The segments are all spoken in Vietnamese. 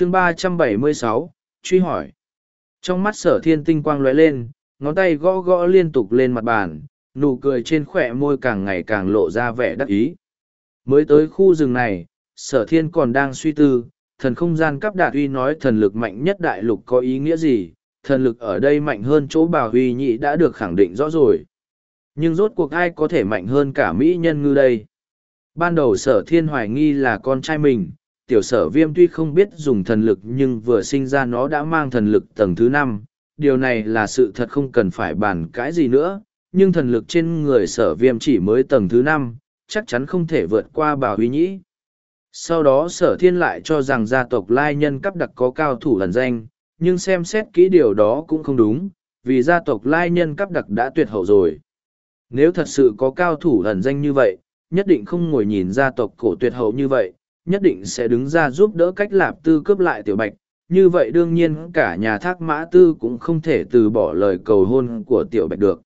chương ba trăm bảy mươi sáu, truy hỏi. Trong mắt sở thiên tinh quang lóe lên, ngón tay gõ gõ liên tục lên mặt bàn, nụ cười trên khỏe môi càng ngày càng lộ ra vẻ đắc ý. Mới tới khu rừng này, sở thiên còn đang suy tư, thần không gian cấp đạt uy nói thần lực mạnh nhất đại lục có ý nghĩa gì, thần lực ở đây mạnh hơn chỗ bà huy nhị đã được khẳng định rõ rồi. Nhưng rốt cuộc ai có thể mạnh hơn cả mỹ nhân ngư đây? Ban đầu sở thiên hoài nghi là con trai mình tiểu sở viêm tuy không biết dùng thần lực nhưng vừa sinh ra nó đã mang thần lực tầng thứ năm. Điều này là sự thật không cần phải bàn cãi gì nữa, nhưng thần lực trên người sở viêm chỉ mới tầng thứ năm, chắc chắn không thể vượt qua bà huy nhĩ. Sau đó sở thiên lại cho rằng gia tộc lai nhân cấp đặc có cao thủ lần danh, nhưng xem xét kỹ điều đó cũng không đúng, vì gia tộc lai nhân cấp đặc đã tuyệt hậu rồi. Nếu thật sự có cao thủ ẩn danh như vậy, nhất định không ngồi nhìn gia tộc cổ tuyệt hậu như vậy nhất định sẽ đứng ra giúp đỡ cách lạp tư cướp lại tiểu bạch. Như vậy đương nhiên cả nhà thác mã tư cũng không thể từ bỏ lời cầu hôn của tiểu bạch được.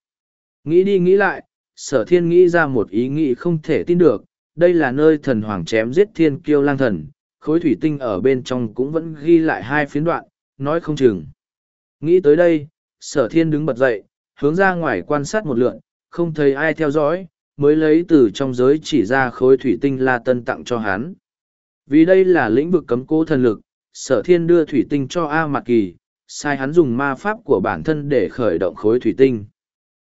Nghĩ đi nghĩ lại, sở thiên nghĩ ra một ý nghĩ không thể tin được. Đây là nơi thần hoàng chém giết thiên kiêu lang thần. Khối thủy tinh ở bên trong cũng vẫn ghi lại hai phiến đoạn, nói không chừng. Nghĩ tới đây, sở thiên đứng bật dậy, hướng ra ngoài quan sát một lượn, không thấy ai theo dõi, mới lấy từ trong giới chỉ ra khối thủy tinh la tân tặng cho hắn vì đây là lĩnh vực cấm cố thần lực, sở thiên đưa thủy tinh cho a mạc kỳ, sai hắn dùng ma pháp của bản thân để khởi động khối thủy tinh.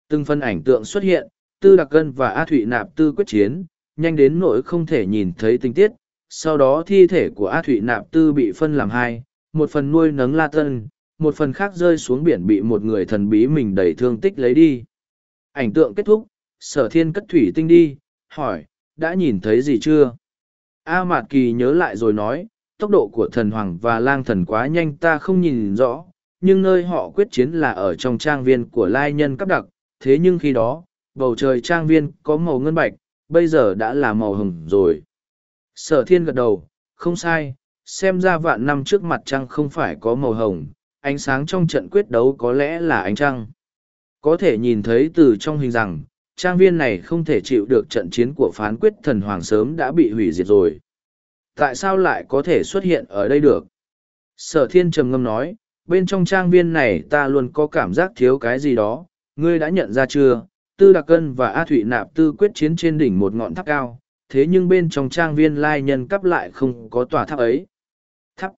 Từng phân ảnh tượng xuất hiện, tư đặc cân và a thụy nạp tư quyết chiến, nhanh đến nỗi không thể nhìn thấy tinh tiết. Sau đó thi thể của a thụy nạp tư bị phân làm hai, một phần nuôi nấng la tân, một phần khác rơi xuống biển bị một người thần bí mình đầy thương tích lấy đi. Ảnh tượng kết thúc, sở thiên cất thủy tinh đi, hỏi, đã nhìn thấy gì chưa? A mạt kỳ nhớ lại rồi nói, tốc độ của thần hoàng và lang thần quá nhanh ta không nhìn rõ, nhưng nơi họ quyết chiến là ở trong trang viên của lai nhân cấp đặc. Thế nhưng khi đó, bầu trời trang viên có màu ngân bạch, bây giờ đã là màu hồng rồi. Sở thiên gật đầu, không sai, xem ra vạn năm trước mặt trăng không phải có màu hồng, ánh sáng trong trận quyết đấu có lẽ là ánh trăng. Có thể nhìn thấy từ trong hình rằng trang viên này không thể chịu được trận chiến của phán quyết thần hoàng sớm đã bị hủy diệt rồi. Tại sao lại có thể xuất hiện ở đây được? Sở thiên trầm ngâm nói, bên trong trang viên này ta luôn có cảm giác thiếu cái gì đó. Ngươi đã nhận ra chưa? Tư đặc cân và a thụy nạp tư quyết chiến trên đỉnh một ngọn tháp cao. Thế nhưng bên trong trang viên lai nhân cắp lại không có tòa tháp ấy. Tháp.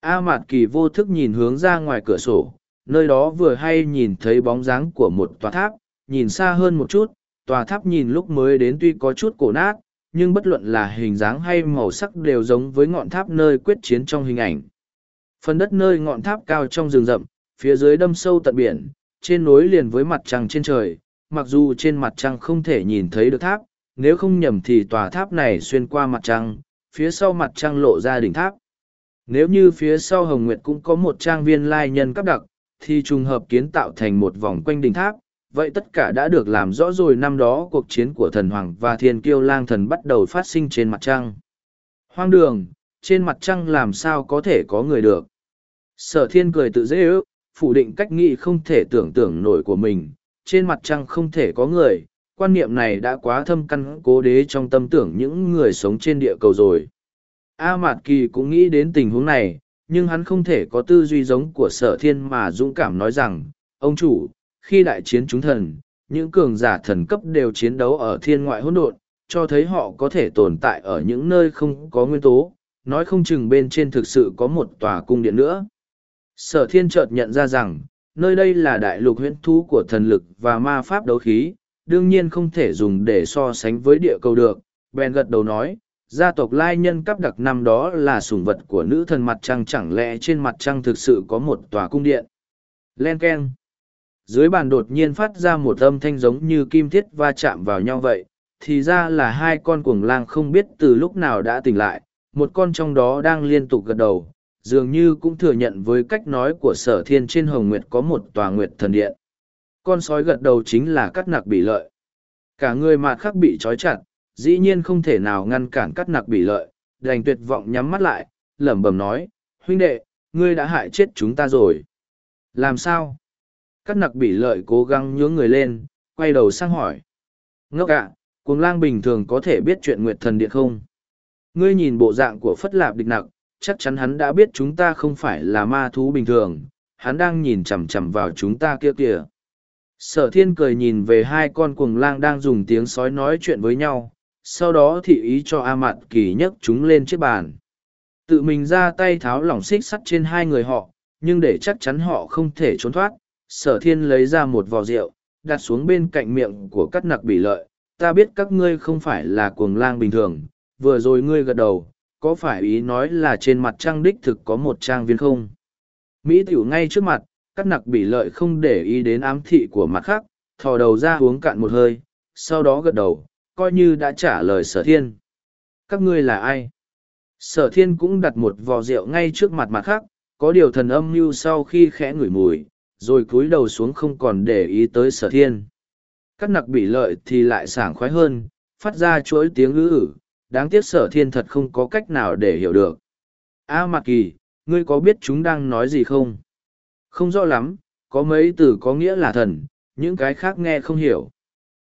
A mạt kỳ vô thức nhìn hướng ra ngoài cửa sổ. Nơi đó vừa hay nhìn thấy bóng dáng của một tòa tháp nhìn xa hơn một chút, tòa tháp nhìn lúc mới đến tuy có chút cổ nát, nhưng bất luận là hình dáng hay màu sắc đều giống với ngọn tháp nơi quyết chiến trong hình ảnh. Phần đất nơi ngọn tháp cao trong rừng rậm, phía dưới đâm sâu tận biển, trên nối liền với mặt trăng trên trời, mặc dù trên mặt trăng không thể nhìn thấy được tháp, nếu không nhầm thì tòa tháp này xuyên qua mặt trăng, phía sau mặt trăng lộ ra đỉnh tháp. Nếu như phía sau hồng nguyệt cũng có một trang viên lai nhân cấp đặc, thì trùng hợp kiến tạo thành một vòng quanh đỉnh tháp vậy tất cả đã được làm rõ rồi, năm đó cuộc chiến của thần hoàng và thiên kiêu lang thần bắt đầu phát sinh trên mặt trăng. Hoang đường, trên mặt trăng làm sao có thể có người được? Sở thiên cười tự dễ ước, phủ định cách nghĩ không thể tưởng tượng nổi của mình. Trên mặt trăng không thể có người, quan niệm này đã quá thâm căn, cố đế trong tâm tưởng những người sống trên địa cầu rồi. A mạt kỳ cũng nghĩ đến tình huống này, nhưng hắn không thể có tư duy giống của sở thiên mà dũng cảm nói rằng, ông chủ khi đại chiến chúng thần, những cường giả thần cấp đều chiến đấu ở thiên ngoại hỗn độn, cho thấy họ có thể tồn tại ở những nơi không có nguyên tố, nói không chừng bên trên thực sự có một tòa cung điện nữa. Sở thiên chợt nhận ra rằng, nơi đây là đại lục huyễn thú của thần lực và ma pháp đấu khí, đương nhiên không thể dùng để so sánh với địa cầu được, bèn gật đầu nói, gia tộc lai nhân cấp đặc năm đó là sủng vật của nữ thần mặt trăng chẳng lẽ trên mặt trăng thực sự có một tòa cung điện. Len Ken dưới bàn đột nhiên phát ra một âm thanh giống như kim thiết va chạm vào nhau vậy, thì ra là hai con cuồng lang không biết từ lúc nào đã tỉnh lại, một con trong đó đang liên tục gật đầu, dường như cũng thừa nhận với cách nói của sở thiên trên hồng nguyệt có một tòa nguyệt thần điện. Con sói gật đầu chính là cắt nặc bị lợi. Cả người mạt khắc bị trói chặt, dĩ nhiên không thể nào ngăn cản cắt nặc bị lợi, đành tuyệt vọng nhắm mắt lại, lẩm bẩm nói, huynh đệ, ngươi đã hại chết chúng ta rồi. Làm sao? Cắt nặc bị lợi cố gắng nhướng người lên, quay đầu sang hỏi. Ngốc ạ, cuồng lang bình thường có thể biết chuyện nguyệt thần điện không? Ngươi nhìn bộ dạng của phất lạp địch nặc, chắc chắn hắn đã biết chúng ta không phải là ma thú bình thường, hắn đang nhìn chằm chằm vào chúng ta kia kìa. Sở thiên cười nhìn về hai con cuồng lang đang dùng tiếng sói nói chuyện với nhau, sau đó thị ý cho A Mạt Kỳ nhấc chúng lên chiếc bàn. Tự mình ra tay tháo lỏng xích sắt trên hai người họ, nhưng để chắc chắn họ không thể trốn thoát, sở thiên lấy ra một vò rượu, đặt xuống bên cạnh miệng của cắt nặc bị lợi. Ta biết các ngươi không phải là cuồng lang bình thường, vừa rồi ngươi gật đầu, có phải ý nói là trên mặt trang đích thực có một trang viên không? Mỹ tiểu ngay trước mặt, cắt nặc bị lợi không để ý đến ám thị của mặt khác, thò đầu ra uống cạn một hơi, sau đó gật đầu, coi như đã trả lời sở thiên. Các ngươi là ai? Sở thiên cũng đặt một vò rượu ngay trước mặt mặt khác, có điều thần âm mưu sau khi khẽ ngửi mùi, rồi cúi đầu xuống không còn để ý tới sở thiên. Các nặc bị lợi thì lại sảng khoái hơn, phát ra chuỗi tiếng ngữ ử, đáng tiếc sở thiên thật không có cách nào để hiểu được. A à, Mạc Kỳ, ngươi có biết chúng đang nói gì không? Không rõ lắm, có mấy từ có nghĩa là thần, những cái khác nghe không hiểu.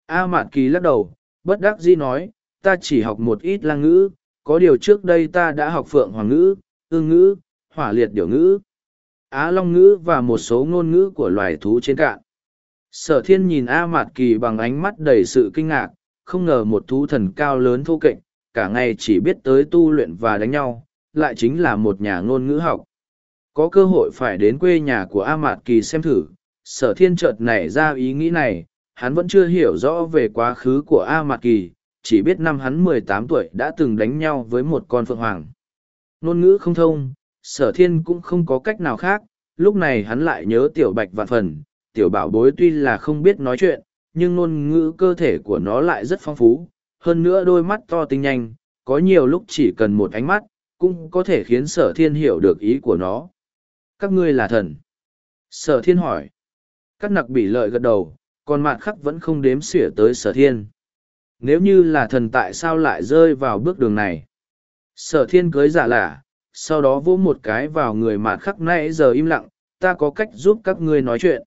A à, Mạc Kỳ lắc đầu, bất đắc dĩ nói, ta chỉ học một ít lang ngữ, có điều trước đây ta đã học phượng hoàng ngữ, ương ngữ, hỏa liệt điều ngữ, á long ngữ và một số ngôn ngữ của loài thú trên cạn. Sở thiên nhìn A Mạt Kỳ bằng ánh mắt đầy sự kinh ngạc, không ngờ một thú thần cao lớn thô kệch, cả ngày chỉ biết tới tu luyện và đánh nhau, lại chính là một nhà ngôn ngữ học. Có cơ hội phải đến quê nhà của A Mạt Kỳ xem thử, sở thiên chợt nảy ra ý nghĩ này, hắn vẫn chưa hiểu rõ về quá khứ của A Mạt Kỳ, chỉ biết năm hắn mười tám tuổi đã từng đánh nhau với một con phượng hoàng. Ngôn ngữ không thông, sở thiên cũng không có cách nào khác, lúc này hắn lại nhớ tiểu bạch vạn phần, tiểu bảo bối tuy là không biết nói chuyện, nhưng ngôn ngữ cơ thể của nó lại rất phong phú, hơn nữa đôi mắt to tinh nhanh, có nhiều lúc chỉ cần một ánh mắt, cũng có thể khiến sở thiên hiểu được ý của nó. Các ngươi là thần. Sở thiên hỏi. Các nặc bị lợi gật đầu, còn mạn khắc vẫn không đếm xỉa tới sở thiên. Nếu như là thần tại sao lại rơi vào bước đường này? Sở thiên cưới giả lạ, sau đó vỗ một cái vào người mạt khắc nãy giờ im lặng, ta có cách giúp các ngươi nói chuyện.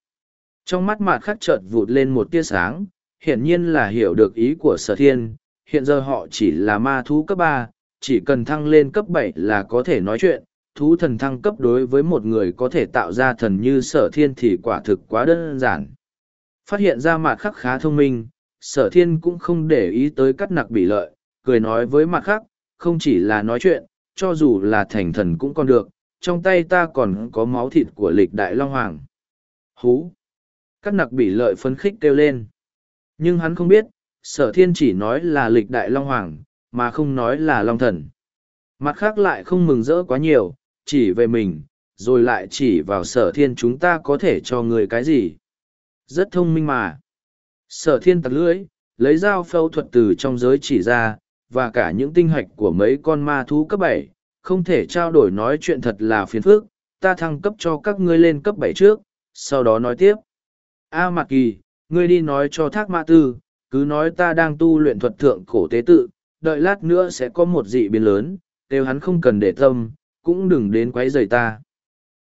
Trong mắt mạt khắc chợt vụt lên một tia sáng, hiển nhiên là hiểu được ý của sở thiên, hiện giờ họ chỉ là ma thú cấp ba, chỉ cần thăng lên cấp bảy là có thể nói chuyện, thú thần thăng cấp đối với một người có thể tạo ra thần như sở thiên thì quả thực quá đơn giản. Phát hiện ra mạt khắc khá thông minh, sở thiên cũng không để ý tới cắt nặc bị lợi, cười nói với mặt khắc, không chỉ là nói chuyện, cho dù là thành thần cũng còn được, trong tay ta còn có máu thịt của lịch đại long hoàng. Hú! Các nặc bị lợi phấn khích kêu lên. Nhưng hắn không biết, sở thiên chỉ nói là lịch đại long hoàng, mà không nói là long thần. Mặt khác lại không mừng rỡ quá nhiều, chỉ về mình, rồi lại chỉ vào sở thiên chúng ta có thể cho người cái gì. Rất thông minh mà. Sở thiên tặc lưỡi, lấy dao phẫu thuật từ trong giới chỉ ra, và cả những tinh hạch của mấy con ma thú cấp bảy không thể trao đổi nói chuyện thật là phiền phức ta thăng cấp cho các ngươi lên cấp bảy trước sau đó nói tiếp. A à, mạc kỳ ngươi đi nói cho thác mã tư cứ nói ta đang tu luyện thuật thượng cổ tế tự đợi lát nữa sẽ có một dị biến lớn đều hắn không cần để tâm cũng đừng đến quấy rầy ta.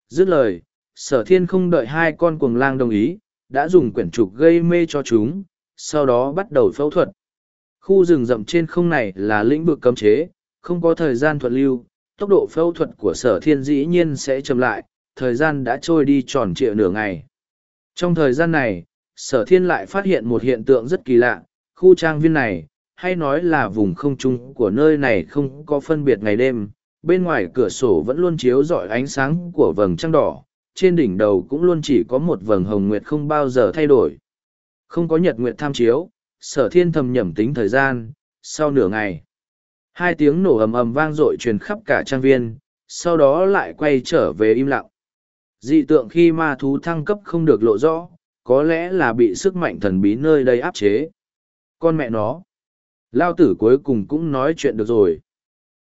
Dứt lời sở thiên không đợi hai con cuồng lang đồng ý đã dùng quyển trục gây mê cho chúng sau đó bắt đầu phẫu thuật. Khu rừng rậm trên không này là lĩnh vực cấm chế, không có thời gian thuận lưu, tốc độ phẫu thuật của sở thiên dĩ nhiên sẽ chậm lại, thời gian đã trôi đi tròn trịa nửa ngày. Trong thời gian này, sở thiên lại phát hiện một hiện tượng rất kỳ lạ, khu trang viên này, hay nói là vùng không trung của nơi này không có phân biệt ngày đêm, bên ngoài cửa sổ vẫn luôn chiếu rọi ánh sáng của vầng trăng đỏ, trên đỉnh đầu cũng luôn chỉ có một vầng hồng nguyệt không bao giờ thay đổi. Không có nhật nguyệt tham chiếu, sở thiên thầm nhẩm tính thời gian, sau nửa ngày. Hai tiếng nổ ầm ầm vang dội truyền khắp cả trang viên, sau đó lại quay trở về im lặng. Dị tượng khi ma thú thăng cấp không được lộ rõ, có lẽ là bị sức mạnh thần bí nơi đây áp chế. Con mẹ nó. Lao tử cuối cùng cũng nói chuyện được rồi.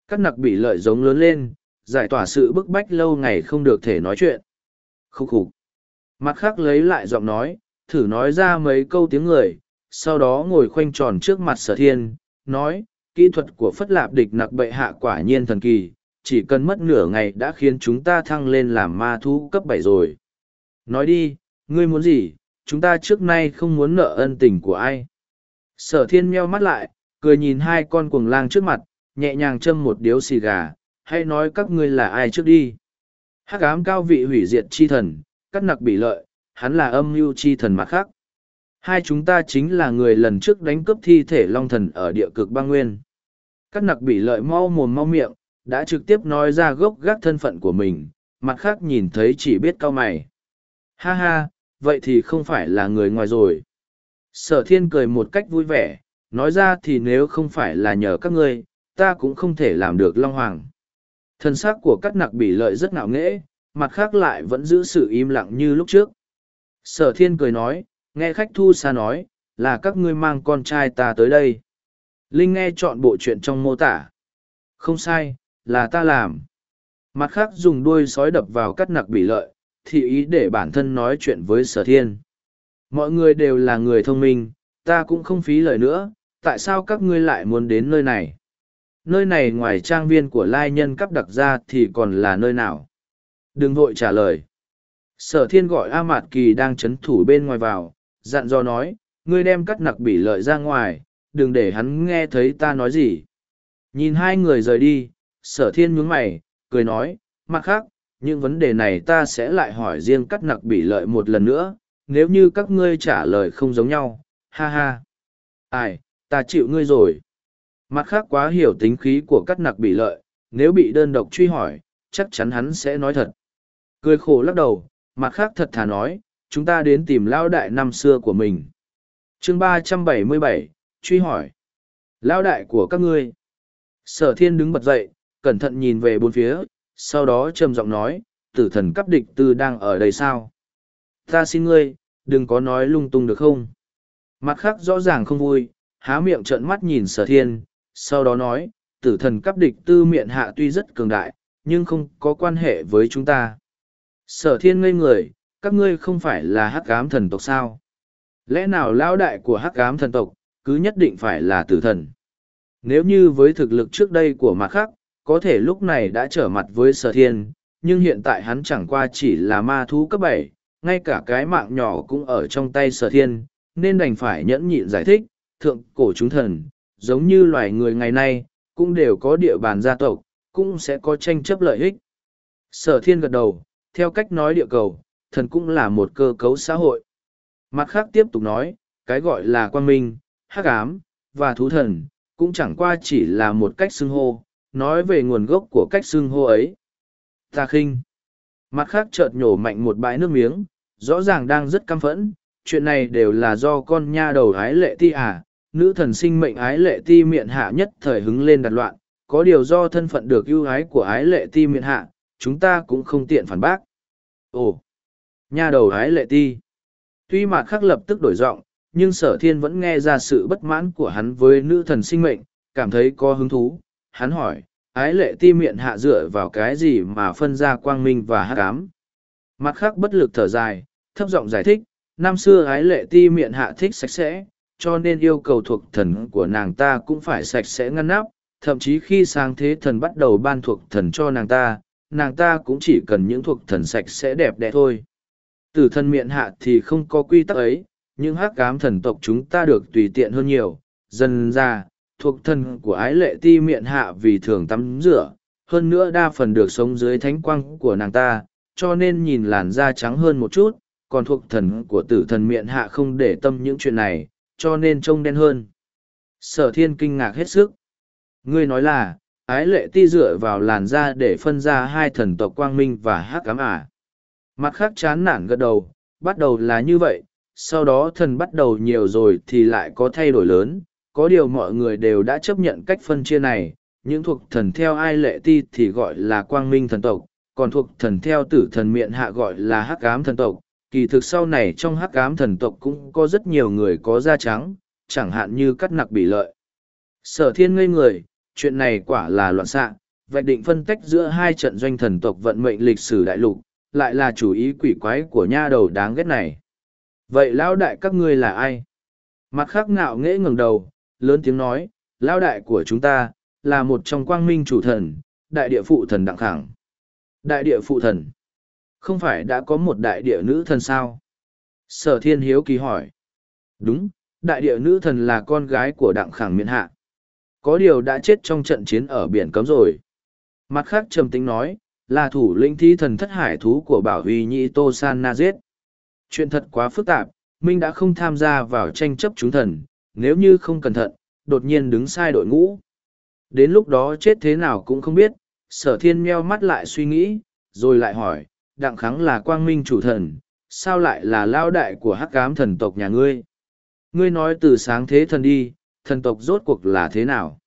Các nặc bị lợi giống lớn lên, giải tỏa sự bức bách lâu ngày không được thể nói chuyện. Khúc khục. Mặt khác lấy lại giọng nói, thử nói ra mấy câu tiếng người, sau đó ngồi khoanh tròn trước mặt sở thiên, nói, kỹ thuật của phất lạp địch nặc bệ hạ quả nhiên thần kỳ, chỉ cần mất nửa ngày đã khiến chúng ta thăng lên làm ma thú cấp bảy rồi. Nói đi, ngươi muốn gì, chúng ta trước nay không muốn nợ ân tình của ai. Sở thiên meo mắt lại, cười nhìn hai con cuồng lang trước mặt, nhẹ nhàng châm một điếu xì gà, hãy nói các ngươi là ai trước đi. Hắc ám cao vị hủy diệt chi thần, cắt nặc bị lợi, hắn là âm mưu chi thần mặt khác. Hai chúng ta chính là người lần trước đánh cướp thi thể long thần ở địa cực băng nguyên. Các nặc bị lợi mau mồm mau miệng, đã trực tiếp nói ra gốc gác thân phận của mình, mặt khác nhìn thấy chỉ biết cao mày. Ha ha, vậy thì không phải là người ngoài rồi. Sở thiên cười một cách vui vẻ, nói ra thì nếu không phải là nhờ các ngươi, ta cũng không thể làm được Long Hoàng. Thân xác của các nặc bị lợi rất ngạo nghễ, mặt khác lại vẫn giữ sự im lặng như lúc trước. Sở thiên cười nói, nghe khách thu xa nói, là các ngươi mang con trai ta tới đây. Linh nghe chọn bộ chuyện trong mô tả. Không sai, là ta làm. Mặt khác dùng đuôi sói đập vào cắt nặc bị lợi, thì ý để bản thân nói chuyện với sở thiên. Mọi người đều là người thông minh, ta cũng không phí lời nữa, tại sao các ngươi lại muốn đến nơi này? Nơi này ngoài trang viên của lai nhân cấp đặc ra thì còn là nơi nào? Đừng vội trả lời. Sở thiên gọi A Mạt Kỳ đang chấn thủ bên ngoài vào, dặn dò nói, ngươi đem cắt nặc bỉ lợi ra ngoài, đừng để hắn nghe thấy ta nói gì. Nhìn hai người rời đi, sở thiên nhướng mày, cười nói, mặt khác, những vấn đề này ta sẽ lại hỏi riêng cắt nặc bỉ lợi một lần nữa, nếu như các ngươi trả lời không giống nhau, ha ha. Ai, ta chịu ngươi rồi. Mặt khác quá hiểu tính khí của cắt nặc bỉ lợi, nếu bị đơn độc truy hỏi, chắc chắn hắn sẽ nói thật. Cười khổ lắc đầu, mặt khác thật thà nói, chúng ta đến tìm lão đại năm xưa của mình. chương ba trăm bảy mươi bảy truy hỏi. lão đại của các ngươi. Sở thiên đứng bật dậy, cẩn thận nhìn về bốn phía, sau đó trầm giọng nói, tử thần cấp địch tư đang ở đây sao? Ta xin ngươi, đừng có nói lung tung được không? Mặt khác rõ ràng không vui, há miệng trợn mắt nhìn sở thiên, sau đó nói, tử thần cấp địch tư miệng hạ tuy rất cường đại, nhưng không có quan hệ với chúng ta. Sở thiên ngây người, các ngươi không phải là hắc ám thần tộc sao? Lẽ nào lão đại của hắc ám thần tộc, cứ nhất định phải là tử thần? Nếu như với thực lực trước đây của mặt khác, có thể lúc này đã trở mặt với sở thiên, nhưng hiện tại hắn chẳng qua chỉ là ma thú cấp bảy, ngay cả cái mạng nhỏ cũng ở trong tay sở thiên, nên đành phải nhẫn nhịn giải thích, thượng cổ chúng thần, giống như loài người ngày nay, cũng đều có địa bàn gia tộc, cũng sẽ có tranh chấp lợi ích. Sở thiên gật đầu, theo cách nói địa cầu, thần cũng là một cơ cấu xã hội. Mặt khác tiếp tục nói, cái gọi là quan minh, hắc ám, và thú thần, cũng chẳng qua chỉ là một cách xưng hô, nói về nguồn gốc của cách xưng hô ấy. Ta khinh. Mặt khác chợt nhổ mạnh một bãi nước miếng, rõ ràng đang rất căm phẫn, chuyện này đều là do con nha đầu ái lệ ti à, nữ thần sinh mệnh ái lệ ti miệng hạ nhất thời hứng lên đặt loạn, có điều do thân phận được ưu ái của ái lệ ti miệng hạ, chúng ta cũng không tiện phản bác. Ồ, nha đầu ái lệ ti. Tuy mặt khắc lập tức đổi giọng, nhưng sở thiên vẫn nghe ra sự bất mãn của hắn với nữ thần sinh mệnh, cảm thấy có hứng thú. Hắn hỏi, ái lệ ti miệng hạ dựa vào cái gì mà phân ra quang minh và hát cám. Mặt khác bất lực thở dài, thấp giọng giải thích, năm xưa ái lệ ti miệng hạ thích sạch sẽ, cho nên yêu cầu thuộc thần của nàng ta cũng phải sạch sẽ ngăn nắp, thậm chí khi sáng thế thần bắt đầu ban thuộc thần cho nàng ta, nàng ta cũng chỉ cần những thuộc thần sạch sẽ đẹp đẽ thôi. Tử thần miệng hạ thì không có quy tắc ấy, nhưng hắc cám thần tộc chúng ta được tùy tiện hơn nhiều, dần ra, thuộc thần của ái lệ ti miệng hạ vì thường tắm rửa, hơn nữa đa phần được sống dưới thánh quang của nàng ta, cho nên nhìn làn da trắng hơn một chút, còn thuộc thần của tử thần miệng hạ không để tâm những chuyện này, cho nên trông đen hơn. Sở thiên kinh ngạc hết sức. Ngươi nói là, ái lệ ti dựa vào làn da để phân ra hai thần tộc quang minh và hắc cám ả. À? Mặt khác chán nản gật đầu, bắt đầu là như vậy, sau đó thần bắt đầu nhiều rồi thì lại có thay đổi lớn, có điều mọi người đều đã chấp nhận cách phân chia này, những thuộc thần theo ai lệ ti thì gọi là quang minh thần tộc, còn thuộc thần theo tử thần miệng hạ gọi là hắc ám thần tộc. Kỳ thực sau này trong hắc ám thần tộc cũng có rất nhiều người có da trắng, chẳng hạn như cắt nặc bị lợi. Sở thiên ngây người, chuyện này quả là loạn xạ, vạch định phân tách giữa hai trận doanh thần tộc vận mệnh lịch sử đại lục, lại là chủ ý quỷ quái của nha đầu đáng ghét này. Vậy lão đại các ngươi là ai? Mặt khắc ngạo nghễ ngẩng đầu, lớn tiếng nói, lão đại của chúng ta, là một trong quang minh chủ thần, đại địa phụ thần đặng khẳng. Đại địa phụ thần? Không phải đã có một đại địa nữ thần sao? Sở thiên hiếu kỳ hỏi. Đúng, đại địa nữ thần là con gái của đặng khẳng miễn hạ. Có điều đã chết trong trận chiến ở biển cấm rồi. Mặt khác trầm tính nói, là thủ lĩnh thi thần thất hải thú của bảo huy nhị Tô San Na giết. Chuyện thật quá phức tạp, Minh đã không tham gia vào tranh chấp chúng thần, nếu như không cẩn thận, đột nhiên đứng sai đội ngũ. Đến lúc đó chết thế nào cũng không biết, sở thiên meo mắt lại suy nghĩ, rồi lại hỏi, đặng kháng là quang minh chủ thần, sao lại là lao đại của hắc cám thần tộc nhà ngươi? Ngươi nói từ sáng thế thần đi, thần tộc rốt cuộc là thế nào?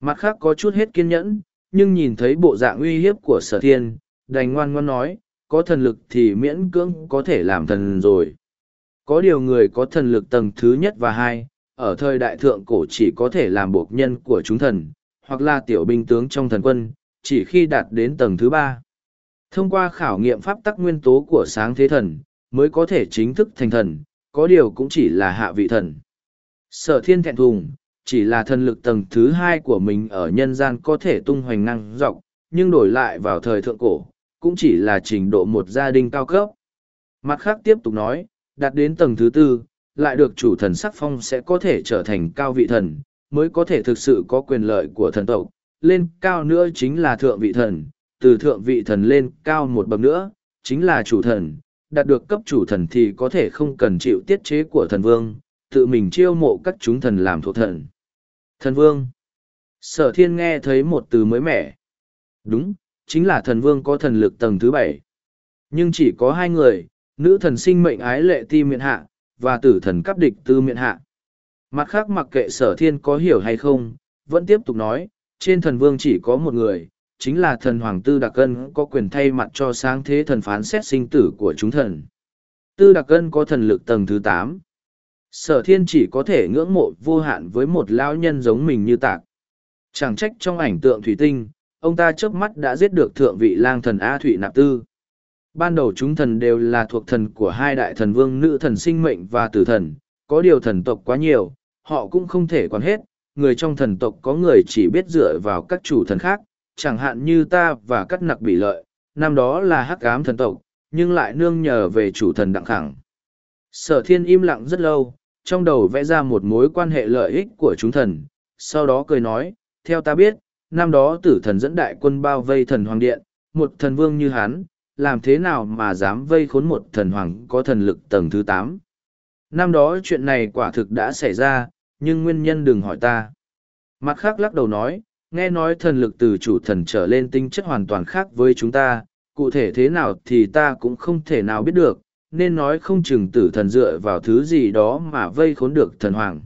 Mặt khác có chút hết kiên nhẫn, nhưng nhìn thấy bộ dạng uy hiếp của sở thiên, đành ngoan ngoan nói, có thần lực thì miễn cưỡng có thể làm thần rồi. Có điều người có thần lực tầng thứ nhất và hai, ở thời đại thượng cổ chỉ có thể làm buộc nhân của chúng thần, hoặc là tiểu binh tướng trong thần quân, chỉ khi đạt đến tầng thứ ba. Thông qua khảo nghiệm pháp tắc nguyên tố của sáng thế thần, mới có thể chính thức thành thần, có điều cũng chỉ là hạ vị thần. Sở thiên thẹn thùng, chỉ là thần lực tầng thứ hai của mình ở nhân gian có thể tung hoành năng dọc, nhưng đổi lại vào thời thượng cổ, cũng chỉ là trình độ một gia đình cao cấp. Mặt khác tiếp tục nói, đạt đến tầng thứ tư, lại được chủ thần sắc phong sẽ có thể trở thành cao vị thần, mới có thể thực sự có quyền lợi của thần tộc. Lên cao nữa chính là thượng vị thần, từ thượng vị thần lên cao một bậc nữa, chính là chủ thần. Đạt được cấp chủ thần thì có thể không cần chịu tiết chế của thần vương, tự mình chiêu mộ các chúng thần làm thuộc thần. Thần vương. Sở thiên nghe thấy một từ mới mẻ. Đúng, chính là thần vương có thần lực tầng thứ bảy. Nhưng chỉ có hai người, nữ thần sinh mệnh ái lệ ti miện hạ, và tử thần cấp địch tư miện hạ. Mặt khác mặc kệ sở thiên có hiểu hay không, vẫn tiếp tục nói, trên thần vương chỉ có một người, chính là thần hoàng tư đặc cân có quyền thay mặt cho sáng thế thần phán xét sinh tử của chúng thần. Tư đặc cân có thần lực tầng thứ tám. Sở thiên chỉ có thể ngưỡng mộ vô hạn với một lão nhân giống mình như tạc. Chẳng trách trong ảnh tượng thủy tinh, ông ta chớp mắt đã giết được thượng vị lang thần A Thụy Nạp Tư. Ban đầu chúng thần đều là thuộc thần của hai đại thần vương nữ thần sinh mệnh và tử thần, có điều thần tộc quá nhiều, họ cũng không thể quản hết, người trong thần tộc có người chỉ biết dựa vào các chủ thần khác, chẳng hạn như ta và các nặc bị lợi, năm đó là hắc ám thần tộc, nhưng lại nương nhờ về chủ thần đặng khẳng. Sở thiên im lặng rất lâu, trong đầu vẽ ra một mối quan hệ lợi ích của chúng thần, sau đó cười nói, theo ta biết, năm đó tử thần dẫn đại quân bao vây thần hoàng điện, một thần vương như hắn, làm thế nào mà dám vây khốn một thần hoàng có thần lực tầng thứ tám? Năm đó chuyện này quả thực đã xảy ra nhưng nguyên nhân đừng hỏi ta. Mặt khác lắc đầu nói nghe nói thần lực từ chủ thần trở lên tinh chất hoàn toàn khác với chúng ta cụ thể thế nào thì ta cũng không thể nào biết được nên nói không chừng tử thần dựa vào thứ gì đó mà vây khốn được thần hoàng.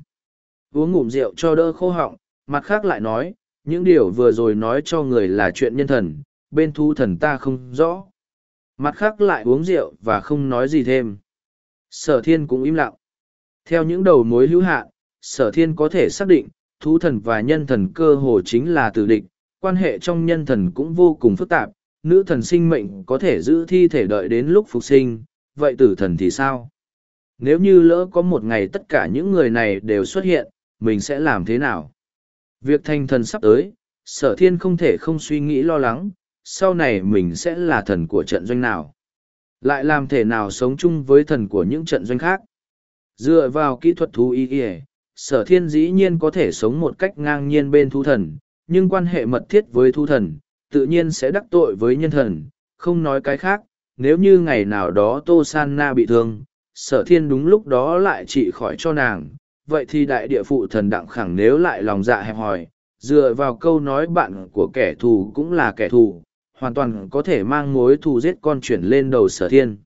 Uống ngụm rượu cho đỡ khô họng, mặt khác lại nói, những điều vừa rồi nói cho người là chuyện nhân thần, bên thu thần ta không rõ. Mặt khác lại uống rượu và không nói gì thêm. Sở thiên cũng im lặng. Theo những đầu mối hữu hạn, sở thiên có thể xác định, thú thần và nhân thần cơ hồ chính là tử địch, quan hệ trong nhân thần cũng vô cùng phức tạp, nữ thần sinh mệnh có thể giữ thi thể đợi đến lúc phục sinh vậy tử thần thì sao? Nếu như lỡ có một ngày tất cả những người này đều xuất hiện, mình sẽ làm thế nào? Việc thành thần sắp tới, sở thiên không thể không suy nghĩ lo lắng, sau này mình sẽ là thần của trận doanh nào? Lại làm thể nào sống chung với thần của những trận doanh khác? Dựa vào kỹ thuật thú y ỉa sở thiên dĩ nhiên có thể sống một cách ngang nhiên bên thu thần, nhưng quan hệ mật thiết với thu thần, tự nhiên sẽ đắc tội với nhân thần, không nói cái khác nếu như ngày nào đó tô san na bị thương sở thiên đúng lúc đó lại trị khỏi cho nàng vậy thì đại địa phụ thần đặng khẳng nếu lại lòng dạ hẹp hòi dựa vào câu nói bạn của kẻ thù cũng là kẻ thù hoàn toàn có thể mang mối thù giết con chuyển lên đầu sở thiên.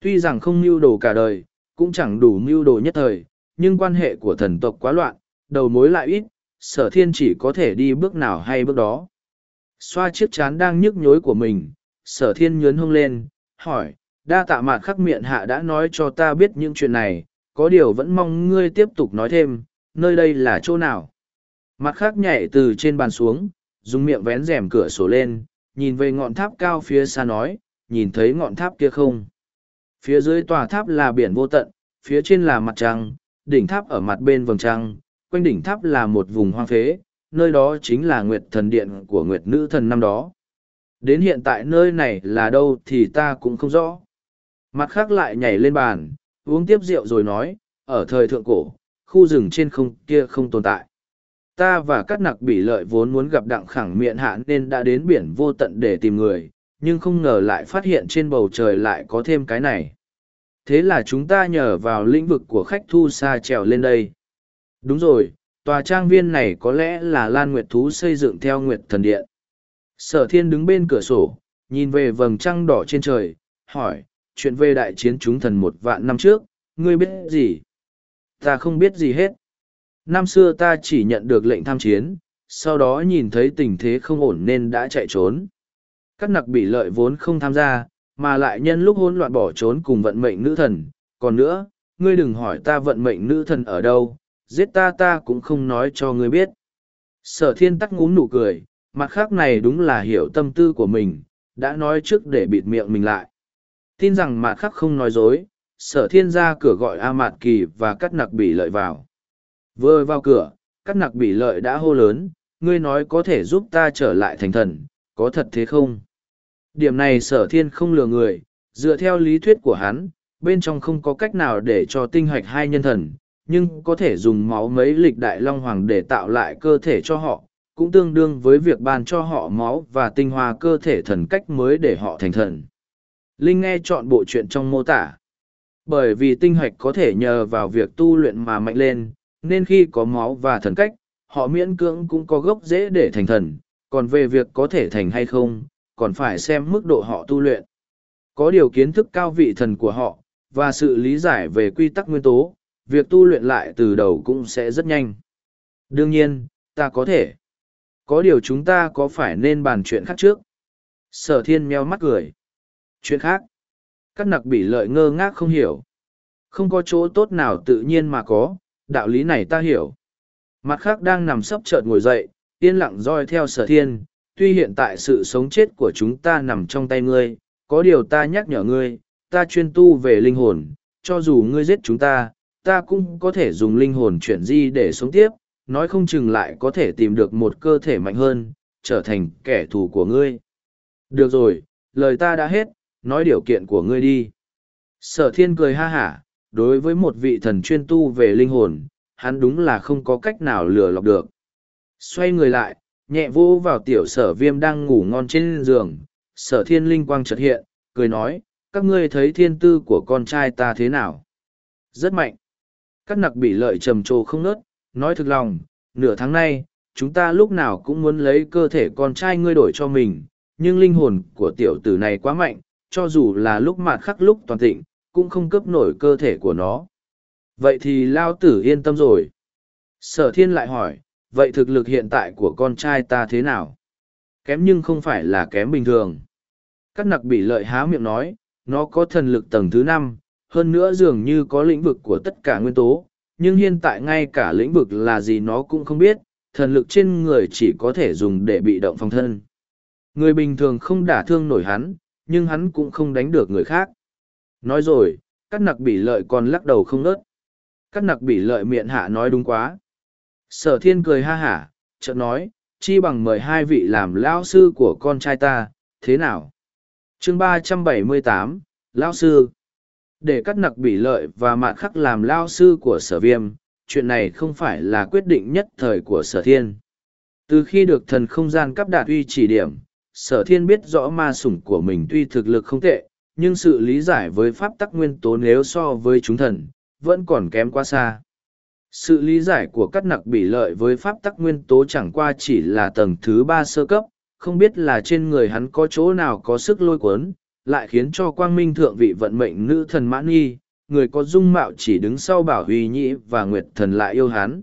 Tuy rằng không mưu đồ cả đời, cũng chẳng đủ mưu đồ nhất thời, nhưng quan hệ của thần tộc quá loạn, đầu mối lại ít, sở thiên chỉ có thể đi bước nào hay bước đó. Xoa chiếc chán đang nhức nhối của mình, sở thiên nhớn hông lên, hỏi, đa tạ mạt khắc miệng hạ đã nói cho ta biết những chuyện này, có điều vẫn mong ngươi tiếp tục nói thêm, nơi đây là chỗ nào. Mặt khắc nhảy từ trên bàn xuống, dùng miệng vén rèm cửa sổ lên, nhìn về ngọn tháp cao phía xa nói, nhìn thấy ngọn tháp kia không? Phía dưới tòa tháp là biển vô tận, phía trên là mặt trăng, đỉnh tháp ở mặt bên vầng trăng, quanh đỉnh tháp là một vùng hoang phế, nơi đó chính là Nguyệt Thần Điện của Nguyệt Nữ Thần năm đó. Đến hiện tại nơi này là đâu thì ta cũng không rõ. Mặt khác lại nhảy lên bàn, uống tiếp rượu rồi nói, ở thời thượng cổ, khu rừng trên không kia không tồn tại. Ta và các nặc bỉ lợi vốn muốn gặp đặng khẳng miệng hạ nên đã đến biển vô tận để tìm người, nhưng không ngờ lại phát hiện trên bầu trời lại có thêm cái này. Thế là chúng ta nhờ vào lĩnh vực của khách thu xa trèo lên đây. Đúng rồi, tòa trang viên này có lẽ là Lan Nguyệt Thú xây dựng theo Nguyệt Thần Điện. Sở thiên đứng bên cửa sổ, nhìn về vầng trăng đỏ trên trời, hỏi, chuyện về đại chiến chúng thần một vạn năm trước, ngươi biết gì? Ta không biết gì hết. Năm xưa ta chỉ nhận được lệnh tham chiến, sau đó nhìn thấy tình thế không ổn nên đã chạy trốn. Các nặc bị lợi vốn không tham gia, mà lại nhân lúc hỗn loạn bỏ trốn cùng vận mệnh nữ thần. Còn nữa, ngươi đừng hỏi ta vận mệnh nữ thần ở đâu, giết ta ta cũng không nói cho ngươi biết. Sở thiên tắc ngúm nụ cười, mặt khác này đúng là hiểu tâm tư của mình, đã nói trước để bịt miệng mình lại. Tin rằng mặt khác không nói dối, sở thiên ra cửa gọi A Mạt Kỳ và cắt nặc bỉ lợi vào. Vừa vào cửa, cắt nặc bỉ lợi đã hô lớn, ngươi nói có thể giúp ta trở lại thành thần, có thật thế không? Điểm này sở thiên không lừa người, dựa theo lý thuyết của hắn, bên trong không có cách nào để cho tinh hoạch hai nhân thần, nhưng có thể dùng máu mấy lịch đại long hoàng để tạo lại cơ thể cho họ, cũng tương đương với việc ban cho họ máu và tinh hoa cơ thể thần cách mới để họ thành thần. Linh nghe chọn bộ chuyện trong mô tả. Bởi vì tinh hoạch có thể nhờ vào việc tu luyện mà mạnh lên, nên khi có máu và thần cách, họ miễn cưỡng cũng có gốc dễ để thành thần, còn về việc có thể thành hay không, còn phải xem mức độ họ tu luyện. Có điều kiến thức cao vị thần của họ, và sự lý giải về quy tắc nguyên tố, việc tu luyện lại từ đầu cũng sẽ rất nhanh. Đương nhiên, ta có thể. Có điều chúng ta có phải nên bàn chuyện khác trước? Sở thiên meo mắt cười. Chuyện khác? Các nặc bị lợi ngơ ngác không hiểu. Không có chỗ tốt nào tự nhiên mà có, đạo lý này ta hiểu. Mặt khác đang nằm sấp chợt ngồi dậy, yên lặng roi theo sở thiên, tuy hiện tại sự sống chết của chúng ta nằm trong tay ngươi, có điều ta nhắc nhở ngươi, ta chuyên tu về linh hồn, cho dù ngươi giết chúng ta, ta cũng có thể dùng linh hồn chuyển di để sống tiếp, nói không chừng lại có thể tìm được một cơ thể mạnh hơn, trở thành kẻ thù của ngươi. Được rồi, lời ta đã hết, nói điều kiện của ngươi đi. Sở thiên cười ha hả, đối với một vị thần chuyên tu về linh hồn, hắn đúng là không có cách nào lừa lọc được. Xoay người lại, nhẹ vô vào tiểu sở viêm đang ngủ ngon trên giường, sở thiên linh quang chợt hiện, cười nói, các ngươi thấy thiên tư của con trai ta thế nào? Rất mạnh. Các nặc bị lợi trầm trồ không nớt, nói thực lòng, nửa tháng nay, chúng ta lúc nào cũng muốn lấy cơ thể con trai ngươi đổi cho mình, nhưng linh hồn của tiểu tử này quá mạnh, cho dù là lúc mạt khắc lúc toàn tịnh, cũng không cấp nổi cơ thể của nó. Vậy thì lao tử yên tâm rồi. Sở thiên lại hỏi, vậy thực lực hiện tại của con trai ta thế nào? Kém nhưng không phải là kém bình thường. Các nặc bị lợi há miệng nói, nó có thần lực tầng thứ năm, hơn nữa dường như có lĩnh vực của tất cả nguyên tố, nhưng hiện tại ngay cả lĩnh vực là gì nó cũng không biết, thần lực trên người chỉ có thể dùng để bị động phòng thân. Người bình thường không đả thương nổi hắn, nhưng hắn cũng không đánh được người khác. Nói rồi, các nặc bị lợi còn lắc đầu không nớt. Các nặc bị lợi miệng hạ nói đúng quá. Sở thiên cười ha hả, chợt nói, chi bằng mời hai vị làm lao sư của con trai ta, thế nào? chương ba trăm bảy mươi tám lao sư để cắt nặc bỉ lợi và mạn khắc làm lao sư của sở viêm, chuyện này không phải là quyết định nhất thời của sở thiên. Từ khi được thần không gian cấp đạt uy chỉ điểm, sở thiên biết rõ ma sủng của mình tuy thực lực không tệ, nhưng sự lý giải với pháp tắc nguyên tố nếu so với chúng thần, vẫn còn kém quá xa. Sự lý giải của các nặc bỉ lợi với pháp tắc nguyên tố chẳng qua chỉ là tầng thứ ba sơ cấp, không biết là trên người hắn có chỗ nào có sức lôi cuốn lại khiến cho quang minh thượng vị vận mệnh nữ thần mãn nghi người có dung mạo chỉ đứng sau bảo huy nhĩ và nguyệt thần lại yêu hắn.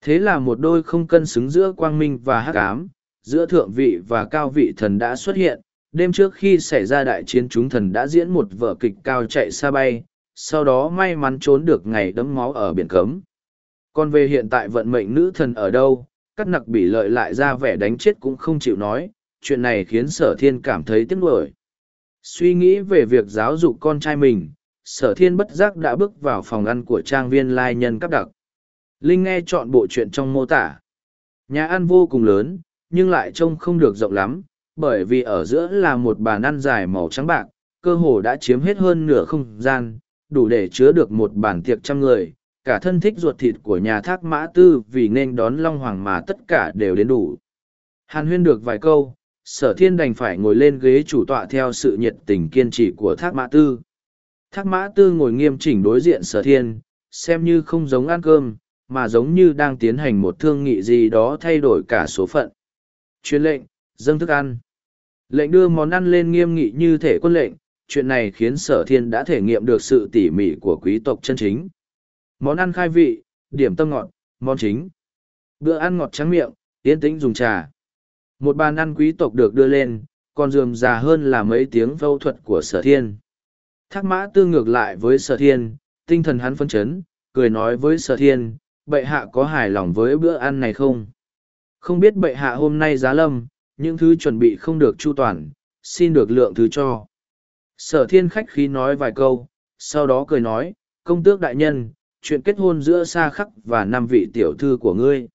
Thế là một đôi không cân xứng giữa quang minh và hắc ám, giữa thượng vị và cao vị thần đã xuất hiện. Đêm trước khi xảy ra đại chiến chúng thần đã diễn một vở kịch cao chạy xa bay, sau đó may mắn trốn được ngày đấm máu ở biển cấm. Còn về hiện tại vận mệnh nữ thần ở đâu cắt nặc bỉ lợi lại ra vẻ đánh chết cũng không chịu nói, chuyện này khiến sở thiên cảm thấy tiếc nuối suy nghĩ về việc giáo dục con trai mình sở thiên bất giác đã bước vào phòng ăn của trang viên lai nhân cấp đặc linh nghe chọn bộ chuyện trong mô tả nhà ăn vô cùng lớn nhưng lại trông không được rộng lắm bởi vì ở giữa là một bàn ăn dài màu trắng bạc cơ hồ đã chiếm hết hơn nửa không gian đủ để chứa được một bàn tiệc trăm người cả thân thích ruột thịt của nhà thác mã tư vì nên đón Long Hoàng mà tất cả đều đến đủ. Hàn huyên được vài câu, sở thiên đành phải ngồi lên ghế chủ tọa theo sự nhiệt tình kiên trì của thác mã tư. Thác mã tư ngồi nghiêm chỉnh đối diện sở thiên, xem như không giống ăn cơm, mà giống như đang tiến hành một thương nghị gì đó thay đổi cả số phận. Chuyên lệnh, dâng thức ăn. Lệnh đưa món ăn lên nghiêm nghị như thể quân lệnh, chuyện này khiến sở thiên đã thể nghiệm được sự tỉ mỉ của quý tộc chân chính. Món ăn khai vị, điểm tâm ngọt, món chính. Bữa ăn ngọt trắng miệng, yên tĩnh dùng trà. Một bàn ăn quý tộc được đưa lên, còn dườm già hơn là mấy tiếng phẫu thuật của sở thiên. Thác mã tư ngược lại với sở thiên, tinh thần hắn phấn chấn, cười nói với sở thiên, bệ hạ có hài lòng với bữa ăn này không? Không biết bệ hạ hôm nay giá lâm, những thứ chuẩn bị không được chu toàn, xin được lượng thứ cho. Sở thiên khách khí nói vài câu, sau đó cười nói, công tước đại nhân, chuyện kết hôn giữa Sa Khắc và năm vị tiểu thư của ngươi.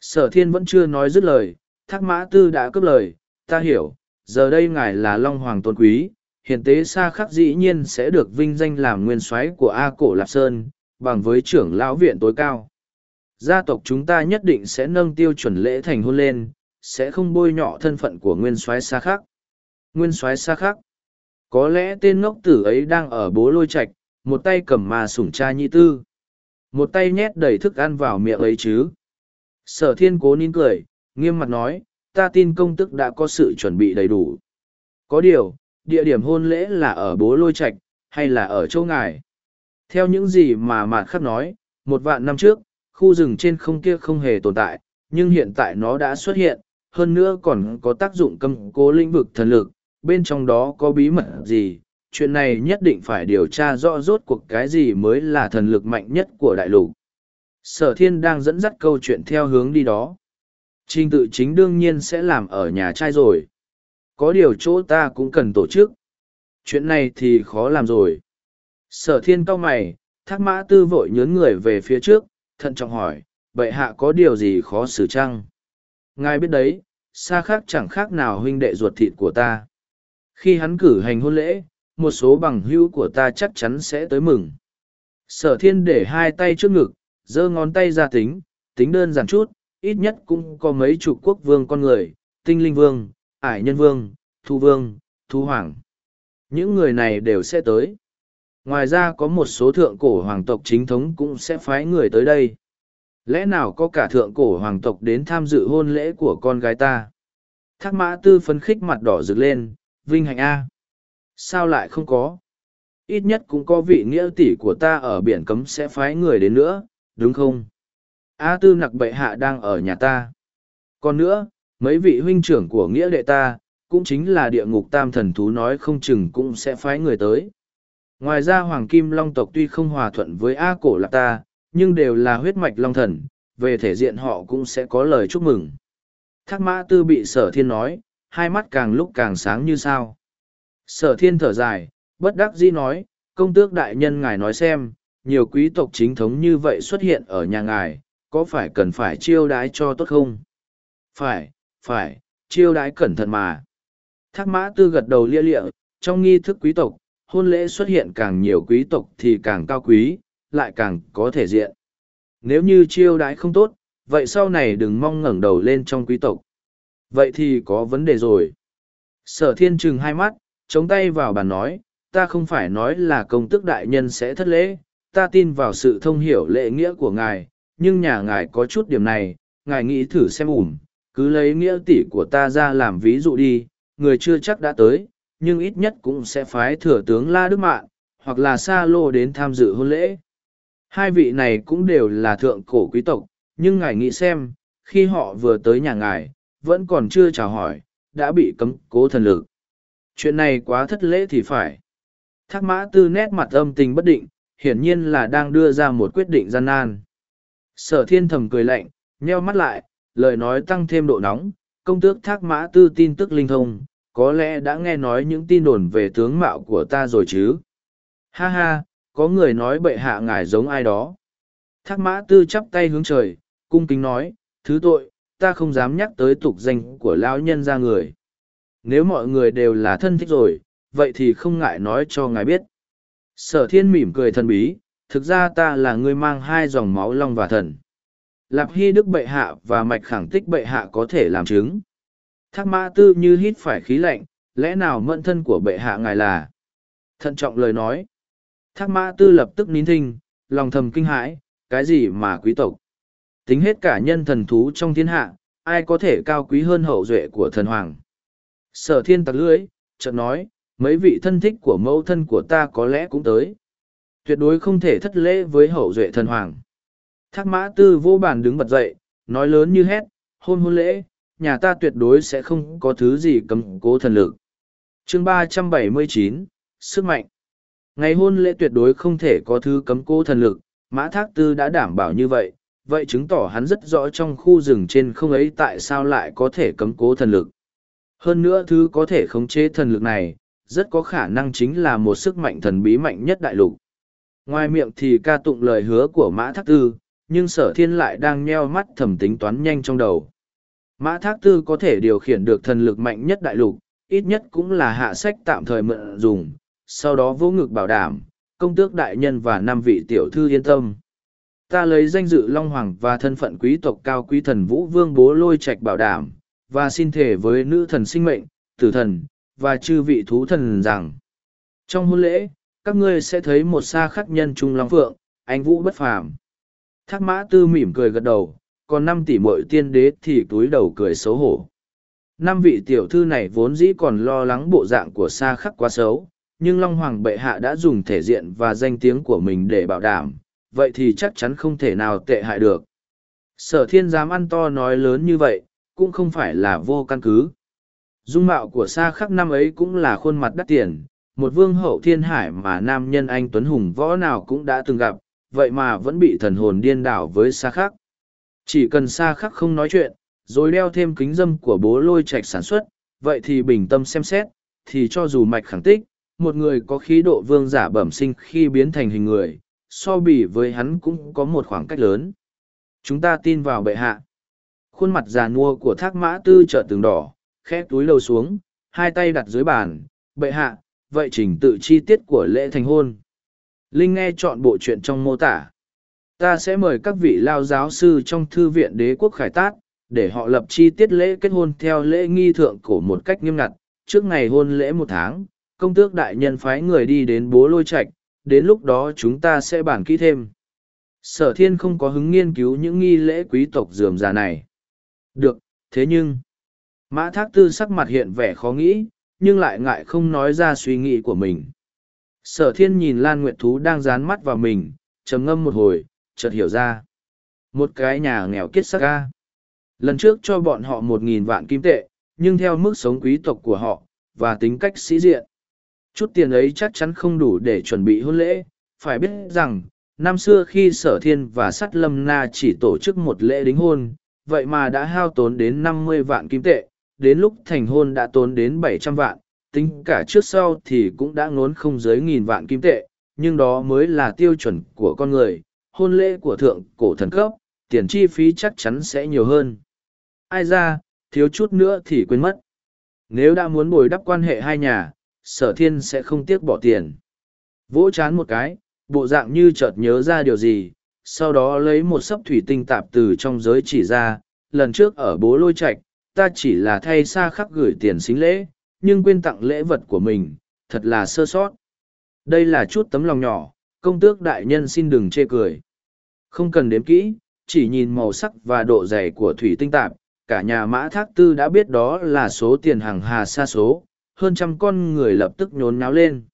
Sở thiên vẫn chưa nói dứt lời, thác mã tư đã cướp lời, ta hiểu, giờ đây ngài là Long Hoàng tôn quý, Hiền tế Sa Khắc dĩ nhiên sẽ được vinh danh làm nguyên soái của A Cổ Lạp Sơn, bằng với trưởng lão viện tối cao. Gia tộc chúng ta nhất định sẽ nâng tiêu chuẩn lễ thành hôn lên, sẽ không bôi nhọ thân phận của nguyên soái Sa Khắc. Nguyên soái Sa Khắc. Có lẽ tên ngốc tử ấy đang ở bố lôi Trạch, một tay cầm mà sủng cha nhi tư một tay nhét đầy thức ăn vào miệng ấy chứ sở thiên cố nín cười nghiêm mặt nói, ta tin công tức đã có sự chuẩn bị đầy đủ. Có điều, địa điểm hôn lễ là ở bố lôi trạch hay là ở châu ngài? Theo những gì mà mạt khắc nói, một vạn năm trước, khu rừng trên không kia không hề tồn tại, nhưng hiện tại nó đã xuất hiện, hơn nữa còn có tác dụng cầm cố lĩnh vực thần lực, bên trong đó có bí mật gì? Chuyện này nhất định phải điều tra rõ rốt cuộc cái gì mới là thần lực mạnh nhất của đại lục. Sở thiên đang dẫn dắt câu chuyện theo hướng đi đó trình tự chính đương nhiên sẽ làm ở nhà trai rồi. Có điều chỗ ta cũng cần tổ chức. Chuyện này thì khó làm rồi. Sở thiên cao mày thác mã tư vội nhớn người về phía trước thận trọng hỏi bệ hạ có điều gì khó xử chăng? Ngài biết đấy xa khác chẳng khác nào huynh đệ ruột thịt của ta. Khi hắn cử hành hôn lễ một số bằng hữu của ta chắc chắn sẽ tới mừng. Sở thiên để hai tay trước ngực, giơ ngón tay ra tính, tính đơn giản chút, ít nhất cũng có mấy chục quốc vương con người, tinh linh vương, ải nhân vương, thu vương, thu hoàng. Những người này đều sẽ tới. Ngoài ra có một số thượng cổ hoàng tộc chính thống cũng sẽ phái người tới đây. Lẽ nào có cả thượng cổ hoàng tộc đến tham dự hôn lễ của con gái ta? Thác mã tư phấn khích mặt đỏ rực lên, vinh hạnh A. Sao lại không có? Ít nhất cũng có vị nghĩa tỷ của ta ở biển cấm sẽ phái người đến nữa, đúng không? A tư nặc bệ hạ đang ở nhà ta. Còn nữa, mấy vị huynh trưởng của nghĩa đệ ta, cũng chính là địa ngục tam thần thú nói không chừng cũng sẽ phái người tới. Ngoài ra Hoàng Kim Long tộc tuy không hòa thuận với A cổ lạc ta, nhưng đều là huyết mạch Long thần, về thể diện họ cũng sẽ có lời chúc mừng. Thác mã tư bị sở thiên nói, hai mắt càng lúc càng sáng như sao. Sở thiên thở dài, bất đắc dĩ nói, công tước đại nhân ngài nói xem, nhiều quý tộc chính thống như vậy xuất hiện ở nhà ngài, có phải cần phải chiêu đái cho tốt không? Phải, phải, chiêu đái cẩn thận mà. Thác mã tư gật đầu lia lịa, trong nghi thức quý tộc, hôn lễ xuất hiện càng nhiều quý tộc thì càng cao quý, lại càng có thể diện. Nếu như chiêu đái không tốt, vậy sau này đừng mong ngẩng đầu lên trong quý tộc. Vậy thì có vấn đề rồi. Sở thiên trừng hai mắt, chống tay vào bàn nói, ta không phải nói là công tức đại nhân sẽ thất lễ, ta tin vào sự thông hiểu lễ nghĩa của ngài, nhưng nhà ngài có chút điểm này, ngài nghĩ thử xem ủm, cứ lấy nghĩa tỷ của ta ra làm ví dụ đi, người chưa chắc đã tới, nhưng ít nhất cũng sẽ phái thừa tướng La Đức Mạn, hoặc là Sa Lô đến tham dự hôn lễ. Hai vị này cũng đều là thượng cổ quý tộc, nhưng ngài nghĩ xem, khi họ vừa tới nhà ngài, vẫn còn chưa chào hỏi, đã bị cấm cố thần lực. Chuyện này quá thất lễ thì phải. Thác mã tư nét mặt âm tình bất định hiển nhiên là đang đưa ra một quyết định gian nan sở thiên thầm cười lạnh nheo mắt lại lời nói tăng thêm độ nóng công tước thác mã tư tin tức linh thông có lẽ đã nghe nói những tin đồn về tướng mạo của ta rồi chứ? Ha ha có người nói bệ hạ ngài giống ai đó. Thác mã tư chắp tay hướng trời cung kính nói thứ tội ta không dám nhắc tới tục danh của lão nhân ra người. Nếu mọi người đều là thân thích rồi, vậy thì không ngại nói cho ngài biết. Sở thiên mỉm cười thần bí, thực ra ta là người mang hai dòng máu long và thần. Lạp hy đức bệ hạ và mạch khẳng tích bệ hạ có thể làm chứng. Thác mã tư như hít phải khí lạnh, lẽ nào mẫn thân của bệ hạ ngài là? Thận trọng lời nói. Thác mã tư lập tức nín thinh, lòng thầm kinh hãi, cái gì mà quý tộc? Tính hết cả nhân thần thú trong thiên hạ, ai có thể cao quý hơn hậu duệ của thần hoàng? Sở thiên tặc lưỡi, chợt nói, mấy vị thân thích của mẫu thân của ta có lẽ cũng tới tuyệt đối không thể thất lễ với hậu duệ thần hoàng. Thác mã tư vô bàn đứng bật dậy, nói lớn như hét, hôn hôn lễ, nhà ta tuyệt đối sẽ không có thứ gì cấm cố thần lực. Chương ba trăm bảy mươi chín, sức mạnh. Ngày hôn lễ tuyệt đối không thể có thứ cấm cố thần lực, mã thác tư đã đảm bảo như vậy vậy chứng tỏ hắn rất rõ trong khu rừng trên không ấy tại sao lại có thể cấm cố thần lực. Hơn nữa thứ có thể khống chế thần lực này, rất có khả năng chính là một sức mạnh thần bí mạnh nhất đại lục ngoài miệng thì ca tụng lời hứa của mã thác tư, nhưng sở thiên lại đang nheo mắt thầm tính toán nhanh trong đầu. Mã thác tư có thể điều khiển được thần lực mạnh nhất đại lục, ít nhất cũng là hạ sách tạm thời mượn dùng, sau đó vô ngực bảo đảm, công tước đại nhân và năm vị tiểu thư yên tâm. Ta lấy danh dự long hoàng và thân phận quý tộc cao quý thần vũ vương bố lôi trạch bảo đảm, và xin thể với nữ thần sinh mệnh, tử thần, và chư vị thú thần rằng. Trong hôn lễ các ngươi sẽ thấy một xa khắc nhân trung long phượng, anh vũ bất phàm. Thác mã tư mỉm cười gật đầu, còn năm tỷ mội tiên đế thì túi đầu cười xấu hổ. Năm vị tiểu thư này vốn dĩ còn lo lắng bộ dạng của xa khắc quá xấu, nhưng long hoàng bệ hạ đã dùng thể diện và danh tiếng của mình để bảo đảm, vậy thì chắc chắn không thể nào tệ hại được. Sở thiên dám ăn to nói lớn như vậy, cũng không phải là vô căn cứ. Dung mạo của xa khắc năm ấy cũng là khuôn mặt đắt tiền một vương hậu thiên hải mà nam nhân anh tuấn hùng võ nào cũng đã từng gặp, vậy mà vẫn bị thần hồn điên đảo với xa khắc. Chỉ cần xa khắc không nói chuyện, rồi đeo thêm kính dâm của bố lôi trạch sản xuất, vậy thì bình tâm xem xét, thì cho dù mạch khẳng tích, một người có khí độ vương giả bẩm sinh khi biến thành hình người, so bì với hắn cũng có một khoảng cách lớn. Chúng ta tin vào bệ hạ. Khuôn mặt già nua của thác mã tư trợ tường đỏ, khẽ túi lâu xuống, hai tay đặt dưới bàn, bệ hạ vậy trình tự chi tiết của lễ thành hôn. Linh nghe chọn bộ chuyện trong mô tả. Ta sẽ mời các vị lao giáo sư trong thư viện đế quốc khải tát, để họ lập chi tiết lễ kết hôn theo lễ nghi thượng cổ một cách nghiêm ngặt. Trước ngày hôn lễ một tháng, công tước đại nhân phái người đi đến bố lôi trạch, đến lúc đó chúng ta sẽ bàn kỹ thêm. Sở thiên không có hứng nghiên cứu những nghi lễ quý tộc dườm già này. Được, thế nhưng, mã thác tư sắc mặt hiện vẻ khó nghĩ nhưng lại ngại không nói ra suy nghĩ của mình. Sở thiên nhìn lan nguyệt thú đang dán mắt vào mình, trầm ngâm một hồi, chợt hiểu ra. Một cái nhà nghèo kiết sắc ca lần trước cho bọn họ một nghìn vạn kim tệ, nhưng theo mức sống quý tộc của họ, và tính cách sĩ diện. Chút tiền ấy chắc chắn không đủ để chuẩn bị hôn lễ, phải biết rằng, năm xưa khi sở thiên và sắt lâm na chỉ tổ chức một lễ đính hôn, vậy mà đã hao tốn đến năm mươi vạn kim tệ đến lúc thành hôn đã tốn đến bảy trăm vạn tính cả trước sau thì cũng đã ngốn không dưới nghìn vạn kim tệ nhưng đó mới là tiêu chuẩn của con người hôn lễ của thượng cổ thần cấp tiền chi phí chắc chắn sẽ nhiều hơn. Ai ra thiếu chút nữa thì quên mất. Nếu đã muốn bồi đắp quan hệ hai nhà sở thiên sẽ không tiếc bỏ tiền. Vỗ chán một cái bộ dạng như chợt nhớ ra điều gì sau đó lấy một sấp thủy tinh tạp từ trong giới chỉ ra lần trước ở bố lôi Trạch, ta chỉ là thay xa khắc gửi tiền xính lễ, nhưng quên tặng lễ vật của mình, thật là sơ sót. Đây là chút tấm lòng nhỏ, công tước đại nhân xin đừng chê cười. Không cần đếm kỹ, chỉ nhìn màu sắc và độ dày của thủy tinh tạp, cả nhà mã thác tư đã biết đó là số tiền hàng hà xa số, hơn trăm con người lập tức nhốn náo lên.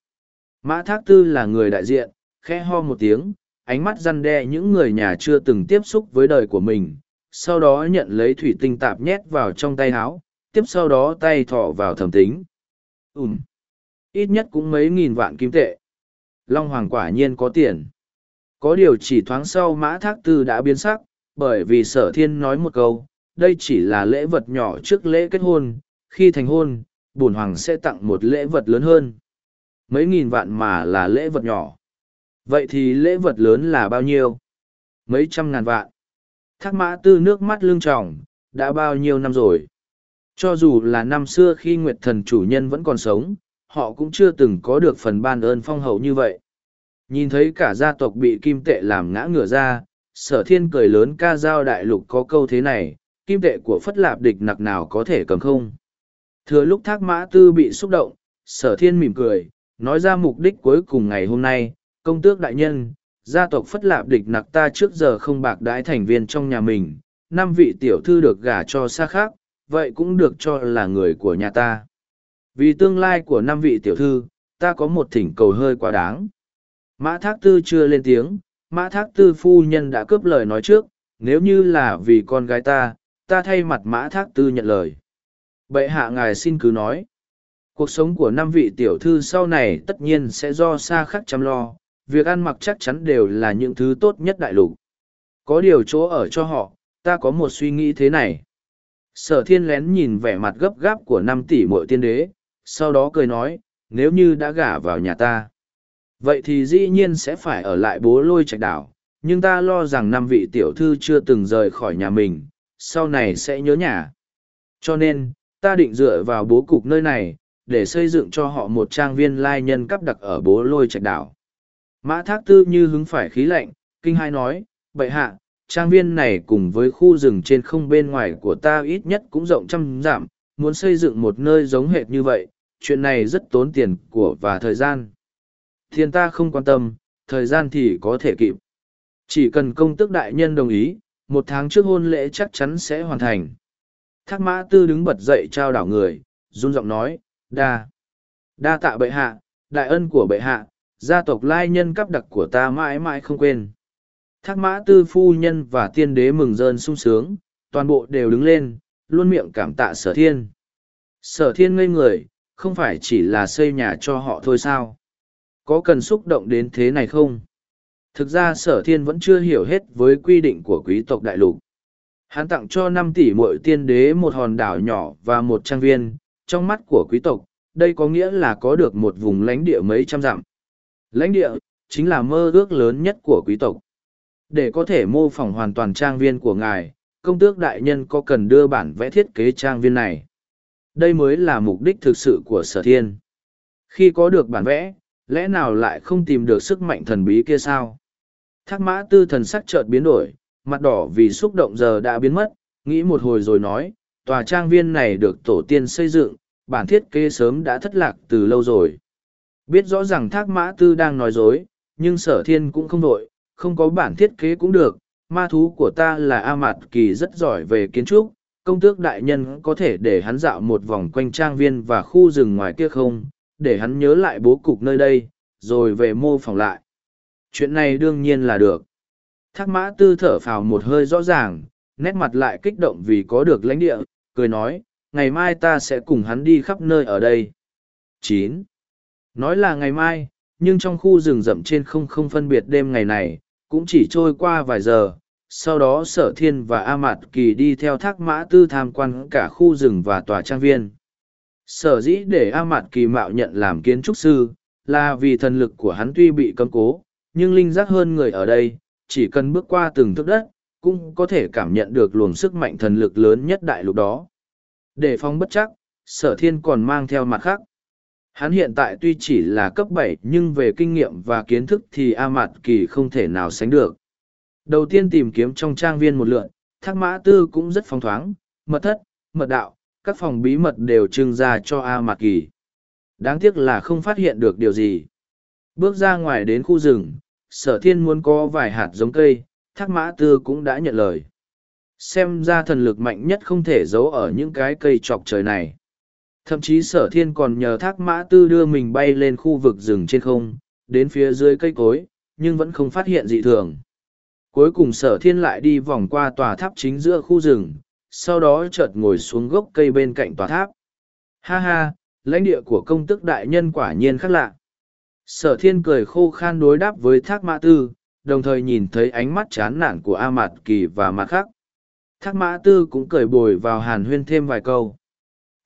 Mã thác tư là người đại diện, khẽ ho một tiếng, ánh mắt răn đe những người nhà chưa từng tiếp xúc với đời của mình sau đó nhận lấy thủy tinh tạp nhét vào trong tay áo tiếp sau đó tay thọ vào thẩm tính. Ừm, ít nhất cũng mấy nghìn vạn kim tệ. Long hoàng quả nhiên có tiền. Có điều chỉ thoáng sau mã thác tư đã biến sắc bởi vì sở thiên nói một câu đây chỉ là lễ vật nhỏ trước lễ kết hôn khi thành hôn bổn hoàng sẽ tặng một lễ vật lớn hơn. Mấy nghìn vạn mà là lễ vật nhỏ. Vậy thì lễ vật lớn là bao nhiêu? Mấy trăm ngàn vạn thác mã tư nước mắt lưng tròng đã bao nhiêu năm rồi cho dù là năm xưa khi nguyệt thần chủ nhân vẫn còn sống họ cũng chưa từng có được phần ban ơn phong hậu như vậy Nhìn thấy cả gia tộc bị kim tệ làm ngã ngửa ra, sở thiên cười lớn ca giao đại lục có câu thế này, kim tệ của phất lạp địch nặc nào có thể cầm không. Thừa lúc thác mã tư bị xúc động, sở thiên mỉm cười, nói ra mục đích cuối cùng ngày hôm nay, công tước đại nhân, gia tộc phất lạp địch nặc ta trước giờ không bạc đãi thành viên trong nhà mình, năm vị tiểu thư được gả cho xa khác, vậy cũng được cho là người của nhà ta. Vì tương lai của năm vị tiểu thư, ta có một thỉnh cầu hơi quá đáng. Mã thác tư chưa lên tiếng, mã thác tư phu nhân đã cướp lời nói trước, nếu như là vì con gái ta, ta thay mặt mã thác tư nhận lời. Bệ hạ ngài xin cứ nói. Cuộc sống của năm vị tiểu thư sau này tất nhiên sẽ do xa khắc chăm lo, việc ăn mặc chắc chắn đều là những thứ tốt nhất đại lục. Có điều chỗ ở cho họ, ta có một suy nghĩ thế này. Sở thiên lén nhìn vẻ mặt gấp gáp của năm tỷ mội tiên đế, sau đó cười nói, nếu như đã gả vào nhà ta. Vậy thì dĩ nhiên sẽ phải ở lại bố lôi trạch đảo, nhưng ta lo rằng năm vị tiểu thư chưa từng rời khỏi nhà mình, sau này sẽ nhớ nhà. Cho nên, ta định dựa vào bố cục nơi này, để xây dựng cho họ một trang viên lai nhân cấp đặc ở bố lôi trạch đảo. Mã thác tư như hứng phải khí lạnh, kinh hai nói, bậy hạ, trang viên này cùng với khu rừng trên không bên ngoài của ta ít nhất cũng rộng trăm giảm, muốn xây dựng một nơi giống hệt như vậy, chuyện này rất tốn tiền của và thời gian. Thiên ta không quan tâm, thời gian thì có thể kịp. Chỉ cần công tức đại nhân đồng ý, một tháng trước hôn lễ chắc chắn sẽ hoàn thành. Thác mã tư đứng bật dậy trao đảo người, run giọng nói, đa. Đa tạ bệ hạ, đại ân của bệ hạ, gia tộc lai nhân cấp đặc của ta mãi mãi không quên. Thác mã tư phu nhân và tiên đế mừng rơn sung sướng, toàn bộ đều đứng lên, luôn miệng cảm tạ sở thiên. Sở thiên ngây người, không phải chỉ là xây nhà cho họ thôi sao? Có cần xúc động đến thế này không? Thực ra sở thiên vẫn chưa hiểu hết với quy định của quý tộc đại lục. Hắn tặng cho năm tỷ mỗi tiên đế một hòn đảo nhỏ và một trang viên, trong mắt của quý tộc, đây có nghĩa là có được một vùng lãnh địa mấy trăm dặm. Lãnh địa, chính là mơ ước lớn nhất của quý tộc. Để có thể mô phỏng hoàn toàn trang viên của ngài, công tước đại nhân có cần đưa bản vẽ thiết kế trang viên này. Đây mới là mục đích thực sự của sở thiên. Khi có được bản vẽ, lẽ nào lại không tìm được sức mạnh thần bí kia sao? Thác mã tư thần sắc chợt biến đổi, mặt đỏ vì xúc động giờ đã biến mất, nghĩ một hồi rồi nói, tòa trang viên này được tổ tiên xây dựng, bản thiết kế sớm đã thất lạc từ lâu rồi. Biết rõ rằng thác mã tư đang nói dối, nhưng sở thiên cũng không đội, không có bản thiết kế cũng được, ma thú của ta là A Mạt Kỳ rất giỏi về kiến trúc, công tước đại nhân có thể để hắn dạo một vòng quanh trang viên và khu rừng ngoài kia không, để hắn nhớ lại bố cục nơi đây, rồi về mô phỏng lại. Chuyện này đương nhiên là được. Thác mã tư thở phào một hơi rõ ràng, nét mặt lại kích động vì có được lãnh địa, cười nói, ngày mai ta sẽ cùng hắn đi khắp nơi ở đây. chín Nói là ngày mai, nhưng trong khu rừng rậm trên không không phân biệt đêm ngày này, cũng chỉ trôi qua vài giờ. Sau đó sở thiên và A Mạt Kỳ đi theo thác mã tư tham quan cả khu rừng và tòa trang viên. Sở dĩ để A Mạt Kỳ mạo nhận làm kiến trúc sư, là vì thần lực của hắn tuy bị cấm cố, nhưng linh giác hơn người ở đây, chỉ cần bước qua từng thước đất, cũng có thể cảm nhận được luồng sức mạnh thần lực lớn nhất đại lục đó. Để phong bất chắc, sở thiên còn mang theo mặt khác. Hắn hiện tại tuy chỉ là cấp bảy nhưng về kinh nghiệm và kiến thức thì A Mạt Kỳ không thể nào sánh được. Đầu tiên tìm kiếm trong trang viên một lượn, thác mã tư cũng rất phong thoáng, mật thất, mật đạo, các phòng bí mật đều trưng ra cho A Mạt Kỳ. Đáng tiếc là không phát hiện được điều gì. Bước ra ngoài đến khu rừng, sở thiên muốn có vài hạt giống cây, thác mã tư cũng đã nhận lời. Xem ra thần lực mạnh nhất không thể giấu ở những cái cây trọc trời này. Thậm chí sở thiên còn nhờ thác mã tư đưa mình bay lên khu vực rừng trên không, đến phía dưới cây cối, nhưng vẫn không phát hiện dị thường. Cuối cùng sở thiên lại đi vòng qua tòa tháp chính giữa khu rừng, sau đó chợt ngồi xuống gốc cây bên cạnh tòa tháp. Ha ha, lãnh địa của công tức đại nhân quả nhiên khác lạ. Sở thiên cười khô khan đối đáp với thác mã tư, đồng thời nhìn thấy ánh mắt chán nản của A Mạt Kỳ và mặt khác. Thác mã tư cũng cười bồi vào hàn huyên thêm vài câu.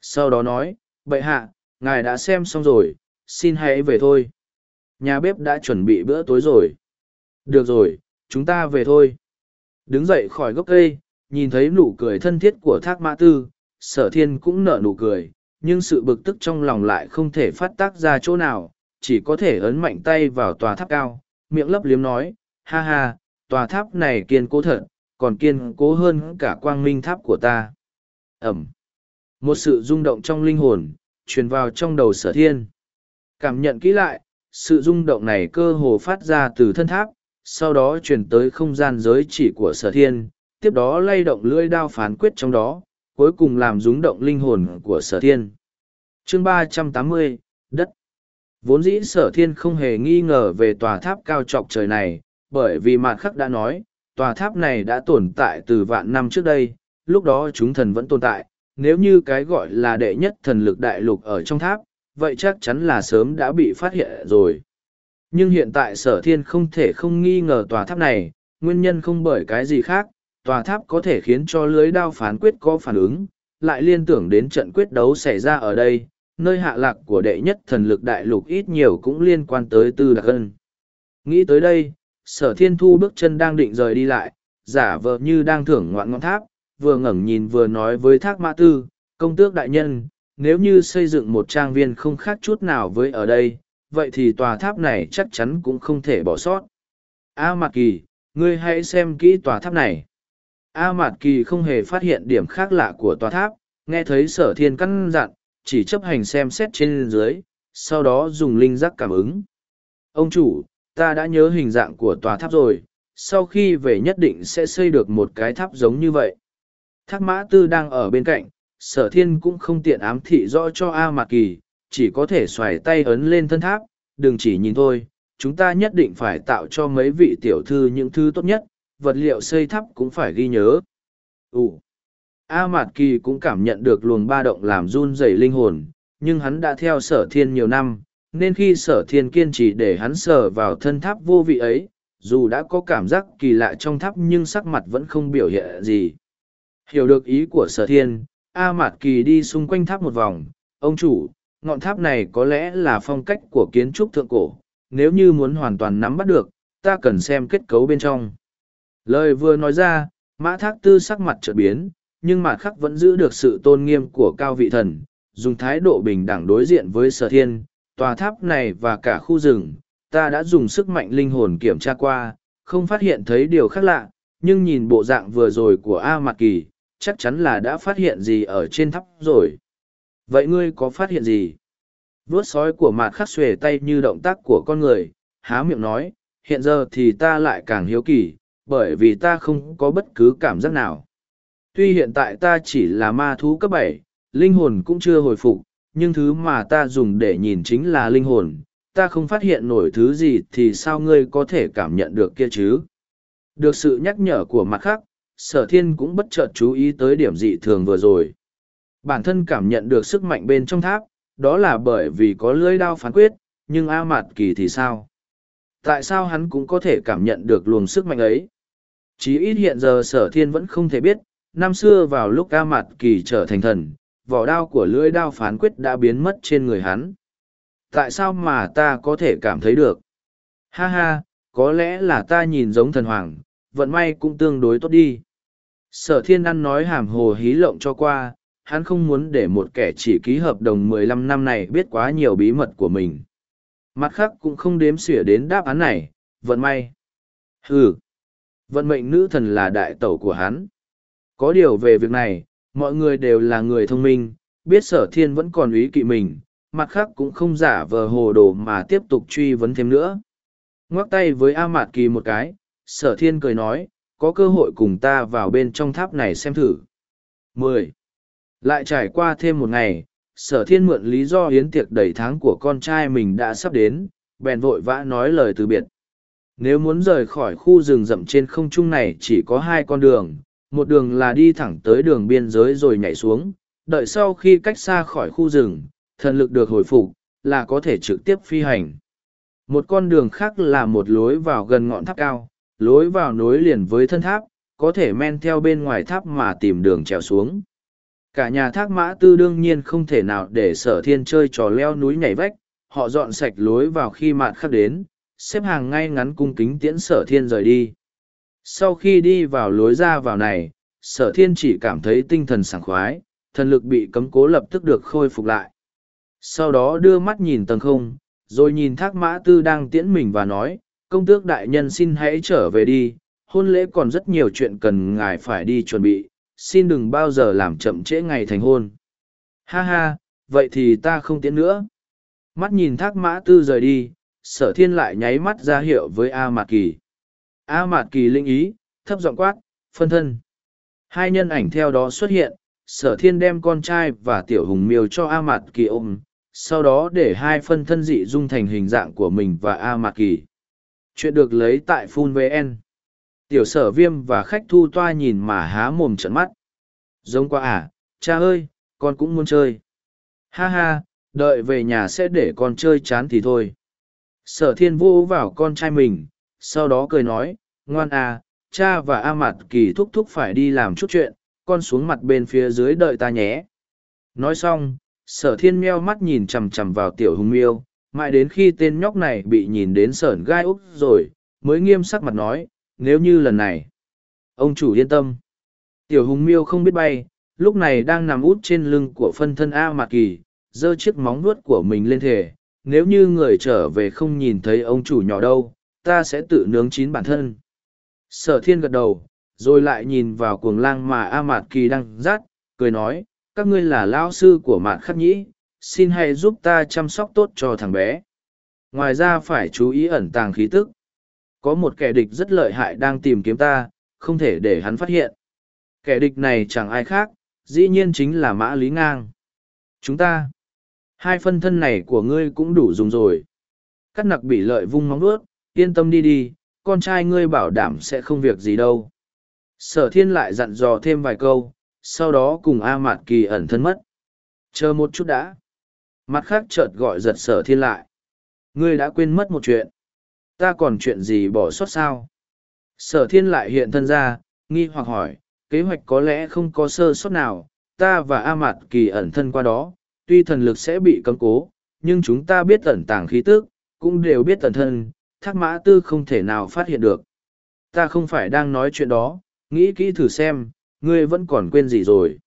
Sau đó nói, bệ hạ, ngài đã xem xong rồi, xin hãy về thôi. Nhà bếp đã chuẩn bị bữa tối rồi. Được rồi, chúng ta về thôi. Đứng dậy khỏi gốc cây, nhìn thấy nụ cười thân thiết của thác mã tư, sở thiên cũng nở nụ cười, nhưng sự bực tức trong lòng lại không thể phát tác ra chỗ nào, chỉ có thể ấn mạnh tay vào tòa tháp cao, miệng lấp liếm nói, ha ha, tòa tháp này kiên cố thật, còn kiên cố hơn cả quang minh tháp của ta. Ẩm. Một sự rung động trong linh hồn, truyền vào trong đầu sở thiên. Cảm nhận kỹ lại, sự rung động này cơ hồ phát ra từ thân tháp, sau đó truyền tới không gian giới chỉ của sở thiên, tiếp đó lay động lưỡi đao phán quyết trong đó, cuối cùng làm rung động linh hồn của sở thiên. Chương ba trăm tám mươi Đất Vốn dĩ sở thiên không hề nghi ngờ về tòa tháp cao trọc trời này, bởi vì mạn khắc đã nói, tòa tháp này đã tồn tại từ vạn năm trước đây, lúc đó chúng thần vẫn tồn tại, nếu như cái gọi là đệ nhất thần lực đại lục ở trong tháp, vậy chắc chắn là sớm đã bị phát hiện rồi. Nhưng hiện tại sở thiên không thể không nghi ngờ tòa tháp này, nguyên nhân không bởi cái gì khác, tòa tháp có thể khiến cho lưới đao phán quyết có phản ứng, lại liên tưởng đến trận quyết đấu xảy ra ở đây, nơi hạ lạc của đệ nhất thần lực đại lục ít nhiều cũng liên quan tới tư đặc ân. Nghĩ tới đây, sở thiên thu bước chân đang định rời đi lại, giả vờ như đang thưởng ngoạn ngọn tháp, vừa ngẩng nhìn vừa nói với thác mã tư, công tước đại nhân, nếu như xây dựng một trang viên không khác chút nào với ở đây, vậy thì tòa tháp này chắc chắn cũng không thể bỏ sót. A Mạt Kỳ, ngươi hãy xem kỹ tòa tháp này. A Mạt Kỳ không hề phát hiện điểm khác lạ của tòa tháp, nghe thấy sở thiên căn dặn, chỉ chấp hành xem xét trên dưới, sau đó dùng linh giác cảm ứng. Ông chủ, ta đã nhớ hình dạng của tòa tháp rồi, sau khi về nhất định sẽ xây được một cái tháp giống như vậy. Thác mã tư đang ở bên cạnh, sở thiên cũng không tiện ám thị rõ cho A Mạc Kỳ, chỉ có thể xoài tay ấn lên thân tháp, đừng chỉ nhìn thôi, chúng ta nhất định phải tạo cho mấy vị tiểu thư những thứ tốt nhất, vật liệu xây tháp cũng phải ghi nhớ. Ú, A Mạt Kỳ cũng cảm nhận được luồng ba động làm run rẩy linh hồn, nhưng hắn đã theo sở thiên nhiều năm, nên khi sở thiên kiên trì để hắn sờ vào thân tháp vô vị ấy, dù đã có cảm giác kỳ lạ trong tháp nhưng sắc mặt vẫn không biểu hiện gì. Hiểu được ý của sở thiên, A Mạt Kỳ đi xung quanh tháp một vòng, ông chủ, ngọn tháp này có lẽ là phong cách của kiến trúc thượng cổ, nếu như muốn hoàn toàn nắm bắt được, ta cần xem kết cấu bên trong. Lời vừa nói ra, mã thác tư sắc mặt trở biến, nhưng mạt khắc vẫn giữ được sự tôn nghiêm của cao vị thần, dùng thái độ bình đẳng đối diện với sở thiên, tòa tháp này và cả khu rừng, ta đã dùng sức mạnh linh hồn kiểm tra qua, không phát hiện thấy điều khác lạ, nhưng nhìn bộ dạng vừa rồi của A Mạc Kỳ, chắc chắn là đã phát hiện gì ở trên tháp rồi. Vậy ngươi có phát hiện gì? Vuốt sói của mạt khắc xuề tay như động tác của con người, há miệng nói, hiện giờ thì ta lại càng hiếu kỳ, bởi vì ta không có bất cứ cảm giác nào. Tuy hiện tại ta chỉ là ma thú cấp bảy, linh hồn cũng chưa hồi phục, nhưng thứ mà ta dùng để nhìn chính là linh hồn, ta không phát hiện nổi thứ gì thì sao ngươi có thể cảm nhận được kia chứ? Được sự nhắc nhở của mặt khác, sở thiên cũng bất chợt chú ý tới điểm dị thường vừa rồi. Bản thân cảm nhận được sức mạnh bên trong tháp, đó là bởi vì có lưỡi đao phán quyết, nhưng A Mạt Kỳ thì sao? Tại sao hắn cũng có thể cảm nhận được luồng sức mạnh ấy? Chí ít hiện giờ sở thiên vẫn không thể biết, năm xưa vào lúc A Mạt Kỳ trở thành thần, vỏ đao của lưỡi đao phán quyết đã biến mất trên người hắn. Tại sao mà ta có thể cảm thấy được? Ha ha, có lẽ là ta nhìn giống thần hoàng, vận may cũng tương đối tốt đi. Sở thiên ăn nói hàm hồ hí lộng cho qua, hắn không muốn để một kẻ chỉ ký hợp đồng mười lăm năm này biết quá nhiều bí mật của mình. Mặt khác cũng không đếm xỉa đến đáp án này, vận may. Ừ, vận mệnh nữ thần là đại tẩu của hắn. Có điều về việc này, mọi người đều là người thông minh, biết sở thiên vẫn còn ý kỵ mình, mặt khác cũng không giả vờ hồ đồ mà tiếp tục truy vấn thêm nữa. Ngoắc tay với A Mạt Kỳ một cái, sở thiên cười nói, có cơ hội cùng ta vào bên trong tháp này xem thử. mười Lại trải qua thêm một ngày, sở thiên mượn lý do hiến tiệc đầy tháng của con trai mình đã sắp đến, bèn vội vã nói lời từ biệt. Nếu muốn rời khỏi khu rừng rậm trên không trung này chỉ có hai con đường, một đường là đi thẳng tới đường biên giới rồi nhảy xuống, đợi sau khi cách xa khỏi khu rừng, thần lực được hồi phục, là có thể trực tiếp phi hành. Một con đường khác là một lối vào gần ngọn tháp cao, lối vào nối liền với thân tháp, có thể men theo bên ngoài tháp mà tìm đường trèo xuống. Cả nhà thác mã tư đương nhiên không thể nào để sở thiên chơi trò leo núi nhảy vách, họ dọn sạch lối vào khi mạn khắc đến, xếp hàng ngay ngắn cung kính tiễn sở thiên rời đi. Sau khi đi vào lối ra vào này, sở thiên chỉ cảm thấy tinh thần sảng khoái, thần lực bị cấm cố lập tức được khôi phục lại. Sau đó đưa mắt nhìn tầng không, rồi nhìn thác mã tư đang tiễn mình và nói, công tước đại nhân xin hãy trở về đi, hôn lễ còn rất nhiều chuyện cần ngài phải đi chuẩn bị, xin đừng bao giờ làm chậm trễ ngày thành hôn. Ha ha, vậy thì ta không tiến nữa. Mắt nhìn thác mã tư rời đi, sở thiên lại nháy mắt ra hiệu với A Mạt Kỳ. A Mạt Kỳ linh ý, thấp giọng quát, phân thân. Hai nhân ảnh theo đó xuất hiện, sở thiên đem con trai và tiểu hùng miêu cho A Mạt Kỳ ôm, sau đó để hai phân thân dị dung thành hình dạng của mình và A Mạt Kỳ. Chuyện được lấy tại Phun VN. Tiểu sở viêm và khách thu toa nhìn mà há mồm trận mắt. Giống quá à, cha ơi, con cũng muốn chơi. Ha ha, đợi về nhà sẽ để con chơi chán thì thôi. Sở thiên vô vào con trai mình, sau đó cười nói, ngoan à, cha và A Mạt Kỳ thúc thúc phải đi làm chút chuyện, con xuống mặt bên phía dưới đợi ta nhé. Nói xong, sở thiên meo mắt nhìn chằm chằm vào tiểu hùng miêu, mãi đến khi tên nhóc này bị nhìn đến sởn gai úc rồi, mới nghiêm sắc mặt nói, nếu như lần này. Ông chủ yên tâm. Tiểu hùng miêu không biết bay, lúc này đang nằm út trên lưng của phân thân A Mạc Kỳ, giơ chiếc móng nuốt của mình lên thể. Nếu như người trở về không nhìn thấy ông chủ nhỏ đâu, ta sẽ tự nướng chín bản thân. Sở thiên gật đầu, rồi lại nhìn vào cuồng lang mà A Mạt Kỳ đang dắt, cười nói, các ngươi là lão sư của Mạt Khắc Nhĩ, xin hãy giúp ta chăm sóc tốt cho thằng bé. Ngoài ra phải chú ý ẩn tàng khí tức. Có một kẻ địch rất lợi hại đang tìm kiếm ta, không thể để hắn phát hiện. Kẻ địch này chẳng ai khác, dĩ nhiên chính là Mã Lý Ngang. Chúng ta, hai phân thân này của ngươi cũng đủ dùng rồi. Cắt nặc bị lợi vung móng ướt yên tâm đi đi, con trai ngươi bảo đảm sẽ không việc gì đâu. Sở thiên lại dặn dò thêm vài câu, sau đó cùng A Mạt Kỳ ẩn thân mất. Chờ một chút đã. Mặt khác chợt gọi giật sở thiên lại. Ngươi đã quên mất một chuyện. Ta còn chuyện gì bỏ sót sao? Sở thiên lại hiện thân ra, nghi hoặc hỏi, kế hoạch có lẽ không có sơ sót nào, ta và A Mạt Kỳ ẩn thân qua đó, tuy thần lực sẽ bị cấm cố, nhưng chúng ta biết ẩn tàng khí tức, cũng đều biết ẩn thân, thác mã tư không thể nào phát hiện được. Ta không phải đang nói chuyện đó, nghĩ kỹ thử xem, ngươi vẫn còn quên gì rồi.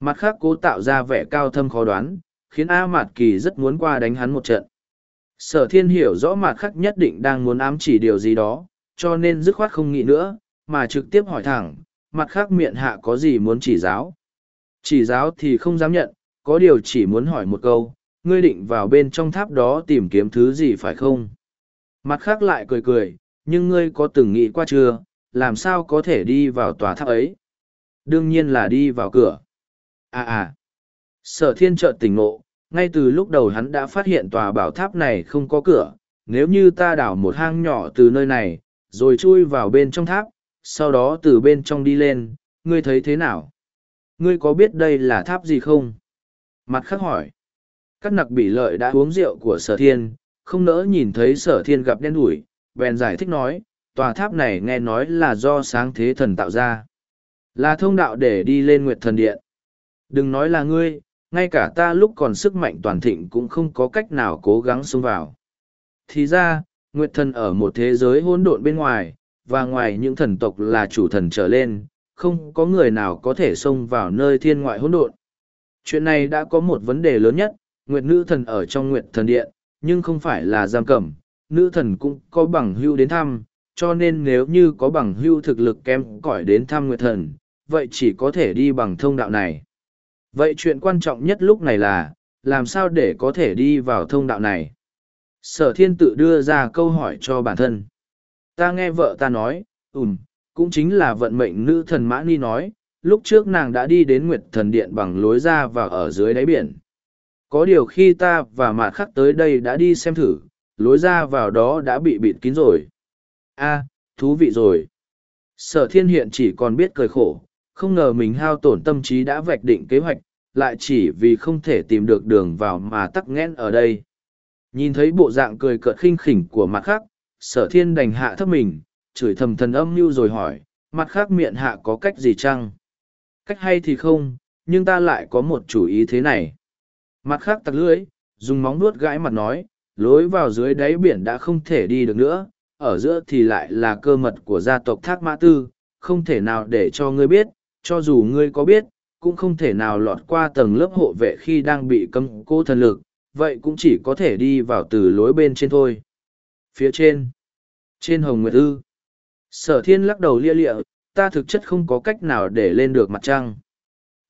Mặt khác cố tạo ra vẻ cao thâm khó đoán, khiến A Mạt Kỳ rất muốn qua đánh hắn một trận. Sở thiên hiểu rõ mặt khắc nhất định đang muốn ám chỉ điều gì đó, cho nên dứt khoát không nghĩ nữa, mà trực tiếp hỏi thẳng, mặt khắc miệng hạ có gì muốn chỉ giáo. Chỉ giáo thì không dám nhận, có điều chỉ muốn hỏi một câu, ngươi định vào bên trong tháp đó tìm kiếm thứ gì phải không? Mặt khác lại cười cười, nhưng ngươi có từng nghĩ qua chưa, làm sao có thể đi vào tòa tháp ấy? Đương nhiên là đi vào cửa. À à! Sở thiên trợ tỉnh ngộ, ngay từ lúc đầu hắn đã phát hiện tòa bảo tháp này không có cửa, nếu như ta đào một hang nhỏ từ nơi này, rồi chui vào bên trong tháp, sau đó từ bên trong đi lên, ngươi thấy thế nào? Ngươi có biết đây là tháp gì không? Mặt khắc hỏi. Các nặc bị lợi đã uống rượu của sở thiên, không nỡ nhìn thấy sở thiên gặp đen đủi, bèn giải thích nói, tòa tháp này nghe nói là do sáng thế thần tạo ra. Là thông đạo để đi lên Nguyệt Thần Điện. Đừng nói là ngươi, ngay cả ta lúc còn sức mạnh toàn thịnh cũng không có cách nào cố gắng xông vào. Thì ra, Nguyệt Thần ở một thế giới hỗn độn bên ngoài, và ngoài những thần tộc là chủ thần trở lên, không có người nào có thể xông vào nơi thiên ngoại hỗn độn. Chuyện này đã có một vấn đề lớn nhất, Nguyệt Nữ Thần ở trong Nguyệt Thần Điện, nhưng không phải là giam cầm, nữ thần cũng có bằng hưu đến thăm, cho nên nếu như có bằng hưu thực lực kém cỏi đến thăm Nguyệt Thần, vậy chỉ có thể đi bằng thông đạo này. Vậy chuyện quan trọng nhất lúc này là, làm sao để có thể đi vào thông đạo này? Sở thiên tự đưa ra câu hỏi cho bản thân. Ta nghe vợ ta nói, ùm, cũng chính là vận mệnh nữ thần Mã Ni nói, lúc trước nàng đã đi đến Nguyệt Thần Điện bằng lối ra và ở dưới đáy biển. Có điều khi ta và Mạt Khắc tới đây đã đi xem thử, lối ra vào đó đã bị bịt kín rồi. a thú vị rồi. Sở thiên hiện chỉ còn biết cười khổ, không ngờ mình hao tổn tâm trí đã vạch định kế hoạch, lại chỉ vì không thể tìm được đường vào mà tắc nghẽn ở đây. Nhìn thấy bộ dạng cười cợt khinh khỉnh của mặt khác, sở thiên đành hạ thấp mình, chửi thầm thần âm mưu rồi hỏi, mặt khác miệng hạ có cách gì chăng? Cách hay thì không, nhưng ta lại có một chủ ý thế này. Mặt khác tặc lưỡi, dùng móng nuốt gãi mặt nói, lối vào dưới đáy biển đã không thể đi được nữa, ở giữa thì lại là cơ mật của gia tộc Thác Mã Tư, không thể nào để cho ngươi biết, cho dù ngươi có biết, cũng không thể nào lọt qua tầng lớp hộ vệ khi đang bị cấm cố thần lực, vậy cũng chỉ có thể đi vào từ lối bên trên thôi. Phía trên, Trên hồng nguyệt ư. Sở thiên lắc đầu lia lịa, ta thực chất không có cách nào để lên được mặt trăng.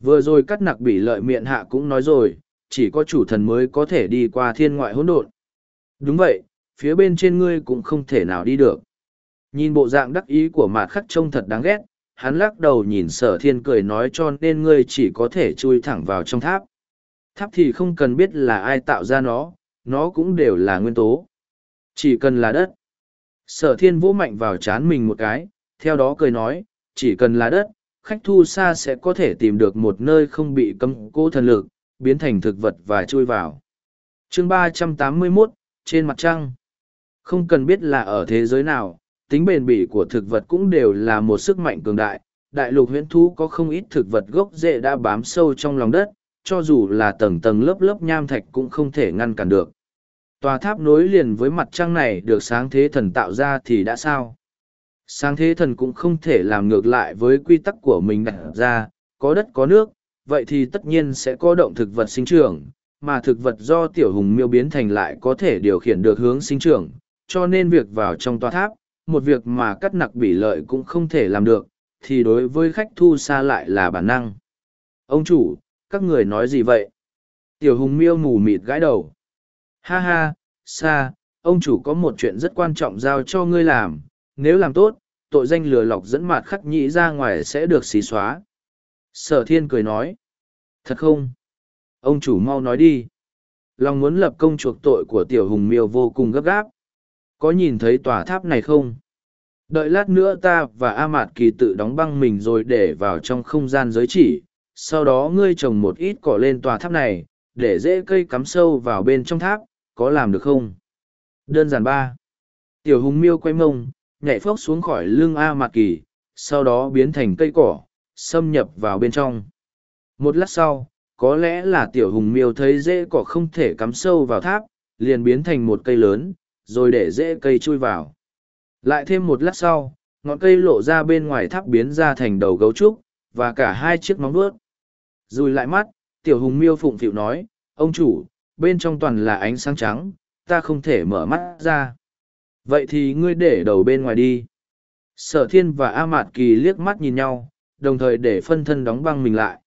Vừa rồi cắt nặc bị lợi miệng hạ cũng nói rồi, chỉ có chủ thần mới có thể đi qua thiên ngoại hỗn độn. Đúng vậy, phía bên trên ngươi cũng không thể nào đi được. Nhìn bộ dạng đắc ý của mạt khắc trông thật đáng ghét, hắn lắc đầu nhìn sở thiên cười nói cho nên ngươi chỉ có thể chui thẳng vào trong tháp. Tháp thì không cần biết là ai tạo ra nó, nó cũng đều là nguyên tố. Chỉ cần là đất. Sở thiên vỗ mạnh vào chán mình một cái, theo đó cười nói, chỉ cần là đất, khách thu xa sẽ có thể tìm được một nơi không bị cấm cố thần lực, biến thành thực vật và chui vào. chương ba trăm tám mươi 381, trên mặt trăng. Không cần biết là ở thế giới nào, tính bền bỉ của thực vật cũng đều là một sức mạnh cường đại. Đại lục huyễn thú có không ít thực vật gốc rễ đã bám sâu trong lòng đất, cho dù là tầng tầng lớp lớp nham thạch cũng không thể ngăn cản được. Tòa tháp nối liền với mặt trăng này được sáng thế thần tạo ra thì đã sao? Sáng thế thần cũng không thể làm ngược lại với quy tắc của mình đặt ra, có đất có nước, vậy thì tất nhiên sẽ có động thực vật sinh trưởng, mà thực vật do tiểu hùng miêu biến thành lại có thể điều khiển được hướng sinh trưởng, cho nên việc vào trong tòa tháp, một việc mà cắt nặc bỉ lợi cũng không thể làm được, thì đối với khách thu xa lại là bản năng. Ông chủ, các người nói gì vậy? Tiểu hùng miêu mù mịt gãi đầu. Ha ha, xa, ông chủ có một chuyện rất quan trọng giao cho ngươi làm, nếu làm tốt, tội danh lừa lọc dẫn mặt khắc nhĩ ra ngoài sẽ được xí xóa. Sở thiên cười nói. Thật không? Ông chủ mau nói đi. Lòng muốn lập công chuộc tội của tiểu hùng miêu vô cùng gấp gáp. Có nhìn thấy tòa tháp này không? Đợi lát nữa ta và A Mạt Kỳ tự đóng băng mình rồi để vào trong không gian giới chỉ. Sau đó ngươi trồng một ít cỏ lên tòa tháp này, để dễ cây cắm sâu vào bên trong tháp, có làm được không? Đơn giản ba. Tiểu hùng miêu quay mông, nhảy phốc xuống khỏi lưng A Mạt Kỳ, sau đó biến thành cây cỏ, xâm nhập vào bên trong. Một lát sau, có lẽ là tiểu hùng miêu thấy dễ cỏ không thể cắm sâu vào tháp, liền biến thành một cây lớn, rồi để dễ cây chui vào. Lại thêm một lát sau, ngọn cây lộ ra bên ngoài tháp biến ra thành đầu gấu trúc, và cả hai chiếc móng vuốt. Rùi lại mắt, tiểu hùng miêu phụng phịu nói, ông chủ, bên trong toàn là ánh sáng trắng, ta không thể mở mắt ra. Vậy thì ngươi để đầu bên ngoài đi. Sở thiên và A Mạt Kỳ liếc mắt nhìn nhau, đồng thời để phân thân đóng băng mình lại.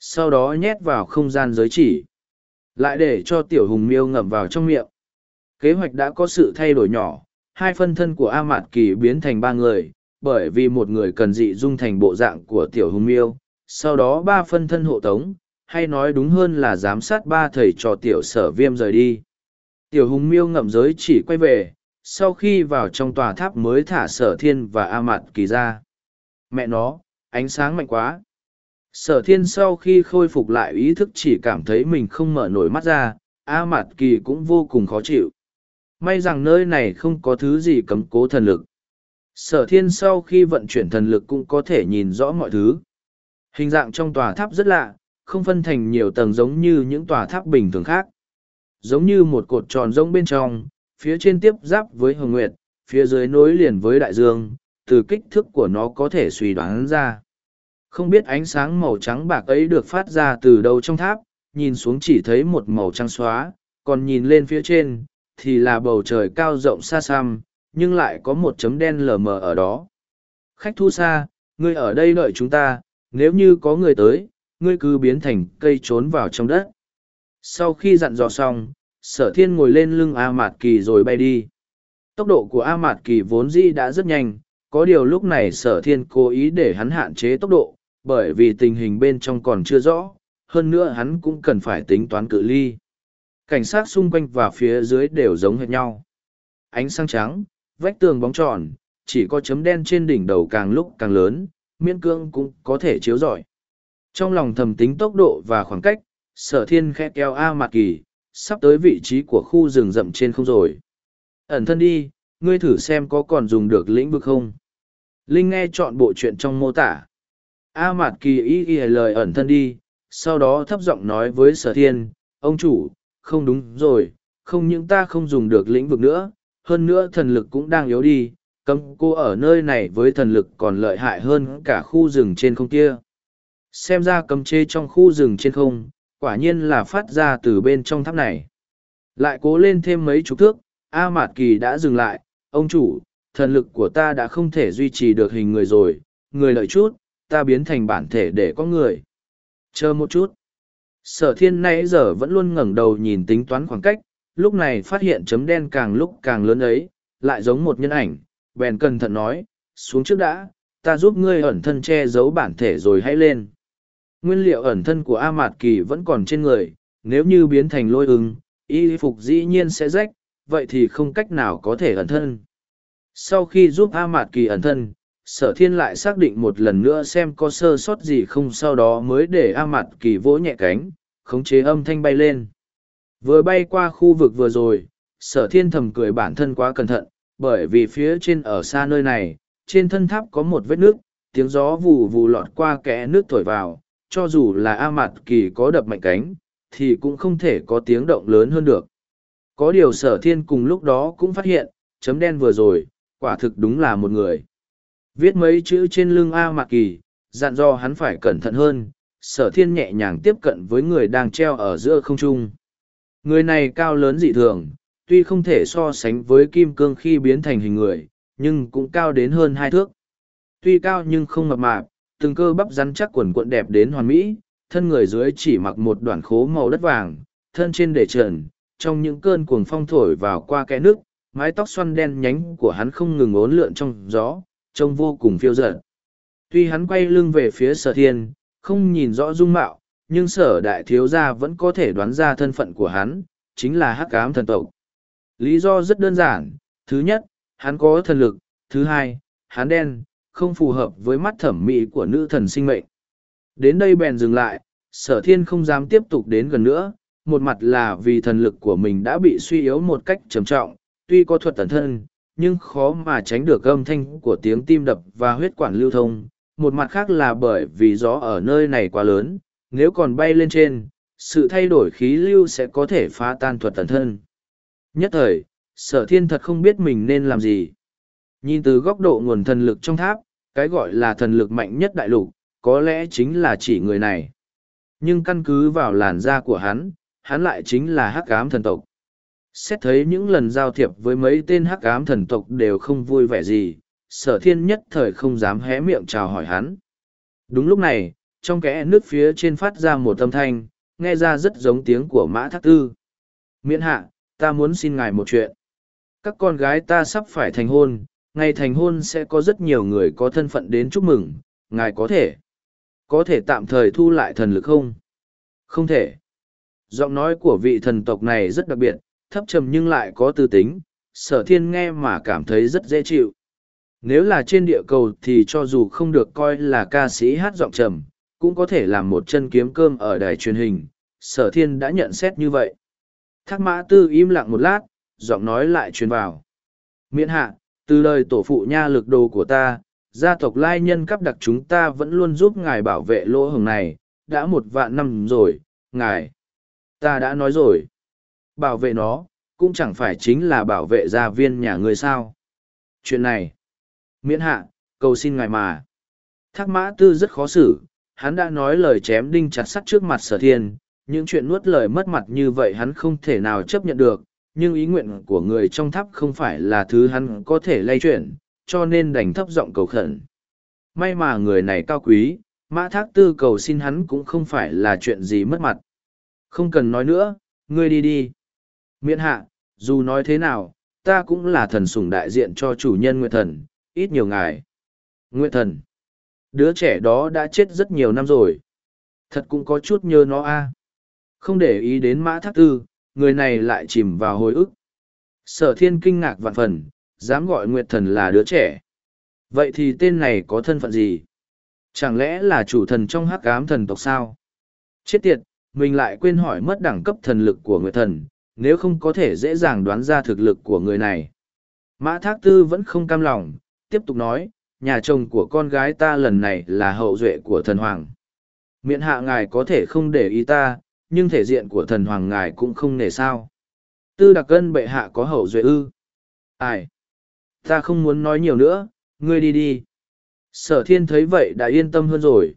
Sau đó nhét vào không gian giới chỉ. Lại để cho tiểu hùng miêu ngậm vào trong miệng. Kế hoạch đã có sự thay đổi nhỏ, hai phân thân của A Mạt Kỳ biến thành ba người, bởi vì một người cần dị dung thành bộ dạng của tiểu hùng miêu. Sau đó ba phân thân hộ tống, hay nói đúng hơn là giám sát ba thầy trò tiểu sở viêm rời đi. Tiểu hùng miêu ngậm giới chỉ quay về, sau khi vào trong tòa tháp mới thả sở thiên và A Mạt Kỳ ra. Mẹ nó, ánh sáng mạnh quá. Sở thiên sau khi khôi phục lại ý thức chỉ cảm thấy mình không mở nổi mắt ra, A Mạt Kỳ cũng vô cùng khó chịu. May rằng nơi này không có thứ gì cấm cố thần lực. Sở thiên sau khi vận chuyển thần lực cũng có thể nhìn rõ mọi thứ. Hình dạng trong tòa tháp rất lạ, không phân thành nhiều tầng giống như những tòa tháp bình thường khác. Giống như một cột tròn rông bên trong, phía trên tiếp giáp với hồng nguyệt, phía dưới nối liền với đại dương, từ kích thước của nó có thể suy đoán ra. Không biết ánh sáng màu trắng bạc ấy được phát ra từ đâu trong tháp, nhìn xuống chỉ thấy một màu trắng xóa, còn nhìn lên phía trên, thì là bầu trời cao rộng xa xăm, nhưng lại có một chấm đen lờ mờ ở đó. Khách thu xa, ngươi ở đây đợi chúng ta, nếu như có người tới, ngươi cứ biến thành cây trốn vào trong đất. Sau khi dặn dò xong, sở thiên ngồi lên lưng A Mạt Kỳ rồi bay đi. Tốc độ của A Mạt Kỳ vốn dĩ đã rất nhanh, có điều lúc này sở thiên cố ý để hắn hạn chế tốc độ, bởi vì tình hình bên trong còn chưa rõ, hơn nữa hắn cũng cần phải tính toán cự ly. Cảnh sát xung quanh và phía dưới đều giống hệt nhau. Ánh sáng trắng, vách tường bóng tròn, chỉ có chấm đen trên đỉnh đầu càng lúc càng lớn, miễn cương cũng có thể chiếu rọi. Trong lòng thầm tính tốc độ và khoảng cách, sở thiên khẽ keo A Mạt Kỳ, sắp tới vị trí của khu rừng rậm trên không rồi. Ẩn thân đi, ngươi thử xem có còn dùng được lĩnh vực không. Linh nghe chọn bộ chuyện trong mô tả. A Mạt Kỳ ý ý lời ẩn thân đi, sau đó thấp giọng nói với sở thiên, ông chủ, không đúng rồi, không những ta không dùng được lĩnh vực nữa, hơn nữa thần lực cũng đang yếu đi, cấm cô ở nơi này với thần lực còn lợi hại hơn cả khu rừng trên không kia. Xem ra cấm chế trong khu rừng trên không, quả nhiên là phát ra từ bên trong tháp này. Lại cố lên thêm mấy chục thước, A Mạt Kỳ đã dừng lại, ông chủ, thần lực của ta đã không thể duy trì được hình người rồi, người lợi chút, ta biến thành bản thể để có người. Chờ một chút. Sở thiên nãy giờ vẫn luôn ngẩng đầu nhìn tính toán khoảng cách, lúc này phát hiện chấm đen càng lúc càng lớn ấy, lại giống một nhân ảnh, bèn cẩn thận nói, xuống trước đã, ta giúp ngươi ẩn thân che giấu bản thể rồi hãy lên. Nguyên liệu ẩn thân của A Mạt Kỳ vẫn còn trên người, nếu như biến thành lôi ưng, y phục dĩ nhiên sẽ rách, vậy thì không cách nào có thể ẩn thân. Sau khi giúp A Mạt Kỳ ẩn thân, sở thiên lại xác định một lần nữa xem có sơ sót gì không sau đó mới để A Mạt Kỳ vỗ nhẹ cánh, khống chế âm thanh bay lên. Vừa bay qua khu vực vừa rồi, sở thiên thầm cười bản thân quá cẩn thận, bởi vì phía trên ở xa nơi này, trên thân tháp có một vết nước, tiếng gió vù vù lọt qua kẽ nước thổi vào, cho dù là A Mạt Kỳ có đập mạnh cánh, thì cũng không thể có tiếng động lớn hơn được. Có điều sở thiên cùng lúc đó cũng phát hiện, chấm đen vừa rồi, quả thực đúng là một người. Viết mấy chữ trên lưng A Mạc Kỳ, dặn dò hắn phải cẩn thận hơn, sở thiên nhẹ nhàng tiếp cận với người đang treo ở giữa không trung. Người này cao lớn dị thường, tuy không thể so sánh với kim cương khi biến thành hình người, nhưng cũng cao đến hơn hai thước. Tuy cao nhưng không mập mạp, từng cơ bắp rắn chắc quần cuộn đẹp đến hoàn mỹ, thân người dưới chỉ mặc một đoạn khố màu đất vàng, thân trên để trần, trong những cơn cuồng phong thổi vào qua kẽ nước, mái tóc xoăn đen nhánh của hắn không ngừng ốn lượn trong gió, trông vô cùng phiêu dở. Tuy hắn quay lưng về phía sở thiên, không nhìn rõ dung mạo, nhưng sở đại thiếu gia vẫn có thể đoán ra thân phận của hắn, chính là hắc ám thần tộc. Lý do rất đơn giản, thứ nhất, hắn có thần lực, thứ hai, hắn đen, không phù hợp với mắt thẩm mỹ của nữ thần sinh mệnh. Đến đây bèn dừng lại, sở thiên không dám tiếp tục đến gần nữa, một mặt là vì thần lực của mình đã bị suy yếu một cách trầm trọng, tuy có thuật tẩn thân, nhưng khó mà tránh được âm thanh của tiếng tim đập và huyết quản lưu thông. Một mặt khác là bởi vì gió ở nơi này quá lớn, nếu còn bay lên trên, sự thay đổi khí lưu sẽ có thể phá tan thuật tẩn thân. Nhất thời, sở thiên thật không biết mình nên làm gì. Nhìn từ góc độ nguồn thần lực trong tháp, cái gọi là thần lực mạnh nhất đại lục, có lẽ chính là chỉ người này. Nhưng căn cứ vào làn da của hắn, hắn lại chính là hắc ám thần tộc. Xét thấy những lần giao thiệp với mấy tên hắc ám thần tộc đều không vui vẻ gì, sở thiên nhất thời không dám hé miệng chào hỏi hắn. Đúng lúc này, trong kẽ nước phía trên phát ra một âm thanh, nghe ra rất giống tiếng của mã thác tư. Miễn hạ, ta muốn xin ngài một chuyện. Các con gái ta sắp phải thành hôn, ngày thành hôn sẽ có rất nhiều người có thân phận đến chúc mừng, ngài có thể. Có thể tạm thời thu lại thần lực không? Không thể. Giọng nói của vị thần tộc này rất đặc biệt, thấp trầm nhưng lại có tư tính, sở thiên nghe mà cảm thấy rất dễ chịu. Nếu là trên địa cầu thì cho dù không được coi là ca sĩ hát giọng trầm, cũng có thể làm một chân kiếm cơm ở đài truyền hình, sở thiên đã nhận xét như vậy. Thác mã tư im lặng một lát, giọng nói lại truyền vào. Miễn hạ, từ lời tổ phụ nha lực đồ của ta, gia tộc lai nhân cấp đặc chúng ta vẫn luôn giúp ngài bảo vệ lỗ hồng này, đã một vạn năm rồi, ngài. Ta đã nói rồi. Bảo vệ nó, cũng chẳng phải chính là bảo vệ gia viên nhà người sao. Chuyện này, miễn hạ, cầu xin ngài mà. Thác mã tư rất khó xử, hắn đã nói lời chém đinh chặt sắt trước mặt sở thiên, những chuyện nuốt lời mất mặt như vậy hắn không thể nào chấp nhận được, nhưng ý nguyện của người trong tháp không phải là thứ hắn có thể lay chuyển, cho nên đành thấp giọng cầu khẩn. May mà người này cao quý, mã thác tư cầu xin hắn cũng không phải là chuyện gì mất mặt. Không cần nói nữa, ngươi đi đi. Miễn hạ, dù nói thế nào, ta cũng là thần sủng đại diện cho chủ nhân Nguyệt Thần, ít nhiều ngài. Nguyệt Thần, đứa trẻ đó đã chết rất nhiều năm rồi. Thật cũng có chút nhớ nó a. Không để ý đến mã thác tư, người này lại chìm vào hồi ức. Sở thiên kinh ngạc vạn phần, dám gọi Nguyệt Thần là đứa trẻ. Vậy thì tên này có thân phận gì? Chẳng lẽ là chủ thần trong hắc ám thần tộc sao? Chết tiệt, mình lại quên hỏi mất đẳng cấp thần lực của Nguyệt Thần, nếu không có thể dễ dàng đoán ra thực lực của người này. Mã Thác Tư vẫn không cam lòng, tiếp tục nói, nhà chồng của con gái ta lần này là hậu duệ của thần hoàng. Miễn hạ ngài có thể không để ý ta, nhưng thể diện của thần hoàng ngài cũng không nể sao. Tư đặc cân bệ hạ có hậu duệ ư. Ai? Ta không muốn nói nhiều nữa, ngươi đi đi. Sở thiên thấy vậy đã yên tâm hơn rồi.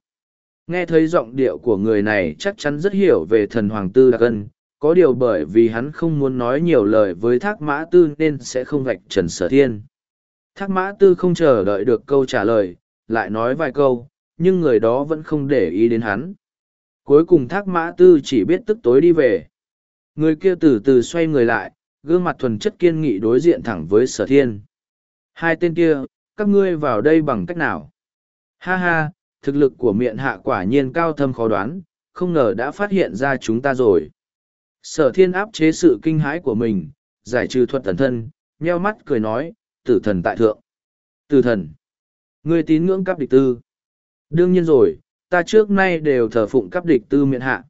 Nghe thấy giọng điệu của người này chắc chắn rất hiểu về thần hoàng tư đặc cân, có điều bởi vì hắn không muốn nói nhiều lời với thác mã tư nên sẽ không vạch trần sở thiên. Thác mã tư không chờ đợi được câu trả lời, lại nói vài câu, nhưng người đó vẫn không để ý đến hắn. Cuối cùng thác mã tư chỉ biết tức tối đi về. Người kia từ từ xoay người lại, gương mặt thuần chất kiên nghị đối diện thẳng với sở thiên. Hai tên kia, các ngươi vào đây bằng cách nào? Ha ha, thực lực của miệng hạ quả nhiên cao thâm khó đoán, không ngờ đã phát hiện ra chúng ta rồi. Sở thiên áp chế sự kinh hãi của mình, giải trừ thuật thần thân, nheo mắt cười nói, tử thần tại thượng. Tử thần. Ngươi tín ngưỡng cắp địch tư. Đương nhiên rồi, ta trước nay đều thờ phụng cắp địch tư miện hạ.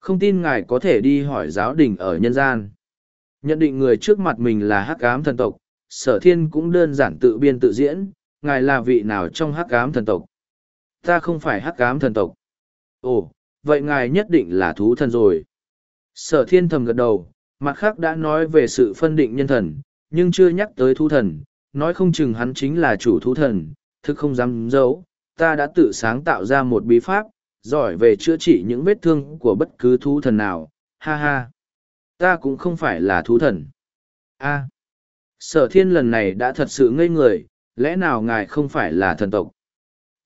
Không tin ngài có thể đi hỏi giáo đình ở nhân gian. Nhận định người trước mặt mình là hắc ám thần tộc, sở thiên cũng đơn giản tự biên tự diễn, ngài là vị nào trong hắc ám thần tộc. Ta không phải hắc ám thần tộc. Ồ, vậy ngài nhất định là thú thần rồi. Sở thiên thầm gật đầu, mặt khác đã nói về sự phân định nhân thần, nhưng chưa nhắc tới thú thần, nói không chừng hắn chính là chủ thú thần, thực không dám giấu, ta đã tự sáng tạo ra một bí pháp, giỏi về chữa trị những vết thương của bất cứ thú thần nào, ha ha. Ta cũng không phải là thú thần. a sở thiên lần này đã thật sự ngây người, lẽ nào ngài không phải là thần tộc?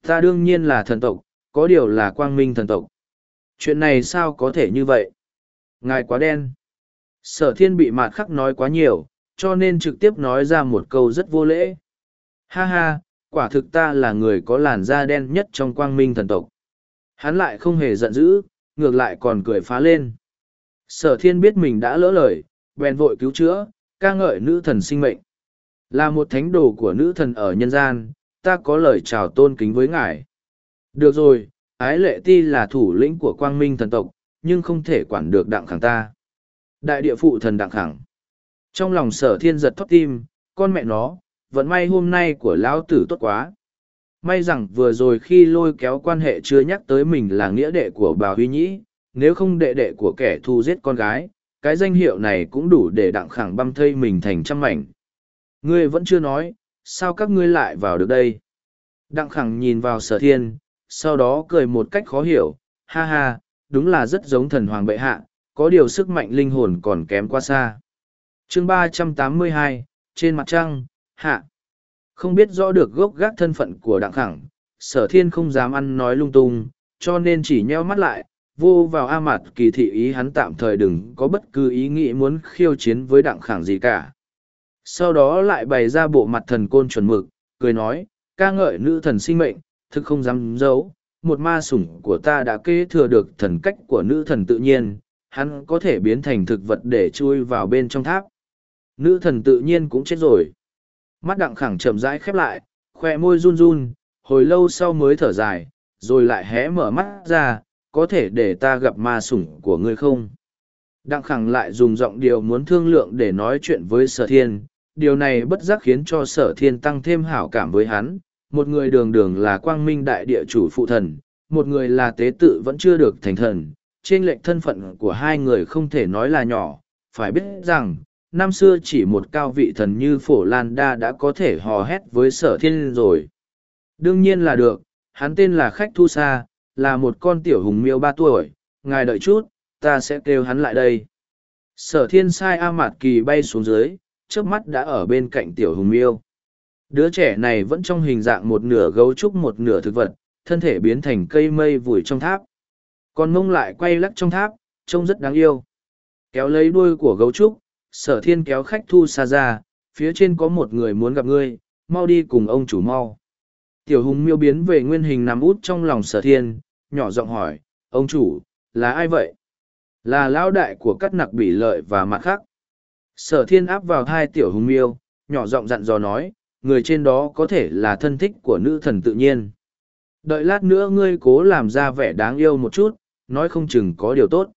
Ta đương nhiên là thần tộc, có điều là quang minh thần tộc. Chuyện này sao có thể như vậy? Ngài quá đen. Sở thiên bị mạt khắc nói quá nhiều, cho nên trực tiếp nói ra một câu rất vô lễ. Ha ha, quả thực ta là người có làn da đen nhất trong quang minh thần tộc. Hắn lại không hề giận dữ, ngược lại còn cười phá lên. Sở thiên biết mình đã lỡ lời, bèn vội cứu chữa, ca ngợi nữ thần sinh mệnh. Là một thánh đồ của nữ thần ở nhân gian, ta có lời chào tôn kính với ngài. Được rồi, ái lệ ti là thủ lĩnh của quang minh thần tộc, nhưng không thể quản được đặng khẳng ta. Đại địa phụ thần đặng khẳng. Trong lòng sở thiên giật thoát tim, con mẹ nó, vận may hôm nay của lão tử tốt quá. May rằng vừa rồi khi lôi kéo quan hệ chưa nhắc tới mình là nghĩa đệ của bà Huy Nhĩ, nếu không đệ đệ của kẻ thù giết con gái, cái danh hiệu này cũng đủ để đặng khẳng băm thây mình thành trăm mảnh. Ngươi vẫn chưa nói, sao các ngươi lại vào được đây? Đặng khẳng nhìn vào sở thiên, sau đó cười một cách khó hiểu, ha ha, đúng là rất giống thần hoàng bệ hạ, có điều sức mạnh linh hồn còn kém quá xa. chương ba trăm tám mươi hai trên mặt trăng, hạ. Không biết rõ được gốc gác thân phận của đặng khẳng, sở thiên không dám ăn nói lung tung, cho nên chỉ nheo mắt lại, vô vào a mặt kỳ thị ý hắn tạm thời đừng có bất cứ ý nghĩ muốn khiêu chiến với đặng khẳng gì cả. Sau đó lại bày ra bộ mặt thần côn chuẩn mực, cười nói, ca ngợi nữ thần sinh mệnh, thực không dám giấu, một ma sủng của ta đã kế thừa được thần cách của nữ thần tự nhiên, hắn có thể biến thành thực vật để chui vào bên trong tháp. Nữ thần tự nhiên cũng chết rồi. Mắt đặng khẳng chậm rãi khép lại, khoe môi run run, hồi lâu sau mới thở dài, rồi lại hé mở mắt ra, có thể để ta gặp ma sủng của ngươi không? Đặng khẳng lại dùng giọng điều muốn thương lượng để nói chuyện với sở thiên, điều này bất giác khiến cho sở thiên tăng thêm hảo cảm với hắn, một người đường đường là quang minh đại địa chủ phụ thần, một người là tế tự vẫn chưa được thành thần, trên lệnh thân phận của hai người không thể nói là nhỏ, phải biết rằng, năm xưa chỉ một cao vị thần như phổ lan đa đã có thể hò hét với sở thiên rồi. Đương nhiên là được, hắn tên là khách thu Sa, là một con tiểu hùng miêu ba tuổi, ngài đợi chút, ta sẽ kêu hắn lại đây. Sở thiên sai A Mạt Kỳ bay xuống dưới, trước mắt đã ở bên cạnh tiểu hùng miêu. Đứa trẻ này vẫn trong hình dạng một nửa gấu trúc một nửa thực vật, thân thể biến thành cây mây vùi trong tháp. Còn mông lại quay lắc trong tháp, trông rất đáng yêu. Kéo lấy đuôi của gấu trúc, sở thiên kéo khách thu xa ra, phía trên có một người muốn gặp ngươi, mau đi cùng ông chủ mau. Tiểu hùng miêu biến về nguyên hình nằm út trong lòng sở thiên, nhỏ giọng hỏi, ông chủ, là ai vậy? Là lão đại của cắt nặc bỉ lợi và mặt khác. Sở thiên áp vào hai tiểu hùng miêu, nhỏ giọng dặn dò nói, người trên đó có thể là thân thích của nữ thần tự nhiên. Đợi lát nữa ngươi cố làm ra vẻ đáng yêu một chút, nói không chừng có điều tốt.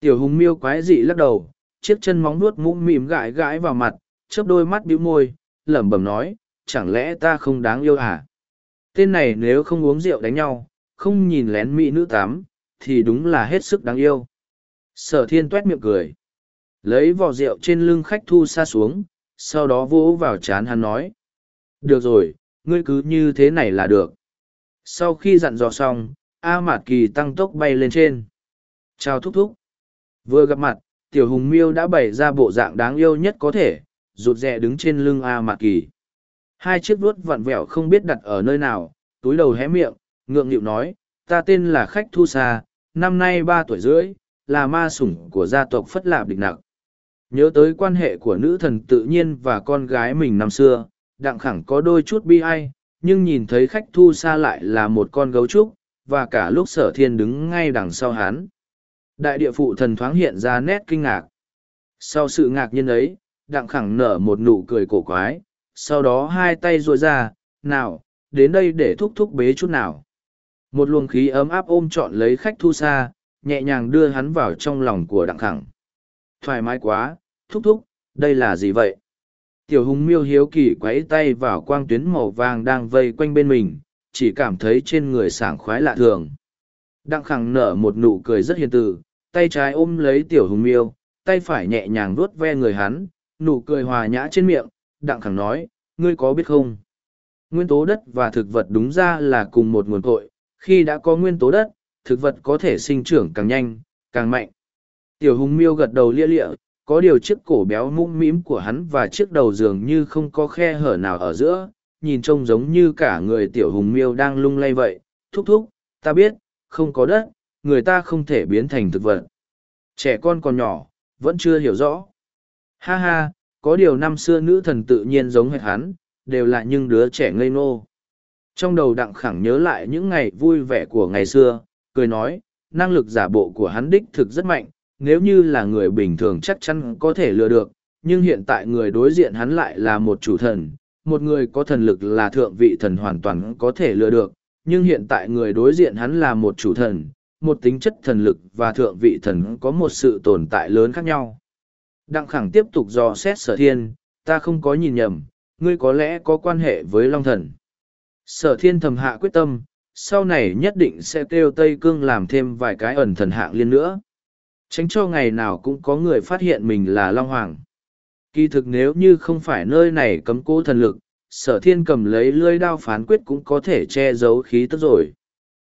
Tiểu hùng miêu quái dị lắc đầu, chiếc chân móng nuốt mũm mỉm gãi gãi vào mặt, chớp đôi mắt bĩu môi, lẩm bẩm nói, chẳng lẽ ta không đáng yêu à? Tên này nếu không uống rượu đánh nhau, không nhìn lén mỹ nữ tám, thì đúng là hết sức đáng yêu. Sở thiên tuét miệng cười. Lấy vỏ rượu trên lưng khách thu xa xuống, sau đó vỗ vào chán hắn nói. Được rồi, ngươi cứ như thế này là được. Sau khi dặn dò xong, A Mạt Kỳ tăng tốc bay lên trên. Chào thúc thúc. Vừa gặp mặt, tiểu hùng miêu đã bày ra bộ dạng đáng yêu nhất có thể, rụt rè đứng trên lưng A Mạt Kỳ. Hai chiếc vuốt vặn vẹo không biết đặt ở nơi nào, túi đầu hé miệng, ngượng nghịu nói, ta tên là Khách Thu Sa, năm nay ba tuổi rưỡi, là ma sủng của gia tộc Phất Lạp Địch Nặc. Nhớ tới quan hệ của nữ thần tự nhiên và con gái mình năm xưa, đặng khẳng có đôi chút bi ai, nhưng nhìn thấy khách thu xa lại là một con gấu trúc, và cả lúc sở thiên đứng ngay đằng sau hắn. Đại địa phụ thần thoáng hiện ra nét kinh ngạc. Sau sự ngạc nhiên ấy, đặng khẳng nở một nụ cười cổ quái, sau đó hai tay ruôi ra, nào, đến đây để thúc thúc bế chút nào. Một luồng khí ấm áp ôm trọn lấy khách thu xa, nhẹ nhàng đưa hắn vào trong lòng của đặng khẳng. Thoải mái quá, thúc thúc, đây là gì vậy? Tiểu hùng miêu hiếu kỳ quấy tay vào quang tuyến màu vàng đang vây quanh bên mình, chỉ cảm thấy trên người sảng khoái lạ thường. Đặng khẳng nở một nụ cười rất hiền từ, tay trái ôm lấy tiểu hùng miêu, tay phải nhẹ nhàng vuốt ve người hắn, nụ cười hòa nhã trên miệng, đặng khẳng nói, ngươi có biết không? Nguyên tố đất và thực vật đúng ra là cùng một nguồn cội, khi đã có nguyên tố đất, thực vật có thể sinh trưởng càng nhanh, càng mạnh. Tiểu hùng miêu gật đầu lia lịa, có điều chiếc cổ béo mũm mĩm của hắn và chiếc đầu dường như không có khe hở nào ở giữa, nhìn trông giống như cả người tiểu hùng miêu đang lung lay vậy. Thúc thúc, ta biết, không có đất, người ta không thể biến thành thực vật. Trẻ con còn nhỏ, vẫn chưa hiểu rõ. Ha ha, có điều năm xưa nữ thần tự nhiên giống hệt hắn, đều là những đứa trẻ ngây ngô. Trong đầu đặng khẳng nhớ lại những ngày vui vẻ của ngày xưa, cười nói, năng lực giả bộ của hắn đích thực rất mạnh, nếu như là người bình thường chắc chắn có thể lừa được, nhưng hiện tại người đối diện hắn lại là một chủ thần, một người có thần lực là thượng vị thần hoàn toàn có thể lừa được, nhưng hiện tại người đối diện hắn là một chủ thần, một tính chất thần lực và thượng vị thần có một sự tồn tại lớn khác nhau. Đặng khẳng tiếp tục dò xét sở thiên, ta không có nhìn nhầm, ngươi có lẽ có quan hệ với Long Thần. Sở thiên thầm hạ quyết tâm, sau này nhất định sẽ kêu Tây Cương làm thêm vài cái ẩn thần hạng liên nữa. Tránh cho ngày nào cũng có người phát hiện mình là Long Hoàng. Kỳ thực nếu như không phải nơi này cấm cố thần lực, sở thiên cầm lấy lưỡi đao phán quyết cũng có thể che giấu khí tức rồi.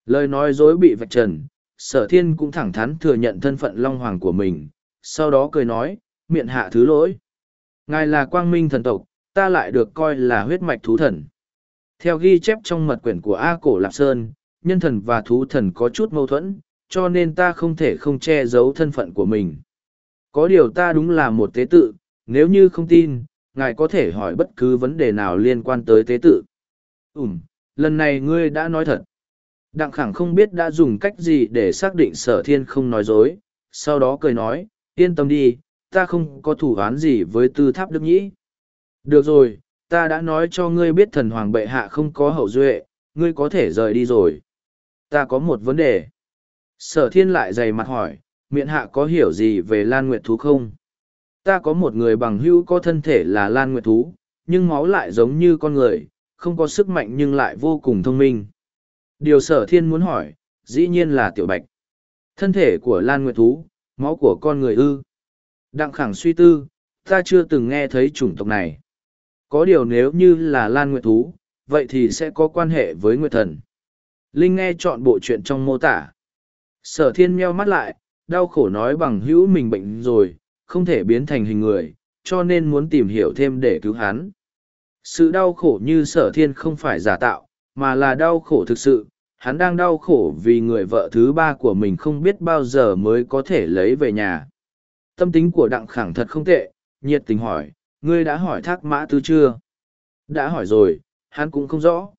Lời nói dối bị vạch trần, sở thiên cũng thẳng thắn thừa nhận thân phận Long Hoàng của mình, sau đó cười nói, miệng hạ thứ lỗi. Ngài là quang minh thần tộc, ta lại được coi là huyết mạch thú thần. Theo ghi chép trong mật quyển của A Cổ Lạp Sơn, nhân thần và thú thần có chút mâu thuẫn, cho nên ta không thể không che giấu thân phận của mình. Có điều ta đúng là một tế tự, nếu như không tin, ngài có thể hỏi bất cứ vấn đề nào liên quan tới tế tự. Ừm, lần này ngươi đã nói thật. Đặng khẳng không biết đã dùng cách gì để xác định sở thiên không nói dối, sau đó cười nói, yên tâm đi, ta không có thủ án gì với tư tháp đức nhĩ. Được rồi, ta đã nói cho ngươi biết thần hoàng bệ hạ không có hậu duệ, ngươi có thể rời đi rồi. Ta có một vấn đề. Sở thiên lại dày mặt hỏi, miệng hạ có hiểu gì về Lan Nguyệt Thú không? Ta có một người bằng hữu có thân thể là Lan Nguyệt Thú, nhưng máu lại giống như con người, không có sức mạnh nhưng lại vô cùng thông minh. Điều sở thiên muốn hỏi, dĩ nhiên là tiểu bạch. Thân thể của Lan Nguyệt Thú, máu của con người ư. Đặng khẳng suy tư, ta chưa từng nghe thấy chủng tộc này. Có điều nếu như là Lan Nguyệt Thú, vậy thì sẽ có quan hệ với Nguyệt Thần. Linh nghe chọn bộ chuyện trong mô tả. Sở thiên meo mắt lại, đau khổ nói bằng hữu mình bệnh rồi, không thể biến thành hình người, cho nên muốn tìm hiểu thêm để cứu hắn. Sự đau khổ như sở thiên không phải giả tạo, mà là đau khổ thực sự, hắn đang đau khổ vì người vợ thứ ba của mình không biết bao giờ mới có thể lấy về nhà. Tâm tính của đặng khẳng thật không tệ, nhiệt tình hỏi, ngươi đã hỏi thác mã tư chưa? Đã hỏi rồi, hắn cũng không rõ.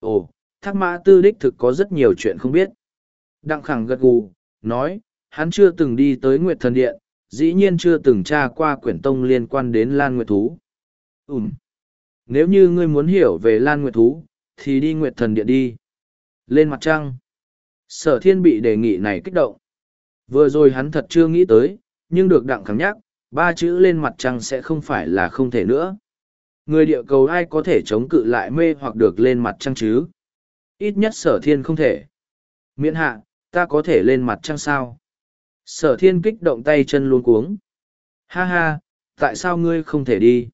Ồ, thác mã tư đích thực có rất nhiều chuyện không biết. Đặng khẳng gật gù, nói, hắn chưa từng đi tới Nguyệt Thần Điện, dĩ nhiên chưa từng tra qua quyển tông liên quan đến Lan Nguyệt Thú. Ừm. Nếu như ngươi muốn hiểu về Lan Nguyệt Thú, thì đi Nguyệt Thần Điện đi. Lên mặt trăng. Sở thiên bị đề nghị này kích động. Vừa rồi hắn thật chưa nghĩ tới, nhưng được đặng khẳng nhắc, ba chữ lên mặt trăng sẽ không phải là không thể nữa. Người địa cầu ai có thể chống cự lại mê hoặc được lên mặt trăng chứ? Ít nhất sở thiên không thể. Miễn hạ, ta có thể lên mặt trăng sao? Sở thiên kích động tay chân luôn cuống. Ha ha, tại sao ngươi không thể đi?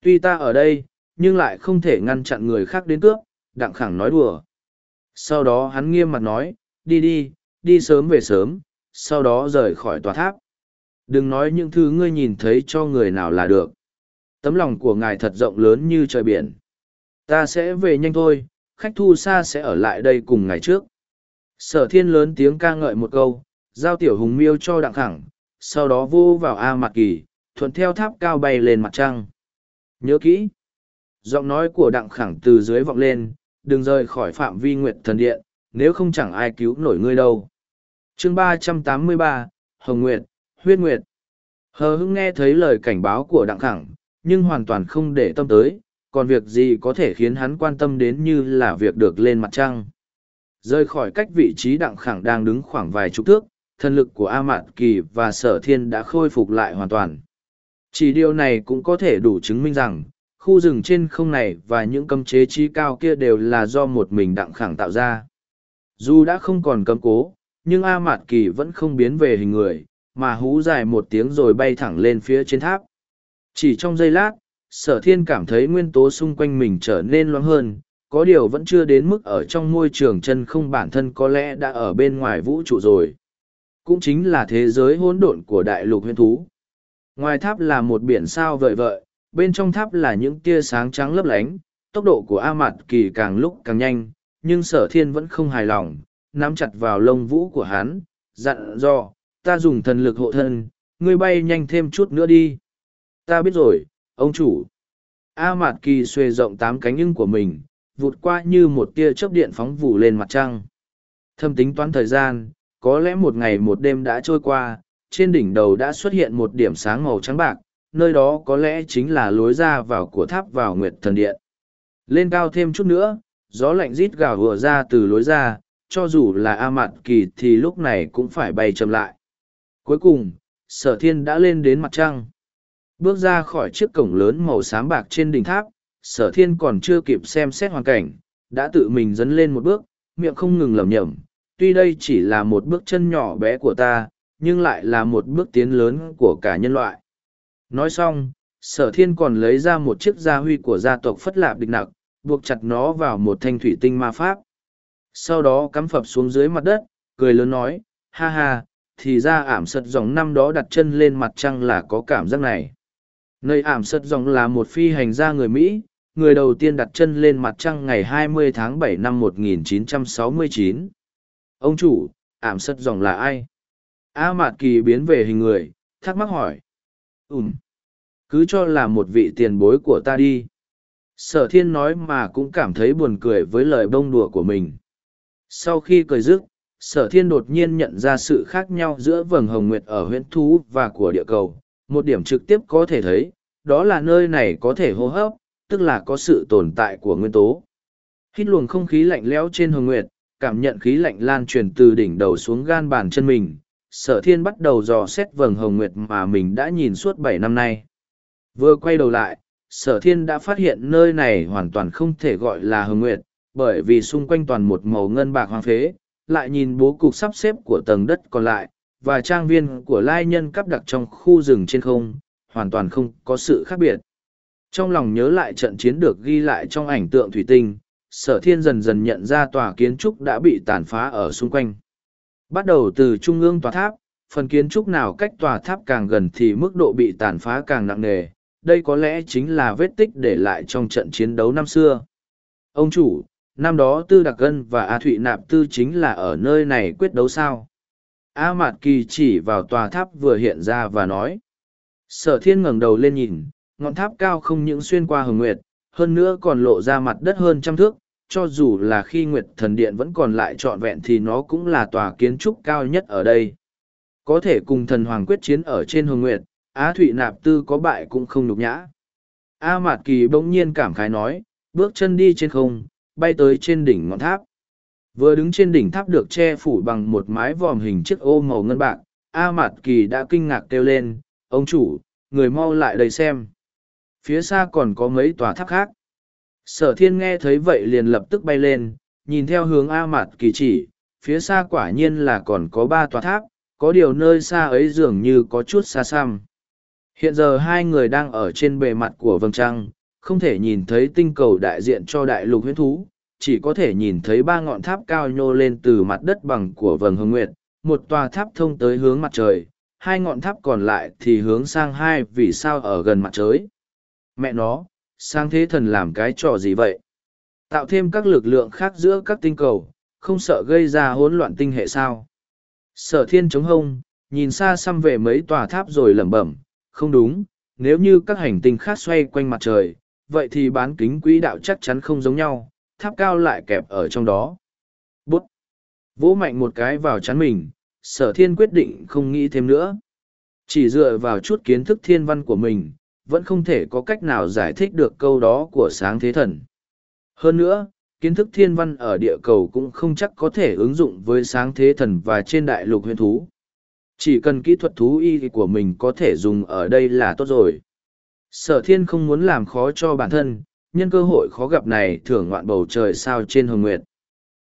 Tuy ta ở đây, nhưng lại không thể ngăn chặn người khác đến cướp, đặng khẳng nói đùa. Sau đó hắn nghiêm mặt nói, đi đi, đi sớm về sớm, sau đó rời khỏi tòa tháp. Đừng nói những thứ ngươi nhìn thấy cho người nào là được. Tấm lòng của ngài thật rộng lớn như trời biển. Ta sẽ về nhanh thôi, khách thu xa sẽ ở lại đây cùng ngày trước. Sở thiên lớn tiếng ca ngợi một câu, giao tiểu hùng miêu cho đặng khẳng, sau đó vô vào A mặt kỳ, thuận theo tháp cao bay lên mặt trăng. Nhớ kỹ, giọng nói của đặng khẳng từ dưới vọng lên, đừng rời khỏi phạm vi nguyệt thần điện, nếu không chẳng ai cứu nổi ngươi đâu. chương ba trăm tám mươi ba Hồng Nguyệt, Huyết Nguyệt. Hờ hững nghe thấy lời cảnh báo của đặng khẳng, nhưng hoàn toàn không để tâm tới, còn việc gì có thể khiến hắn quan tâm đến như là việc được lên mặt trăng. Rời khỏi cách vị trí đặng khẳng đang đứng khoảng vài chục thước, thần lực của A Mạn Kỳ và Sở Thiên đã khôi phục lại hoàn toàn. Chỉ điều này cũng có thể đủ chứng minh rằng, khu rừng trên không này và những cấm chế trí cao kia đều là do một mình đặng khẳng tạo ra. Dù đã không còn cấm cố, nhưng A Mạt Kỳ vẫn không biến về hình người, mà hú dài một tiếng rồi bay thẳng lên phía trên tháp. Chỉ trong giây lát, sở thiên cảm thấy nguyên tố xung quanh mình trở nên loãng hơn, có điều vẫn chưa đến mức ở trong môi trường chân không bản thân có lẽ đã ở bên ngoài vũ trụ rồi. Cũng chính là thế giới hỗn độn của đại lục huyên thú. Ngoài tháp là một biển sao vợi vợi, bên trong tháp là những tia sáng trắng lấp lánh, tốc độ của A Mạt Kỳ càng lúc càng nhanh, nhưng sở thiên vẫn không hài lòng, nắm chặt vào lông vũ của hắn, dặn dò, ta dùng thần lực hộ thân, ngươi bay nhanh thêm chút nữa đi. Ta biết rồi, ông chủ. A Mạt Kỳ xuề rộng tám cánh ưng của mình, vụt qua như một tia chớp điện phóng vụ lên mặt trăng. Thâm tính toán thời gian, có lẽ một ngày một đêm đã trôi qua, trên đỉnh đầu đã xuất hiện một điểm sáng màu trắng bạc, nơi đó có lẽ chính là lối ra vào của tháp vào Nguyệt Thần Điện. Lên cao thêm chút nữa, gió lạnh rít gào vừa ra từ lối ra, cho dù là A mạn Kỳ thì lúc này cũng phải bay chậm lại. Cuối cùng, sở thiên đã lên đến mặt trăng. Bước ra khỏi chiếc cổng lớn màu xám bạc trên đỉnh tháp, sở thiên còn chưa kịp xem xét hoàn cảnh, đã tự mình dấn lên một bước, miệng không ngừng lẩm nhẩm. Tuy đây chỉ là một bước chân nhỏ bé của ta, nhưng lại là một bước tiến lớn của cả nhân loại. Nói xong, sở thiên còn lấy ra một chiếc gia huy của gia tộc Phất Lạp Địch Nặc, buộc chặt nó vào một thanh thủy tinh ma pháp. Sau đó cắm phập xuống dưới mặt đất, cười lớn nói, ha ha, thì ra ảm sật dòng năm đó đặt chân lên mặt trăng là có cảm giác này. Nơi ảm sật dòng là một phi hành gia người Mỹ, người đầu tiên đặt chân lên mặt trăng ngày 20 tháng 7 năm 1969. Ông chủ, ảm sất dòng là ai? A Mạt Kỳ biến về hình người, thắc mắc hỏi. Ừm, cứ cho là một vị tiền bối của ta đi. Sở thiên nói mà cũng cảm thấy buồn cười với lời bông đùa của mình. Sau khi cười dứt, sở thiên đột nhiên nhận ra sự khác nhau giữa vầng hồng nguyệt ở huyễn thú và của địa cầu. Một điểm trực tiếp có thể thấy, đó là nơi này có thể hô hấp, tức là có sự tồn tại của nguyên tố. Hít luồng không khí lạnh lẽo trên hồng nguyệt, cảm nhận khí lạnh lan truyền từ đỉnh đầu xuống gan bàn chân mình, sở thiên bắt đầu dò xét vầng hồng nguyệt mà mình đã nhìn suốt bảy năm nay. Vừa quay đầu lại, sở thiên đã phát hiện nơi này hoàn toàn không thể gọi là hồng nguyệt, bởi vì xung quanh toàn một màu ngân bạc hoang phế, lại nhìn bố cục sắp xếp của tầng đất còn lại, và trang viên của lai nhân cắp đặc trong khu rừng trên không, hoàn toàn không có sự khác biệt. Trong lòng nhớ lại trận chiến được ghi lại trong ảnh tượng thủy tinh, sở thiên dần dần nhận ra tòa kiến trúc đã bị tàn phá ở xung quanh. Bắt đầu từ trung ương tòa tháp, phần kiến trúc nào cách tòa tháp càng gần thì mức độ bị tàn phá càng nặng nề. Đây có lẽ chính là vết tích để lại trong trận chiến đấu năm xưa. Ông chủ, năm đó Tư Đặc Gân và A Thụy Nạp Tư chính là ở nơi này quyết đấu sao? A Mạt Kỳ chỉ vào tòa tháp vừa hiện ra và nói. Sở thiên ngẩng đầu lên nhìn, ngọn tháp cao không những xuyên qua hồng nguyệt, hơn nữa còn lộ ra mặt đất hơn trăm thước, cho dù là khi Nguyệt Thần Điện vẫn còn lại trọn vẹn thì nó cũng là tòa kiến trúc cao nhất ở đây. Có thể cùng thần hoàng quyết chiến ở trên hồng nguyệt, Á Thụy Nạp Tư có bại cũng không nhục nhã. A Mạt Kỳ bỗng nhiên cảm khái nói, bước chân đi trên không, bay tới trên đỉnh ngọn tháp. Vừa đứng trên đỉnh tháp được che phủ bằng một mái vòm hình chiếc ô màu ngân bạc, A Mạt Kỳ đã kinh ngạc kêu lên, ông chủ, người mau lại đây xem. Phía xa còn có mấy tòa tháp khác. Sở thiên nghe thấy vậy liền lập tức bay lên, nhìn theo hướng A Mạt Kỳ chỉ, phía xa quả nhiên là còn có ba tòa tháp, có điều nơi xa ấy dường như có chút xa xăm. Hiện giờ hai người đang ở trên bề mặt của vầng trăng, không thể nhìn thấy tinh cầu đại diện cho đại lục huyễn thú, chỉ có thể nhìn thấy ba ngọn tháp cao nhô lên từ mặt đất bằng của vầng hồng nguyệt, một tòa tháp thông tới hướng mặt trời, hai ngọn tháp còn lại thì hướng sang hai vì sao ở gần mặt trời. Mẹ nó, sang thế thần làm cái trò gì vậy? Tạo thêm các lực lượng khác giữa các tinh cầu, không sợ gây ra hỗn loạn tinh hệ sao. Sở thiên chống hông, nhìn xa xăm về mấy tòa tháp rồi lẩm bẩm, không đúng, nếu như các hành tinh khác xoay quanh mặt trời, vậy thì bán kính quỹ đạo chắc chắn không giống nhau, tháp cao lại kẹp ở trong đó. Bút! Vỗ mạnh một cái vào chắn mình, sở thiên quyết định không nghĩ thêm nữa. Chỉ dựa vào chút kiến thức thiên văn của mình, vẫn không thể có cách nào giải thích được câu đó của sáng thế thần. Hơn nữa, kiến thức thiên văn ở địa cầu cũng không chắc có thể ứng dụng với sáng thế thần và trên đại lục huyền thú. Chỉ cần kỹ thuật thú y của mình có thể dùng ở đây là tốt rồi. Sở thiên không muốn làm khó cho bản thân, nhân cơ hội khó gặp này thưởng ngoạn bầu trời sao trên hồng nguyệt.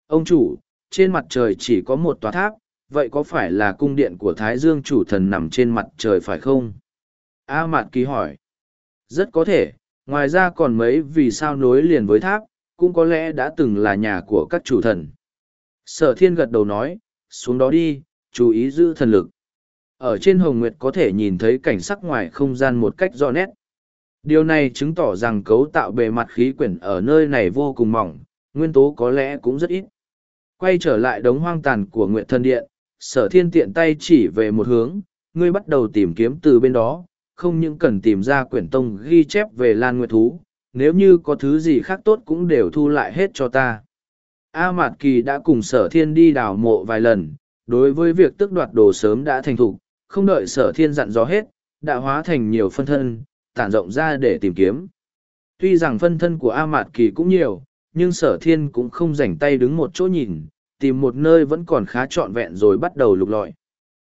Ông chủ, trên mặt trời chỉ có một tòa tháp, vậy có phải là cung điện của Thái Dương chủ thần nằm trên mặt trời phải không? A Mạt Kỳ hỏi. Rất có thể, ngoài ra còn mấy vì sao nối liền với tháp, cũng có lẽ đã từng là nhà của các chủ thần. Sở thiên gật đầu nói, xuống đó đi, chú ý giữ thần lực. Ở trên Hồng Nguyệt có thể nhìn thấy cảnh sắc ngoài không gian một cách rõ nét. Điều này chứng tỏ rằng cấu tạo bề mặt khí quyển ở nơi này vô cùng mỏng, nguyên tố có lẽ cũng rất ít. Quay trở lại đống hoang tàn của Nguyệt Thần Điện, sở thiên tiện tay chỉ về một hướng, ngươi bắt đầu tìm kiếm từ bên đó, không những cần tìm ra quyển tông ghi chép về Lan Nguyệt Thú, nếu như có thứ gì khác tốt cũng đều thu lại hết cho ta. A Mạt Kỳ đã cùng sở thiên đi đào mộ vài lần, đối với việc tước đoạt đồ sớm đã thành thục, không đợi sở thiên dặn dò hết, đã hóa thành nhiều phân thân, tản rộng ra để tìm kiếm. Tuy rằng phân thân của A Mạt Kỳ cũng nhiều, nhưng sở thiên cũng không rảnh tay đứng một chỗ nhìn, tìm một nơi vẫn còn khá trọn vẹn rồi bắt đầu lục lọi.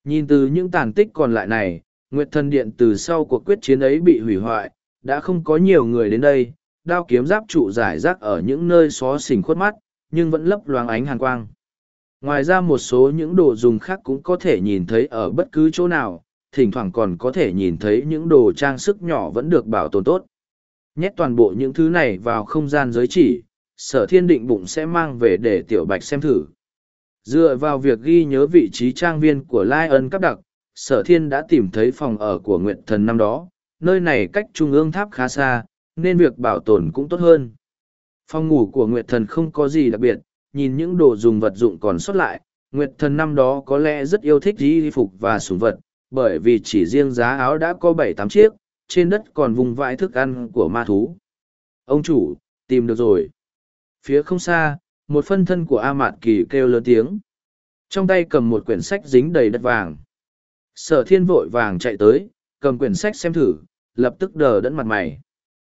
Nhìn từ những tàn tích còn lại này, Nguyệt Thần Điện từ sau cuộc quyết chiến ấy bị hủy hoại, đã không có nhiều người đến đây, đao kiếm giáp trụ giải rác ở những nơi xó xỉnh khuất mắt, nhưng vẫn lấp loáng ánh hàn quang. Ngoài ra một số những đồ dùng khác cũng có thể nhìn thấy ở bất cứ chỗ nào, thỉnh thoảng còn có thể nhìn thấy những đồ trang sức nhỏ vẫn được bảo tồn tốt. Nhét toàn bộ những thứ này vào không gian giới chỉ, sở thiên định bụng sẽ mang về để tiểu bạch xem thử. Dựa vào việc ghi nhớ vị trí trang viên của Lai ân cấp đặc, sở thiên đã tìm thấy phòng ở của Nguyệt Thần năm đó, nơi này cách trung ương tháp khá xa, nên việc bảo tồn cũng tốt hơn. Phòng ngủ của Nguyệt Thần không có gì đặc biệt, nhìn những đồ dùng vật dụng còn sót lại, Nguyệt Thần năm đó có lẽ rất yêu thích y phục và sủng vật, bởi vì chỉ riêng giá áo đã có bảy tám chiếc, trên đất còn vùng vãi thức ăn của ma thú. Ông chủ, tìm được rồi. Phía không xa, một phân thân của A Mạt Kỳ kêu lớn tiếng. Trong tay cầm một quyển sách dính đầy đất vàng. Sở thiên vội vàng chạy tới, cầm quyển sách xem thử, lập tức đờ đẫn mặt mày.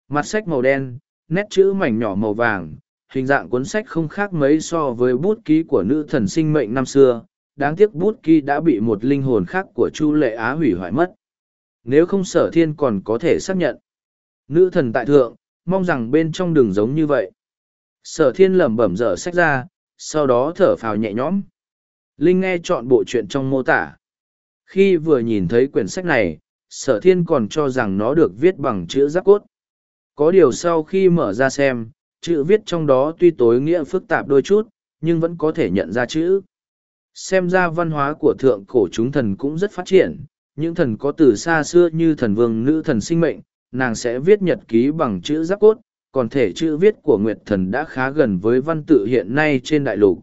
Mặt sách màu đen, nét chữ mảnh nhỏ màu vàng, hình dạng cuốn sách không khác mấy so với bút ký của nữ thần sinh mệnh năm xưa. Đáng tiếc bút ký đã bị một linh hồn khác của Chu Lệ Á hủy hoại mất. Nếu không sở thiên còn có thể xác nhận. Nữ thần tại thượng, mong rằng bên trong đường giống như vậy. Sở thiên lẩm bẩm dở sách ra, sau đó thở phào nhẹ nhõm. Linh nghe chọn bộ chuyện trong mô tả. Khi vừa nhìn thấy quyển sách này, sở thiên còn cho rằng nó được viết bằng chữ giáp cốt. Có điều sau khi mở ra xem, chữ viết trong đó tuy tối nghĩa phức tạp đôi chút, nhưng vẫn có thể nhận ra chữ. Xem ra văn hóa của thượng cổ chúng thần cũng rất phát triển, những thần có từ xa xưa như thần vương nữ thần sinh mệnh, nàng sẽ viết nhật ký bằng chữ giáp cốt, còn thể chữ viết của Nguyệt Thần đã khá gần với văn tự hiện nay trên đại lục.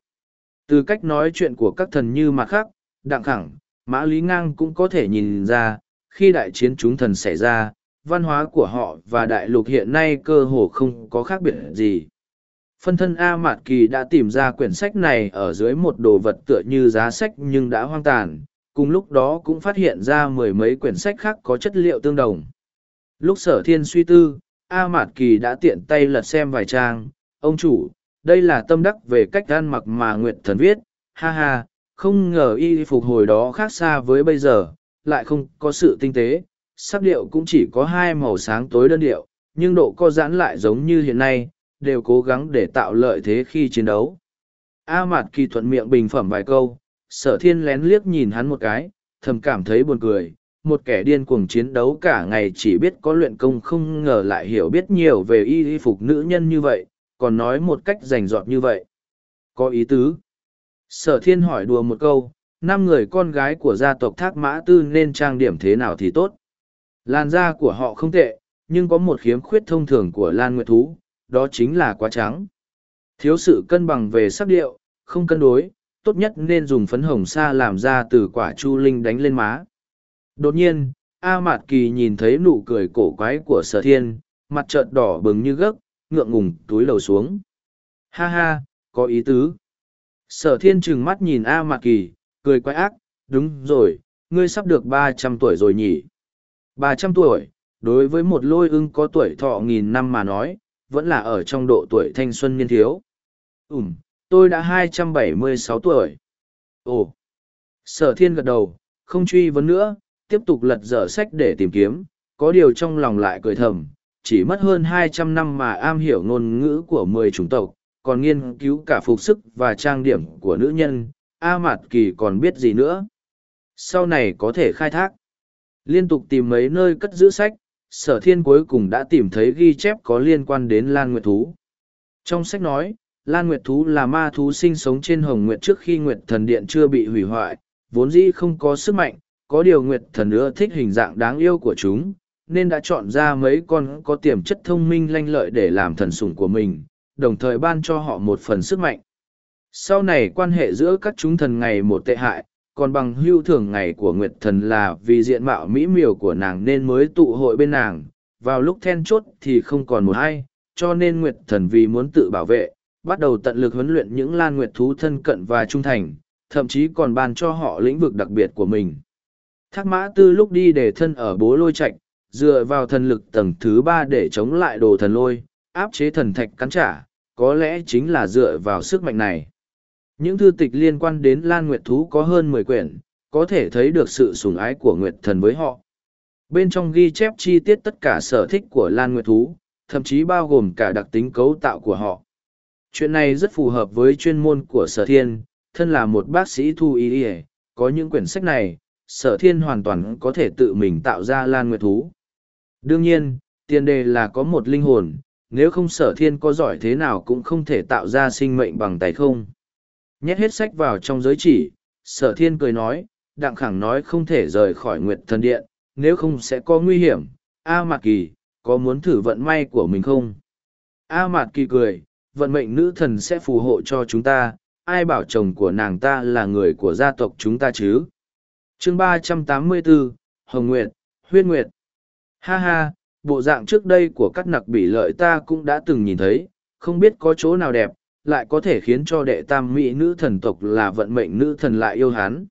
Từ cách nói chuyện của các thần như mặt khác, Đặng Khẳng, Mã Lý Ngang cũng có thể nhìn ra, khi đại chiến chúng thần xảy ra, văn hóa của họ và đại lục hiện nay cơ hồ không có khác biệt gì. Phân thân A Mạt Kỳ đã tìm ra quyển sách này ở dưới một đồ vật tựa như giá sách nhưng đã hoang tàn, cùng lúc đó cũng phát hiện ra mười mấy quyển sách khác có chất liệu tương đồng. Lúc sở thiên suy tư, A Mạt Kỳ đã tiện tay lật xem vài trang, ông chủ, đây là tâm đắc về cách ăn mặc mà Nguyệt Thần viết, ha ha, không ngờ y phục hồi đó khác xa với bây giờ, lại không có sự tinh tế, sắc điệu cũng chỉ có hai màu sáng tối đơn điệu, nhưng độ co giãn lại giống như hiện nay, đều cố gắng để tạo lợi thế khi chiến đấu. A Mạt Kỳ thuận miệng bình phẩm vài câu, sở thiên lén liếc nhìn hắn một cái, thầm cảm thấy buồn cười, một kẻ điên cuồng chiến đấu cả ngày chỉ biết có luyện công không ngờ lại hiểu biết nhiều về y y phục nữ nhân như vậy, còn nói một cách rành rọt như vậy. Có ý tứ. Sở thiên hỏi đùa một câu, năm người con gái của gia tộc Thác Mã Tư nên trang điểm thế nào thì tốt. Làn da của họ không tệ, nhưng có một khiếm khuyết thông thường của Lan Nguyệt Thú, đó chính là quá trắng. Thiếu sự cân bằng về sắc điệu, không cân đối, tốt nhất nên dùng phấn hồng sa làm ra từ quả chu linh đánh lên má. Đột nhiên, A Mạt Kỳ nhìn thấy nụ cười cổ quái của sở thiên, mặt trợt đỏ bừng như gấc, ngượng ngùng túi lầu xuống. Ha ha, có ý tứ. Sở thiên trừng mắt nhìn A Mạc Kỳ, cười quái ác, đúng rồi, ngươi sắp được ba trăm tuổi rồi nhỉ. ba trăm tuổi, đối với một lôi ưng có tuổi thọ nghìn năm mà nói, vẫn là ở trong độ tuổi thanh xuân niên thiếu. Ừm, tôi đã hai trăm bảy mươi sáu tuổi. Ồ, sở thiên gật đầu, không truy vấn nữa, tiếp tục lật dở sách để tìm kiếm, có điều trong lòng lại cười thầm, chỉ mất hơn hai trăm năm mà am hiểu ngôn ngữ của mười chủng tộc, còn nghiên cứu cả phục sức và trang điểm của nữ nhân, A Mạt Kỳ còn biết gì nữa. Sau này có thể khai thác. Liên tục tìm mấy nơi cất giữ sách, sở thiên cuối cùng đã tìm thấy ghi chép có liên quan đến Lan Nguyệt Thú. Trong sách nói, Lan Nguyệt Thú là ma thú sinh sống trên Hồng Nguyệt trước khi Nguyệt Thần Điện chưa bị hủy hoại, vốn dĩ không có sức mạnh, có điều Nguyệt Thần ưa thích hình dạng đáng yêu của chúng, nên đã chọn ra mấy con có tiềm chất thông minh lanh lợi để làm thần sủng của mình, đồng thời ban cho họ một phần sức mạnh. Sau này quan hệ giữa các chúng thần ngày một tệ hại, còn bằng hưu thường ngày của Nguyệt Thần là vì diện mạo mỹ miều của nàng nên mới tụ hội bên nàng, vào lúc then chốt thì không còn một ai, cho nên Nguyệt Thần vì muốn tự bảo vệ, bắt đầu tận lực huấn luyện những lan nguyệt thú thân cận và trung thành, thậm chí còn ban cho họ lĩnh vực đặc biệt của mình. Thác mã tư lúc đi để thân ở bố lôi Trạch dựa vào thần lực tầng thứ ba để chống lại đồ thần lôi, áp chế thần thạch cắn trả, có lẽ chính là dựa vào sức mạnh này. Những thư tịch liên quan đến Lan Nguyệt Thú có hơn mười quyển, có thể thấy được sự sủng ái của Nguyệt Thần với họ. Bên trong ghi chép chi tiết tất cả sở thích của Lan Nguyệt Thú, thậm chí bao gồm cả đặc tính cấu tạo của họ. Chuyện này rất phù hợp với chuyên môn của sở thiên, thân là một bác sĩ thu y y, có những quyển sách này, sở thiên hoàn toàn có thể tự mình tạo ra Lan Nguyệt Thú. Đương nhiên, tiền đề là có một linh hồn, nếu không sở thiên có giỏi thế nào cũng không thể tạo ra sinh mệnh bằng tay không. Nhét hết sách vào trong giới chỉ, sở thiên cười nói, đặng khẳng nói không thể rời khỏi nguyệt thần điện, nếu không sẽ có nguy hiểm. A Mạc Kỳ, có muốn thử vận may của mình không? A Mạc Kỳ cười, vận mệnh nữ thần sẽ phù hộ cho chúng ta, ai bảo chồng của nàng ta là người của gia tộc chúng ta chứ? chương ba trăm tám mươi bốn Hồng Nguyệt, Huyết Nguyệt. Ha ha, bộ dạng trước đây của các nặc bỉ lợi ta cũng đã từng nhìn thấy, không biết có chỗ nào đẹp, lại có thể khiến cho đệ tam mỹ nữ thần tộc là vận mệnh nữ thần lại yêu hắn.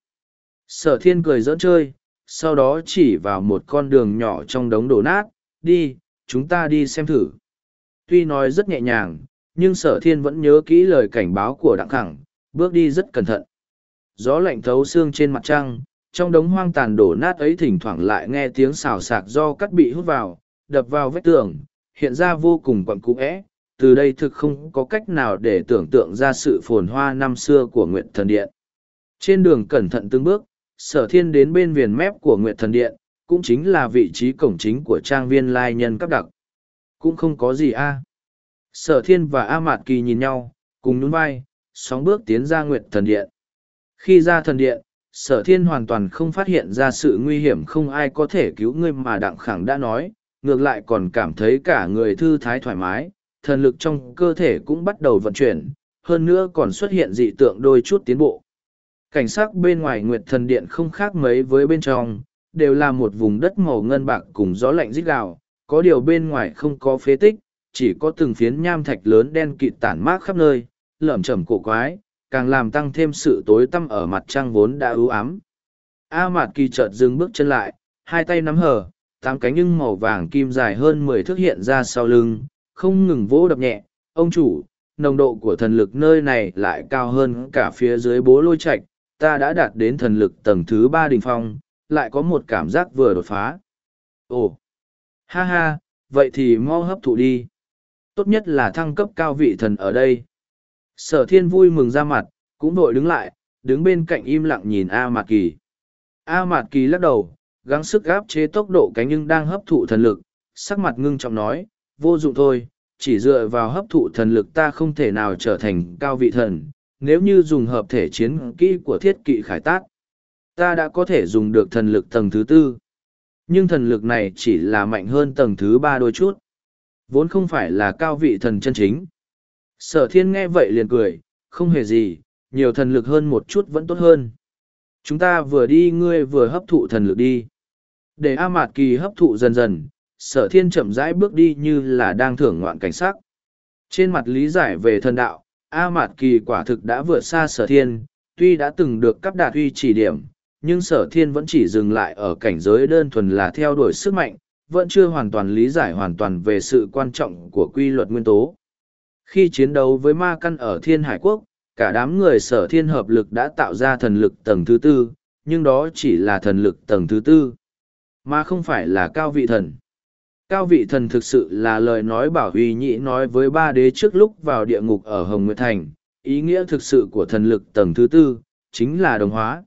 Sở thiên cười giỡn chơi, sau đó chỉ vào một con đường nhỏ trong đống đổ nát, đi, chúng ta đi xem thử. Tuy nói rất nhẹ nhàng, nhưng sở thiên vẫn nhớ kỹ lời cảnh báo của đặng khẳng, bước đi rất cẩn thận. Gió lạnh thấu xương trên mặt trăng, trong đống hoang tàn đổ nát ấy thỉnh thoảng lại nghe tiếng xào sạc do cắt bị hút vào, đập vào vách tường, hiện ra vô cùng quặn cũ ẽ, từ đây thực không có cách nào để tưởng tượng ra sự phồn hoa năm xưa của Nguyệt Thần Điện. Trên đường cẩn thận từng bước, sở thiên đến bên viền mép của Nguyệt Thần Điện, cũng chính là vị trí cổng chính của trang viên lai nhân cấp đặc. Cũng không có gì a. À. Sở thiên và A Mạt Kỳ nhìn nhau, cùng nhún vai, sóng bước tiến ra Nguyệt Thần Điện. Khi ra thần điện, sở thiên hoàn toàn không phát hiện ra sự nguy hiểm không ai có thể cứu ngươi mà đặng khẳng đã nói, ngược lại còn cảm thấy cả người thư thái thoải mái, thần lực trong cơ thể cũng bắt đầu vận chuyển, hơn nữa còn xuất hiện dị tượng đôi chút tiến bộ. Cảnh sắc bên ngoài Nguyệt Thần Điện không khác mấy với bên trong, đều là một vùng đất màu ngân bạc cùng gió lạnh rít gào, có điều bên ngoài không có phế tích, chỉ có từng phiến nham thạch lớn đen kịt tản mát khắp nơi, lởm chởm cổ quái, càng làm tăng thêm sự tối tăm ở mặt trăng vốn đã ưu ám. A Mạt Kỳ chợt dừng bước chân lại, hai tay nắm hở, tám cánh nhưng màu vàng kim dài hơn mười thước hiện ra sau lưng, không ngừng vỗ đập nhẹ, ông chủ, nồng độ của thần lực nơi này lại cao hơn cả phía dưới bố lôi Trạch. ta đã đạt đến thần lực tầng thứ ba đỉnh phong, lại có một cảm giác vừa đột phá. Ồ, ha ha, vậy thì mau hấp thụ đi. Tốt nhất là thăng cấp cao vị thần ở đây. Sở thiên vui mừng ra mặt, cũng vội đứng lại, đứng bên cạnh im lặng nhìn A Mạt Kỳ. A Mạt Kỳ lắc đầu, gắng sức gáp chế tốc độ cánh nhưng đang hấp thụ thần lực, sắc mặt ngưng trọng nói, vô dụng thôi, chỉ dựa vào hấp thụ thần lực ta không thể nào trở thành cao vị thần, nếu như dùng hợp thể chiến kỹ của thiết kỵ khải tác. Ta đã có thể dùng được thần lực tầng thứ tư. Nhưng thần lực này chỉ là mạnh hơn tầng thứ ba đôi chút. Vốn không phải là cao vị thần chân chính. Sở thiên nghe vậy liền cười, không hề gì, nhiều thần lực hơn một chút vẫn tốt hơn. Chúng ta vừa đi ngươi vừa hấp thụ thần lực đi. Để A Mạt Kỳ hấp thụ dần dần, sở thiên chậm rãi bước đi như là đang thưởng ngoạn cảnh sắc. Trên mặt lý giải về thần đạo, A Mạt Kỳ quả thực đã vượt xa sở thiên, tuy đã từng được cấp đạt uy chỉ điểm, nhưng sở thiên vẫn chỉ dừng lại ở cảnh giới đơn thuần là theo đuổi sức mạnh, vẫn chưa hoàn toàn lý giải hoàn toàn về sự quan trọng của quy luật nguyên tố. Khi chiến đấu với ma căn ở Thiên Hải Quốc, cả đám người sở thiên hợp lực đã tạo ra thần lực tầng thứ tư, nhưng đó chỉ là thần lực tầng thứ tư, mà không phải là cao vị thần. Cao vị thần thực sự là lời nói bảo huy nhị nói với ba đế trước lúc vào địa ngục ở Hồng Nguyệt Thành, ý nghĩa thực sự của thần lực tầng thứ tư, chính là đồng hóa.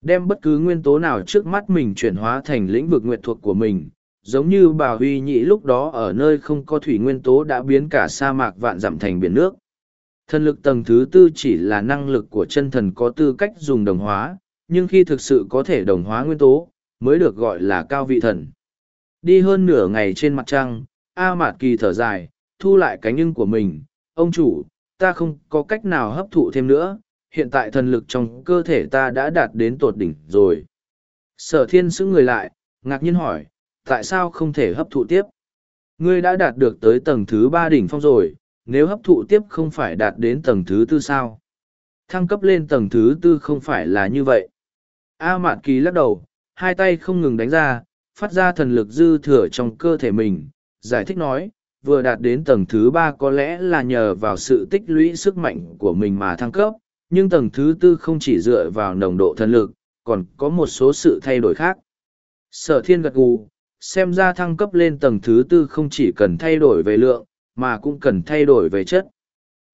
Đem bất cứ nguyên tố nào trước mắt mình chuyển hóa thành lĩnh vực nguyệt thuộc của mình, giống như bà huy nhị lúc đó ở nơi không có thủy nguyên tố đã biến cả sa mạc vạn dặm thành biển nước. Thần lực tầng thứ tư chỉ là năng lực của chân thần có tư cách dùng đồng hóa, nhưng khi thực sự có thể đồng hóa nguyên tố, mới được gọi là cao vị thần. Đi hơn nửa ngày trên mặt trăng, A Mạt Kỳ thở dài, thu lại cánh ưng của mình. Ông chủ, ta không có cách nào hấp thụ thêm nữa, hiện tại thần lực trong cơ thể ta đã đạt đến tột đỉnh rồi. Sở thiên xứng người lại, ngạc nhiên hỏi, tại sao không thể hấp thụ tiếp? Ngươi đã đạt được tới tầng thứ ba đỉnh phong rồi, nếu hấp thụ tiếp không phải đạt đến tầng thứ tư sao? Thăng cấp lên tầng thứ tư không phải là như vậy. A Mạn Kỳ lắc đầu, hai tay không ngừng đánh ra, phát ra thần lực dư thừa trong cơ thể mình, giải thích nói, vừa đạt đến tầng thứ ba có lẽ là nhờ vào sự tích lũy sức mạnh của mình mà thăng cấp, nhưng tầng thứ tư không chỉ dựa vào nồng độ thần lực, còn có một số sự thay đổi khác. Sở thiên gật gù, xem ra thăng cấp lên tầng thứ tư không chỉ cần thay đổi về lượng, mà cũng cần thay đổi về chất.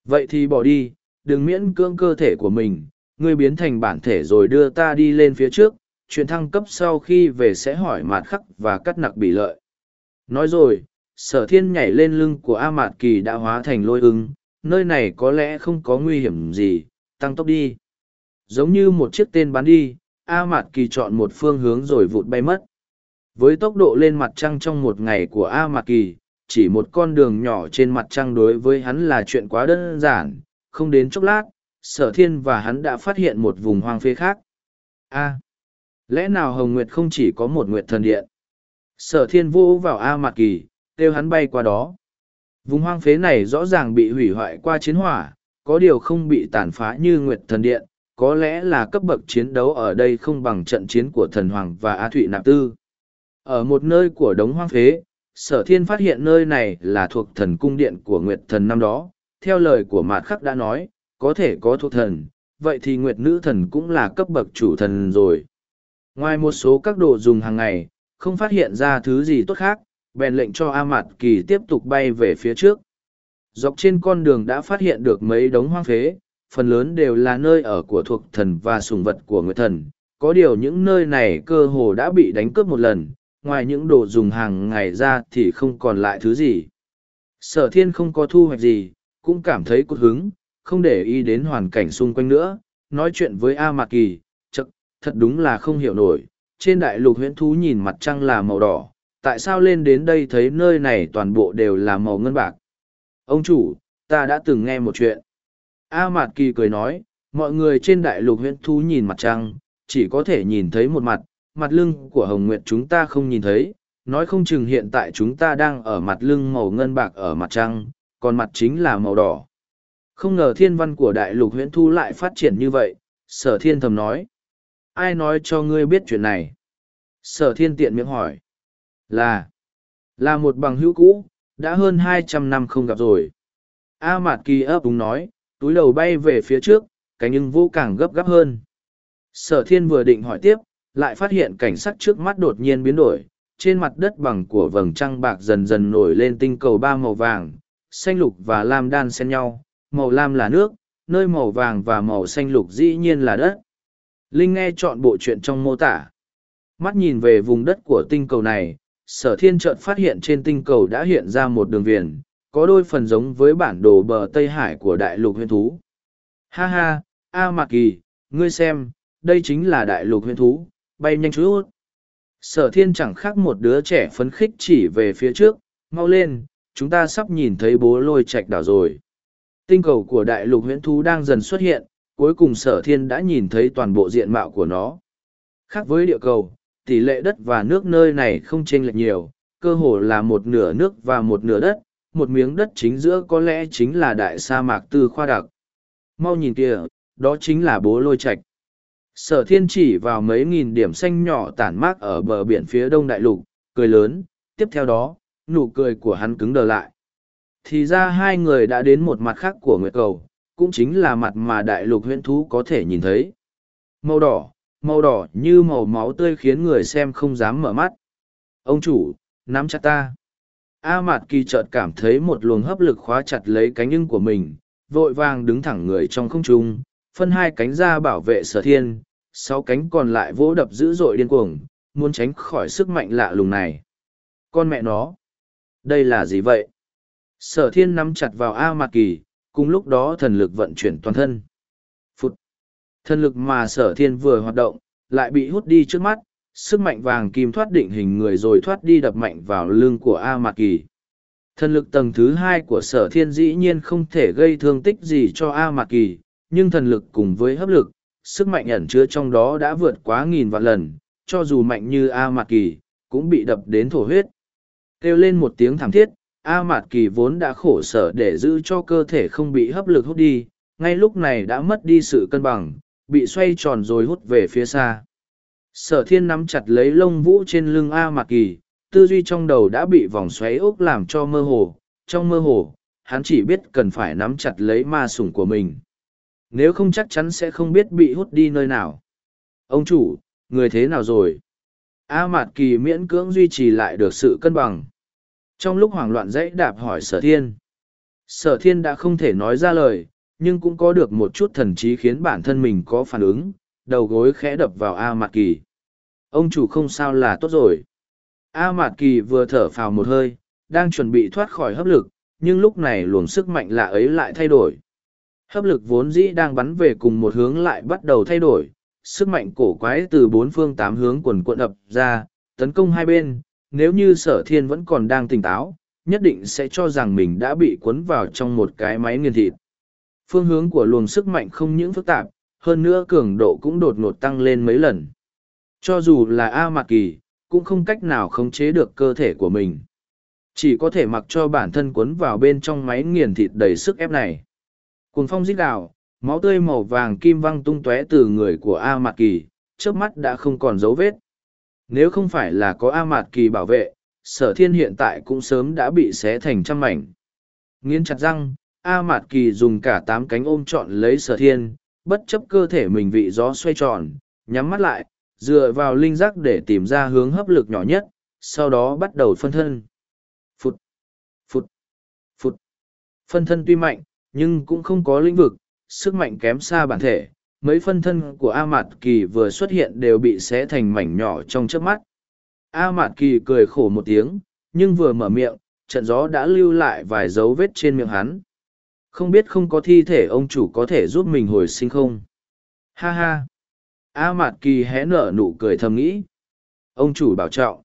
Vậy thì bỏ đi, đừng miễn cưỡng cơ thể của mình, ngươi biến thành bản thể rồi đưa ta đi lên phía trước, chuyện thăng cấp sau khi về sẽ hỏi mạt khắc và cắt nặc bị lợi. Nói rồi, sở thiên nhảy lên lưng của A Mạt Kỳ đã hóa thành lôi ưng, nơi này có lẽ không có nguy hiểm gì, tăng tốc đi. Giống như một chiếc tên bắn đi, A Mạt Kỳ chọn một phương hướng rồi vụt bay mất. Với tốc độ lên mặt trăng trong một ngày của A Mạt Kỳ, chỉ một con đường nhỏ trên mặt trăng đối với hắn là chuyện quá đơn giản, không đến chốc lát, sở thiên và hắn đã phát hiện một vùng hoang phế khác. A lẽ nào Hồng Nguyệt không chỉ có một Nguyệt thần điện? Sở thiên vô vào A Mạt Kỳ, kêu hắn bay qua đó. Vùng hoang phế này rõ ràng bị hủy hoại qua chiến hỏa, có điều không bị tàn phá như Nguyệt thần điện, có lẽ là cấp bậc chiến đấu ở đây không bằng trận chiến của thần Hoàng và A Thụy Nạp Tư. Ở một nơi của đống hoang phế, sở thiên phát hiện nơi này là thuộc thần cung điện của Nguyệt thần năm đó. Theo lời của Mạt Khắc đã nói, có thể có thuộc thần, vậy thì Nguyệt nữ thần cũng là cấp bậc chủ thần rồi. Ngoài một số các đồ dùng hàng ngày, không phát hiện ra thứ gì tốt khác, bèn lệnh cho A Mạt Kỳ tiếp tục bay về phía trước. Dọc trên con đường đã phát hiện được mấy đống hoang phế, phần lớn đều là nơi ở của thuộc thần và sùng vật của người thần. Có điều những nơi này cơ hồ đã bị đánh cướp một lần, ngoài những đồ dùng hàng ngày ra thì không còn lại thứ gì. Sở thiên không có thu hoạch gì, cũng cảm thấy cốt hứng, không để ý đến hoàn cảnh xung quanh nữa, nói chuyện với A Mạc Kỳ, thật đúng là không hiểu nổi, trên đại lục huyễn thú nhìn mặt trăng là màu đỏ, tại sao lên đến đây thấy nơi này toàn bộ đều là màu ngân bạc. Ông chủ, ta đã từng nghe một chuyện. A Mạt Kỳ cười nói, mọi người trên đại lục huyễn thú nhìn mặt trăng, chỉ có thể nhìn thấy một mặt, mặt lưng của Hồng Nguyệt chúng ta không nhìn thấy, nói không chừng hiện tại chúng ta đang ở mặt lưng màu ngân bạc ở mặt trăng, còn mặt chính là màu đỏ. Không ngờ thiên văn của đại lục huyễn thú lại phát triển như vậy, sở thiên thầm nói. Ai nói cho ngươi biết chuyện này? Sở thiên tiện miệng hỏi. Là, là một bằng hữu cũ, đã hơn hai trăm năm không gặp rồi. A Mạt Kỳ ấp đúng nói, túi đầu bay về phía trước, cánh nhưng vô càng gấp gáp hơn. Sở thiên vừa định hỏi tiếp, lại phát hiện cảnh sắc trước mắt đột nhiên biến đổi. Trên mặt đất bằng của vầng trăng bạc dần dần nổi lên tinh cầu ba màu vàng, xanh lục và lam đan xen nhau, màu lam là nước, nơi màu vàng và màu xanh lục dĩ nhiên là đất. Linh nghe chọn bộ chuyện trong mô tả. Mắt nhìn về vùng đất của tinh cầu này, sở thiên chợt phát hiện trên tinh cầu đã hiện ra một đường viền, có đôi phần giống với bản đồ bờ Tây Hải của đại lục huyên thú. Ha ha, A Mạc Kỳ, ngươi xem, đây chính là đại lục huyên thú, bay nhanh chút. Sở thiên chẳng khác một đứa trẻ phấn khích chỉ về phía trước, mau lên, chúng ta sắp nhìn thấy bố lôi Trạch đảo rồi. Tinh cầu của đại lục huyễn thú đang dần xuất hiện, cuối cùng sở thiên đã nhìn thấy toàn bộ diện mạo của nó. Khác với địa cầu, tỷ lệ đất và nước nơi này không chênh lệch nhiều, cơ hồ là một nửa nước và một nửa đất, một miếng đất chính giữa có lẽ chính là đại sa mạc tư khoa đặc. Mau nhìn kìa, đó chính là bố lôi Trạch. Sở thiên chỉ vào mấy nghìn điểm xanh nhỏ tản mát ở bờ biển phía đông đại lục, cười lớn, tiếp theo đó, nụ cười của hắn cứng đờ lại. Thì ra hai người đã đến một mặt khác của nguyệt cầu, cũng chính là mặt mà đại lục huyễn thú có thể nhìn thấy. Màu đỏ, màu đỏ như màu máu tươi khiến người xem không dám mở mắt. Ông chủ, nắm chặt ta. A Mạt Kỳ chợt cảm thấy một luồng hấp lực khóa chặt lấy cánh ưng của mình, vội vàng đứng thẳng người trong không trung, phân hai cánh ra bảo vệ sở thiên, sáu cánh còn lại vỗ đập dữ dội điên cuồng, muốn tránh khỏi sức mạnh lạ lùng này. Con mẹ nó! Đây là gì vậy? Sở thiên nắm chặt vào A Mạt Kỳ, cùng lúc đó thần lực vận chuyển toàn thân. Phụt! Thần lực mà sở thiên vừa hoạt động, lại bị hút đi trước mắt, sức mạnh vàng kim thoát định hình người rồi thoát đi đập mạnh vào lưng của A Mạc Kỳ. Thần lực tầng thứ hai của sở thiên dĩ nhiên không thể gây thương tích gì cho A Mạc Kỳ, nhưng thần lực cùng với hấp lực, sức mạnh ẩn chứa trong đó đã vượt quá nghìn vạn lần, cho dù mạnh như A Mạc Kỳ, cũng bị đập đến thổ huyết. Kêu lên một tiếng thảm thiết, A Mạt Kỳ vốn đã khổ sở để giữ cho cơ thể không bị hấp lực hút đi, ngay lúc này đã mất đi sự cân bằng, bị xoay tròn rồi hút về phía xa. Sở thiên nắm chặt lấy lông vũ trên lưng A Mạc Kỳ, tư duy trong đầu đã bị vòng xoáy ốc làm cho mơ hồ. Trong mơ hồ, hắn chỉ biết cần phải nắm chặt lấy ma sủng của mình. Nếu không chắc chắn sẽ không biết bị hút đi nơi nào. Ông chủ, người thế nào rồi? A Mạt Kỳ miễn cưỡng duy trì lại được sự cân bằng. Trong lúc hoảng loạn dãy đạp hỏi sở thiên. Sở thiên đã không thể nói ra lời, nhưng cũng có được một chút thần trí khiến bản thân mình có phản ứng, đầu gối khẽ đập vào A Mạt Kỳ. Ông chủ không sao là tốt rồi. A Mạt Kỳ vừa thở phào một hơi, đang chuẩn bị thoát khỏi hấp lực, nhưng lúc này luồng sức mạnh lạ ấy lại thay đổi. Hấp lực vốn dĩ đang bắn về cùng một hướng lại bắt đầu thay đổi, sức mạnh cổ quái từ bốn phương tám hướng quần cuộn ập ra, tấn công hai bên, nếu như sở thiên vẫn còn đang tỉnh táo, nhất định sẽ cho rằng mình đã bị cuốn vào trong một cái máy nghiền thịt. Phương hướng của luồng sức mạnh không những phức tạp, hơn nữa cường độ cũng đột ngột tăng lên mấy lần. Cho dù là A Mạc Kỳ, cũng không cách nào khống chế được cơ thể của mình. Chỉ có thể mặc cho bản thân cuốn vào bên trong máy nghiền thịt đầy sức ép này. Cùng phong giết đạo, máu tươi màu vàng kim văng tung tóe từ người của A Mạc Kỳ, trước mắt đã không còn dấu vết. Nếu không phải là có A Mạt Kỳ bảo vệ, sở thiên hiện tại cũng sớm đã bị xé thành trăm mảnh. Nghiến chặt răng, A Mạt Kỳ dùng cả tám cánh ôm trọn lấy sở thiên, bất chấp cơ thể mình vị gió xoay tròn, nhắm mắt lại, dựa vào linh giác để tìm ra hướng hấp lực nhỏ nhất, sau đó bắt đầu phân thân. Phụt, phụt, phụt. Phân thân tuy mạnh, nhưng cũng không có lĩnh vực, sức mạnh kém xa bản thể. Mấy phân thân của A Mạt Kỳ vừa xuất hiện đều bị xé thành mảnh nhỏ trong chớp mắt. A Mạt Kỳ cười khổ một tiếng, nhưng vừa mở miệng, trận gió đã lưu lại vài dấu vết trên miệng hắn. Không biết không có thi thể ông chủ có thể giúp mình hồi sinh không? Ha ha! A Mạt Kỳ hé nở nụ cười thầm nghĩ. Ông chủ bảo trọng.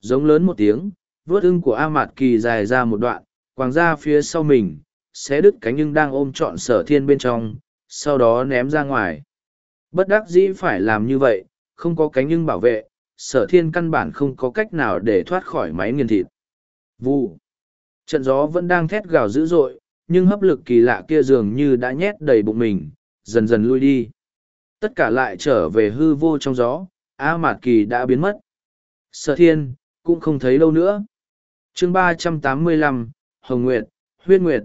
Giống lớn một tiếng, vớt ưng của A Mạt Kỳ dài ra một đoạn, quàng ra phía sau mình, xé đứt cánh ưng đang ôm trọn sở thiên bên trong, sau đó ném ra ngoài. Bất đắc dĩ phải làm như vậy, không có cánh nhưng bảo vệ, sở thiên căn bản không có cách nào để thoát khỏi máy nghiền thịt. Vụ. Trận gió vẫn đang thét gào dữ dội, nhưng hấp lực kỳ lạ kia dường như đã nhét đầy bụng mình, dần dần lui đi. Tất cả lại trở về hư vô trong gió, A Mạt Kỳ đã biến mất. Sở thiên, cũng không thấy đâu nữa. chương ba trăm tám mươi lăm Hồng Nguyệt, Huyết Nguyệt.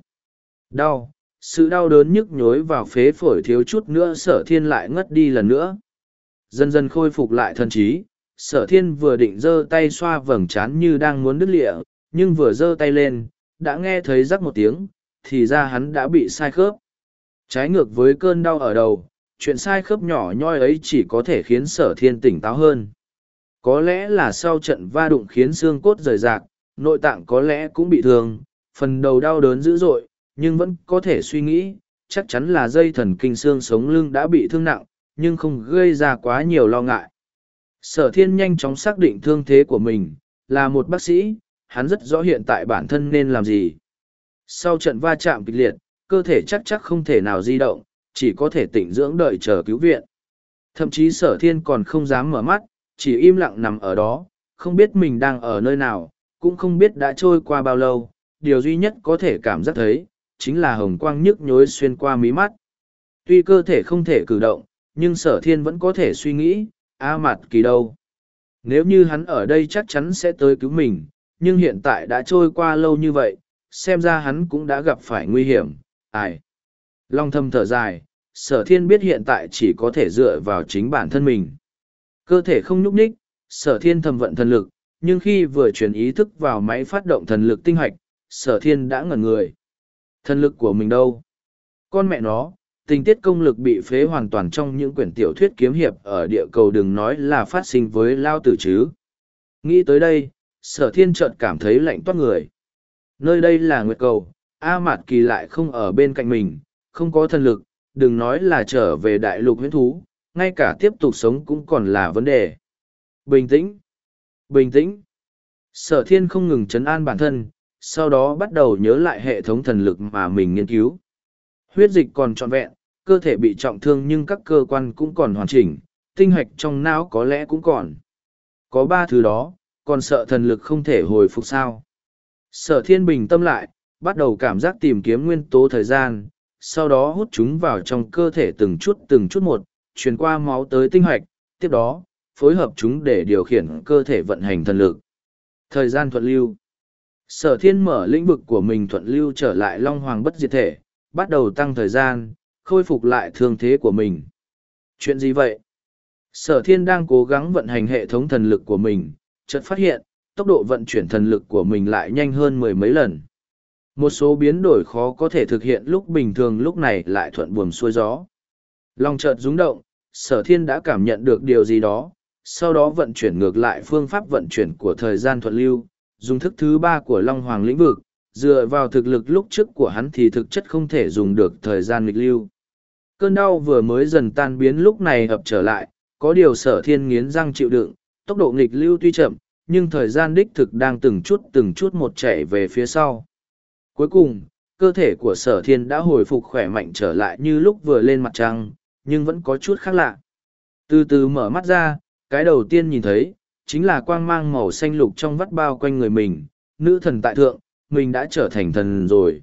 Đau, sự đau đớn nhức nhối vào phế phổi thiếu chút nữa sở thiên lại ngất đi lần nữa. Dần dần khôi phục lại thần trí, sở thiên vừa định giơ tay xoa vầng trán như đang muốn đứt lịa, nhưng vừa giơ tay lên, đã nghe thấy rắc một tiếng, thì ra hắn đã bị sai khớp. Trái ngược với cơn đau ở đầu, chuyện sai khớp nhỏ nhoi ấy chỉ có thể khiến sở thiên tỉnh táo hơn. Có lẽ là sau trận va đụng khiến xương cốt rời rạc, nội tạng có lẽ cũng bị thương, phần đầu đau đớn dữ dội, nhưng vẫn có thể suy nghĩ, chắc chắn là dây thần kinh xương sống lưng đã bị thương nặng, nhưng không gây ra quá nhiều lo ngại. Sở thiên nhanh chóng xác định thương thế của mình, là một bác sĩ, hắn rất rõ hiện tại bản thân nên làm gì. Sau trận va chạm kịch liệt, cơ thể chắc chắc không thể nào di động, chỉ có thể tỉnh dưỡng đợi chờ cứu viện. Thậm chí sở thiên còn không dám mở mắt, chỉ im lặng nằm ở đó, không biết mình đang ở nơi nào, cũng không biết đã trôi qua bao lâu, điều duy nhất có thể cảm giác thấy, chính là hồng quang nhức nhối xuyên qua mí mắt. Tuy cơ thể không thể cử động, nhưng sở thiên vẫn có thể suy nghĩ, a mặt kỳ đâu. Nếu như hắn ở đây chắc chắn sẽ tới cứu mình, nhưng hiện tại đã trôi qua lâu như vậy, xem ra hắn cũng đã gặp phải nguy hiểm, ai. Long thâm thở dài, sở thiên biết hiện tại chỉ có thể dựa vào chính bản thân mình. Cơ thể không nhúc nhích, sở thiên thầm vận thần lực, nhưng khi vừa chuyển ý thức vào máy phát động thần lực tinh hoạch, sở thiên đã ngẩn người. Thần lực của mình đâu? Con mẹ nó, tình tiết công lực bị phế hoàn toàn trong những quyển tiểu thuyết kiếm hiệp ở địa cầu đừng nói là phát sinh với lao tử chứ. Nghĩ tới đây, sở thiên chợt cảm thấy lạnh toát người. Nơi đây là nguyệt cầu, A Mạt Kỳ lại không ở bên cạnh mình, không có thần lực, đừng nói là trở về đại lục huyễn thú, ngay cả tiếp tục sống cũng còn là vấn đề. Bình tĩnh, bình tĩnh. Sở thiên không ngừng chấn an bản thân, sau đó bắt đầu nhớ lại hệ thống thần lực mà mình nghiên cứu. Huyết dịch còn trọn vẹn, cơ thể bị trọng thương nhưng các cơ quan cũng còn hoàn chỉnh, tinh hoạch trong não có lẽ cũng còn. Có ba thứ đó, còn sợ thần lực không thể hồi phục sao. Sở thiên bình tâm lại, bắt đầu cảm giác tìm kiếm nguyên tố thời gian, sau đó hút chúng vào trong cơ thể từng chút từng chút một, truyền qua máu tới tinh hoạch, tiếp đó, phối hợp chúng để điều khiển cơ thể vận hành thần lực. Thời gian thuận lưu Sở thiên mở lĩnh vực của mình thuận lưu trở lại Long Hoàng bất diệt thể, bắt đầu tăng thời gian, khôi phục lại thương thế của mình. Chuyện gì vậy? Sở thiên đang cố gắng vận hành hệ thống thần lực của mình, chợt phát hiện, tốc độ vận chuyển thần lực của mình lại nhanh hơn mười mấy lần. Một số biến đổi khó có thể thực hiện lúc bình thường lúc này lại thuận buồm xuôi gió. Lòng chợt rung động, sở thiên đã cảm nhận được điều gì đó, sau đó vận chuyển ngược lại phương pháp vận chuyển của thời gian thuận lưu, dùng thức thứ ba của Long Hoàng lĩnh vực, dựa vào thực lực lúc trước của hắn thì thực chất không thể dùng được thời gian nghịch lưu. Cơn đau vừa mới dần tan biến lúc này hợp trở lại, có điều sở thiên nghiến răng chịu đựng, tốc độ nghịch lưu tuy chậm, nhưng thời gian đích thực đang từng chút từng chút một chạy về phía sau. Cuối cùng, cơ thể của sở thiên đã hồi phục khỏe mạnh trở lại như lúc vừa lên mặt trăng, nhưng vẫn có chút khác lạ. Từ từ mở mắt ra, cái đầu tiên nhìn thấy, chính là quang mang màu xanh lục trong vắt bao quanh người mình, nữ thần tại thượng, mình đã trở thành thần rồi.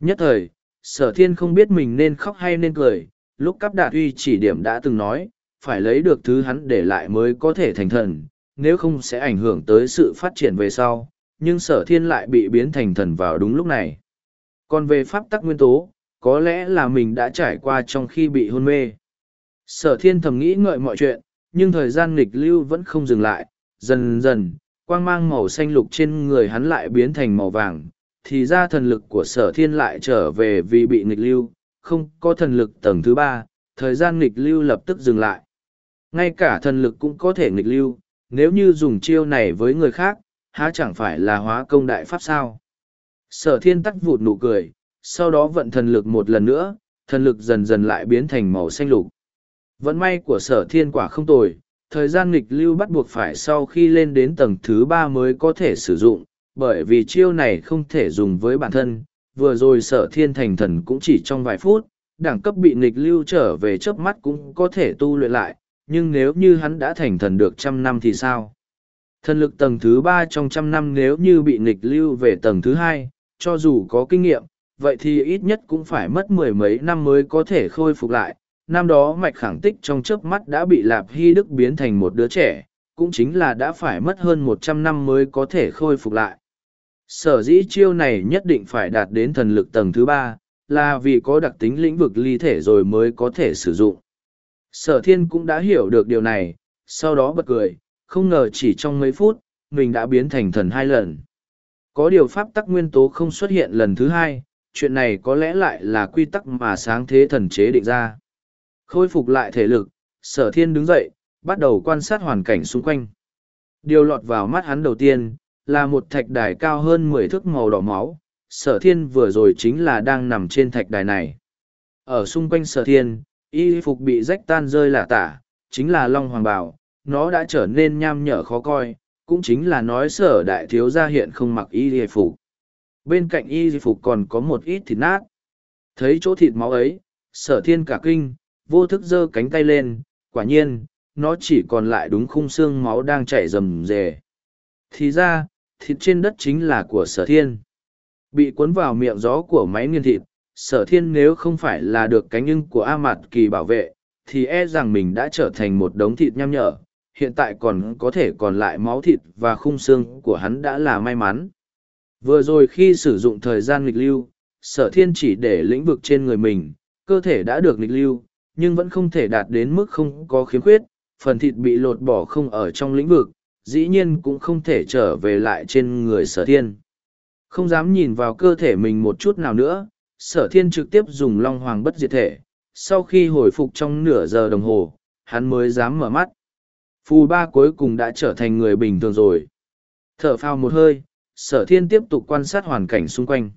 Nhất thời, sở thiên không biết mình nên khóc hay nên cười, lúc cấp đạt uy chỉ điểm đã từng nói, phải lấy được thứ hắn để lại mới có thể thành thần, nếu không sẽ ảnh hưởng tới sự phát triển về sau, nhưng sở thiên lại bị biến thành thần vào đúng lúc này. Còn về pháp tắc nguyên tố, có lẽ là mình đã trải qua trong khi bị hôn mê. Sở thiên thầm nghĩ ngợi mọi chuyện, nhưng thời gian nghịch lưu vẫn không dừng lại, dần dần, quang mang màu xanh lục trên người hắn lại biến thành màu vàng, thì ra thần lực của sở thiên lại trở về vì bị nghịch lưu, không có thần lực tầng thứ ba, thời gian nghịch lưu lập tức dừng lại. Ngay cả thần lực cũng có thể nghịch lưu, nếu như dùng chiêu này với người khác, há chẳng phải là hóa công đại pháp sao. Sở thiên tắt vụt nụ cười, sau đó vận thần lực một lần nữa, thần lực dần dần lại biến thành màu xanh lục. Vận may của sở thiên quả không tồi, thời gian nghịch lưu bắt buộc phải sau khi lên đến tầng thứ ba mới có thể sử dụng, bởi vì chiêu này không thể dùng với bản thân. Vừa rồi sở thiên thành thần cũng chỉ trong vài phút, đẳng cấp bị nghịch lưu trở về chớp mắt cũng có thể tu luyện lại, nhưng nếu như hắn đã thành thần được trăm năm thì sao? Thần lực tầng thứ ba trong trăm năm nếu như bị nghịch lưu về tầng thứ hai, cho dù có kinh nghiệm, vậy thì ít nhất cũng phải mất mười mấy năm mới có thể khôi phục lại. Năm đó mạch khẳng tích trong chớp mắt đã bị Lạp Hy Đức biến thành một đứa trẻ, cũng chính là đã phải mất hơn một trăm năm mới có thể khôi phục lại. Sở dĩ chiêu này nhất định phải đạt đến thần lực tầng thứ ba, là vì có đặc tính lĩnh vực ly thể rồi mới có thể sử dụng. Sở thiên cũng đã hiểu được điều này, sau đó bật cười, không ngờ chỉ trong mấy phút, mình đã biến thành thần hai lần. Có điều pháp tắc nguyên tố không xuất hiện lần thứ hai, chuyện này có lẽ lại là quy tắc mà sáng thế thần chế định ra. Khôi phục lại thể lực, sở thiên đứng dậy, bắt đầu quan sát hoàn cảnh xung quanh. Điều lọt vào mắt hắn đầu tiên, là một thạch đài cao hơn mười thước màu đỏ máu. Sở thiên vừa rồi chính là đang nằm trên thạch đài này. Ở xung quanh sở thiên, y phục bị rách tan rơi lả tả, chính là Long Hoàng Bảo, nó đã trở nên nham nhở khó coi, cũng chính là nói sở đại thiếu gia hiện không mặc y phục. Bên cạnh y phục còn có một ít thịt nát. Thấy chỗ thịt máu ấy, sở thiên cả kinh, vô thức giơ cánh tay lên, quả nhiên, nó chỉ còn lại đúng khung xương máu đang chảy rầm rề. Thì ra, thịt trên đất chính là của sở thiên. Bị cuốn vào miệng gió của máy nghiền thịt, sở thiên nếu không phải là được cánh nhưng của A Mạt Kỳ bảo vệ, thì e rằng mình đã trở thành một đống thịt nham nhở, hiện tại còn có thể còn lại máu thịt và khung xương của hắn đã là may mắn. Vừa rồi khi sử dụng thời gian nghịch lưu, sở thiên chỉ để lĩnh vực trên người mình, cơ thể đã được nghịch lưu, nhưng vẫn không thể đạt đến mức không có khiếm khuyết, phần thịt bị lột bỏ không ở trong lĩnh vực, dĩ nhiên cũng không thể trở về lại trên người sở thiên. Không dám nhìn vào cơ thể mình một chút nào nữa, sở thiên trực tiếp dùng long hoàng bất diệt thể. Sau khi hồi phục trong nửa giờ đồng hồ, hắn mới dám mở mắt. Phù ba cuối cùng đã trở thành người bình thường rồi. Thở phào một hơi, sở thiên tiếp tục quan sát hoàn cảnh xung quanh.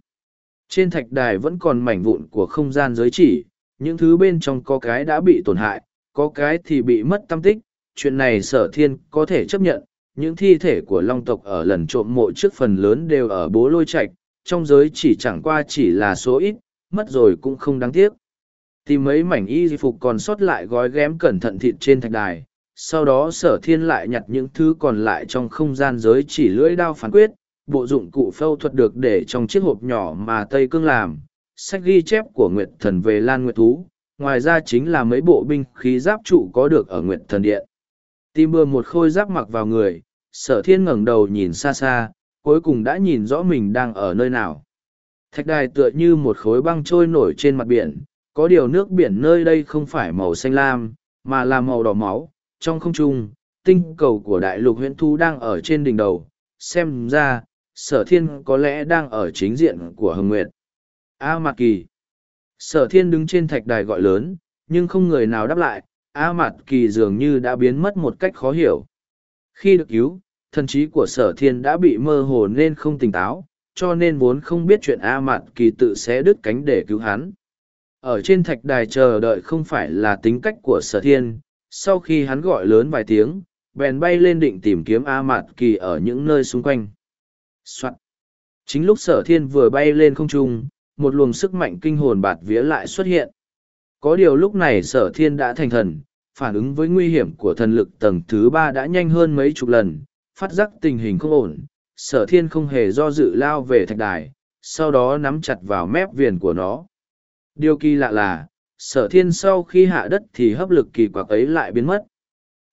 Trên thạch đài vẫn còn mảnh vụn của không gian giới chỉ, những thứ bên trong có cái đã bị tổn hại, có cái thì bị mất tâm tích. Chuyện này sở thiên có thể chấp nhận, những thi thể của long tộc ở lần trộm mộ trước phần lớn đều ở bố lôi Trạch trong giới chỉ chẳng qua chỉ là số ít mất rồi cũng không đáng tiếc tìm mấy mảnh y phục còn sót lại gói ghém cẩn thận thịt trên thạch đài sau đó sở thiên lại nhặt những thứ còn lại trong không gian giới chỉ lưỡi đao phán quyết bộ dụng cụ phẫu thuật được để trong chiếc hộp nhỏ mà tây cương làm sách ghi chép của nguyệt thần về lan nguyệt thú ngoài ra chính là mấy bộ binh khí giáp trụ có được ở nguyệt thần điện Tìm bừa một khôi giáp mặc vào người, sở thiên ngẩng đầu nhìn xa xa, cuối cùng đã nhìn rõ mình đang ở nơi nào. Thạch đài tựa như một khối băng trôi nổi trên mặt biển, có điều nước biển nơi đây không phải màu xanh lam, mà là màu đỏ máu. Trong không trung, tinh cầu của đại lục huyện thu đang ở trên đỉnh đầu, xem ra, sở thiên có lẽ đang ở chính diện của hồng nguyệt. A Mạt Kỳ Sở thiên đứng trên thạch đài gọi lớn, nhưng không người nào đáp lại, A Mạt Kỳ dường như đã biến mất một cách khó hiểu. Khi được cứu, thần trí của sở thiên đã bị mơ hồ nên không tỉnh táo, cho nên vốn không biết chuyện A Mạt Kỳ tự sẽ đứt cánh để cứu hắn. Ở trên thạch đài chờ đợi không phải là tính cách của sở thiên, sau khi hắn gọi lớn vài tiếng, bèn bay lên định tìm kiếm A Mạt Kỳ ở những nơi xung quanh. Soạn. Chính lúc sở thiên vừa bay lên không trung, một luồng sức mạnh kinh hồn bạt vía lại xuất hiện. Có điều lúc này sở thiên đã thành thần, phản ứng với nguy hiểm của thần lực tầng thứ ba đã nhanh hơn mấy chục lần, phát giác tình hình không ổn. Sở thiên không hề do dự lao về thạch đài, sau đó nắm chặt vào mép viền của nó. Điều kỳ lạ là, sở thiên sau khi hạ đất thì hấp lực kỳ quặc ấy lại biến mất.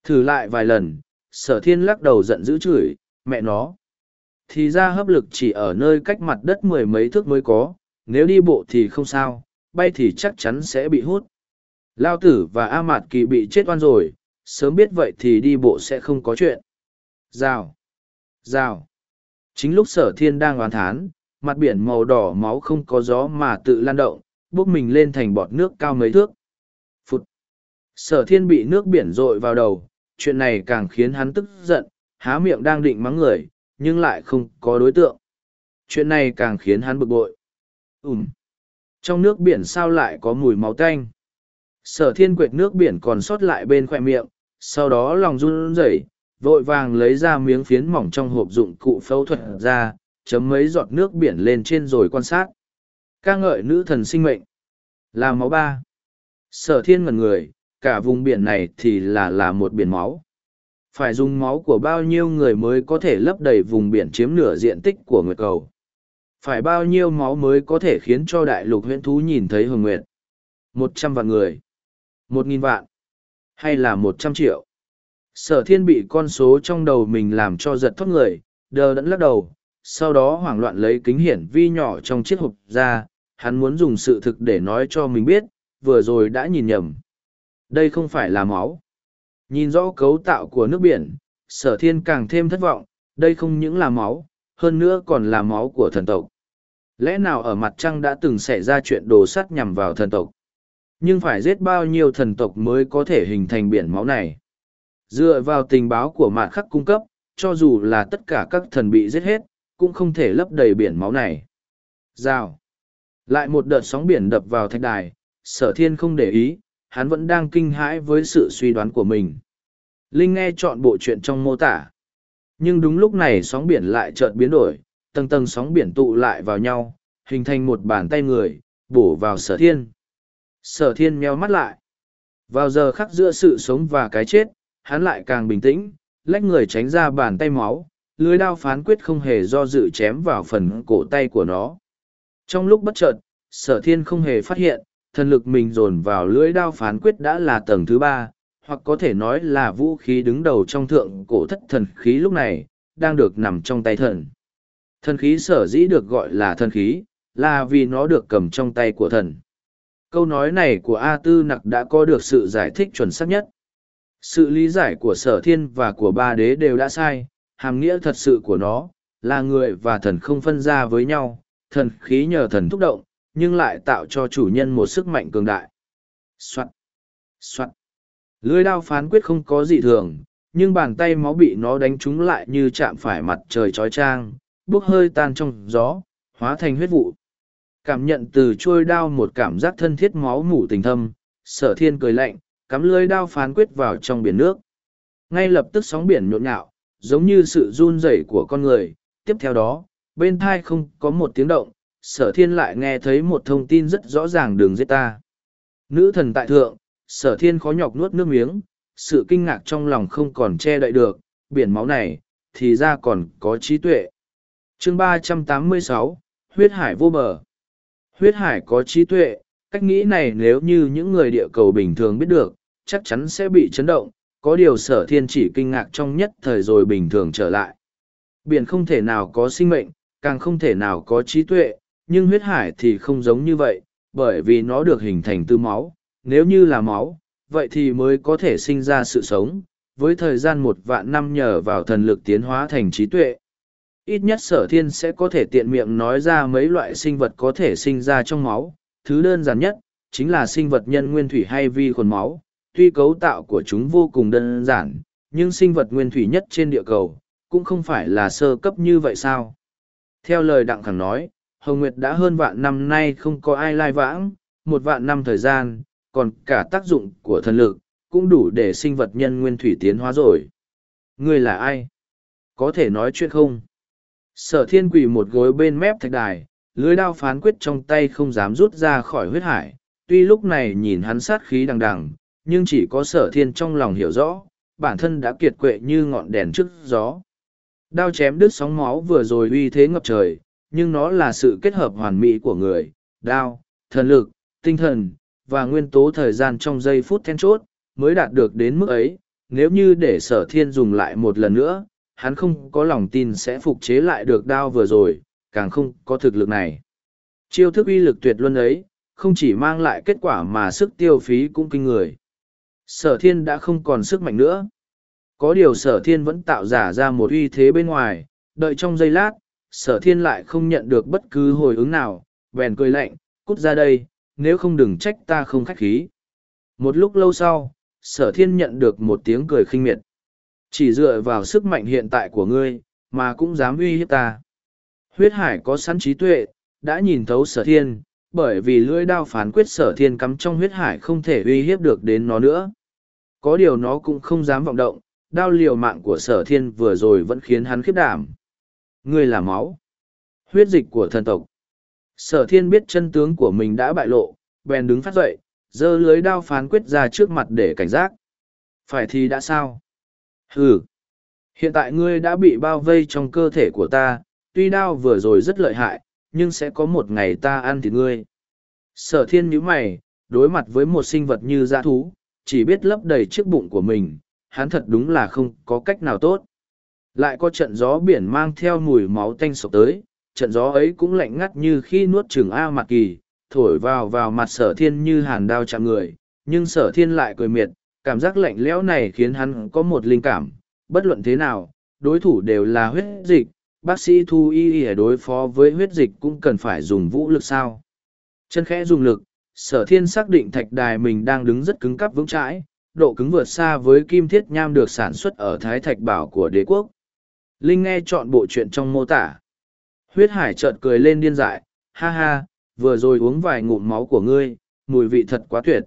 Thử lại vài lần, sở thiên lắc đầu giận dữ chửi, mẹ nó. Thì ra hấp lực chỉ ở nơi cách mặt đất mười mấy thước mới có, nếu đi bộ thì không sao, bay thì chắc chắn sẽ bị hút. Lao tử và A Mạt Kỳ bị chết oan rồi, sớm biết vậy thì đi bộ sẽ không có chuyện. Rào! Rào! Chính lúc sở thiên đang oán thán, mặt biển màu đỏ máu không có gió mà tự lan động, bốc mình lên thành bọt nước cao mấy thước. Phụt! Sở thiên bị nước biển rội vào đầu, chuyện này càng khiến hắn tức giận, há miệng đang định mắng người, nhưng lại không có đối tượng. Chuyện này càng khiến hắn bực bội ùm Trong nước biển sao lại có mùi máu tanh? Sở thiên quệt nước biển còn sót lại bên khoe miệng, sau đó lòng run rẩy, vội vàng lấy ra miếng phiến mỏng trong hộp dụng cụ phẫu thuật ra, chấm mấy giọt nước biển lên trên rồi quan sát. ca ngợi nữ thần sinh mệnh. Là máu ba. Sở thiên ngần người, cả vùng biển này thì là là một biển máu. Phải dùng máu của bao nhiêu người mới có thể lấp đầy vùng biển chiếm nửa diện tích của nguyệt cầu. Phải bao nhiêu máu mới có thể khiến cho đại lục huyễn thú nhìn thấy hồng nguyệt? Một trăm vạn người. Một nghìn vạn. Hay là một trăm triệu. Sở thiên bị con số trong đầu mình làm cho giật thoát người, đờ đẫn lắc đầu. Sau đó hoảng loạn lấy kính hiển vi nhỏ trong chiếc hộp ra, hắn muốn dùng sự thực để nói cho mình biết, vừa rồi đã nhìn nhầm. Đây không phải là máu. Nhìn rõ cấu tạo của nước biển, sở thiên càng thêm thất vọng, đây không những là máu, hơn nữa còn là máu của thần tộc. Lẽ nào ở mặt trăng đã từng xảy ra chuyện đồ sắt nhằm vào thần tộc? Nhưng phải giết bao nhiêu thần tộc mới có thể hình thành biển máu này? Dựa vào tình báo của mạng khắc cung cấp, cho dù là tất cả các thần bị giết hết, cũng không thể lấp đầy biển máu này. Rào. Lại một đợt sóng biển đập vào thạch đài, sở thiên không để ý, hắn vẫn đang kinh hãi với sự suy đoán của mình. Linh nghe chọn bộ chuyện trong mô tả, nhưng đúng lúc này sóng biển lại chợt biến đổi, tầng tầng sóng biển tụ lại vào nhau, hình thành một bàn tay người, bổ vào sở thiên. Sở thiên meo mắt lại. Vào giờ khắc giữa sự sống và cái chết, hắn lại càng bình tĩnh, lách người tránh ra bàn tay máu, lưới đao phán quyết không hề do dự chém vào phần cổ tay của nó. Trong lúc bất chợt, sở thiên không hề phát hiện, thần lực mình dồn vào lưới đao phán quyết đã là tầng thứ ba, hoặc có thể nói là vũ khí đứng đầu trong thượng cổ thất thần khí lúc này, đang được nằm trong tay thần. Thần khí sở dĩ được gọi là thần khí, là vì nó được cầm trong tay của thần. Câu nói này của A Tư Nặc đã có được sự giải thích chuẩn xác nhất. Sự lý giải của sở thiên và của ba đế đều đã sai, hàm nghĩa thật sự của nó, là người và thần không phân ra với nhau, thần khí nhờ thần thúc động, nhưng lại tạo cho chủ nhân một sức mạnh cường đại. Soạn! Soạn! Lưới đao phán quyết không có gì thường, nhưng bàn tay máu bị nó đánh trúng lại như chạm phải mặt trời trói trang, bốc hơi tan trong gió, hóa thành huyết vụ. Cảm nhận từ trôi đao một cảm giác thân thiết máu mủ tình thâm, sở thiên cười lạnh, cắm lưới đao phán quyết vào trong biển nước. Ngay lập tức sóng biển nhộn nhạo, giống như sự run rẩy của con người. Tiếp theo đó, bên thai không có một tiếng động, sở thiên lại nghe thấy một thông tin rất rõ ràng đường giết ta. Nữ thần tại thượng, sở thiên khó nhọc nuốt nước miếng, sự kinh ngạc trong lòng không còn che đậy được, biển máu này, thì ra còn có trí tuệ. chương ba trăm tám mươi sáu huyết hải vô bờ. Huyết hải có trí tuệ, cách nghĩ này nếu như những người địa cầu bình thường biết được, chắc chắn sẽ bị chấn động, có điều sở thiên chỉ kinh ngạc trong nhất thời rồi bình thường trở lại. Biển không thể nào có sinh mệnh, càng không thể nào có trí tuệ, nhưng huyết hải thì không giống như vậy, bởi vì nó được hình thành từ máu, nếu như là máu, vậy thì mới có thể sinh ra sự sống, với thời gian một vạn năm nhờ vào thần lực tiến hóa thành trí tuệ. Ít nhất sở thiên sẽ có thể tiện miệng nói ra mấy loại sinh vật có thể sinh ra trong máu, thứ đơn giản nhất, chính là sinh vật nhân nguyên thủy hay vi khuẩn máu, tuy cấu tạo của chúng vô cùng đơn giản, nhưng sinh vật nguyên thủy nhất trên địa cầu, cũng không phải là sơ cấp như vậy sao. Theo lời Đặng Khẳng nói, Hồng Nguyệt đã hơn vạn năm nay không có ai lai vãng, một vạn năm thời gian, còn cả tác dụng của thần lực, cũng đủ để sinh vật nhân nguyên thủy tiến hóa rồi. Ngươi là ai? Có thể nói chuyện không? Sở thiên quỳ một gối bên mép thạch đài, lưới đao phán quyết trong tay không dám rút ra khỏi huyết hải, tuy lúc này nhìn hắn sát khí đằng đằng, nhưng chỉ có sở thiên trong lòng hiểu rõ, bản thân đã kiệt quệ như ngọn đèn trước gió. Đao chém đứt sóng máu vừa rồi uy thế ngập trời, nhưng nó là sự kết hợp hoàn mỹ của người, đao, thần lực, tinh thần, và nguyên tố thời gian trong giây phút then chốt, mới đạt được đến mức ấy. Nếu như để sở thiên dùng lại một lần nữa, hắn không có lòng tin sẽ phục chế lại được đao vừa rồi, càng không có thực lực này. Chiêu thức uy lực tuyệt luân ấy, không chỉ mang lại kết quả mà sức tiêu phí cũng kinh người. Sở thiên đã không còn sức mạnh nữa. Có điều sở thiên vẫn tạo giả ra một uy thế bên ngoài, đợi trong giây lát, sở thiên lại không nhận được bất cứ hồi ứng nào, bèn cười lạnh, cút ra đây, nếu không đừng trách ta không khách khí. Một lúc lâu sau, sở thiên nhận được một tiếng cười khinh miệt. Chỉ dựa vào sức mạnh hiện tại của ngươi, mà cũng dám uy hiếp ta. Huyết hải có sẵn trí tuệ, đã nhìn thấu sở thiên, bởi vì lưỡi đao phán quyết sở thiên cắm trong huyết hải không thể uy hiếp được đến nó nữa. Có điều nó cũng không dám vọng động, đao liều mạng của sở thiên vừa rồi vẫn khiến hắn khiếp đảm. Ngươi là máu. Huyết dịch của thần tộc. Sở thiên biết chân tướng của mình đã bại lộ, bèn đứng phát dậy, giơ lưới đao phán quyết ra trước mặt để cảnh giác. Phải thì đã sao? Hừ, Hiện tại ngươi đã bị bao vây trong cơ thể của ta, tuy đao vừa rồi rất lợi hại, nhưng sẽ có một ngày ta ăn thịt ngươi. Sở thiên nhíu mày, đối mặt với một sinh vật như dã thú, chỉ biết lấp đầy chiếc bụng của mình, hắn thật đúng là không có cách nào tốt. Lại có trận gió biển mang theo mùi máu tanh sộc tới, trận gió ấy cũng lạnh ngắt như khi nuốt chừng A mặt kỳ, thổi vào vào mặt sở thiên như hàn đao chạm người, nhưng sở thiên lại cười miệt, cảm giác lạnh lẽo này khiến hắn có một linh cảm, bất luận thế nào, đối thủ đều là huyết dịch, bác sĩ thu y y đối phó với huyết dịch cũng cần phải dùng vũ lực sao. Chân khẽ dùng lực, sở thiên xác định thạch đài mình đang đứng rất cứng cắp vững chãi, độ cứng vượt xa với kim thiết nham được sản xuất ở thái thạch bảo của đế quốc. Linh nghe chọn bộ chuyện trong mô tả. Huyết hải chợt cười lên điên dại, ha ha, vừa rồi uống vài ngụm máu của ngươi, mùi vị thật quá tuyệt.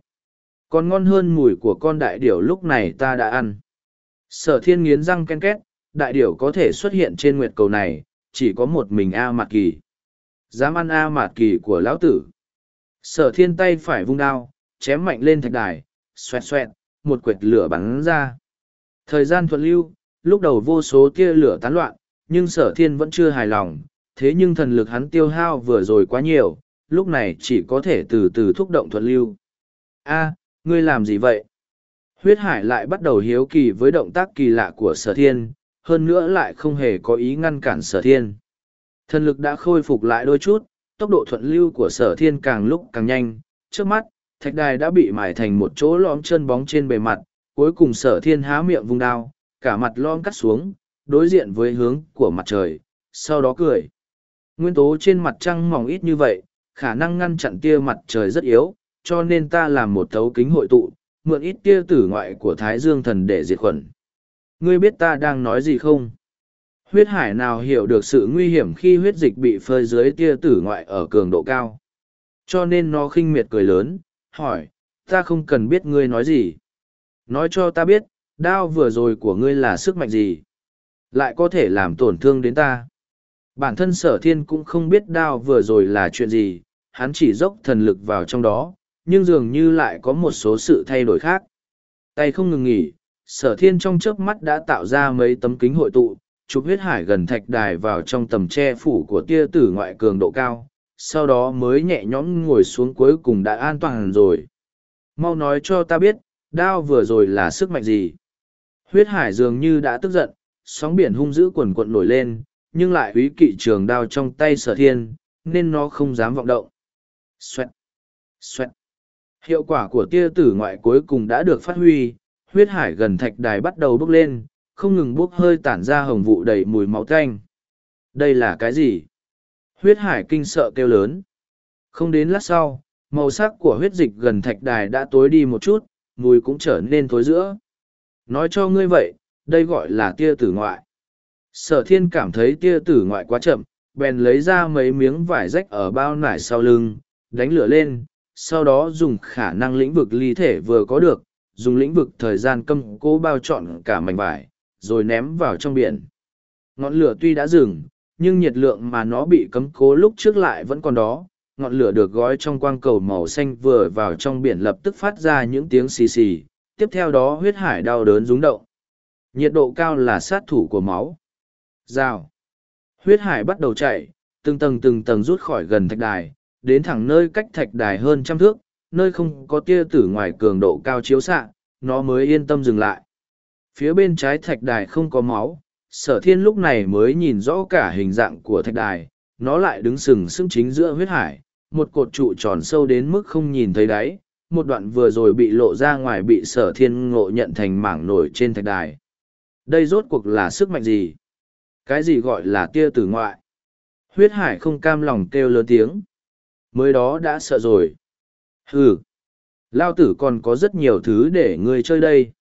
Còn ngon hơn mùi của con đại điểu lúc này ta đã ăn. Sở thiên nghiến răng ken két, đại điểu có thể xuất hiện trên nguyệt cầu này, chỉ có một mình A Mạt Kỳ. Dám ăn A Mạt Kỳ của lão tử. Sở thiên tay phải vung đao, chém mạnh lên thạch đài, xoẹt xoẹt, một quệt lửa bắn ra. Thời gian thuận lưu, lúc đầu vô số tia lửa tán loạn, nhưng sở thiên vẫn chưa hài lòng, thế nhưng thần lực hắn tiêu hao vừa rồi quá nhiều, lúc này chỉ có thể từ từ thúc động thuận lưu. A, ngươi làm gì vậy? Huyết hải lại bắt đầu hiếu kỳ với động tác kỳ lạ của sở thiên, hơn nữa lại không hề có ý ngăn cản sở thiên. Thần lực đã khôi phục lại đôi chút, tốc độ thuận lưu của sở thiên càng lúc càng nhanh, trước mắt, thạch đài đã bị mài thành một chỗ lõm chân bóng trên bề mặt, cuối cùng sở thiên há miệng vung đao, cả mặt lõm cắt xuống, đối diện với hướng của mặt trời, sau đó cười. Nguyên tố trên mặt trăng mỏng ít như vậy, khả năng ngăn chặn tia mặt trời rất yếu, cho nên ta làm một thấu kính hội tụ, mượn ít tia tử ngoại của Thái Dương thần để diệt khuẩn. Ngươi biết ta đang nói gì không? Huyết hải nào hiểu được sự nguy hiểm khi huyết dịch bị phơi dưới tia tử ngoại ở cường độ cao. Cho nên nó khinh miệt cười lớn, hỏi, ta không cần biết ngươi nói gì. Nói cho ta biết, đao vừa rồi của ngươi là sức mạnh gì? Lại có thể làm tổn thương đến ta. Bản thân sở thiên cũng không biết đao vừa rồi là chuyện gì, hắn chỉ dốc thần lực vào trong đó, nhưng dường như lại có một số sự thay đổi khác. Tay không ngừng nghỉ, sở thiên trong chớp mắt đã tạo ra mấy tấm kính hội tụ, chụp huyết hải gần thạch đài vào trong tầm che phủ của tia tử ngoại cường độ cao, sau đó mới nhẹ nhõm ngồi xuống cuối cùng đã an toàn rồi. Mau nói cho ta biết, đao vừa rồi là sức mạnh gì? Huyết hải dường như đã tức giận, sóng biển hung dữ quần quận nổi lên, nhưng lại húy kỵ trường đao trong tay sở thiên, nên nó không dám vọng động. Xoẹt! Xoẹt! Hiệu quả của tia tử ngoại cuối cùng đã được phát huy, huyết hải gần thạch đài bắt đầu bốc lên, không ngừng bốc hơi tản ra hồng vụ đầy mùi máu tanh. Đây là cái gì? Huyết hải kinh sợ kêu lớn. Không đến lát sau, màu sắc của huyết dịch gần thạch đài đã tối đi một chút, mùi cũng trở nên tối giữa. Nói cho ngươi vậy, đây gọi là tia tử ngoại. Sở thiên cảm thấy tia tử ngoại quá chậm, bèn lấy ra mấy miếng vải rách ở bao nải sau lưng, đánh lửa lên, sau đó dùng khả năng lĩnh vực ly thể vừa có được, dùng lĩnh vực thời gian câm cố bao trọn cả mảnh vải, rồi ném vào trong biển. Ngọn lửa tuy đã dừng, nhưng nhiệt lượng mà nó bị cấm cố lúc trước lại vẫn còn đó. Ngọn lửa được gói trong quang cầu màu xanh vừa vào trong biển lập tức phát ra những tiếng xì xì, tiếp theo đó huyết hải đau đớn rúng động. Nhiệt độ cao là sát thủ của máu. Rào. Huyết hải bắt đầu chạy, từng tầng từng tầng rút khỏi gần thạch đài, đến thẳng nơi cách thạch đài hơn trăm thước, nơi không có tia tử ngoài cường độ cao chiếu xạ, nó mới yên tâm dừng lại. Phía bên trái thạch đài không có máu, sở thiên lúc này mới nhìn rõ cả hình dạng của thạch đài, nó lại đứng sừng sững chính giữa huyết hải, một cột trụ tròn sâu đến mức không nhìn thấy đáy, một đoạn vừa rồi bị lộ ra ngoài bị sở thiên ngộ nhận thành mảng nổi trên thạch đài. Đây rốt cuộc là sức mạnh gì? Cái gì gọi là tia tử ngoại? Huyết hải không cam lòng kêu lớn tiếng. Mới đó đã sợ rồi. Hừ. Lao tử còn có rất nhiều thứ để ngươi chơi đây.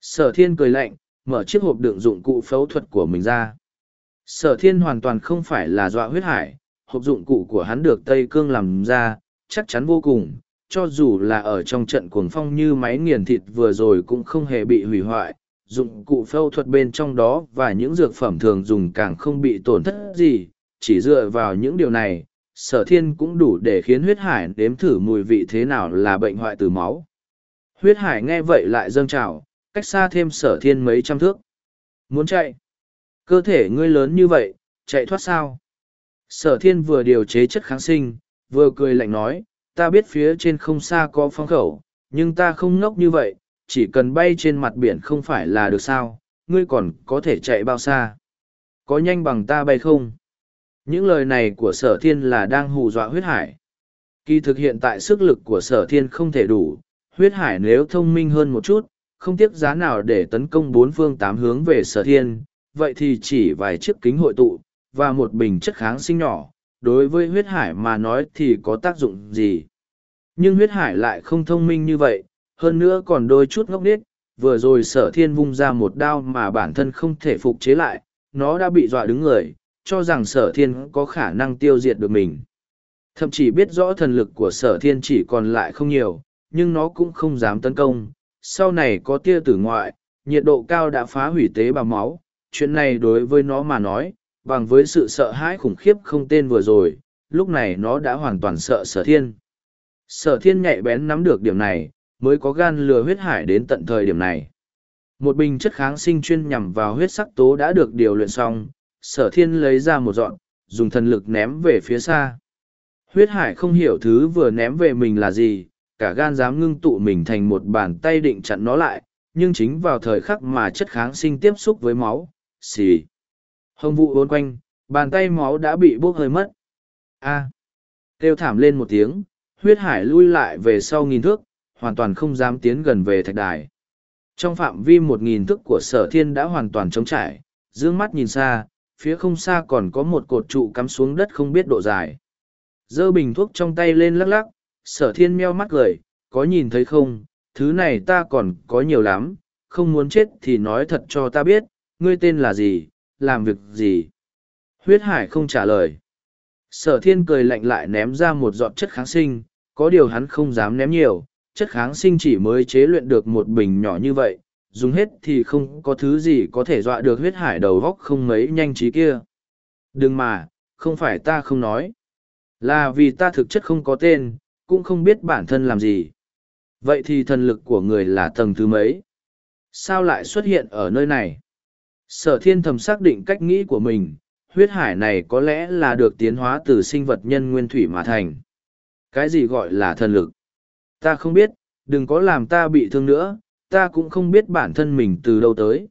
Sở thiên cười lạnh, mở chiếc hộp đựng dụng cụ phẫu thuật của mình ra. Sở thiên hoàn toàn không phải là dọa huyết hải, hộp dụng cụ của hắn được Tây Cương làm ra, chắc chắn vô cùng, cho dù là ở trong trận cuồng phong như máy nghiền thịt vừa rồi cũng không hề bị hủy hoại, dụng cụ phẫu thuật bên trong đó và những dược phẩm thường dùng càng không bị tổn thất gì, chỉ dựa vào những điều này, sở thiên cũng đủ để khiến huyết hải đếm thử mùi vị thế nào là bệnh hoại từ máu. Huyết hải nghe vậy lại dâng trào, cách xa thêm sở thiên mấy trăm thước. Muốn chạy? Cơ thể ngươi lớn như vậy, chạy thoát sao? Sở thiên vừa điều chế chất kháng sinh, vừa cười lạnh nói, ta biết phía trên không xa có phong khẩu, nhưng ta không ngốc như vậy, chỉ cần bay trên mặt biển không phải là được sao, ngươi còn có thể chạy bao xa. Có nhanh bằng ta bay không? Những lời này của sở thiên là đang hù dọa huyết hải. Kỳ thực hiện tại sức lực của sở thiên không thể đủ, huyết hải nếu thông minh hơn một chút, không tiếc giá nào để tấn công bốn phương tám hướng về sở thiên, vậy thì chỉ vài chiếc kính hội tụ, và một bình chất kháng sinh nhỏ, đối với huyết hải mà nói thì có tác dụng gì. Nhưng huyết hải lại không thông minh như vậy, hơn nữa còn đôi chút ngốc nghếch vừa rồi sở thiên vung ra một đao mà bản thân không thể phục chế lại, nó đã bị dọa đứng người, cho rằng sở thiên có khả năng tiêu diệt được mình. Thậm chí biết rõ thần lực của sở thiên chỉ còn lại không nhiều, nhưng nó cũng không dám tấn công. Sau này có tia tử ngoại, nhiệt độ cao đã phá hủy tế bào máu. Chuyện này đối với nó mà nói, bằng với sự sợ hãi khủng khiếp không tên vừa rồi, lúc này nó đã hoàn toàn sợ sở thiên. Sở thiên nhạy bén nắm được điểm này, mới có gan lừa huyết hải đến tận thời điểm này. Một bình chất kháng sinh chuyên nhằm vào huyết sắc tố đã được điều luyện xong, sở thiên lấy ra một dọn, dùng thần lực ném về phía xa. Huyết hải không hiểu thứ vừa ném về mình là gì, cả gan dám ngưng tụ mình thành một bàn tay định chặn nó lại, nhưng chính vào thời khắc mà chất kháng sinh tiếp xúc với máu, xì. Hồng vụ bốn quanh, bàn tay máu đã bị bốc hơi mất. A. Kêu thảm lên một tiếng, huyết hải lui lại về sau nghìn thước, hoàn toàn không dám tiến gần về thạch đài. Trong phạm vi một nghìn thước của sở thiên đã hoàn toàn trống trải, dương mắt nhìn xa, phía không xa còn có một cột trụ cắm xuống đất không biết độ dài. Dơ bình thuốc trong tay lên lắc lắc, sở thiên meo mắt gửi, có nhìn thấy không, thứ này ta còn có nhiều lắm, không muốn chết thì nói thật cho ta biết, ngươi tên là gì, làm việc gì. Huyết hải không trả lời. Sở thiên cười lạnh lại ném ra một giọt chất kháng sinh, có điều hắn không dám ném nhiều, chất kháng sinh chỉ mới chế luyện được một bình nhỏ như vậy, dùng hết thì không có thứ gì có thể dọa được huyết hải đầu góc không mấy nhanh trí kia. Đừng mà, không phải ta không nói. Là vì ta thực chất không có tên, cũng không biết bản thân làm gì. Vậy thì thần lực của người là tầng thứ mấy? Sao lại xuất hiện ở nơi này? Sở thiên thầm xác định cách nghĩ của mình, huyết hải này có lẽ là được tiến hóa từ sinh vật nhân nguyên thủy mà thành. Cái gì gọi là thần lực? Ta không biết, đừng có làm ta bị thương nữa, ta cũng không biết bản thân mình từ đâu tới.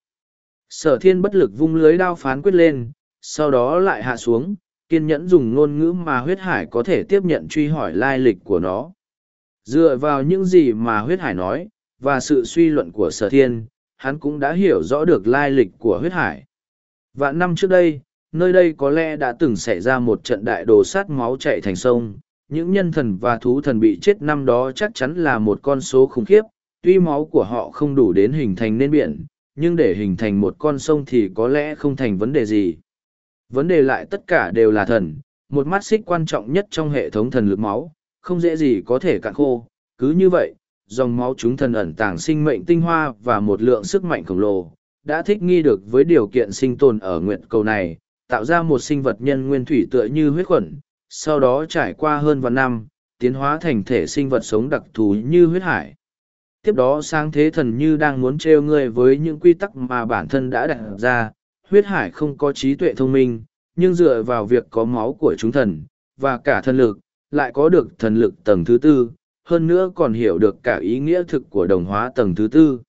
Sở thiên bất lực vung lưới đao phán quyết lên, sau đó lại hạ xuống, kiên nhẫn dùng ngôn ngữ mà huyết hải có thể tiếp nhận truy hỏi lai lịch của nó. Dựa vào những gì mà huyết hải nói, và sự suy luận của sở thiên, hắn cũng đã hiểu rõ được lai lịch của huyết hải. Vạn năm trước đây, nơi đây có lẽ đã từng xảy ra một trận đại đồ sát máu chạy thành sông. Những nhân thần và thú thần bị chết năm đó chắc chắn là một con số khủng khiếp, tuy máu của họ không đủ đến hình thành nên biển, nhưng để hình thành một con sông thì có lẽ không thành vấn đề gì. Vấn đề lại tất cả đều là thần, một mắt xích quan trọng nhất trong hệ thống thần lực máu, không dễ gì có thể cạn khô. Cứ như vậy, dòng máu chúng thần ẩn tàng sinh mệnh tinh hoa và một lượng sức mạnh khổng lồ, đã thích nghi được với điều kiện sinh tồn ở nguyện cầu này, tạo ra một sinh vật nhân nguyên thủy tựa như huyết khuẩn, sau đó trải qua hơn vạn năm, tiến hóa thành thể sinh vật sống đặc thù như huyết hải. Tiếp đó sang thế thần như đang muốn trêu ngươi với những quy tắc mà bản thân đã đặt ra, huyết hải không có trí tuệ thông minh, nhưng dựa vào việc có máu của chúng thần, và cả thần lực, lại có được thần lực tầng thứ tư, hơn nữa còn hiểu được cả ý nghĩa thực của đồng hóa tầng thứ tư.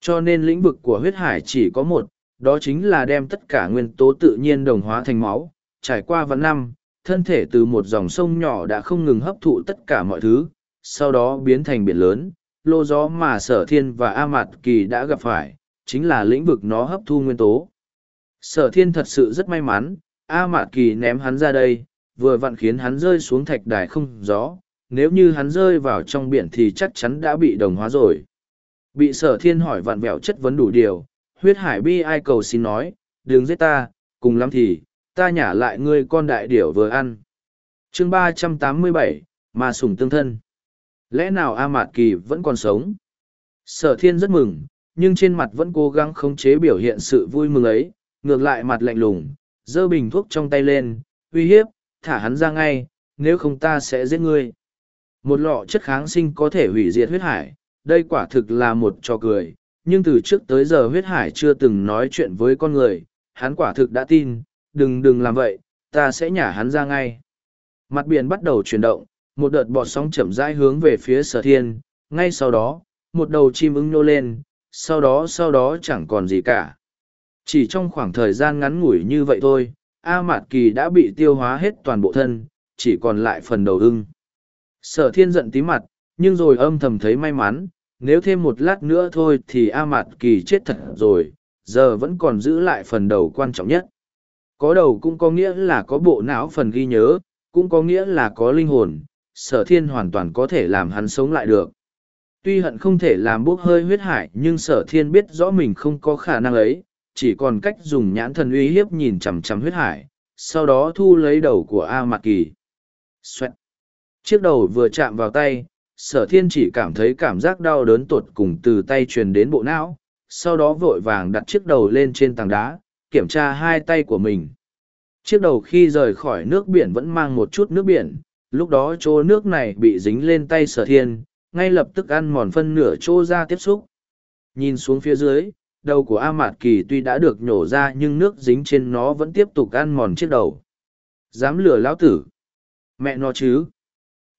Cho nên lĩnh vực của huyết hải chỉ có một, đó chính là đem tất cả nguyên tố tự nhiên đồng hóa thành máu. Trải qua vạn năm, thân thể từ một dòng sông nhỏ đã không ngừng hấp thụ tất cả mọi thứ, sau đó biến thành biển lớn. Lô gió mà sở thiên và A Mạt Kỳ đã gặp phải, chính là lĩnh vực nó hấp thu nguyên tố. Sở thiên thật sự rất may mắn, A Mạt Kỳ ném hắn ra đây, vừa vặn khiến hắn rơi xuống thạch đài không gió, nếu như hắn rơi vào trong biển thì chắc chắn đã bị đồng hóa rồi. Bị sở thiên hỏi vặn vẹo chất vấn đủ điều, huyết hải bi ai cầu xin nói, đừng giết ta, cùng lắm thì, ta nhả lại ngươi con đại điểu vừa ăn. chương ba trăm tám mươi bảy mà sủng tương thân. Lẽ nào A Mạt Kỳ vẫn còn sống? Sở thiên rất mừng, nhưng trên mặt vẫn cố gắng khống chế biểu hiện sự vui mừng ấy, ngược lại mặt lạnh lùng, giơ bình thuốc trong tay lên, uy hiếp, thả hắn ra ngay, nếu không ta sẽ giết ngươi. Một lọ chất kháng sinh có thể hủy diệt huyết hải, đây quả thực là một trò cười, nhưng từ trước tới giờ huyết hải chưa từng nói chuyện với con người, hắn quả thực đã tin, đừng đừng làm vậy, ta sẽ nhả hắn ra ngay. Mặt biển bắt đầu chuyển động, một đợt bọt sóng chậm rãi hướng về phía sở thiên, ngay sau đó, một đầu chim ưng nô lên, sau đó sau đó chẳng còn gì cả. Chỉ trong khoảng thời gian ngắn ngủi như vậy thôi, A Mạt Kỳ đã bị tiêu hóa hết toàn bộ thân, chỉ còn lại phần đầu ưng. Sở thiên giận tí mặt, nhưng rồi âm thầm thấy may mắn, nếu thêm một lát nữa thôi thì A Mạt Kỳ chết thật rồi, giờ vẫn còn giữ lại phần đầu quan trọng nhất. Có đầu cũng có nghĩa là có bộ não phần ghi nhớ, cũng có nghĩa là có linh hồn, sở thiên hoàn toàn có thể làm hắn sống lại được. Tuy hận không thể làm bốc hơi huyết hải nhưng sở thiên biết rõ mình không có khả năng ấy, chỉ còn cách dùng nhãn thần uy hiếp nhìn chằm chằm huyết hải, sau đó thu lấy đầu của A Mạc Kỳ. Xoẹt. Chiếc đầu vừa chạm vào tay, sở thiên chỉ cảm thấy cảm giác đau đớn tột cùng từ tay truyền đến bộ não, sau đó vội vàng đặt chiếc đầu lên trên tảng đá, kiểm tra hai tay của mình. Chiếc đầu khi rời khỏi nước biển vẫn mang một chút nước biển, lúc đó chỗ nước này bị dính lên tay sở thiên, ngay lập tức ăn mòn phân nửa chỗ ra tiếp xúc. Nhìn xuống phía dưới, đầu của A Mạt Kỳ tuy đã được nhổ ra nhưng nước dính trên nó vẫn tiếp tục ăn mòn chiếc đầu. Dám lừa lão tử. Mẹ nó chứ.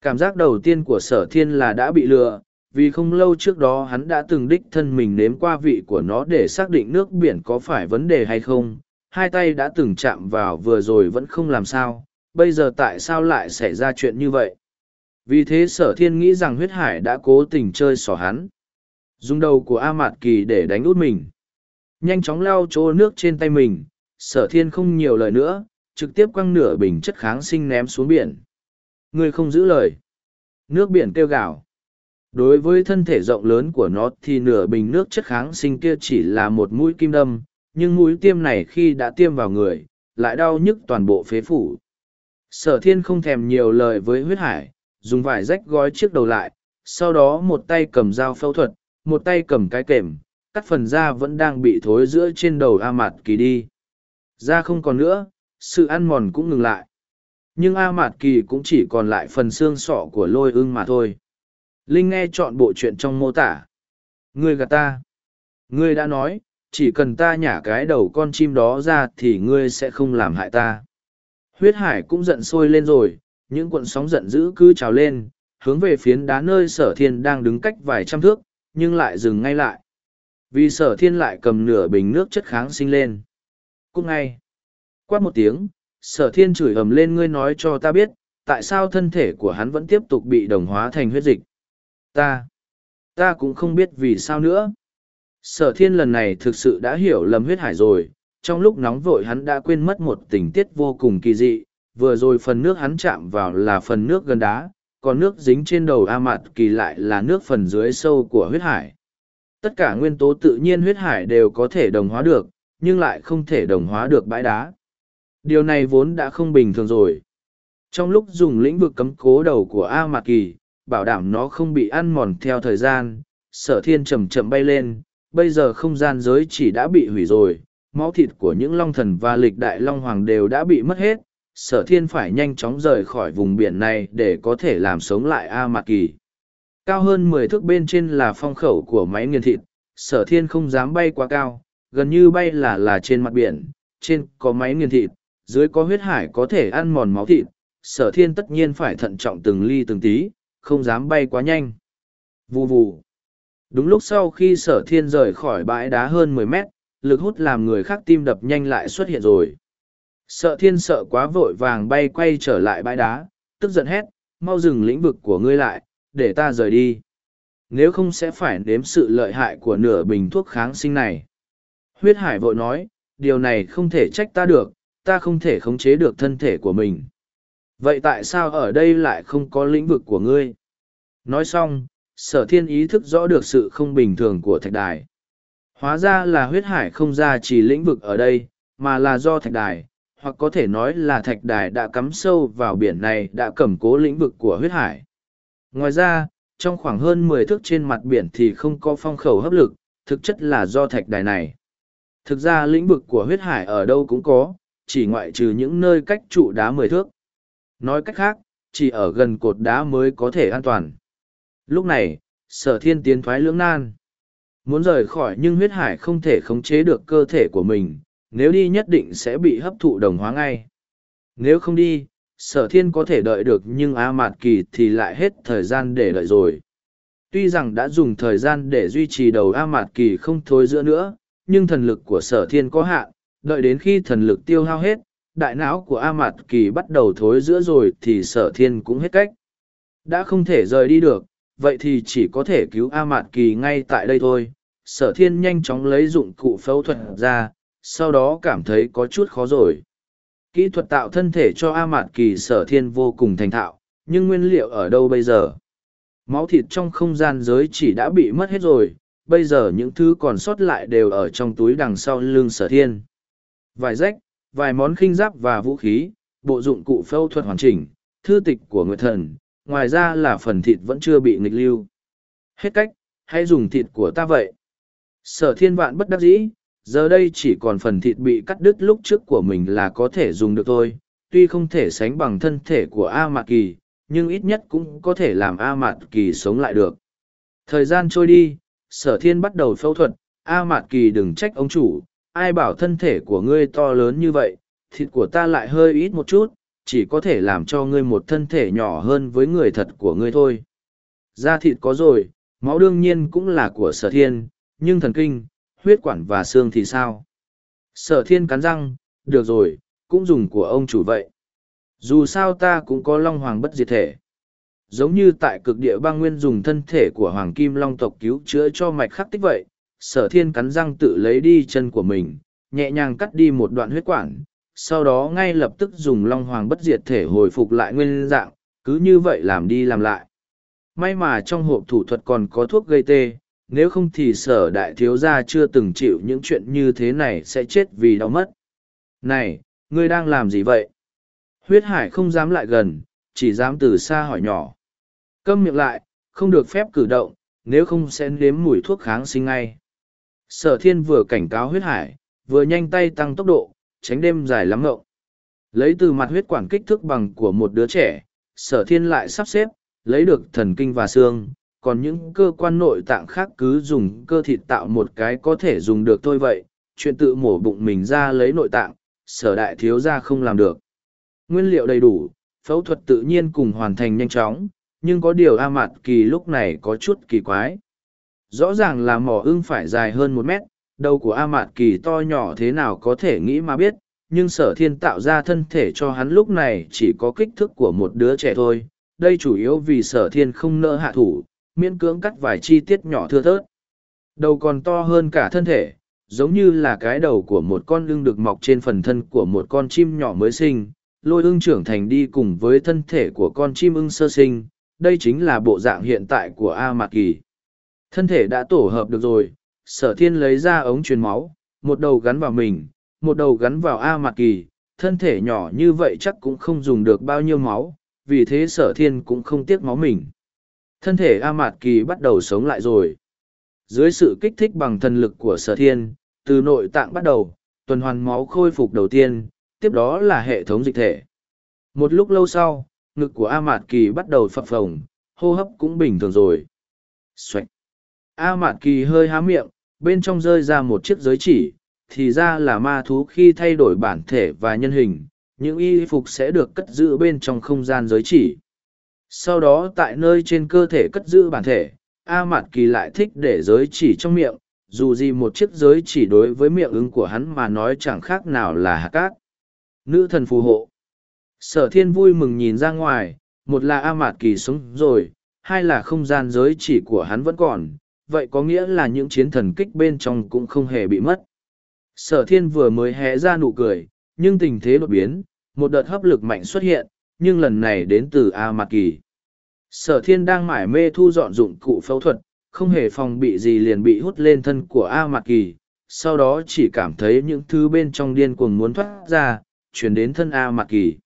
Cảm giác đầu tiên của sở thiên là đã bị lừa, vì không lâu trước đó hắn đã từng đích thân mình nếm qua vị của nó để xác định nước biển có phải vấn đề hay không. Hai tay đã từng chạm vào vừa rồi vẫn không làm sao, bây giờ tại sao lại xảy ra chuyện như vậy? Vì thế sở thiên nghĩ rằng huyết hải đã cố tình chơi xỏ hắn. Dùng đầu của A Mạt Kỳ để đánh út mình. Nhanh chóng lau chỗ nước trên tay mình, sở thiên không nhiều lời nữa, trực tiếp quăng nửa bình chất kháng sinh ném xuống biển. ngươi không giữ lời. Nước biển kêu gào. Đối với thân thể rộng lớn của nó thì nửa bình nước chất kháng sinh kia chỉ là một mũi kim đâm, nhưng mũi tiêm này khi đã tiêm vào người, lại đau nhức toàn bộ phế phủ. Sở thiên không thèm nhiều lời với huyết hải, dùng vải rách gói chiếc đầu lại, sau đó một tay cầm dao phẫu thuật, một tay cầm cái kềm, cắt phần da vẫn đang bị thối giữa trên đầu A Mạt Kỳ đi. Da không còn nữa, sự ăn mòn cũng ngừng lại. Nhưng A Mạt Kỳ cũng chỉ còn lại phần xương sọ của lôi ưng mà thôi. Linh nghe chọn bộ chuyện trong mô tả. Ngươi gạt ta. Ngươi đã nói, chỉ cần ta nhả cái đầu con chim đó ra thì ngươi sẽ không làm hại ta. Huyết hải cũng giận sôi lên rồi, những cuộn sóng giận dữ cứ trào lên, hướng về phiến đá nơi sở thiên đang đứng cách vài trăm thước, nhưng lại dừng ngay lại. Vì sở thiên lại cầm nửa bình nước chất kháng sinh lên. Cũng ngay. Quát một tiếng, sở thiên chửi ầm lên ngươi nói cho ta biết, tại sao thân thể của hắn vẫn tiếp tục bị đồng hóa thành huyết dịch. Ta, ta cũng không biết vì sao nữa. Sở thiên lần này thực sự đã hiểu lầm huyết hải rồi, trong lúc nóng vội hắn đã quên mất một tình tiết vô cùng kỳ dị, vừa rồi phần nước hắn chạm vào là phần nước gần đá, còn nước dính trên đầu A Mạt Kỳ lại là nước phần dưới sâu của huyết hải. Tất cả nguyên tố tự nhiên huyết hải đều có thể đồng hóa được, nhưng lại không thể đồng hóa được bãi đá. Điều này vốn đã không bình thường rồi. Trong lúc dùng lĩnh vực cấm cố đầu của A Mạt Kỳ, bảo đảm nó không bị ăn mòn theo thời gian, sở thiên chậm chậm bay lên, bây giờ không gian giới chỉ đã bị hủy rồi, máu thịt của những long thần và lịch đại long hoàng đều đã bị mất hết, sở thiên phải nhanh chóng rời khỏi vùng biển này để có thể làm sống lại A Mạc Kỳ. Cao hơn mười thước bên trên là phong khẩu của máy nghiền thịt, sở thiên không dám bay quá cao, gần như bay là là trên mặt biển, trên có máy nghiền thịt, dưới có huyết hải có thể ăn mòn máu thịt, sở thiên tất nhiên phải thận trọng từng ly từng tí, không dám bay quá nhanh. Vù vù. Đúng lúc sau khi sở thiên rời khỏi bãi đá hơn mười mét, lực hút làm người khác tim đập nhanh lại xuất hiện rồi. Sợ thiên sợ quá vội vàng bay quay trở lại bãi đá, tức giận hét, mau dừng lĩnh vực của ngươi lại, để ta rời đi. Nếu không sẽ phải nếm sự lợi hại của nửa bình thuốc kháng sinh này. Huyết hải vội nói, điều này không thể trách ta được, ta không thể khống chế được thân thể của mình. Vậy tại sao ở đây lại không có lĩnh vực của ngươi? Nói xong, sở thiên ý thức rõ được sự không bình thường của thạch đài. Hóa ra là huyết hải không ra chỉ lĩnh vực ở đây, mà là do thạch đài, hoặc có thể nói là thạch đài đã cắm sâu vào biển này đã cầm cố lĩnh vực của huyết hải. Ngoài ra, trong khoảng hơn mười thước trên mặt biển thì không có phong khẩu hấp lực, thực chất là do thạch đài này. Thực ra lĩnh vực của huyết hải ở đâu cũng có, chỉ ngoại trừ những nơi cách trụ đá mười thước. Nói cách khác, chỉ ở gần cột đá mới có thể an toàn. Lúc này, sở thiên tiến thoái lưỡng nan. Muốn rời khỏi nhưng huyết hải không thể khống chế được cơ thể của mình, nếu đi nhất định sẽ bị hấp thụ đồng hóa ngay. Nếu không đi, sở thiên có thể đợi được nhưng A Mạt Kỳ thì lại hết thời gian để đợi rồi. Tuy rằng đã dùng thời gian để duy trì đầu A Mạt Kỳ không thối giữa nữa, nhưng thần lực của sở thiên có hạn, đợi đến khi thần lực tiêu hao hết, đại não của A Mạt Kỳ bắt đầu thối giữa rồi thì sở thiên cũng hết cách. Đã không thể rời đi được, vậy thì chỉ có thể cứu A Mạt Kỳ ngay tại đây thôi. Sở thiên nhanh chóng lấy dụng cụ phẫu thuật ra, sau đó cảm thấy có chút khó rồi. Kỹ thuật tạo thân thể cho A Mạt Kỳ sở thiên vô cùng thành thạo, nhưng nguyên liệu ở đâu bây giờ? Máu thịt trong không gian giới chỉ đã bị mất hết rồi, bây giờ những thứ còn sót lại đều ở trong túi đằng sau lưng sở thiên. Vài rách, vài món khinh giáp và vũ khí, bộ dụng cụ phẫu thuật hoàn chỉnh, thư tịch của Nguyệt Thần, ngoài ra là phần thịt vẫn chưa bị nghịch lưu. Hết cách, hãy dùng thịt của ta vậy. Sở thiên vạn bất đắc dĩ, giờ đây chỉ còn phần thịt bị cắt đứt lúc trước của mình là có thể dùng được thôi tuy không thể sánh bằng thân thể của a mạc kỳ nhưng ít nhất cũng có thể làm A Mạt Kỳ sống lại được. Thời gian trôi đi, sở thiên bắt đầu phẫu thuật, A Mạt Kỳ đừng trách ông chủ, ai bảo thân thể của ngươi to lớn như vậy, thịt của ta lại hơi ít một chút, chỉ có thể làm cho ngươi một thân thể nhỏ hơn với người thật của ngươi thôi. Da thịt có rồi, máu đương nhiên cũng là của sở thiên, nhưng thần kinh, huyết quản và xương thì sao? Sở thiên cắn răng, được rồi, cũng dùng của ông chủ vậy. Dù sao ta cũng có long hoàng bất diệt thể. Giống như tại cực địa băng nguyên dùng thân thể của hoàng kim long tộc cứu chữa cho mạch khắc tích vậy, sở thiên cắn răng tự lấy đi chân của mình, nhẹ nhàng cắt đi một đoạn huyết quản, sau đó ngay lập tức dùng long hoàng bất diệt thể hồi phục lại nguyên dạng, cứ như vậy làm đi làm lại. May mà trong hộp thủ thuật còn có thuốc gây tê, nếu không thì sở đại thiếu gia chưa từng chịu những chuyện như thế này sẽ chết vì đau mất. Này, ngươi đang làm gì vậy? Huyết hải không dám lại gần, chỉ dám từ xa hỏi nhỏ. Câm miệng lại, không được phép cử động, nếu không sẽ nếm mùi thuốc kháng sinh ngay. Sở thiên vừa cảnh cáo huyết hải, vừa nhanh tay tăng tốc độ, tránh đêm dài lắm ngậu. Lấy từ mặt huyết quản kích thước bằng của một đứa trẻ, sở thiên lại sắp xếp, lấy được thần kinh và xương, còn những cơ quan nội tạng khác cứ dùng cơ thịt tạo một cái có thể dùng được thôi vậy, chuyện tự mổ bụng mình ra lấy nội tạng, sở đại thiếu ra không làm được. Nguyên liệu đầy đủ, phẫu thuật tự nhiên cùng hoàn thành nhanh chóng, nhưng có điều A Mạt Kỳ lúc này có chút kỳ quái. Rõ ràng là mỏ ưng phải dài hơn một mét, đầu của A Mạt Kỳ to nhỏ thế nào có thể nghĩ mà biết, nhưng sở thiên tạo ra thân thể cho hắn lúc này chỉ có kích thước của một đứa trẻ thôi. Đây chủ yếu vì sở thiên không nỡ hạ thủ, miễn cưỡng cắt vài chi tiết nhỏ thưa thớt. Đầu còn to hơn cả thân thể, giống như là cái đầu của một con lưng được mọc trên phần thân của một con chim nhỏ mới sinh, lôi ưng trưởng thành đi cùng với thân thể của con chim ưng sơ sinh, đây chính là bộ dạng hiện tại của A Mạc Kỳ. Thân thể đã tổ hợp được rồi, sở thiên lấy ra ống truyền máu, một đầu gắn vào mình, một đầu gắn vào A Mạc Kỳ, thân thể nhỏ như vậy chắc cũng không dùng được bao nhiêu máu, vì thế sở thiên cũng không tiếc máu mình. Thân thể A Mạt Kỳ bắt đầu sống lại rồi. Dưới sự kích thích bằng thần lực của sở thiên, từ nội tạng bắt đầu, tuần hoàn máu khôi phục đầu tiên, tiếp đó là hệ thống dịch thể. Một lúc lâu sau, ngực của A Mạt Kỳ bắt đầu phập phồng, hô hấp cũng bình thường rồi. Xoạch! A Mạt Kỳ hơi há miệng, bên trong rơi ra một chiếc giới chỉ, thì ra là ma thú khi thay đổi bản thể và nhân hình, những y phục sẽ được cất giữ bên trong không gian giới chỉ. Sau đó tại nơi trên cơ thể cất giữ bản thể, A Mạt Kỳ lại thích để giới chỉ trong miệng, dù gì một chiếc giới chỉ đối với miệng ứng của hắn mà nói chẳng khác nào là hạt cát. Nữ thần phù hộ. Sở thiên vui mừng nhìn ra ngoài, một là A Mạt Kỳ sống rồi, hai là không gian giới chỉ của hắn vẫn còn, vậy có nghĩa là những chiến thần kích bên trong cũng không hề bị mất. Sở thiên vừa mới hé ra nụ cười, nhưng tình thế đột biến, một đợt hấp lực mạnh xuất hiện, nhưng lần này đến từ A Mạt Kỳ. Sở thiên đang mải mê thu dọn dụng cụ phẫu thuật, không hề phòng bị gì liền bị hút lên thân của A Mạt Kỳ, sau đó chỉ cảm thấy những thứ bên trong điên cuồng muốn thoát ra, chuyển đến thân A Mạt Kỳ.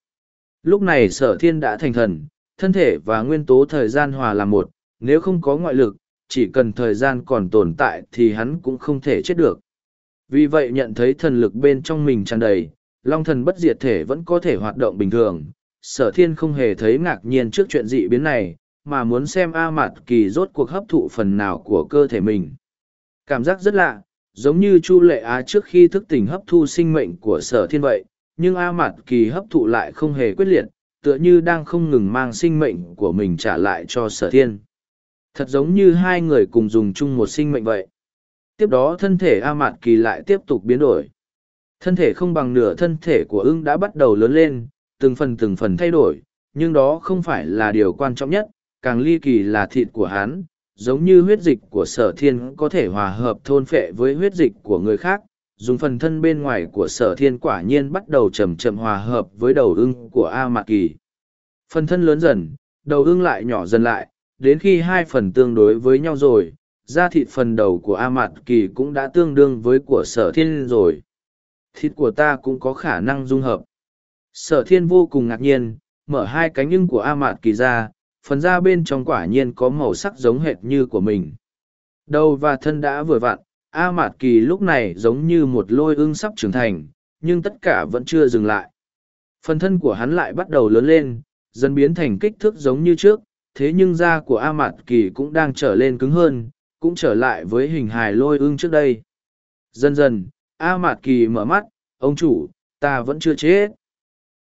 Lúc này sở thiên đã thành thần, thân thể và nguyên tố thời gian hòa là một, nếu không có ngoại lực, chỉ cần thời gian còn tồn tại thì hắn cũng không thể chết được. Vì vậy nhận thấy thần lực bên trong mình tràn đầy, long thần bất diệt thể vẫn có thể hoạt động bình thường. Sở thiên không hề thấy ngạc nhiên trước chuyện dị biến này, mà muốn xem A Mạt Kỳ rốt cuộc hấp thụ phần nào của cơ thể mình. Cảm giác rất lạ, giống như Chu Lệ Á trước khi thức tỉnh hấp thu sinh mệnh của sở thiên vậy, nhưng A Mạt Kỳ hấp thụ lại không hề quyết liệt, tựa như đang không ngừng mang sinh mệnh của mình trả lại cho sở thiên. Thật giống như hai người cùng dùng chung một sinh mệnh vậy. Tiếp đó thân thể A Mạt Kỳ lại tiếp tục biến đổi. Thân thể không bằng nửa thân thể của ưng đã bắt đầu lớn lên, từng phần từng phần thay đổi, nhưng đó không phải là điều quan trọng nhất, càng ly kỳ là thịt của hắn, giống như huyết dịch của sở thiên có thể hòa hợp thôn phệ với huyết dịch của người khác, dùng phần thân bên ngoài của sở thiên quả nhiên bắt đầu chầm chậm hòa hợp với đầu ưng của A Mạc Kỳ. Phần thân lớn dần, đầu ưng lại nhỏ dần lại, đến khi hai phần tương đối với nhau rồi, da thịt phần đầu của A Mạt Kỳ cũng đã tương đương với của sở thiên rồi. Thịt của ta cũng có khả năng dung hợp. Sở thiên vô cùng ngạc nhiên, mở hai cánh ưng của A Mạt Kỳ ra, phần da bên trong quả nhiên có màu sắc giống hệt như của mình. Đầu và thân đã vừa vặn, A Mạt Kỳ lúc này giống như một lôi ưng sắp trưởng thành, nhưng tất cả vẫn chưa dừng lại. Phần thân của hắn lại bắt đầu lớn lên, dần biến thành kích thước giống như trước, thế nhưng da của A Mạt Kỳ cũng đang trở lên cứng hơn, cũng trở lại với hình hài lôi ưng trước đây. Dần dần, A Mạt Kỳ mở mắt, ông chủ, ta vẫn chưa chết.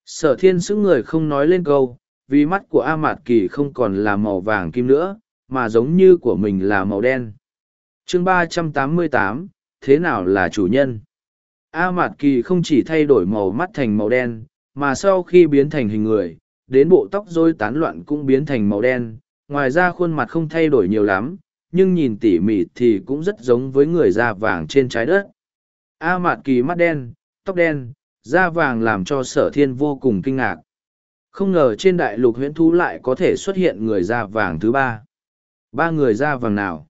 Sở thiên sức người không nói lên câu, vì mắt của A Mạt Kỳ không còn là màu vàng kim nữa, mà giống như của mình là màu đen. chương ba trăm tám mươi tám thế nào là chủ nhân? A Mạt Kỳ không chỉ thay đổi màu mắt thành màu đen, mà sau khi biến thành hình người, đến bộ tóc rối tán loạn cũng biến thành màu đen, ngoài ra khuôn mặt không thay đổi nhiều lắm, nhưng nhìn tỉ mỉ thì cũng rất giống với người da vàng trên trái đất. A Mạt Kỳ mắt đen, tóc đen, da vàng làm cho sở thiên vô cùng kinh ngạc. Không ngờ trên đại lục huyễn thú lại có thể xuất hiện người da vàng thứ ba. Ba người da vàng nào?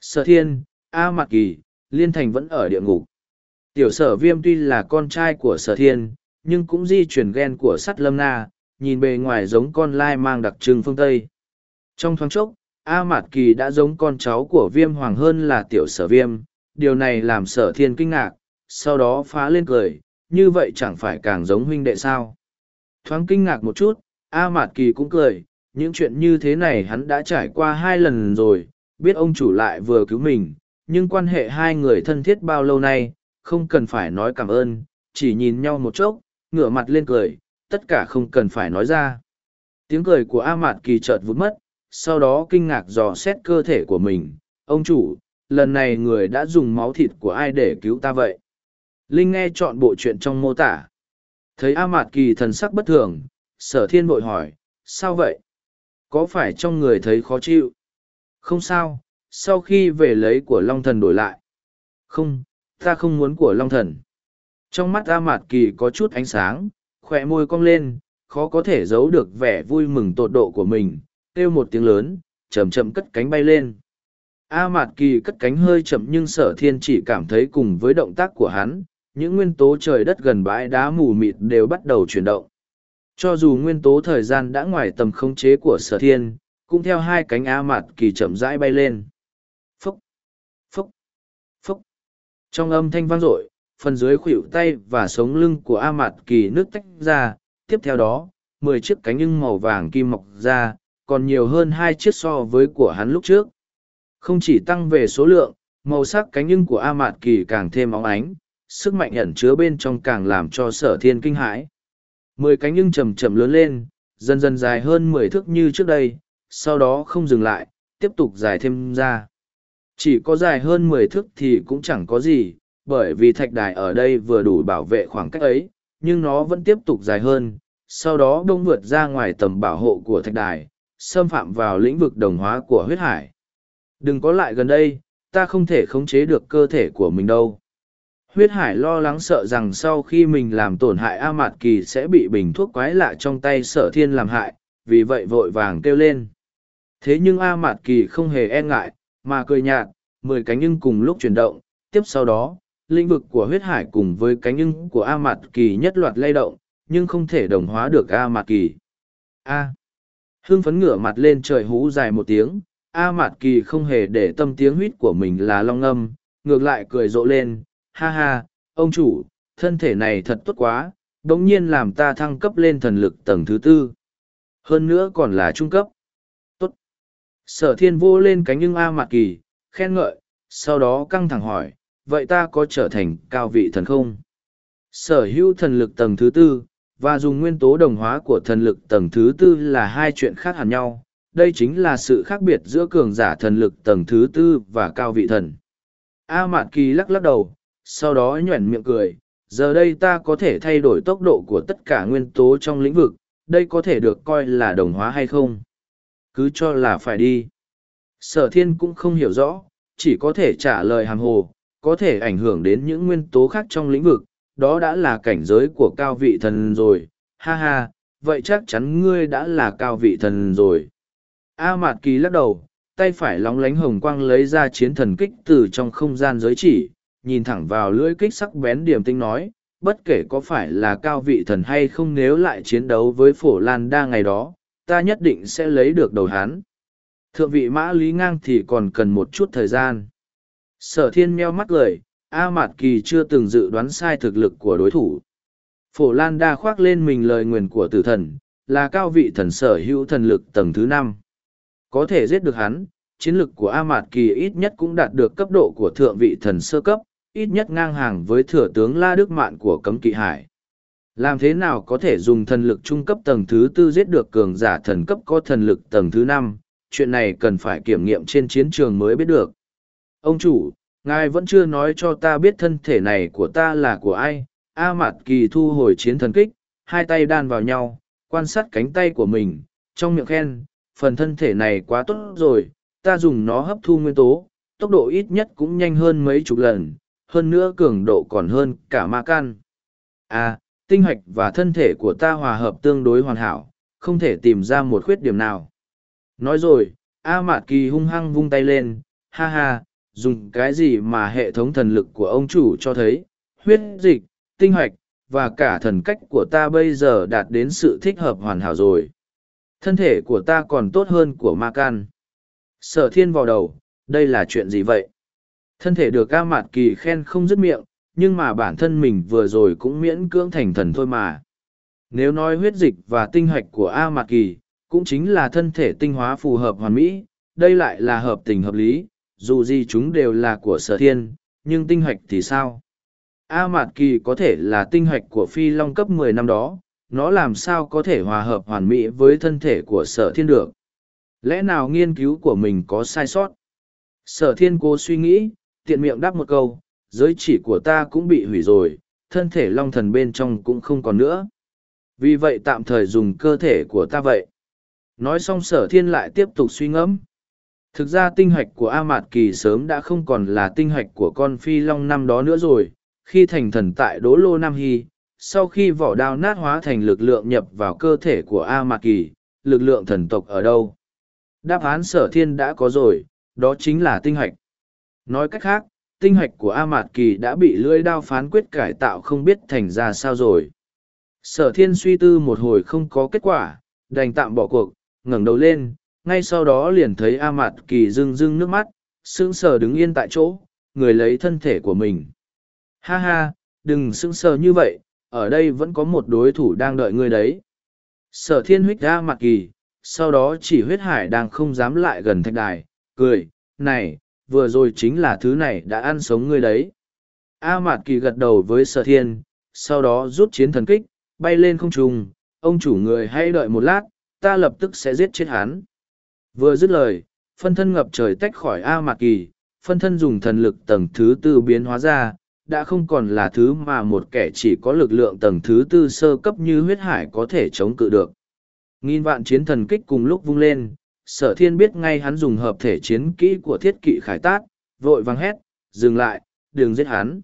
Sở thiên, A Mạt Kỳ, Liên Thành vẫn ở địa ngục. Tiểu sở viêm tuy là con trai của sở thiên, nhưng cũng di chuyển gen của sắt lâm na, nhìn bề ngoài giống con lai mang đặc trưng phương Tây. Trong thoáng chốc, A Mạt Kỳ đã giống con cháu của viêm hoàng hơn là tiểu sở viêm, điều này làm sở thiên kinh ngạc, sau đó phá lên cười, như vậy chẳng phải càng giống huynh đệ sao. Thoáng kinh ngạc một chút, A Mạt Kỳ cũng cười, những chuyện như thế này hắn đã trải qua hai lần rồi, biết ông chủ lại vừa cứu mình, nhưng quan hệ hai người thân thiết bao lâu nay, không cần phải nói cảm ơn, chỉ nhìn nhau một chốc, ngửa mặt lên cười, tất cả không cần phải nói ra. Tiếng cười của A Mạt Kỳ chợt vụt mất, sau đó kinh ngạc dò xét cơ thể của mình. Ông chủ, lần này người đã dùng máu thịt của ai để cứu ta vậy? Linh nghe chọn bộ chuyện trong mô tả. Thấy A Mạt Kỳ thần sắc bất thường, sở thiên bội hỏi, sao vậy? Có phải trong người thấy khó chịu? Không sao, sau khi về lấy của Long Thần đổi lại. Không, ta không muốn của Long Thần. Trong mắt A Mạt Kỳ có chút ánh sáng, khỏe môi cong lên, khó có thể giấu được vẻ vui mừng tột độ của mình, kêu một tiếng lớn, chậm chậm cất cánh bay lên. A Mạt Kỳ cất cánh hơi chậm nhưng sở thiên chỉ cảm thấy cùng với động tác của hắn, những nguyên tố trời đất gần bãi đá mù mịt đều bắt đầu chuyển động. Cho dù nguyên tố thời gian đã ngoài tầm khống chế của sở thiên, cũng theo hai cánh A Mạt Kỳ chậm rãi bay lên. Phúc! Phúc! Phúc! Trong âm thanh vang dội, phần dưới khuỷu tay và sống lưng của A Mạt Kỳ nước tách ra, tiếp theo đó, mười chiếc cánh ưng màu vàng kim mọc ra, còn nhiều hơn hai chiếc so với của hắn lúc trước. Không chỉ tăng về số lượng, màu sắc cánh ưng của A Mạt Kỳ càng thêm óng ánh, sức mạnh ẩn chứa bên trong càng làm cho sở thiên kinh hãi. Mười cánh ưng chầm chậm lớn lên, dần dần dài hơn mười thước như trước đây, sau đó không dừng lại, tiếp tục dài thêm ra. Chỉ có dài hơn mười thước thì cũng chẳng có gì, bởi vì thạch đài ở đây vừa đủ bảo vệ khoảng cách ấy, nhưng nó vẫn tiếp tục dài hơn, sau đó đông vượt ra ngoài tầm bảo hộ của thạch đài, xâm phạm vào lĩnh vực đồng hóa của huyết hải. Đừng có lại gần đây, ta không thể khống chế được cơ thể của mình đâu. Huyết hải lo lắng sợ rằng sau khi mình làm tổn hại A Mạt Kỳ sẽ bị bình thuốc quái lạ trong tay sở thiên làm hại, vì vậy vội vàng kêu lên. Thế nhưng A Mạt Kỳ không hề e ngại, mà cười nhạt, mười cánh nhưng cùng lúc chuyển động, tiếp sau đó, lĩnh vực của huyết hải cùng với cánh ưng của A Mạt Kỳ nhất loạt lay động, nhưng không thể đồng hóa được A Mạt Kỳ. A. Hương phấn ngửa mặt lên trời hú dài một tiếng, A Mạt Kỳ không hề để tâm tiếng huyết của mình là long âm, ngược lại cười rộ lên, ha ha, ông chủ, thân thể này thật tốt quá, đống nhiên làm ta thăng cấp lên thần lực tầng thứ tư. Hơn nữa còn là trung cấp. Tốt. Sở thiên vô lên cánh ưng A Mạt Kỳ, khen ngợi, sau đó căng thẳng hỏi, vậy ta có trở thành cao vị thần không? Sở hữu thần lực tầng thứ tư, và dùng nguyên tố đồng hóa của thần lực tầng thứ tư là hai chuyện khác hẳn nhau. Đây chính là sự khác biệt giữa cường giả thần lực tầng thứ tư và cao vị thần. A Mạn Kỳ lắc lắc đầu, sau đó nhuẩn miệng cười, giờ đây ta có thể thay đổi tốc độ của tất cả nguyên tố trong lĩnh vực, đây có thể được coi là đồng hóa hay không? Cứ cho là phải đi. Sở thiên cũng không hiểu rõ, chỉ có thể trả lời hàng hồ, có thể ảnh hưởng đến những nguyên tố khác trong lĩnh vực, đó đã là cảnh giới của cao vị thần rồi, ha ha, vậy chắc chắn ngươi đã là cao vị thần rồi. A Mạt Kỳ lắc đầu, tay phải lóng lánh hồng quang lấy ra chiến thần kích từ trong không gian giới chỉ, nhìn thẳng vào lưỡi kích sắc bén điểm tinh nói, bất kể có phải là cao vị thần hay không nếu lại chiến đấu với phổ lan đa ngày đó, ta nhất định sẽ lấy được đầu hán. Thượng vị mã lý ngang thì còn cần một chút thời gian. Sở thiên meo mắt cười, A Mạt Kỳ chưa từng dự đoán sai thực lực của đối thủ. Phổ Lan đa khoác lên mình lời nguyền của tử thần, là cao vị thần sở hữu thần lực tầng thứ năm. Có thể giết được hắn chiến lực của a mạt kỳ ít nhất cũng đạt được cấp độ của thượng vị thần sơ cấp ít nhất ngang hàng với thừa tướng la đức mạn của cấm kỵ hải. Làm thế nào có thể dùng thần lực trung cấp tầng thứ tư giết được cường giả thần cấp có thần lực tầng thứ năm? Chuyện này cần phải kiểm nghiệm trên chiến trường mới biết được ông chủ, ngài vẫn chưa nói cho ta biết thân thể này của ta là của ai. A mạt kỳ thu hồi chiến thần kích, hai tay đan vào nhau, quan sát cánh tay của mình, trong miệng khen, phần thân thể này quá tốt rồi, ta dùng nó hấp thu nguyên tố, tốc độ ít nhất cũng nhanh hơn mấy chục lần, hơn nữa cường độ còn hơn cả ma can. À tinh hạch và thân thể của ta hòa hợp tương đối hoàn hảo, không thể tìm ra một khuyết điểm nào. Nói rồi, a mạt kỳ hung hăng vung tay lên, ha ha dùng cái gì mà hệ thống thần lực của ông chủ cho thấy, huyết dịch, tinh hoạch, và cả thần cách của ta bây giờ đạt đến sự thích hợp hoàn hảo rồi. Thân thể của ta còn tốt hơn của ma can. Sở thiên vào đầu, đây là chuyện gì vậy? Thân thể được ca mạt kỳ khen không dứt miệng, nhưng mà bản thân mình vừa rồi cũng miễn cưỡng thành thần thôi mà. Nếu nói huyết dịch và tinh hoạch của a mạt kỳ cũng chính là thân thể tinh hóa phù hợp hoàn mỹ, đây lại là hợp tình hợp lý dù gì chúng đều là của sở thiên nhưng tinh hoạch thì sao A Mạt Kỳ có thể là tinh hoạch của phi long cấp 10 năm đó, nó làm sao có thể hòa hợp hoàn mỹ với thân thể của sở thiên được. Lẽ nào nghiên cứu của mình có sai sót? Sở thiên cố suy nghĩ, tiện miệng đáp một câu, giới chỉ của ta cũng bị hủy rồi, thân thể long thần bên trong cũng không còn nữa. Vì vậy tạm thời dùng cơ thể của ta vậy. Nói xong sở thiên lại tiếp tục suy ngẫm. Thực ra tinh hạch của A Mạt Kỳ sớm đã không còn là tinh hạch của con phi long năm đó nữa rồi, khi thành thần tại đỗ lô nam hy sau khi vỏ đao nát hóa thành lực lượng nhập vào cơ thể của a mạc kỳ lực lượng thần tộc ở đâu? Đáp án sở thiên đã có rồi đó chính là tinh hạch nói cách khác tinh hạch của a mạt kỳ đã bị lưỡi đao phán quyết cải tạo không biết thành ra sao rồi. Sở thiên suy tư một hồi không có kết quả đành tạm bỏ cuộc ngẩng đầu lên ngay sau đó liền thấy a mạt kỳ rưng rưng nước mắt sững sờ đứng yên tại chỗ người lấy thân thể của mình Ha ha, đừng sững sờ như vậy, ở đây vẫn có một đối thủ đang đợi ngươi đấy. Sở thiên huyết A Mạt kỳ, sau đó chỉ huyết hải đang không dám lại gần thạch đài, cười, này, vừa rồi chính là thứ này đã ăn sống ngươi đấy. A Mạt Kỳ gật đầu với Sở Thiên, sau đó rút chiến thần kích, bay lên không trung, ông chủ người hãy đợi một lát, ta lập tức sẽ giết chết hắn. Vừa dứt lời, phân thân ngập trời tách khỏi A Mạc Kỳ, phân thân dùng thần lực tầng thứ tư biến hóa ra, đã không còn là thứ mà một kẻ chỉ có lực lượng tầng thứ tư sơ cấp như huyết hải có thể chống cự được. Nghìn vạn chiến thần kích cùng lúc vung lên, sở thiên biết ngay hắn dùng hợp thể chiến kỹ của thiết kỵ khải tát, vội vang hét, dừng lại, đừng giết hắn.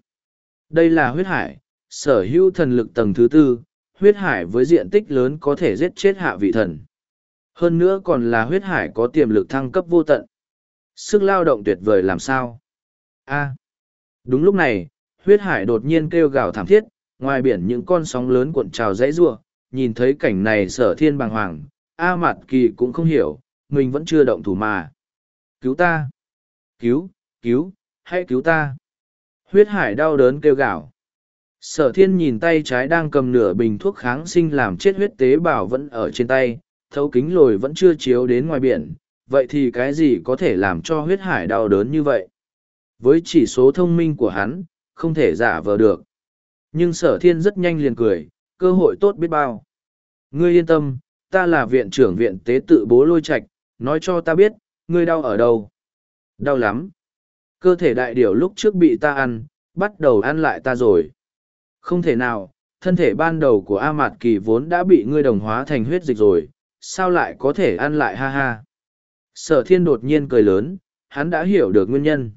Đây là huyết hải, sở hữu thần lực tầng thứ tư, huyết hải với diện tích lớn có thể giết chết hạ vị thần. Hơn nữa còn là huyết hải có tiềm lực thăng cấp vô tận. Sức lao động tuyệt vời làm sao? A. Đúng lúc này, huyết hải đột nhiên kêu gào thảm thiết ngoài biển những con sóng lớn cuộn trào dãy giụa nhìn thấy cảnh này sở thiên bàng hoàng a mạt kỳ cũng không hiểu mình vẫn chưa động thủ mà cứu ta cứu cứu hãy cứu ta huyết hải đau đớn kêu gào sở thiên nhìn tay trái đang cầm nửa bình thuốc kháng sinh làm chết huyết tế bào vẫn ở trên tay thấu kính lồi vẫn chưa chiếu đến ngoài biển vậy thì cái gì có thể làm cho huyết hải đau đớn như vậy với chỉ số thông minh của hắn không thể giả vờ được. Nhưng sở thiên rất nhanh liền cười, cơ hội tốt biết bao. Ngươi yên tâm, ta là viện trưởng viện tế tự bố lôi Trạch, nói cho ta biết, ngươi đau ở đâu. Đau lắm. Cơ thể đại điểu lúc trước bị ta ăn, bắt đầu ăn lại ta rồi. Không thể nào, thân thể ban đầu của A Mạt Kỳ vốn đã bị ngươi đồng hóa thành huyết dịch rồi, sao lại có thể ăn lại ha ha. Sở thiên đột nhiên cười lớn, hắn đã hiểu được nguyên nhân.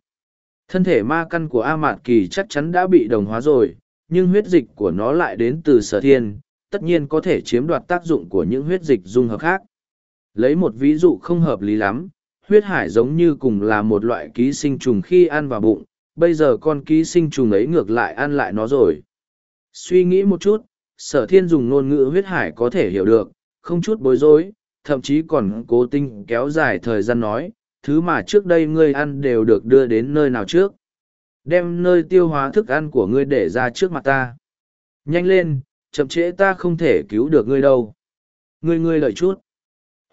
Thân thể ma căn của A Mạt Kỳ chắc chắn đã bị đồng hóa rồi, nhưng huyết dịch của nó lại đến từ sở thiên, tất nhiên có thể chiếm đoạt tác dụng của những huyết dịch dung hợp khác. Lấy một ví dụ không hợp lý lắm, huyết hải giống như cùng là một loại ký sinh trùng khi ăn vào bụng, bây giờ con ký sinh trùng ấy ngược lại ăn lại nó rồi. Suy nghĩ một chút, sở thiên dùng ngôn ngữ huyết hải có thể hiểu được, không chút bối rối, thậm chí còn cố tình kéo dài thời gian nói, thứ mà trước đây ngươi ăn đều được đưa đến nơi nào trước đem nơi tiêu hóa thức ăn của ngươi để ra trước mặt ta nhanh lên chậm trễ ta không thể cứu được ngươi đâu Ngươi ngươi lợi chút.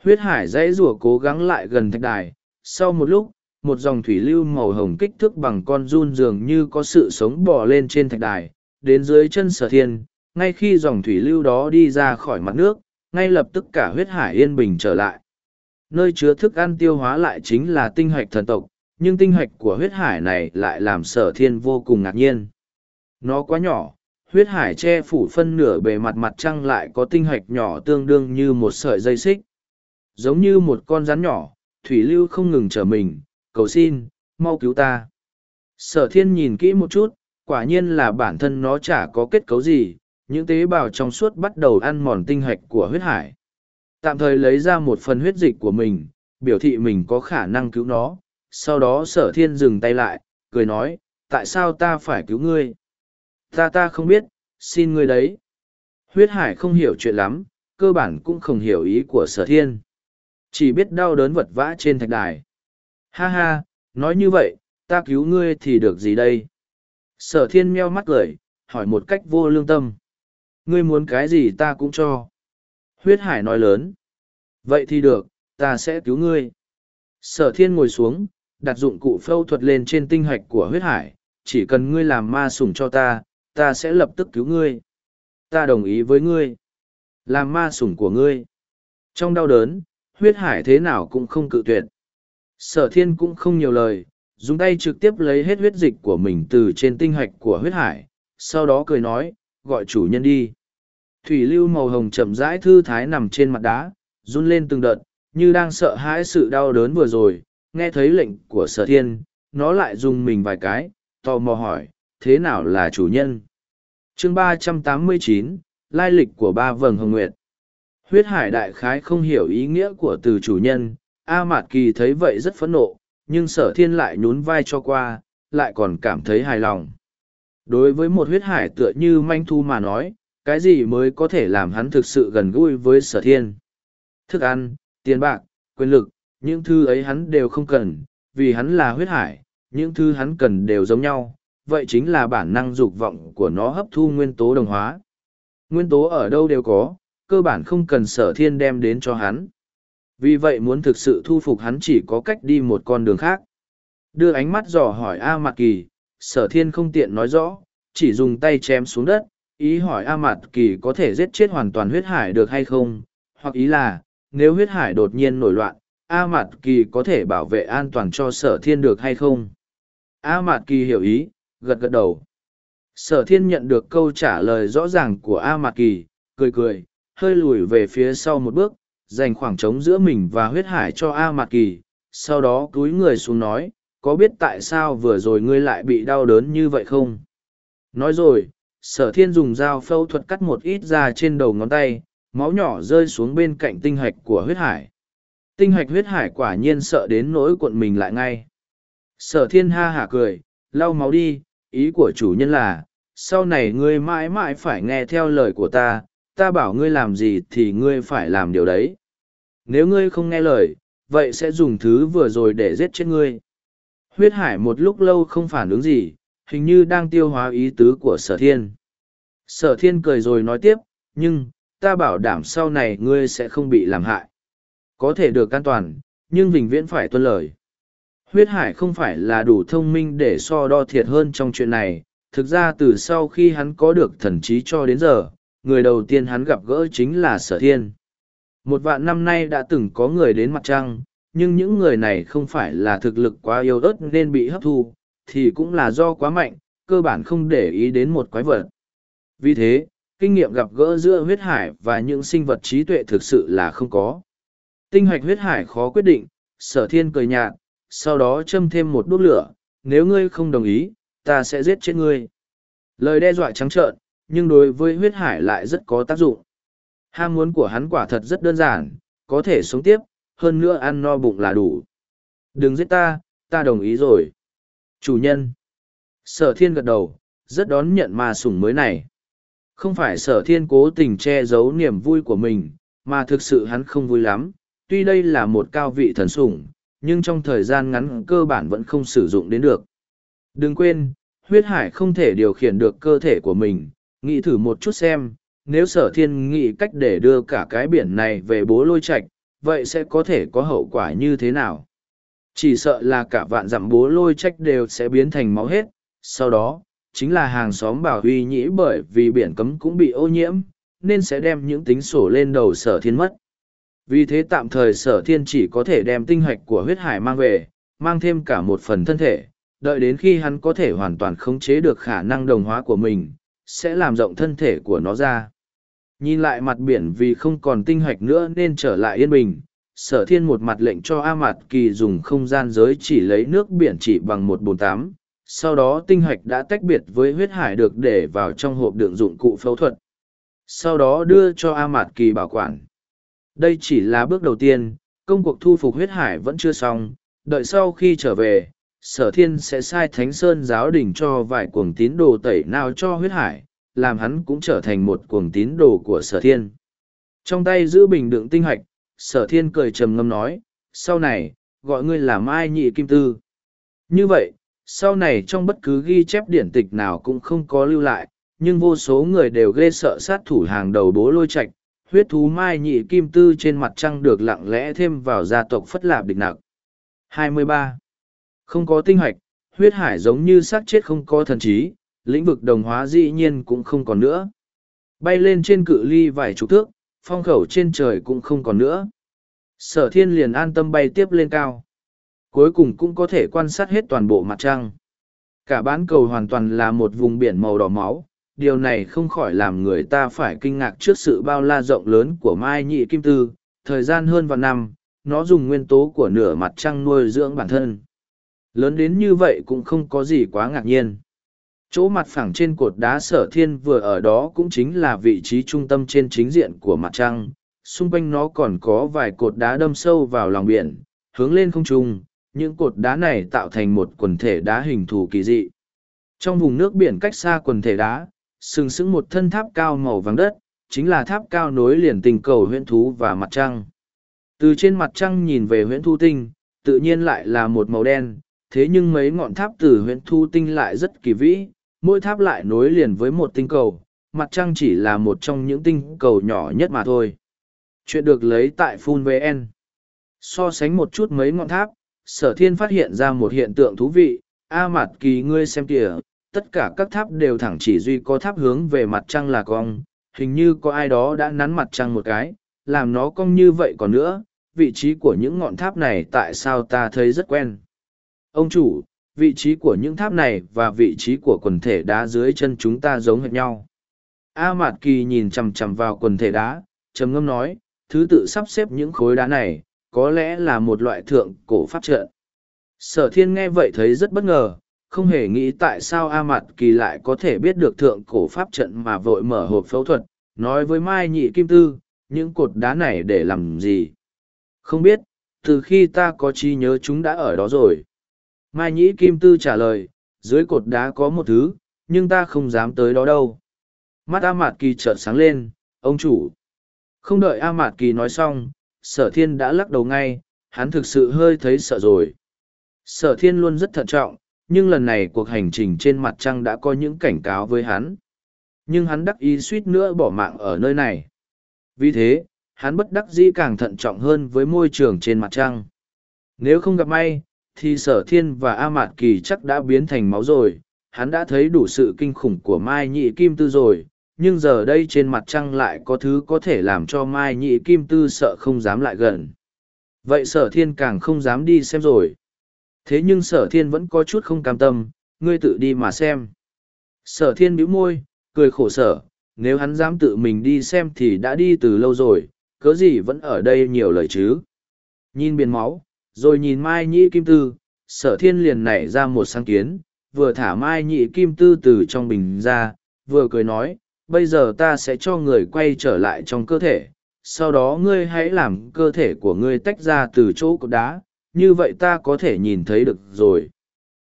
Huyết hải dãy rủa cố gắng lại gần thạch đài. Sau một lúc, một dòng thủy lưu màu hồng kích thước bằng con run dường như có sự sống bò lên trên thạch đài, đến dưới chân sở thiên. Ngay khi dòng thủy lưu đó đi ra khỏi mặt nước, ngay lập tức cả huyết hải yên bình trở lại. Nơi chứa thức ăn tiêu hóa lại chính là tinh hạch thần tộc, nhưng tinh hạch của huyết hải này lại làm sở thiên vô cùng ngạc nhiên. Nó quá nhỏ, huyết hải che phủ phân nửa bề mặt mặt trăng lại có tinh hạch nhỏ tương đương như một sợi dây xích. Giống như một con rắn nhỏ, thủy lưu không ngừng trở mình, cầu xin, mau cứu ta. Sở thiên nhìn kỹ một chút, quả nhiên là bản thân nó chả có kết cấu gì, những tế bào trong suốt bắt đầu ăn mòn tinh hạch của huyết hải. Tạm thời lấy ra một phần huyết dịch của mình, biểu thị mình có khả năng cứu nó, sau đó sở thiên dừng tay lại, cười nói, tại sao ta phải cứu ngươi? Ta ta không biết, xin ngươi đấy. Huyết hải không hiểu chuyện lắm, cơ bản cũng không hiểu ý của sở thiên. Chỉ biết đau đớn vật vã trên thạch đài. Ha ha, nói như vậy, ta cứu ngươi thì được gì đây? Sở thiên meo mắt cười, hỏi một cách vô lương tâm. Ngươi muốn cái gì ta cũng cho. Huyết hải nói lớn. Vậy thì được, ta sẽ cứu ngươi. Sở thiên ngồi xuống, đặt dụng cụ phẫu thuật lên trên tinh hạch của huyết hải. Chỉ cần ngươi làm ma sủng cho ta, ta sẽ lập tức cứu ngươi. Ta đồng ý với ngươi. Làm ma sủng của ngươi. Trong đau đớn, huyết hải thế nào cũng không cự tuyệt. Sở thiên cũng không nhiều lời, dùng tay trực tiếp lấy hết huyết dịch của mình từ trên tinh hạch của huyết hải, sau đó cười nói, gọi chủ nhân đi. Thủy lưu màu hồng chậm rãi thư thái nằm trên mặt đá, run lên từng đợt, như đang sợ hãi sự đau đớn vừa rồi, nghe thấy lệnh của sở thiên, nó lại dùng mình vài cái, tò mò hỏi, thế nào là chủ nhân? chương ba trăm tám mươi chín Lai lịch của ba vầng hồng nguyệt. Huyết hải đại khái không hiểu ý nghĩa của từ chủ nhân, A Mạt Kỳ thấy vậy rất phẫn nộ, nhưng sở thiên lại nhún vai cho qua, lại còn cảm thấy hài lòng. Đối với một huyết hải tựa như manh thu mà nói, cái gì mới có thể làm hắn thực sự gần gũi với sở thiên. Thức ăn, tiền bạc, quyền lực, những thứ ấy hắn đều không cần, vì hắn là huyết hải, những thứ hắn cần đều giống nhau, vậy chính là bản năng dục vọng của nó hấp thu nguyên tố đồng hóa. Nguyên tố ở đâu đều có, cơ bản không cần sở thiên đem đến cho hắn. Vì vậy muốn thực sự thu phục hắn chỉ có cách đi một con đường khác. Đưa ánh mắt dò hỏi A Mạc Kỳ, sở thiên không tiện nói rõ, chỉ dùng tay chém xuống đất, ý hỏi A Mạt Kỳ có thể giết chết hoàn toàn huyết hải được hay không, hoặc ý là, nếu huyết hải đột nhiên nổi loạn, A Mạt Kỳ có thể bảo vệ an toàn cho sở thiên được hay không. A Mạt Kỳ hiểu ý, gật gật đầu. Sở thiên nhận được câu trả lời rõ ràng của A Mạt Kỳ, cười cười, hơi lùi về phía sau một bước, dành khoảng trống giữa mình và huyết hải cho A Mạt Kỳ, sau đó cúi người xuống nói, có biết tại sao vừa rồi ngươi lại bị đau đớn như vậy không? Nói rồi, sở thiên dùng dao phẫu thuật cắt một ít ra trên đầu ngón tay, máu nhỏ rơi xuống bên cạnh tinh hạch của huyết hải. Tinh hạch huyết hải quả nhiên sợ đến nỗi cuộn mình lại ngay. Sở thiên ha hả cười, lau máu đi, ý của chủ nhân là, sau này ngươi mãi mãi phải nghe theo lời của ta, ta bảo ngươi làm gì thì ngươi phải làm điều đấy. Nếu ngươi không nghe lời, vậy sẽ dùng thứ vừa rồi để giết chết ngươi. Huyết hải một lúc lâu không phản ứng gì, hình như đang tiêu hóa ý tứ của sở thiên. Sở thiên cười rồi nói tiếp, nhưng, ta bảo đảm sau này ngươi sẽ không bị làm hại. Có thể được an toàn, nhưng vĩnh viễn phải tuân lời. Huyết hải không phải là đủ thông minh để so đo thiệt hơn trong chuyện này, thực ra từ sau khi hắn có được thần trí cho đến giờ, người đầu tiên hắn gặp gỡ chính là sở thiên. Một vạn năm nay đã từng có người đến mặt trăng, nhưng những người này không phải là thực lực quá yếu ớt nên bị hấp thu, thì cũng là do quá mạnh, cơ bản không để ý đến một quái vật. Vì thế, kinh nghiệm gặp gỡ giữa huyết hải và những sinh vật trí tuệ thực sự là không có. Tinh hoạch huyết hải khó quyết định, sở thiên cười nhạt, sau đó châm thêm một đốt lửa, nếu ngươi không đồng ý, ta sẽ giết chết ngươi. Lời đe dọa trắng trợn, nhưng đối với huyết hải lại rất có tác dụng. Ham muốn của hắn quả thật rất đơn giản, có thể sống tiếp, hơn nữa ăn no bụng là đủ. Đừng giết ta, ta đồng ý rồi. Chủ nhân. Sở thiên gật đầu, rất đón nhận ma sủng mới này. Không phải sở thiên cố tình che giấu niềm vui của mình, mà thực sự hắn không vui lắm. Tuy đây là một cao vị thần sủng, nhưng trong thời gian ngắn cơ bản vẫn không sử dụng đến được. Đừng quên, huyết hải không thể điều khiển được cơ thể của mình, nghĩ thử một chút xem, nếu sở thiên nghĩ cách để đưa cả cái biển này về bố lôi Trạch, vậy sẽ có thể có hậu quả như thế nào? Chỉ sợ là cả vạn dặm bố lôi trách đều sẽ biến thành máu hết, sau đó, chính là hàng xóm bảo huy nhĩ bởi vì biển cấm cũng bị ô nhiễm, nên sẽ đem những tính sổ lên đầu sở thiên mất. Vì thế tạm thời sở thiên chỉ có thể đem tinh hoạch của huyết hải mang về, mang thêm cả một phần thân thể, đợi đến khi hắn có thể hoàn toàn khống chế được khả năng đồng hóa của mình, sẽ làm rộng thân thể của nó ra. Nhìn lại mặt biển vì không còn tinh hoạch nữa nên trở lại yên bình, sở thiên một mặt lệnh cho A Mạt Kỳ dùng không gian giới chỉ lấy nước biển chỉ bằng một bồn tám, sau đó tinh hoạch đã tách biệt với huyết hải được để vào trong hộp đựng dụng cụ phẫu thuật. Sau đó đưa cho A Mạt Kỳ bảo quản. Đây chỉ là bước đầu tiên, công cuộc thu phục huyết hải vẫn chưa xong, đợi sau khi trở về, sở thiên sẽ sai thánh sơn giáo đình cho vài cuồng tín đồ tẩy nào cho huyết hải, làm hắn cũng trở thành một cuồng tín đồ của sở thiên. Trong tay giữ bình đựng tinh hạch, sở thiên cười trầm ngâm nói, sau này, gọi ngươi là Mai Nhị Kim Tư. Như vậy, sau này trong bất cứ ghi chép điển tịch nào cũng không có lưu lại, nhưng vô số người đều ghê sợ sát thủ hàng đầu bố lôi Trạch huyết thú Mai Nhị Kim Tư trên mặt trăng được lặng lẽ thêm vào gia tộc Phất Lạp Địch Nặc. 23. Không có tinh hoạch, huyết hải giống như xác chết không có thần trí, lĩnh vực đồng hóa dĩ nhiên cũng không còn nữa. Bay lên trên cự ly vài chục thước, phong khẩu trên trời cũng không còn nữa. Sở thiên liền an tâm bay tiếp lên cao. Cuối cùng cũng có thể quan sát hết toàn bộ mặt trăng. Cả bán cầu hoàn toàn là một vùng biển màu đỏ máu, điều này không khỏi làm người ta phải kinh ngạc trước sự bao la rộng lớn của Mai Nhị Kim Tư, thời gian hơn vạn năm, nó dùng nguyên tố của nửa mặt trăng nuôi dưỡng bản thân. Lớn đến như vậy cũng không có gì quá ngạc nhiên. Chỗ mặt phẳng trên cột đá sở thiên vừa ở đó cũng chính là vị trí trung tâm trên chính diện của mặt trăng. Xung quanh nó còn có vài cột đá đâm sâu vào lòng biển, hướng lên không trung. Những cột đá này tạo thành một quần thể đá hình thù kỳ dị. Trong vùng nước biển cách xa quần thể đá, sừng sững một thân tháp cao màu vàng đất, chính là tháp cao nối liền tình cầu huyễn thú và mặt trăng. Từ trên mặt trăng nhìn về huyễn thu tinh, tự nhiên lại là một màu đen, thế nhưng mấy ngọn tháp từ huyễn thu tinh lại rất kỳ vĩ, mỗi tháp lại nối liền với một tinh cầu, mặt trăng chỉ là một trong những tinh cầu nhỏ nhất mà thôi. Chuyện được lấy tại Phun VN. So sánh một chút mấy ngọn tháp, sở thiên phát hiện ra một hiện tượng thú vị, A mặt kỳ ngươi xem kìa, tất cả các tháp đều thẳng chỉ duy có tháp hướng về mặt trăng là cong, hình như có ai đó đã nắn mặt trăng một cái, làm nó cong như vậy còn nữa, vị trí của những ngọn tháp này tại sao ta thấy rất quen. Ông chủ, vị trí của những tháp này và vị trí của quần thể đá dưới chân chúng ta giống hệt nhau. A Mạt Kỳ nhìn chằm chằm vào quần thể đá, trầm ngâm nói, thứ tự sắp xếp những khối đá này, có lẽ là một loại thượng cổ pháp trận. Sở thiên nghe vậy thấy rất bất ngờ, không hề nghĩ tại sao A Mạt Kỳ lại có thể biết được thượng cổ pháp trận mà vội mở hộp phẫu thuật, nói với Mai Nhị Kim Tư, những cột đá này để làm gì? Không biết, từ khi ta có trí nhớ chúng đã ở đó rồi. Mai Nhĩ Kim Tư trả lời, dưới cột đá có một thứ, nhưng ta không dám tới đó đâu. Mắt A Mạt Kỳ chợt sáng lên, ông chủ. Không đợi A Mạt Kỳ nói xong, sở thiên đã lắc đầu ngay, hắn thực sự hơi thấy sợ rồi. Sở thiên luôn rất thận trọng, nhưng lần này cuộc hành trình trên mặt trăng đã có những cảnh cáo với hắn. Nhưng hắn đắc ý suýt nữa bỏ mạng ở nơi này. Vì thế, hắn bất đắc dĩ càng thận trọng hơn với môi trường trên mặt trăng. Nếu không gặp may, thì sở thiên và A Mạt Kỳ chắc đã biến thành máu rồi, hắn đã thấy đủ sự kinh khủng của Mai Nhị Kim Tư rồi, nhưng giờ đây trên mặt trăng lại có thứ có thể làm cho Mai Nhị Kim Tư sợ không dám lại gần. Vậy sở thiên càng không dám đi xem rồi. Thế nhưng sở thiên vẫn có chút không cam tâm, ngươi tự đi mà xem. Sở thiên bĩu môi, cười khổ sở, nếu hắn dám tự mình đi xem thì đã đi từ lâu rồi, cớ gì vẫn ở đây nhiều lời chứ. Nhìn biển máu, rồi nhìn Mai Nhĩ Kim Tư, sở thiên liền nảy ra một sáng kiến, vừa thả Mai Nhĩ Kim Tư từ trong bình ra, vừa cười nói, bây giờ ta sẽ cho người quay trở lại trong cơ thể, sau đó ngươi hãy làm cơ thể của ngươi tách ra từ chỗ cột đá, như vậy ta có thể nhìn thấy được rồi.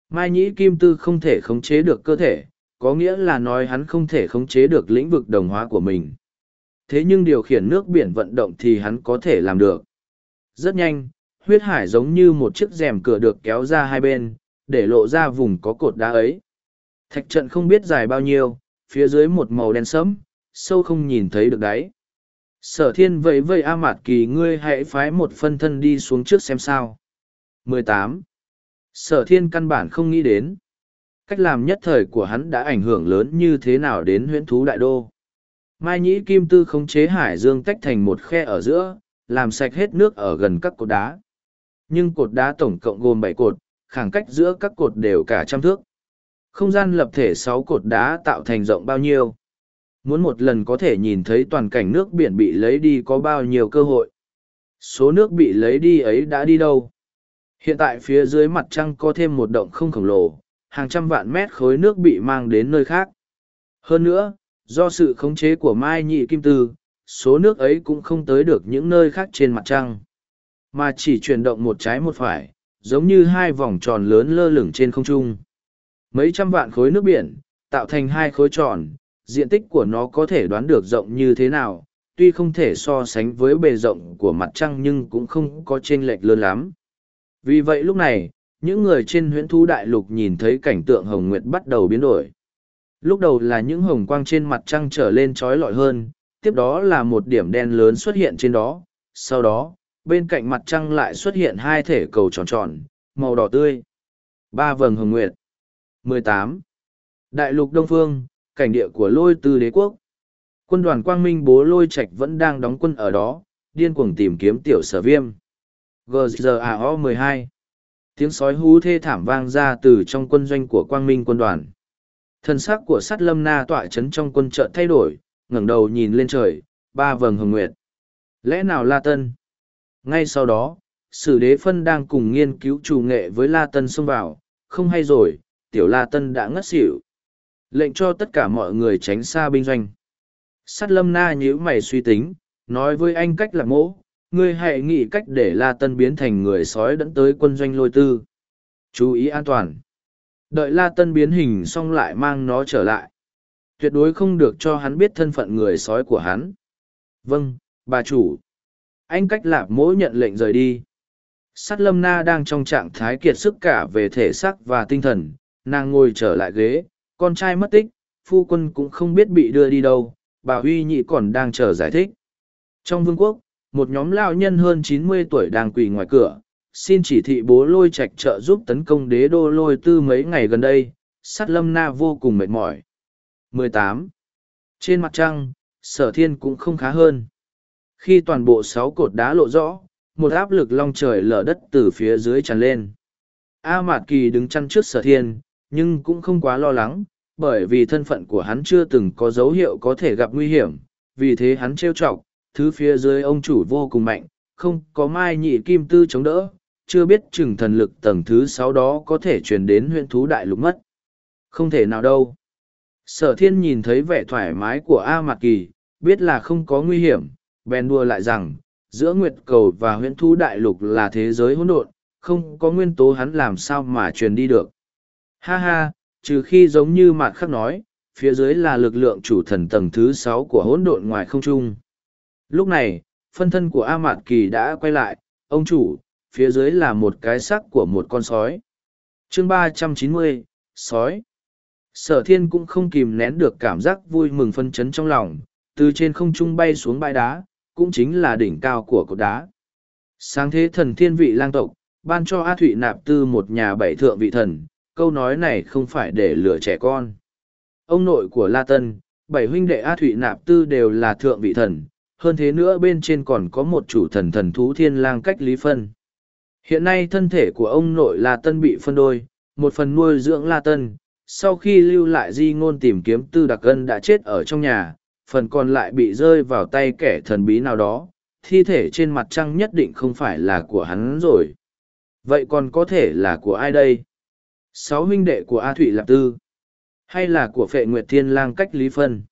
Mai Nhĩ Kim Tư không thể khống chế được cơ thể, có nghĩa là nói hắn không thể khống chế được lĩnh vực đồng hóa của mình. Thế nhưng điều khiển nước biển vận động thì hắn có thể làm được. Rất nhanh, huyết hải giống như một chiếc rèm cửa được kéo ra hai bên, để lộ ra vùng có cột đá ấy. Thạch trận không biết dài bao nhiêu, phía dưới một màu đen sẫm, sâu không nhìn thấy được đáy. Sở thiên vậy vậy A Mạt Kỳ ngươi hãy phái một phân thân đi xuống trước xem sao. 18. Sở thiên căn bản không nghĩ đến. Cách làm nhất thời của hắn đã ảnh hưởng lớn như thế nào đến huyễn thú đại đô. Mai nhĩ kim tư khống chế hải dương tách thành một khe ở giữa, làm sạch hết nước ở gần các cột đá. Nhưng cột đá tổng cộng gồm bảy cột, khoảng cách giữa các cột đều cả trăm thước. Không gian lập thể sáu cột đá tạo thành rộng bao nhiêu. Muốn một lần có thể nhìn thấy toàn cảnh nước biển bị lấy đi có bao nhiêu cơ hội. Số nước bị lấy đi ấy đã đi đâu? Hiện tại phía dưới mặt trăng có thêm một động không khổng lồ, hàng trăm vạn mét khối nước bị mang đến nơi khác. Hơn nữa, do sự khống chế của Mai Nhị Kim Tư, số nước ấy cũng không tới được những nơi khác trên mặt trăng, mà chỉ chuyển động một trái một phải, giống như hai vòng tròn lớn lơ lửng trên không trung. Mấy trăm vạn khối nước biển, tạo thành hai khối tròn, diện tích của nó có thể đoán được rộng như thế nào, tuy không thể so sánh với bề rộng của mặt trăng nhưng cũng không có chênh lệch lớn lắm. Vì vậy lúc này, những người trên huyễn thú đại lục nhìn thấy cảnh tượng hồng nguyệt bắt đầu biến đổi. Lúc đầu là những hồng quang trên mặt trăng trở lên trói lọi hơn, tiếp đó là một điểm đen lớn xuất hiện trên đó, sau đó, bên cạnh mặt trăng lại xuất hiện hai thể cầu tròn tròn, màu đỏ tươi. Ba vầng hồng nguyệt. 18. Đại lục Đông Phương, cảnh địa của lôi tư đế quốc. Quân đoàn quang minh bố lôi Trạch vẫn đang đóng quân ở đó, điên cuồng tìm kiếm tiểu sở viêm. GZAO 12 Tiếng sói hú thê thảm vang ra từ trong quân doanh của quang minh quân đoàn. Thân sắc của sát lâm na tọa chấn trong quân trận thay đổi, ngẩng đầu nhìn lên trời, ba vầng hồng nguyệt. Lẽ nào La Tân? Ngay sau đó, sử đế phân đang cùng nghiên cứu chủ nghệ với La Tân xông vào, không hay rồi, tiểu La Tân đã ngất xỉu. Lệnh cho tất cả mọi người tránh xa binh doanh. Sắt lâm na nhíu mày suy tính, nói với anh cách là mỗ, ngươi hãy nghĩ cách để La Tân biến thành người sói đẫn tới quân doanh lôi tư. Chú ý an toàn. Đợi La Tân biến hình xong lại mang nó trở lại. Tuyệt đối không được cho hắn biết thân phận người sói của hắn. Vâng, bà chủ. Anh cách lạp mỗi nhận lệnh rời đi. Sát lâm na đang trong trạng thái kiệt sức cả về thể xác và tinh thần, nàng ngồi trở lại ghế, con trai mất tích, phu quân cũng không biết bị đưa đi đâu, bà Huy Nhị còn đang chờ giải thích. Trong vương quốc, một nhóm lao nhân hơn chín mươi tuổi đang quỳ ngoài cửa, xin chỉ thị bố lôi trạch trợ giúp tấn công đế đô lôi tư mấy ngày gần đây, sát lâm na vô cùng mệt mỏi. 18. Trên mặt trăng, sở thiên cũng không khá hơn. Khi toàn bộ sáu cột đá lộ rõ, một áp lực long trời lở đất từ phía dưới tràn lên. A Mạt Kỳ đứng chăn trước sở thiên, nhưng cũng không quá lo lắng, bởi vì thân phận của hắn chưa từng có dấu hiệu có thể gặp nguy hiểm, vì thế hắn trêu chọc, thứ phía dưới ông chủ vô cùng mạnh, không có mai nhị kim tư chống đỡ, chưa biết chừng thần lực tầng thứ sáu đó có thể truyền đến huyện thú đại lục mất. Không thể nào đâu. Sở thiên nhìn thấy vẻ thoải mái của A Mạc Kỳ, biết là không có nguy hiểm, bèn đua lại rằng, giữa Nguyệt Cầu và huyện thú đại lục là thế giới hỗn độn, không có nguyên tố hắn làm sao mà truyền đi được. Ha ha, trừ khi giống như Mạc Khắc nói, phía dưới là lực lượng chủ thần tầng thứ sáu của hỗn độn ngoài không trung. Lúc này, phân thân của A Mạt Kỳ đã quay lại, ông chủ, phía dưới là một cái sắc của một con sói. chương ba trăm chín mươi sói. Sở thiên cũng không kìm nén được cảm giác vui mừng phân chấn trong lòng, từ trên không trung bay xuống bãi đá, cũng chính là đỉnh cao của cột đá. Sáng thế thần thiên vị lang tộc, ban cho A Thụy nạp tư một nhà bảy thượng vị thần, câu nói này không phải để lừa trẻ con. Ông nội của La Tân, bảy huynh đệ A Thụy nạp tư đều là thượng vị thần, hơn thế nữa bên trên còn có một chủ thần thần thú thiên lang cách lý phân. Hiện nay thân thể của ông nội La Tân bị phân đôi, một phần nuôi dưỡng La Tân, sau khi lưu lại di ngôn tìm kiếm tư đặc ân đã chết ở trong nhà, phần còn lại bị rơi vào tay kẻ thần bí nào đó, thi thể trên mặt trăng nhất định không phải là của hắn rồi. Vậy còn có thể là của ai đây? Sáu huynh đệ của A Thụy Lạp Tư? Hay là của phệ Nguyệt Thiên lang cách Lý Phân?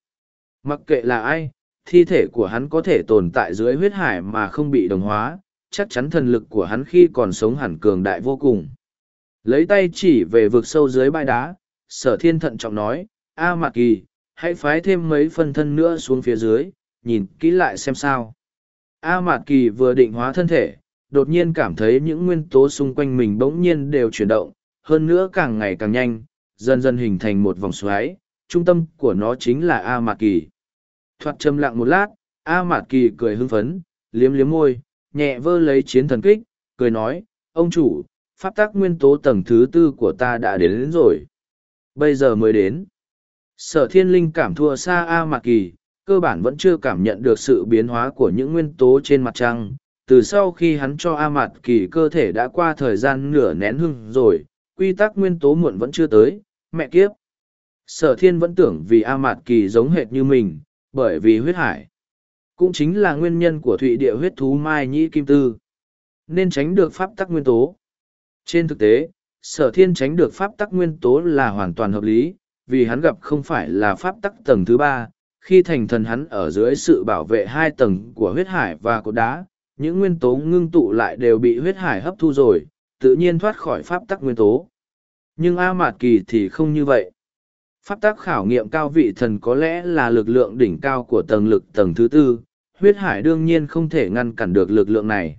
Mặc kệ là ai, thi thể của hắn có thể tồn tại dưới huyết hải mà không bị đồng hóa, chắc chắn thần lực của hắn khi còn sống hẳn cường đại vô cùng. Lấy tay chỉ về vực sâu dưới bãi đá, sở thiên thận trọng nói, A Mạc Kỳ, hãy phái thêm mấy phân thân nữa xuống phía dưới, nhìn kỹ lại xem sao. A Mạt Kỳ vừa định hóa thân thể, đột nhiên cảm thấy những nguyên tố xung quanh mình bỗng nhiên đều chuyển động, hơn nữa càng ngày càng nhanh, dần dần hình thành một vòng xoáy, trung tâm của nó chính là A Mạt Kỳ. Thoạt châm lặng một lát, A Mạt Kỳ cười hưng phấn, liếm liếm môi, nhẹ vơ lấy chiến thần kích, cười nói, ông chủ, pháp tắc nguyên tố tầng thứ tư của ta đã đến, đến rồi. Bây giờ mới đến. Sở thiên linh cảm thua xa A Mạt Kỳ, cơ bản vẫn chưa cảm nhận được sự biến hóa của những nguyên tố trên mặt trăng. Từ sau khi hắn cho A Mạt Kỳ cơ thể đã qua thời gian nửa nén hưng rồi, quy tắc nguyên tố muộn vẫn chưa tới, mẹ kiếp. Sở thiên vẫn tưởng vì A Mạt Kỳ giống hệt như mình, bởi vì huyết hải. Cũng chính là nguyên nhân của thụy địa huyết thú Mai Nhĩ Kim Tư. Nên tránh được pháp tắc nguyên tố. Trên thực tế, sở thiên tránh được pháp tắc nguyên tố là hoàn toàn hợp lý, vì hắn gặp không phải là pháp tắc tầng thứ ba. Khi thành thần hắn ở dưới sự bảo vệ hai tầng của huyết hải và cột đá, những nguyên tố ngưng tụ lại đều bị huyết hải hấp thu rồi, tự nhiên thoát khỏi pháp tắc nguyên tố. Nhưng A Mạt Kỳ thì không như vậy. Pháp tắc khảo nghiệm cao vị thần có lẽ là lực lượng đỉnh cao của tầng lực tầng thứ tư, huyết hải đương nhiên không thể ngăn cản được lực lượng này.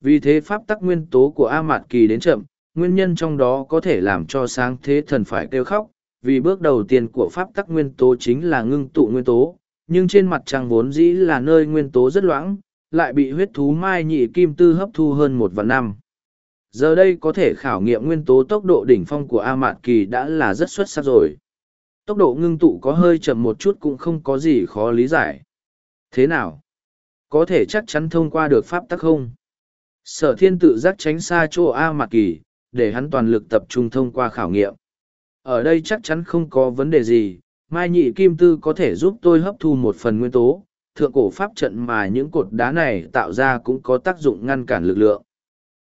Vì thế pháp tắc nguyên tố của A Mạt Kỳ đến chậm, nguyên nhân trong đó có thể làm cho sáng thế thần phải kêu khóc, vì bước đầu tiên của pháp tắc nguyên tố chính là ngưng tụ nguyên tố, nhưng trên mặt trăng vốn dĩ là nơi nguyên tố rất loãng, lại bị huyết thú mai nhị kim tư hấp thu hơn một vạn năm. Giờ đây có thể khảo nghiệm nguyên tố tốc độ đỉnh phong của A mạn Kỳ đã là rất xuất sắc rồi. Tốc độ ngưng tụ có hơi chậm một chút cũng không có gì khó lý giải. Thế nào? Có thể chắc chắn thông qua được pháp tắc không? Sở thiên tự giác tránh xa chỗ A mạn Kỳ, để hắn toàn lực tập trung thông qua khảo nghiệm. Ở đây chắc chắn không có vấn đề gì, Mai Nhị Kim Tư có thể giúp tôi hấp thu một phần nguyên tố, thượng cổ pháp trận mà những cột đá này tạo ra cũng có tác dụng ngăn cản lực lượng.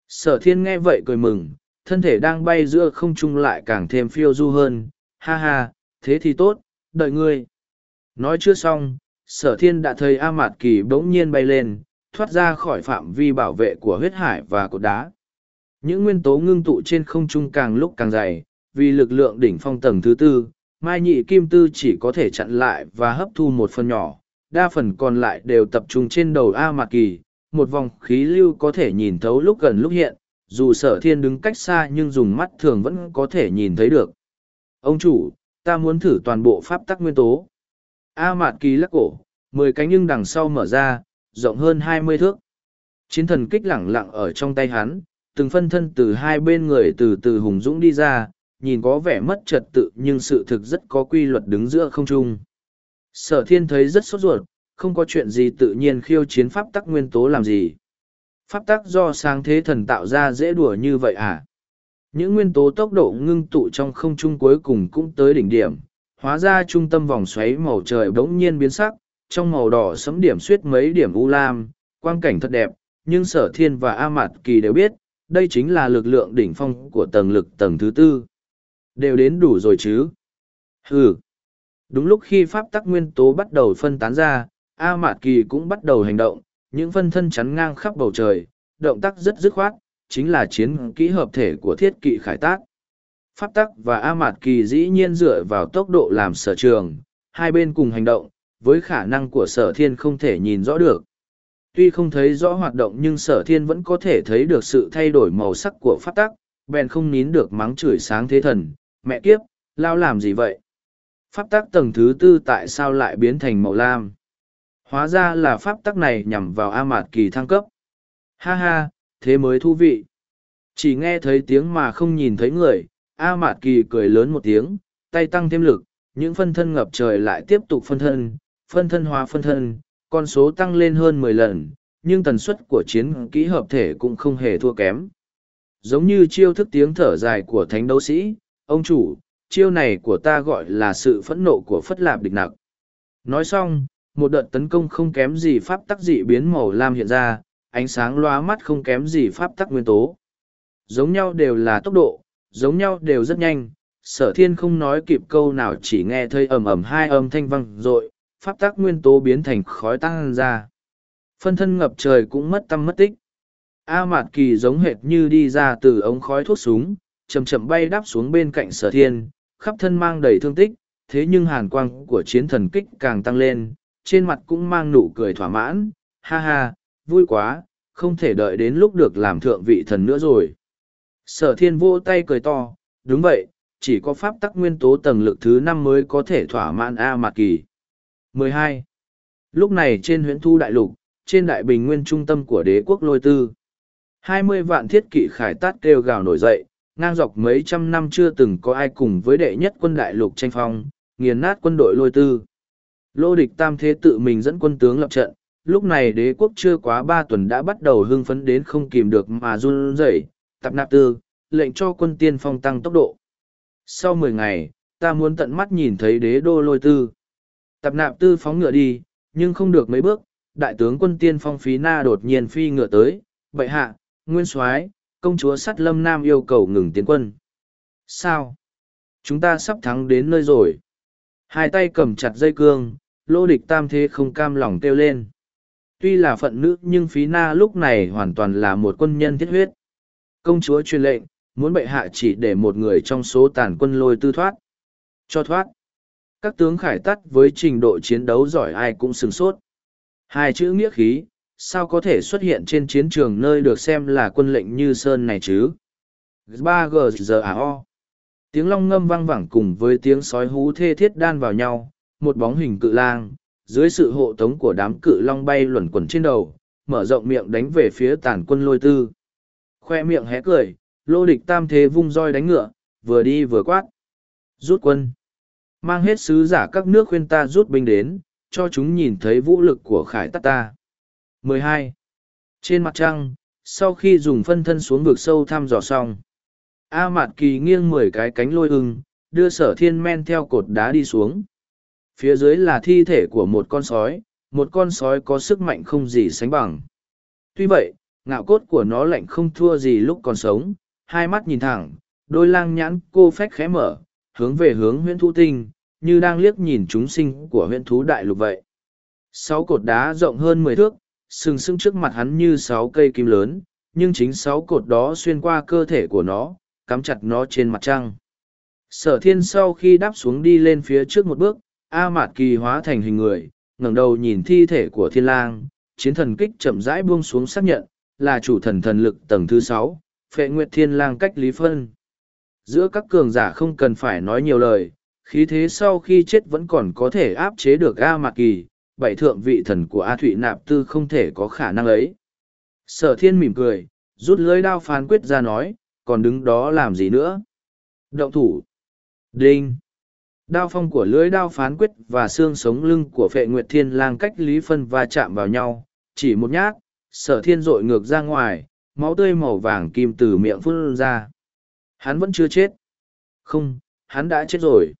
Sở thiên nghe vậy cười mừng, thân thể đang bay giữa không trung lại càng thêm phiêu du hơn, ha ha, thế thì tốt, đợi ngươi. Nói chưa xong, sở thiên đã thấy A Mạt Kỳ bỗng nhiên bay lên, thoát ra khỏi phạm vi bảo vệ của huyết hải và cột đá. Những nguyên tố ngưng tụ trên không trung càng lúc càng dày, vì lực lượng đỉnh phong tầng thứ tư, Mai Nhị Kim Tư chỉ có thể chặn lại và hấp thu một phần nhỏ, đa phần còn lại đều tập trung trên đầu A Mạc Kỳ, một vòng khí lưu có thể nhìn thấu lúc gần lúc hiện, dù sở thiên đứng cách xa nhưng dùng mắt thường vẫn có thể nhìn thấy được. Ông chủ, ta muốn thử toàn bộ pháp tắc nguyên tố. A Mạt Kỳ lắc cổ, mười cánh nhưng đằng sau mở ra, rộng hơn hai mươi thước. Chiến thần kích lẳng lặng ở trong tay hắn, từng phân thân từ hai bên người từ từ hùng dũng đi ra, nhìn có vẻ mất trật tự nhưng sự thực rất có quy luật đứng giữa không trung. Sở thiên thấy rất sốt ruột, không có chuyện gì tự nhiên khiêu chiến pháp tắc nguyên tố làm gì. Pháp tắc do sáng thế thần tạo ra dễ đùa như vậy à? Những nguyên tố tốc độ ngưng tụ trong không trung cuối cùng cũng tới đỉnh điểm, hóa ra trung tâm vòng xoáy màu trời bỗng nhiên biến sắc, trong màu đỏ sấm điểm suyết mấy điểm u lam, quang cảnh thật đẹp, nhưng sở thiên và A Mạt Kỳ đều biết, đây chính là lực lượng đỉnh phong của tầng lực tầng thứ tư. Đều đến đủ rồi chứ? Ừ. Đúng lúc khi pháp tắc nguyên tố bắt đầu phân tán ra, A Mạt Kỳ cũng bắt đầu hành động, những phân thân chắn ngang khắp bầu trời, động tác rất dứt khoát, chính là chiến kỹ hợp thể của thiết kỵ khải tác. Pháp tắc và A Mạt Kỳ dĩ nhiên dựa vào tốc độ làm sở trường, hai bên cùng hành động, với khả năng của sở thiên không thể nhìn rõ được. Tuy không thấy rõ hoạt động nhưng sở thiên vẫn có thể thấy được sự thay đổi màu sắc của pháp tắc, bèn không nín được mắng chửi sáng thế thần, mẹ kiếp, lao làm gì vậy? Pháp tắc tầng thứ tư tại sao lại biến thành màu lam? Hóa ra là pháp tắc này nhằm vào A Mạt Kỳ thăng cấp. Ha ha, thế mới thú vị. Chỉ nghe thấy tiếng mà không nhìn thấy người, A Mạt Kỳ cười lớn một tiếng, tay tăng thêm lực, những phân thân ngập trời lại tiếp tục phân thân, phân thân hóa phân thân, con số tăng lên hơn mười lần, nhưng tần suất của chiến kỹ hợp thể cũng không hề thua kém. Giống như chiêu thức tiếng thở dài của thánh đấu sĩ, ông chủ, chiêu này của ta gọi là sự phẫn nộ của phất lạp địch nặc. Nói xong, một đợt tấn công không kém gì pháp tắc dị biến màu lam hiện ra, ánh sáng loa mắt không kém gì pháp tắc nguyên tố. Giống nhau đều là tốc độ, giống nhau đều rất nhanh, sở thiên không nói kịp câu nào chỉ nghe thơi ầm ầm hai âm thanh vang rội pháp tắc nguyên tố biến thành khói tăng ra phân thân ngập trời cũng mất tâm mất tích a mạt kỳ giống hệt như đi ra từ ống khói thuốc súng chầm chậm bay đáp xuống bên cạnh sở thiên khắp thân mang đầy thương tích thế nhưng hàn quang của chiến thần kích càng tăng lên trên mặt cũng mang nụ cười thỏa mãn ha ha vui quá không thể đợi đến lúc được làm thượng vị thần nữa rồi sở thiên vô tay cười to đúng vậy chỉ có pháp tắc nguyên tố tầng lực thứ năm mới có thể thỏa mãn A Mạc Kỳ. 12. Lúc này trên huyện thu đại lục, trên đại bình nguyên trung tâm của đế quốc lôi tư. hai mươi vạn thiết kỵ khải tát kêu gào nổi dậy, ngang dọc mấy trăm năm chưa từng có ai cùng với đệ nhất quân đại lục tranh phong, nghiền nát quân đội lôi tư. Lô địch tam thế tự mình dẫn quân tướng lập trận, lúc này đế quốc chưa quá ba tuần đã bắt đầu hưng phấn đến không kìm được mà run rẩy, tập nạp tư, lệnh cho quân tiên phong tăng tốc độ. Sau mười ngày, ta muốn tận mắt nhìn thấy đế đô lôi tư. Tập nạp tư phóng ngựa đi, nhưng không được mấy bước, đại tướng quân tiên phong phí na đột nhiên phi ngựa tới, bậy hạ, nguyên soái công chúa sắt lâm nam yêu cầu ngừng tiến quân. Sao? Chúng ta sắp thắng đến nơi rồi. Hai tay cầm chặt dây cương, lô địch tam thế không cam lòng kêu lên. Tuy là phận nữ nhưng phí na lúc này hoàn toàn là một quân nhân thiết huyết. Công chúa truyền lệnh, muốn bệ hạ chỉ để một người trong số tàn quân lôi tư thoát. Cho thoát. Các tướng khải tắt với trình độ chiến đấu giỏi ai cũng sửng sốt. Hai chữ nghĩa khí, sao có thể xuất hiện trên chiến trường nơi được xem là quân lệnh như sơn này chứ? 3GZAO Tiếng long ngâm vang vẳng cùng với tiếng sói hú thê thiết đan vào nhau, một bóng hình cự lang, dưới sự hộ tống của đám cự long bay luẩn quẩn trên đầu, mở rộng miệng đánh về phía tàn quân lôi tư. Khoe miệng hé cười, lô địch tam thế vung roi đánh ngựa, vừa đi vừa quát. Rút quân. Mang hết sứ giả các nước khuyên ta rút binh đến, cho chúng nhìn thấy vũ lực của khải tắt ta. 12. Trên mặt trăng, sau khi dùng phân thân xuống vực sâu thăm dò xong, A Mạt Kỳ nghiêng mười cái cánh lôi ưng, đưa sở thiên men theo cột đá đi xuống. Phía dưới là thi thể của một con sói, một con sói có sức mạnh không gì sánh bằng. Tuy vậy, ngạo cốt của nó lạnh không thua gì lúc còn sống, hai mắt nhìn thẳng, đôi lang nhãn cô phách khẽ mở, hướng về hướng huyện thú tinh, như đang liếc nhìn chúng sinh của huyện thú đại lục vậy. Sáu cột đá rộng hơn mười thước, sừng sững trước mặt hắn như sáu cây kim lớn, nhưng chính sáu cột đó xuyên qua cơ thể của nó, cắm chặt nó trên mặt trăng. Sở thiên sau khi đáp xuống đi lên phía trước một bước, A Mạt Kỳ hóa thành hình người, ngẩng đầu nhìn thi thể của thiên lang, chiến thần kích chậm rãi buông xuống xác nhận, là chủ thần thần lực tầng thứ sáu, phệ nguyệt thiên lang cách lý phân. Giữa các cường giả không cần phải nói nhiều lời, khí thế sau khi chết vẫn còn có thể áp chế được A Mạt Kỳ, bảy thượng vị thần của A Thụy Nạp Tư không thể có khả năng ấy. Sở thiên mỉm cười, rút lưới đao phán quyết ra nói, còn đứng đó làm gì nữa? Động thủ. Đinh. Đao phong của lưới đao phán quyết và xương sống lưng của phệ nguyệt thiên lang cách lý phân va chạm vào nhau, chỉ một nhát, sở thiên rội ngược ra ngoài, máu tươi màu vàng kim từ miệng phun ra. Hắn vẫn chưa chết. Không, hắn đã chết rồi.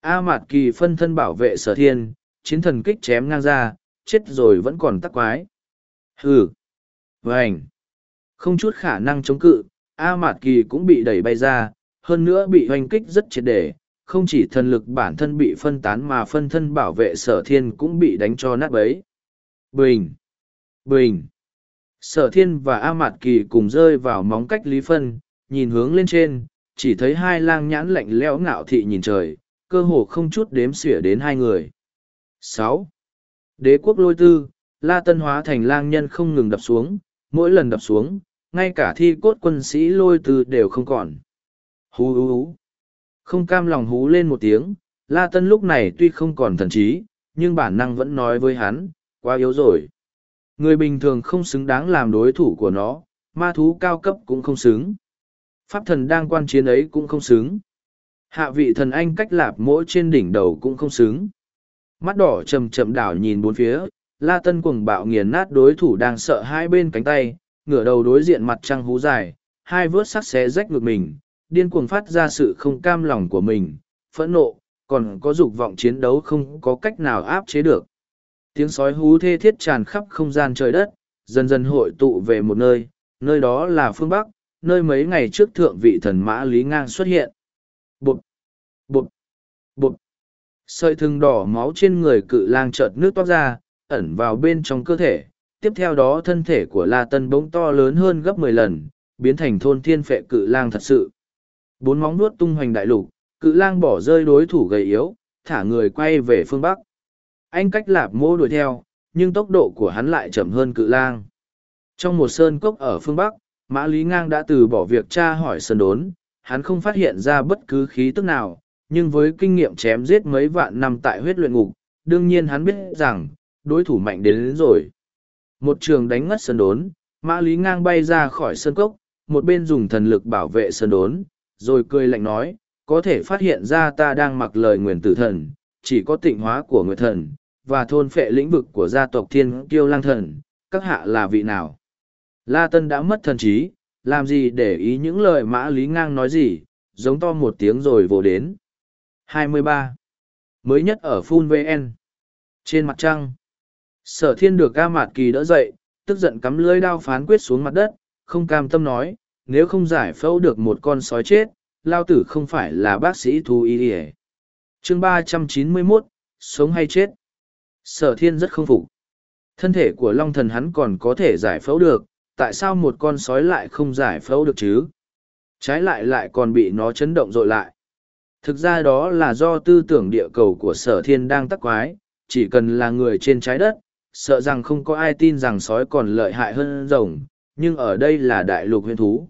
A Mạt Kỳ phân thân bảo vệ sở thiên, chiến thần kích chém ngang ra, chết rồi vẫn còn tắc quái. Hừ. vành, Không chút khả năng chống cự, A Mạt Kỳ cũng bị đẩy bay ra, hơn nữa bị hoành kích rất triệt để, không chỉ thần lực bản thân bị phân tán mà phân thân bảo vệ sở thiên cũng bị đánh cho nát bấy. Bình! Bình! Sở thiên và A Mạt Kỳ cùng rơi vào móng cách lý phân, nhìn hướng lên trên, chỉ thấy hai lang nhãn lạnh lẽo ngạo thị nhìn trời, cơ hồ không chút đếm xỉa đến hai người sáu Đế quốc lôi tư, La Tân hóa thành lang nhân không ngừng đập xuống, mỗi lần đập xuống, ngay cả thi cốt quân sĩ lôi tư đều không còn. Hú hú hú. Không cam lòng hú lên một tiếng, La Tân lúc này tuy không còn thần trí, nhưng bản năng vẫn nói với hắn, quá yếu rồi. Người bình thường không xứng đáng làm đối thủ của nó, ma thú cao cấp cũng không xứng. Pháp thần đang quan chiến ấy cũng không xứng. Hạ vị thần anh cách lạp mỗi trên đỉnh đầu cũng không xứng. Mắt đỏ chầm chậm đảo nhìn bốn phía, La Tân cuồng bạo nghiền nát đối thủ đang sợ hai bên cánh tay, ngửa đầu đối diện mặt trăng hú dài, hai vớt sắc xé rách ngược mình, điên cuồng phát ra sự không cam lòng của mình, phẫn nộ, còn có dục vọng chiến đấu không có cách nào áp chế được. Tiếng sói hú thê thiết tràn khắp không gian trời đất, dần dần hội tụ về một nơi, nơi đó là phương Bắc, nơi mấy ngày trước thượng vị thần mã Lý Ngang xuất hiện. Bụt! Bụt! Sợi thừng đỏ máu trên người cự lang chợt nước toát ra, ẩn vào bên trong cơ thể. Tiếp theo đó thân thể của La Tân bỗng to lớn hơn gấp mười lần, biến thành thôn thiên phệ cự lang thật sự. Bốn móng nuốt tung hoành đại lục, cự lang bỏ rơi đối thủ gầy yếu, thả người quay về phương Bắc. Anh cách lạp mô đuổi theo, nhưng tốc độ của hắn lại chậm hơn cự lang. Trong một sơn cốc ở phương Bắc, Mã Lý Ngang đã từ bỏ việc tra hỏi sơn đốn, hắn không phát hiện ra bất cứ khí tức nào, nhưng với kinh nghiệm chém giết mấy vạn năm tại huyết luyện ngục, đương nhiên hắn biết rằng, đối thủ mạnh đến, đến rồi. Một trường đánh ngất sơn đốn, mã lý ngang bay ra khỏi sân cốc, một bên dùng thần lực bảo vệ sơn đốn, rồi cười lạnh nói, có thể phát hiện ra ta đang mặc lời nguyền tử thần, chỉ có tịnh hóa của nguyệt thần, và thôn phệ lĩnh vực của gia tộc thiên kiêu lang thần, các hạ là vị nào? La Tân đã mất thần trí, làm gì để ý những lời mã lý ngang nói gì, giống to một tiếng rồi vồ đến. 23. Mới nhất ở Phun VN. Trên mặt trăng, sở thiên được ca mạt kỳ đỡ dậy, tức giận cắm lưới đao phán quyết xuống mặt đất, không cam tâm nói, nếu không giải phẫu được một con sói chết, lao tử không phải là bác sĩ thú y ỉa chương ba trăm chín mươi 391, sống hay chết? Sở thiên rất không phục. Thân thể của long thần hắn còn có thể giải phẫu được tại sao một con sói lại không giải phẫu được chứ? Trái lại lại còn bị nó chấn động dội lại thực ra đó là do tư tưởng địa cầu của sở thiên đang tắc quái chỉ cần là người trên trái đất sợ rằng không có ai tin rằng sói còn lợi hại hơn rồng nhưng ở đây là đại lục huyền thú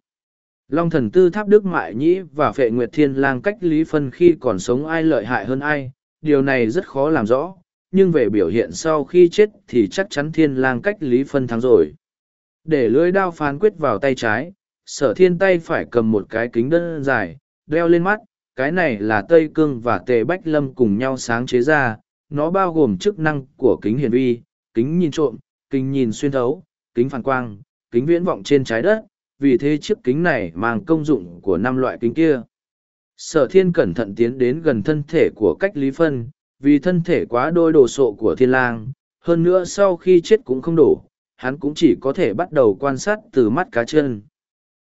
Long thần tư tháp Đức Mại Nhĩ và Phệ Nguyệt Thiên lang cách lý phân khi còn sống ai lợi hại hơn ai, điều này rất khó làm rõ, nhưng về biểu hiện sau khi chết thì chắc chắn Thiên lang cách lý phân thắng rồi. Để lưới đao phán quyết vào tay trái, sở thiên tay phải cầm một cái kính đơn dài, đeo lên mắt, cái này là Tây Cương và Tề Bách Lâm cùng nhau sáng chế ra, nó bao gồm chức năng của kính hiển vi, kính nhìn trộm, kính nhìn xuyên thấu, kính phản quang, kính viễn vọng trên trái đất, vì thế chiếc kính này mang công dụng của năm loại kính kia. Sở thiên cẩn thận tiến đến gần thân thể của cách lý phân, vì thân thể quá đôi đồ sộ của thiên lang, hơn nữa sau khi chết cũng không đủ, hắn cũng chỉ có thể bắt đầu quan sát từ mắt cá chân.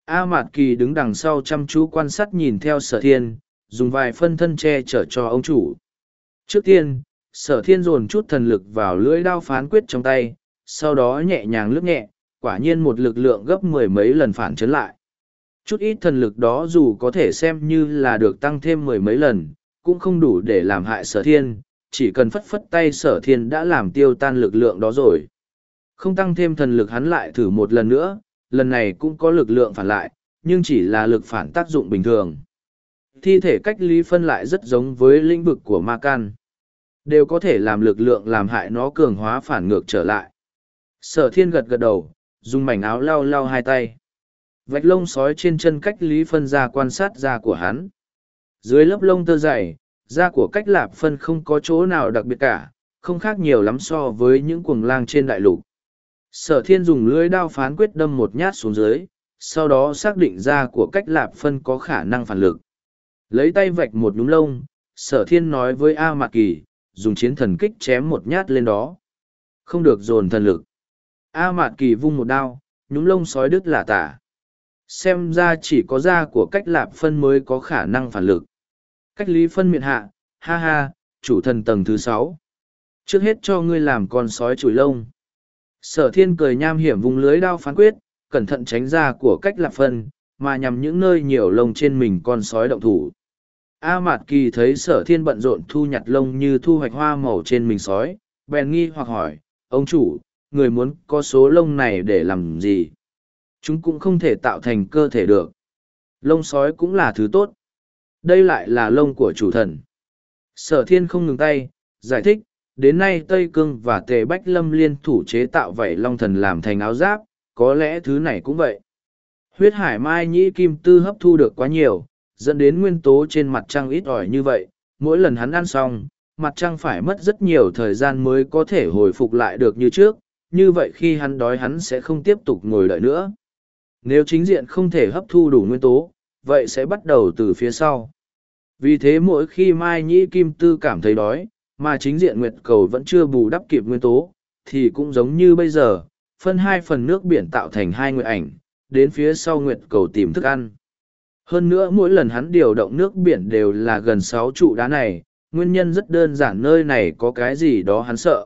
A Mạt Kỳ đứng đằng sau chăm chú quan sát nhìn theo sở thiên, dùng vài phân thân che chở cho ông chủ. Trước tiên, sở thiên dồn chút thần lực vào lưỡi đao phán quyết trong tay, sau đó nhẹ nhàng lướt nhẹ, quả nhiên một lực lượng gấp mười mấy lần phản chấn lại. Chút ít thần lực đó dù có thể xem như là được tăng thêm mười mấy lần, cũng không đủ để làm hại sở thiên, chỉ cần phất phất tay sở thiên đã làm tiêu tan lực lượng đó rồi. Không tăng thêm thần lực hắn lại thử một lần nữa, lần này cũng có lực lượng phản lại, nhưng chỉ là lực phản tác dụng bình thường. Thi thể cách ly phân lại rất giống với lĩnh vực của ma can. Đều có thể làm lực lượng làm hại nó cường hóa phản ngược trở lại. Sở thiên gật gật đầu, dùng mảnh áo lau lau hai tay. Vạch lông sói trên chân cách lý phân ra quan sát da của hắn. Dưới lớp lông tơ dày, da của cách lạp phân không có chỗ nào đặc biệt cả, không khác nhiều lắm so với những cuồng lang trên đại lục. Sở thiên dùng lưới đao phán quyết đâm một nhát xuống dưới, sau đó xác định da của cách lạp phân có khả năng phản lực. Lấy tay vạch một nhúm lông, sở thiên nói với A Mạc Kỳ, dùng chiến thần kích chém một nhát lên đó. Không được dồn thần lực. A Mạt Kỳ vung một đao, nhúm lông sói đứt lả tả. Xem ra chỉ có da của cách lạp phân mới có khả năng phản lực. Cách lý phân miệng hạ, ha ha, chủ thần tầng thứ sáu. Trước hết cho ngươi làm con sói chùi lông. Sở thiên cười nham hiểm vùng lưới đao phán quyết, cẩn thận tránh ra của cách lạp phân, mà nhằm những nơi nhiều lông trên mình con sói động thủ. A Mạt Kỳ thấy sở thiên bận rộn thu nhặt lông như thu hoạch hoa màu trên mình sói, bèn nghi hoặc hỏi, ông chủ, người muốn có số lông này để làm gì? Chúng cũng không thể tạo thành cơ thể được. Lông sói cũng là thứ tốt. Đây lại là lông của chủ thần. Sở thiên không ngừng tay giải thích đến nay tây cương và tề bách lâm liên thủ chế tạo vảy long thần làm thành áo giáp có lẽ thứ này cũng vậy. Huyết hải mai nhĩ kim tư hấp thu được quá nhiều dẫn đến nguyên tố trên mặt trăng ít ỏi như vậy mỗi lần hắn ăn xong mặt trăng phải mất rất nhiều thời gian mới có thể hồi phục lại được như trước như vậy khi hắn đói hắn sẽ không tiếp tục ngồi đợi nữa. Nếu chính diện không thể hấp thu đủ nguyên tố, vậy sẽ bắt đầu từ phía sau. Vì thế mỗi khi Mai Nhĩ Kim Tư cảm thấy đói, mà chính diện Nguyệt Cầu vẫn chưa bù đắp kịp nguyên tố, thì cũng giống như bây giờ, phân hai phần nước biển tạo thành hai nguyệt ảnh, đến phía sau Nguyệt Cầu tìm thức ăn. Hơn nữa mỗi lần hắn điều động nước biển đều là gần sáu trụ đá này, nguyên nhân rất đơn giản nơi này có cái gì đó hắn sợ.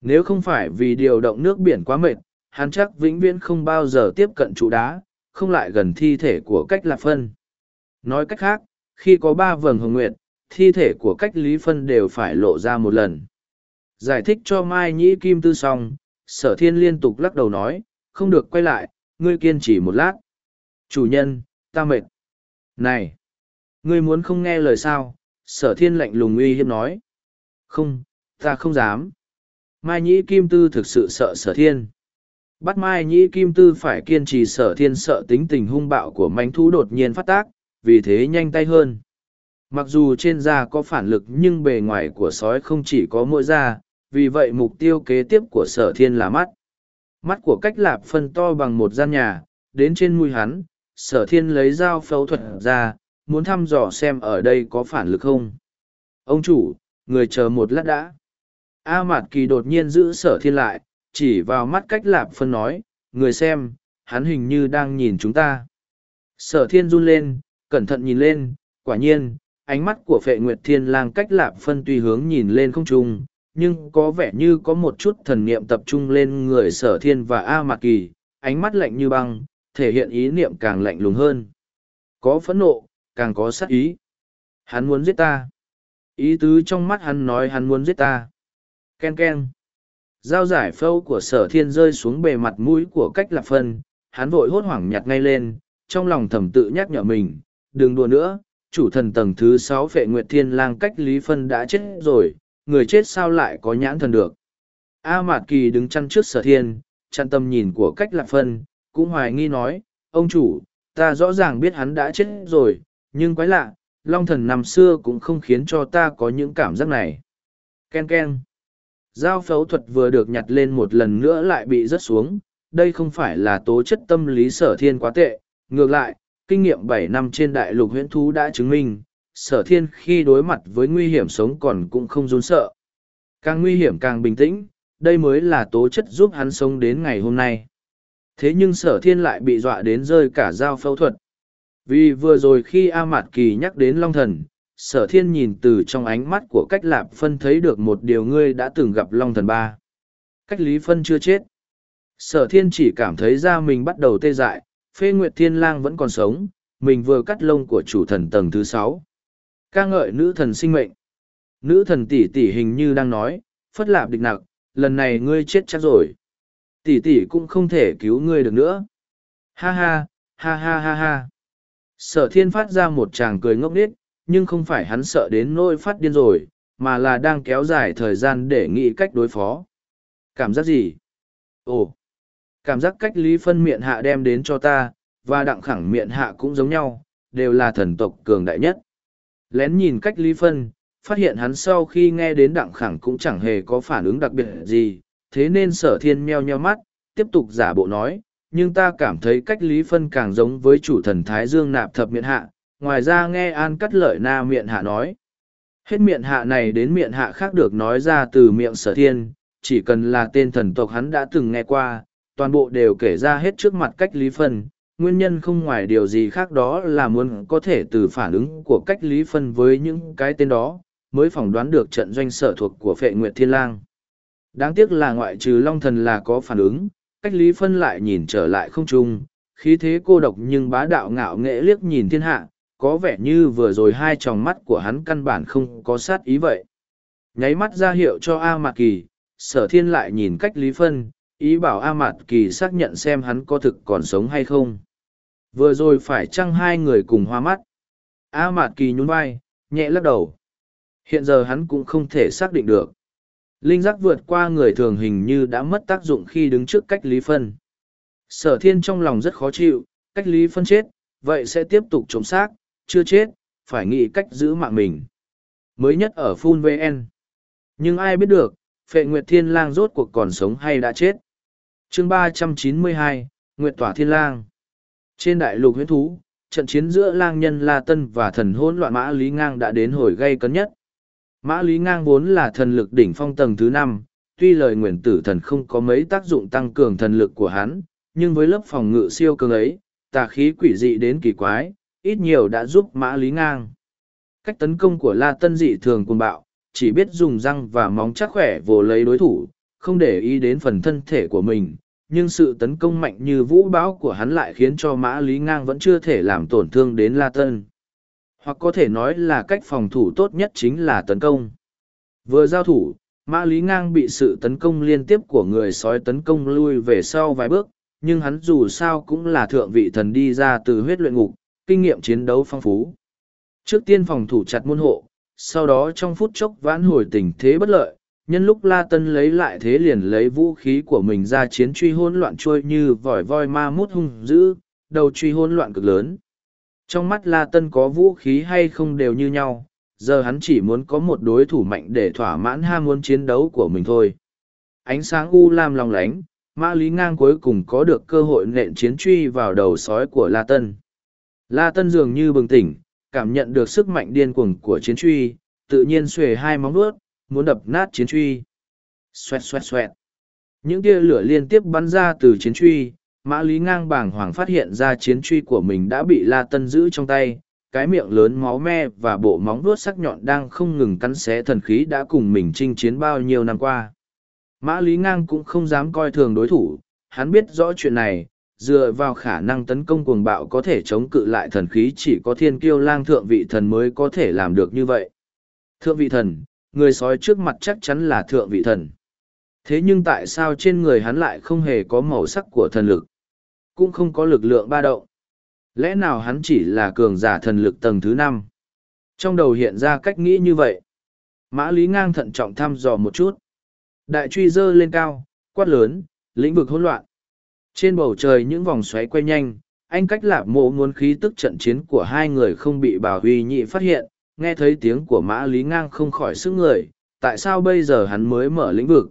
Nếu không phải vì điều động nước biển quá mệt, hắn chắc vĩnh viễn không bao giờ tiếp cận trụ đá, không lại gần thi thể của cách lạc phân. Nói cách khác, khi có ba vầng hồng nguyệt, thi thể của cách lý phân đều phải lộ ra một lần. Giải thích cho Mai Nhĩ Kim Tư xong, sở thiên liên tục lắc đầu nói, không được quay lại, ngươi kiên trì một lát. Chủ nhân, ta mệt. Này! Ngươi muốn không nghe lời sao? Sở thiên lạnh lùng uy hiếp nói. Không, ta không dám. Mai Nhĩ Kim Tư thực sự sợ sở thiên. Bắt Mai Nhĩ Kim Tư phải kiên trì sở thiên sợ tính tình hung bạo của mánh thú đột nhiên phát tác, vì thế nhanh tay hơn. Mặc dù trên da có phản lực nhưng bề ngoài của sói không chỉ có mỗi da, vì vậy mục tiêu kế tiếp của sở thiên là mắt. Mắt của cách lạp phân to bằng một gian nhà, đến trên mũi hắn, sở thiên lấy dao phẫu thuật ra, muốn thăm dò xem ở đây có phản lực không. Ông chủ, người chờ một lát đã. A Mạt Kỳ đột nhiên giữ sở thiên lại, chỉ vào mắt cách lạp phân nói, người xem, hắn hình như đang nhìn chúng ta. Sở thiên run lên, cẩn thận nhìn lên, quả nhiên, ánh mắt của phệ nguyệt thiên lang cách lạp phân tùy hướng nhìn lên không trung, nhưng có vẻ như có một chút thần niệm tập trung lên người sở thiên và A Mạc Kỳ, ánh mắt lạnh như băng, thể hiện ý niệm càng lạnh lùng hơn. Có phẫn nộ, càng có sát ý. Hắn muốn giết ta. Ý tứ trong mắt hắn nói hắn muốn giết ta. Ken ken. Dao giải phâu của sở thiên rơi xuống bề mặt mũi của cách lạc phân, hắn vội hốt hoảng nhặt ngay lên, trong lòng thầm tự nhắc nhở mình, đừng đùa nữa, chủ thần tầng thứ sáu phệ nguyệt thiên lang cách lý phân đã chết rồi, người chết sao lại có nhãn thần được. A Mạt Kỳ đứng chăn trước sở thiên, chăn tâm nhìn của cách lạc phân, cũng hoài nghi nói, ông chủ, ta rõ ràng biết hắn đã chết rồi, nhưng quái lạ, long thần năm xưa cũng không khiến cho ta có những cảm giác này. Ken ken. Dao phẫu thuật vừa được nhặt lên một lần nữa lại bị rớt xuống, đây không phải là tố chất tâm lý sở thiên quá tệ, ngược lại, kinh nghiệm bảy năm trên đại lục huyễn thú đã chứng minh, sở thiên khi đối mặt với nguy hiểm sống còn cũng không run sợ. Càng nguy hiểm càng bình tĩnh, đây mới là tố chất giúp hắn sống đến ngày hôm nay. Thế nhưng sở thiên lại bị dọa đến rơi cả dao phẫu thuật. Vì vừa rồi khi A Mạt Kỳ nhắc đến Long Thần, sở thiên nhìn từ trong ánh mắt của cách lạp phân thấy được một điều ngươi đã từng gặp Long Thần ba. Cách Lý Phân chưa chết. Sở thiên chỉ cảm thấy da mình bắt đầu tê dại, phê nguyệt thiên lang vẫn còn sống, mình vừa cắt lông của chủ thần tầng thứ sáu ca ngợi nữ thần sinh mệnh nữ thần tỷ tỷ hình như đang nói phất lạp địch nặc lần này ngươi chết chắc rồi tỷ tỷ cũng không thể cứu ngươi được nữa. Ha ha ha ha ha ha. Sở thiên phát ra một tràng cười ngốc nghếch nhưng không phải hắn sợ đến nỗi phát điên rồi mà là đang kéo dài thời gian để nghĩ cách đối phó. Cảm giác gì? Ồ cảm giác cách lý phân miệng hạ đem đến cho ta và đặng khẳng miệng hạ cũng giống nhau đều là thần tộc cường đại nhất. Lén nhìn cách Lý Phân, phát hiện hắn sau khi nghe đến đặng khẳng cũng chẳng hề có phản ứng đặc biệt gì, thế nên sở thiên meo nheo mắt, tiếp tục giả bộ nói, nhưng ta cảm thấy cách Lý Phân càng giống với chủ thần Thái Dương nạp thập miệng hạ, ngoài ra nghe An cắt lợi na miệng hạ nói. Hết miệng hạ này đến miệng hạ khác được nói ra từ miệng sở thiên, chỉ cần là tên thần tộc hắn đã từng nghe qua, toàn bộ đều kể ra hết trước mặt cách Lý Phân, nguyên nhân không ngoài điều gì khác đó là muốn có thể từ phản ứng của cách lý phân với những cái tên đó mới phỏng đoán được trận doanh sở thuộc của phệ nguyệt thiên lang đáng tiếc là ngoại trừ long thần là có phản ứng, cách lý phân lại nhìn trở lại không trung, khí thế cô độc nhưng bá đạo ngạo nghệ liếc nhìn thiên hạ, có vẻ như vừa rồi hai tròng mắt của hắn căn bản không có sát ý vậy. Nháy mắt ra hiệu cho a mạc kỳ, sở thiên lại nhìn cách lý phân, ý bảo a mạt kỳ xác nhận xem hắn có thực còn sống hay không. Vừa rồi phải chăng hai người cùng hoa mắt? A mạt kỳ nhún vai, nhẹ lắc đầu. Hiện giờ hắn cũng không thể xác định được linh giác vượt qua người thường hình như đã mất tác dụng khi đứng trước cách lý phân. Sở thiên trong lòng rất khó chịu cách lý phân chết vậy sẽ tiếp tục chống xác chưa chết phải nghĩ cách giữ mạng mình. Mới nhất ở phun vn. Nhưng ai biết được phệ nguyệt thiên lang rốt cuộc còn sống hay đã chết. Chương ba trăm chín mươi hai nguyệt tỏa thiên lang. Trên đại lục huyễn thú, trận chiến giữa lang nhân La Tân và thần Hôn loạn Mã Lý Ngang đã đến hồi gây cấn nhất. Mã Lý Ngang vốn là thần lực đỉnh phong tầng thứ năm, tuy lời nguyện tử thần không có mấy tác dụng tăng cường thần lực của hắn, nhưng với lớp phòng ngự siêu cường ấy, tà khí quỷ dị đến kỳ quái, ít nhiều đã giúp Mã Lý Ngang. Cách tấn công của La Tân dị thường cuồng bạo, chỉ biết dùng răng và móng chắc khỏe vồ lấy đối thủ, không để ý đến phần thân thể của mình, nhưng sự tấn công mạnh như vũ bão của hắn lại khiến cho mã lý ngang vẫn chưa thể làm tổn thương đến la tân hoặc có thể nói là cách phòng thủ tốt nhất chính là tấn công vừa giao thủ mã lý ngang bị sự tấn công liên tiếp của người sói tấn công lui về sau vài bước nhưng hắn dù sao cũng là thượng vị thần đi ra từ huyết luyện ngục kinh nghiệm chiến đấu phong phú trước tiên phòng thủ chặt môn hộ sau đó trong phút chốc vãn hồi tình thế bất lợi nhân lúc La Tân lấy lại thế liền lấy vũ khí của mình ra chiến truy hỗn loạn trôi như vòi voi ma mút hung dữ, đầu truy hỗn loạn cực lớn. Trong mắt La Tân có vũ khí hay không đều như nhau, giờ hắn chỉ muốn có một đối thủ mạnh để thỏa mãn ham muốn chiến đấu của mình thôi. Ánh sáng u lam lòng lánh, Mã Lý Ngang cuối cùng có được cơ hội nện chiến truy vào đầu sói của La Tân. La Tân dường như bừng tỉnh, cảm nhận được sức mạnh điên cuồng của chiến truy, tự nhiên xuề hai móng vuốt, muốn đập nát chiến truy. Xoẹt xoẹt xoẹt. Những tia lửa liên tiếp bắn ra từ chiến truy, Mã Lý ngang bảng hoàng phát hiện ra chiến truy của mình đã bị La Tân giữ trong tay, cái miệng lớn máu me và bộ móng vuốt sắc nhọn đang không ngừng cắn xé thần khí đã cùng mình chinh chiến bao nhiêu năm qua. Mã Lý ngang cũng không dám coi thường đối thủ, hắn biết rõ chuyện này, dựa vào khả năng tấn công cuồng bạo có thể chống cự lại thần khí chỉ có thiên kiêu lang thượng vị thần mới có thể làm được như vậy. Thượng vị thần, người sói trước mặt chắc chắn là thượng vị thần. Thế nhưng tại sao trên người hắn lại không hề có màu sắc của thần lực? Cũng không có lực lượng ba động. Lẽ nào hắn chỉ là cường giả thần lực tầng thứ năm? Trong đầu hiện ra cách nghĩ như vậy. Mã Lý ngang thận trọng thăm dò một chút. Đại truy dơ lên cao, quát lớn, lĩnh vực hỗn loạn. Trên bầu trời những vòng xoáy quay nhanh, anh cách lạp mộ muốn khí tức trận chiến của hai người không bị bảo huy nhị phát hiện, nghe thấy tiếng của mã lý ngang không khỏi sức người, tại sao bây giờ hắn mới mở lĩnh vực?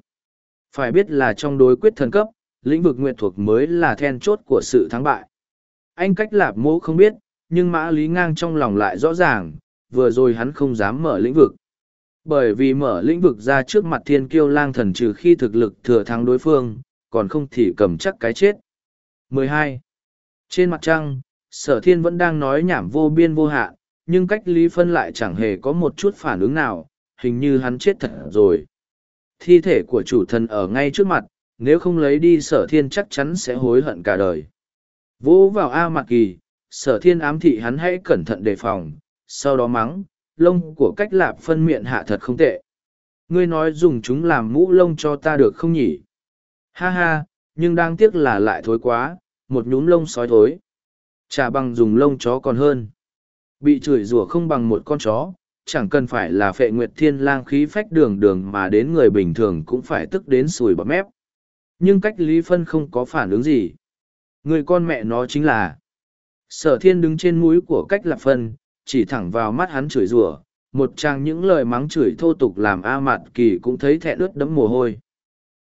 Phải biết là trong đối quyết thần cấp, lĩnh vực nguyện thuộc mới là then chốt của sự thắng bại. Anh cách lạp mô không biết, nhưng mã lý ngang trong lòng lại rõ ràng, vừa rồi hắn không dám mở lĩnh vực. Bởi vì mở lĩnh vực ra trước mặt thiên kiêu lang thần trừ khi thực lực thừa thắng đối phương, còn không thì cầm chắc cái chết. 12. Trên mặt trăng, sở thiên vẫn đang nói nhảm vô biên vô hạn, nhưng cách Lý Phân lại chẳng hề có một chút phản ứng nào, hình như hắn chết thật rồi. Thi thể của chủ thần ở ngay trước mặt, nếu không lấy đi sở thiên chắc chắn sẽ hối hận cả đời. Vỗ vào A Mạc Kỳ, sở thiên ám thị hắn hãy cẩn thận đề phòng, sau đó mắng, lông của cách lạp phân miệng hạ thật không tệ. Ngươi nói dùng chúng làm mũ lông cho ta được không nhỉ? Ha ha, nhưng đáng tiếc là lại thối quá, một nhúm lông sói thối. Chả bằng dùng lông chó còn hơn. Bị chửi rủa không bằng một con chó, chẳng cần phải là phệ nguyệt thiên lang khí phách đường đường mà đến người bình thường cũng phải tức đến sùi bọt mép. Nhưng cách Lý Phân không có phản ứng gì. Người con mẹ nó chính là Sở thiên đứng trên mũi của cách Lạp phân, chỉ thẳng vào mắt hắn chửi rủa một trang những lời mắng chửi thô tục làm A Mạt Kỳ cũng thấy thẹn ướt đẫm mồ hôi.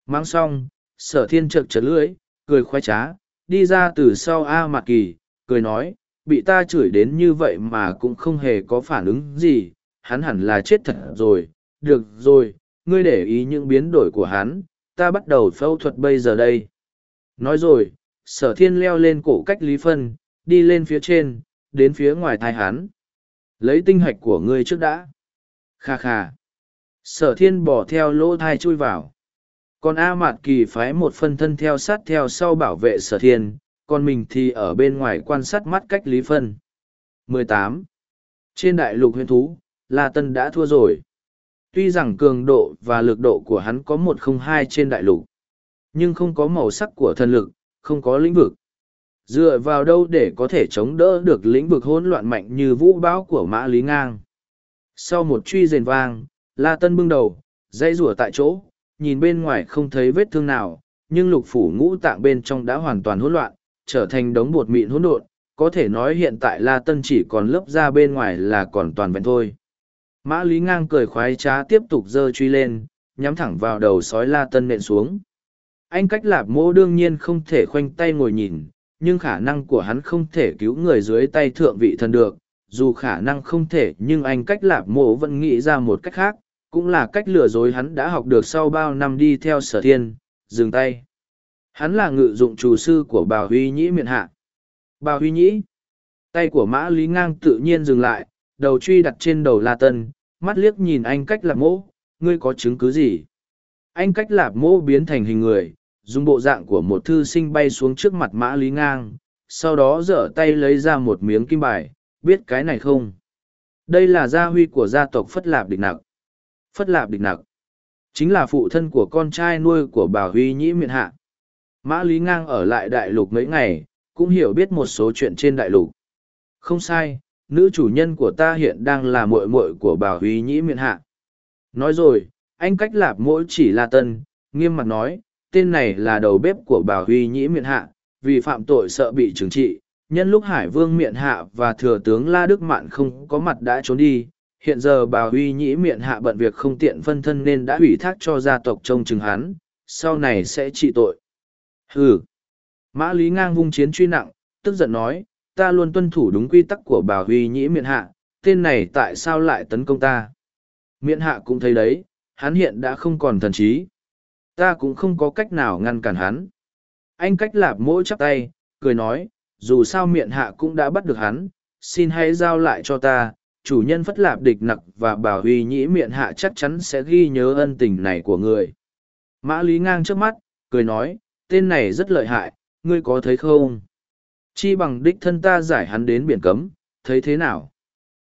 Mắng xong, sở thiên chật chật lưỡi, cười khoái trá, đi ra từ sau A Mạt Kỳ, cười nói, bị ta chửi đến như vậy mà cũng không hề có phản ứng gì, hắn hẳn là chết thật rồi, được rồi, ngươi để ý những biến đổi của hắn, ta bắt đầu phẫu thuật bây giờ đây. Nói rồi, sở thiên leo lên cổ cách Lý Phân, đi lên phía trên, đến phía ngoài thai hắn. Lấy tinh hạch của ngươi trước đã. Kha kha. Sở thiên bỏ theo lỗ thai chui vào. Còn A Mạt Kỳ phái một phân thân theo sát theo sau bảo vệ sở thiên, còn mình thì ở bên ngoài quan sát mắt cách Lý Phân. 18. Trên đại lục huyền thú, La Tân đã thua rồi. Tuy rằng cường độ và lực độ của hắn có một không hai trên đại lục, nhưng không có màu sắc của thần lực, không có lĩnh vực. Dựa vào đâu để có thể chống đỡ được lĩnh vực hỗn loạn mạnh như vũ bão của Mã Lý Ngang. Sau một truy rền vang, La Tân bưng đầu, dây rủa tại chỗ, nhìn bên ngoài không thấy vết thương nào, nhưng lục phủ ngũ tạng bên trong đã hoàn toàn hỗn loạn, trở thành đống bột mịn hỗn độn, có thể nói hiện tại La Tân chỉ còn lớp da bên ngoài là còn toàn vẹn thôi. Mã Lý Ngang cười khoái trá tiếp tục dơ truy lên, nhắm thẳng vào đầu sói La Tân nện xuống. Anh cách lạp mô đương nhiên không thể khoanh tay ngồi nhìn, nhưng khả năng của hắn không thể cứu người dưới tay thượng vị thần được. Dù khả năng không thể nhưng anh cách lạp mộ vẫn nghĩ ra một cách khác, cũng là cách lừa dối hắn đã học được sau bao năm đi theo sở thiên, dừng tay. Hắn là ngự dụng chủ sư của bà Huy Nhĩ Miện hạ. Bà Huy Nhĩ. Tay của mã lý ngang tự nhiên dừng lại, đầu truy đặt trên đầu La Tân, mắt liếc nhìn anh cách lạp mỗ, ngươi có chứng cứ gì? Anh cách lạp mỗ biến thành hình người, dùng bộ dạng của một thư sinh bay xuống trước mặt mã lý ngang, sau đó dở tay lấy ra một miếng kim bài, biết cái này không? Đây là gia huy của gia tộc Phất Lạp Địch Nặc. Phất Lạp Địch Nặc chính là phụ thân của con trai nuôi của bà Huy Nhĩ Miện Hạ. Mã Lý Ngang ở lại đại lục mấy ngày, cũng hiểu biết một số chuyện trên đại lục. Không sai, nữ chủ nhân của ta hiện đang là muội muội của bà Huy Nhĩ Miện Hạ. Nói rồi, anh cách lạp mỗi chỉ la tân, nghiêm mặt nói, tên này là đầu bếp của bà Huy Nhĩ miện hạ, vì phạm tội sợ bị trừng trị. Nhân lúc Hải Vương miện hạ và thừa tướng La Đức Mạn không có mặt đã trốn đi, hiện giờ bà Huy Nhĩ miện hạ bận việc không tiện phân thân nên đã ủy thác cho gia tộc trông chừng hắn, sau này sẽ trị tội. Hừ! Mã Lý ngang vung chiến truy nặng, tức giận nói, ta luôn tuân thủ đúng quy tắc của bà Huy Nhĩ miện hạ, tên này tại sao lại tấn công ta? Miện hạ cũng thấy đấy, hắn hiện đã không còn thần trí. Ta cũng không có cách nào ngăn cản hắn. Anh cách lạp mỗi chắp tay, cười nói, dù sao miện hạ cũng đã bắt được hắn, xin hãy giao lại cho ta. Chủ nhân phất lạp địch nặc và bảo huy nhĩ miện hạ chắc chắn sẽ ghi nhớ ân tình này của người. Mã Lý ngang trước mắt, cười nói, tên này rất lợi hại, ngươi có thấy không? Chi bằng đích thân ta giải hắn đến biển cấm, thấy thế nào?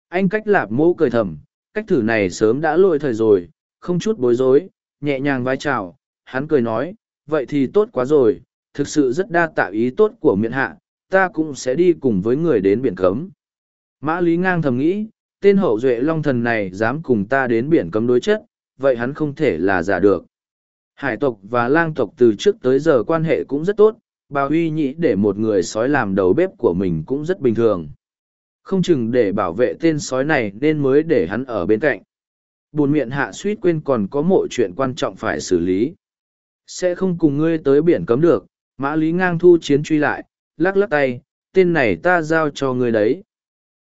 Anh cách lạp mô cười thầm, cách thử này sớm đã lôi thời rồi, không chút bối rối, nhẹ nhàng vai chào. hắn cười nói, vậy thì tốt quá rồi, thực sự rất đa tạ ý tốt của miện hạ, ta cũng sẽ đi cùng với người đến biển cấm. Mã Lý ngang thầm nghĩ, tên hậu duệ long thần này dám cùng ta đến biển cấm đối chất, vậy hắn không thể là giả được. Hải tộc và lang tộc từ trước tới giờ quan hệ cũng rất tốt, bà huy nhĩ để một người sói làm đầu bếp của mình cũng rất bình thường. Không chừng để bảo vệ tên sói này nên mới để hắn ở bên cạnh. Buồn miệng hạ suýt quên còn có một chuyện quan trọng phải xử lý. Sẽ không cùng ngươi tới biển cấm được, mã lý ngang thu chiến truy lại, lắc lắc tay, tên này ta giao cho ngươi đấy.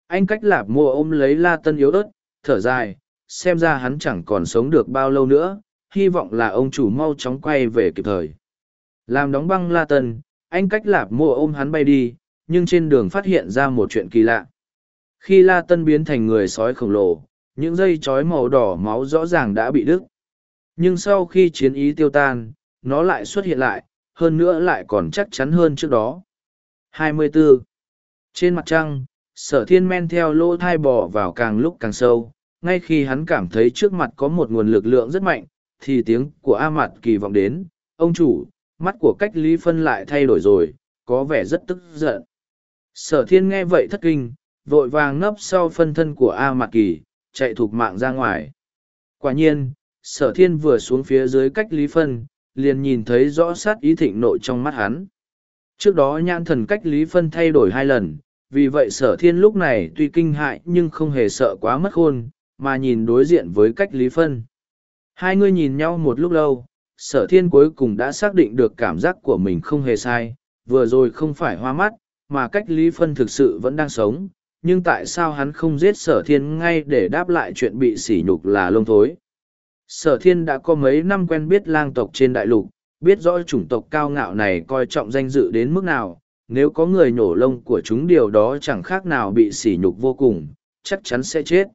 Anh cách lạp mua ôm lấy la tân yếu ớt, thở dài, xem ra hắn chẳng còn sống được bao lâu nữa, hy vọng là ông chủ mau chóng quay về kịp thời. Làm đóng băng la tân, anh cách lạp mua ôm hắn bay đi, nhưng trên đường phát hiện ra một chuyện kỳ lạ. Khi la tân biến thành người sói khổng lồ, những dây chói màu đỏ máu rõ ràng đã bị đứt. Nhưng sau khi chiến ý tiêu tan, nó lại xuất hiện lại, hơn nữa lại còn chắc chắn hơn trước đó. 24. Trên mặt trăng, sở thiên men theo lỗ thai bò vào càng lúc càng sâu, ngay khi hắn cảm thấy trước mặt có một nguồn lực lượng rất mạnh, thì tiếng của A mặt kỳ vọng đến, ông chủ, mắt của cách lý phân lại thay đổi rồi, có vẻ rất tức giận. Sở thiên nghe vậy thất kinh, vội vàng nấp sau phân thân của A mạc kỳ, chạy thục mạng ra ngoài. Quả nhiên, sở thiên vừa xuống phía dưới cách lý phân, liền nhìn thấy rõ sát ý thịnh nội trong mắt hắn. Trước đó nhãn thần cách lý phân thay đổi hai lần, vì vậy sở thiên lúc này tuy kinh hại nhưng không hề sợ quá mất khôn, mà nhìn đối diện với cách lý phân. Hai người nhìn nhau một lúc lâu, sở thiên cuối cùng đã xác định được cảm giác của mình không hề sai, vừa rồi không phải hoa mắt, mà cách lý phân thực sự vẫn đang sống, nhưng tại sao hắn không giết sở thiên ngay để đáp lại chuyện bị sỉ nhục là lông thối. Sở thiên đã có mấy năm quen biết lang tộc trên đại lục, biết rõ chủng tộc cao ngạo này coi trọng danh dự đến mức nào, nếu có người nhổ lông của chúng điều đó chẳng khác nào bị sỉ nhục vô cùng, chắc chắn sẽ chết.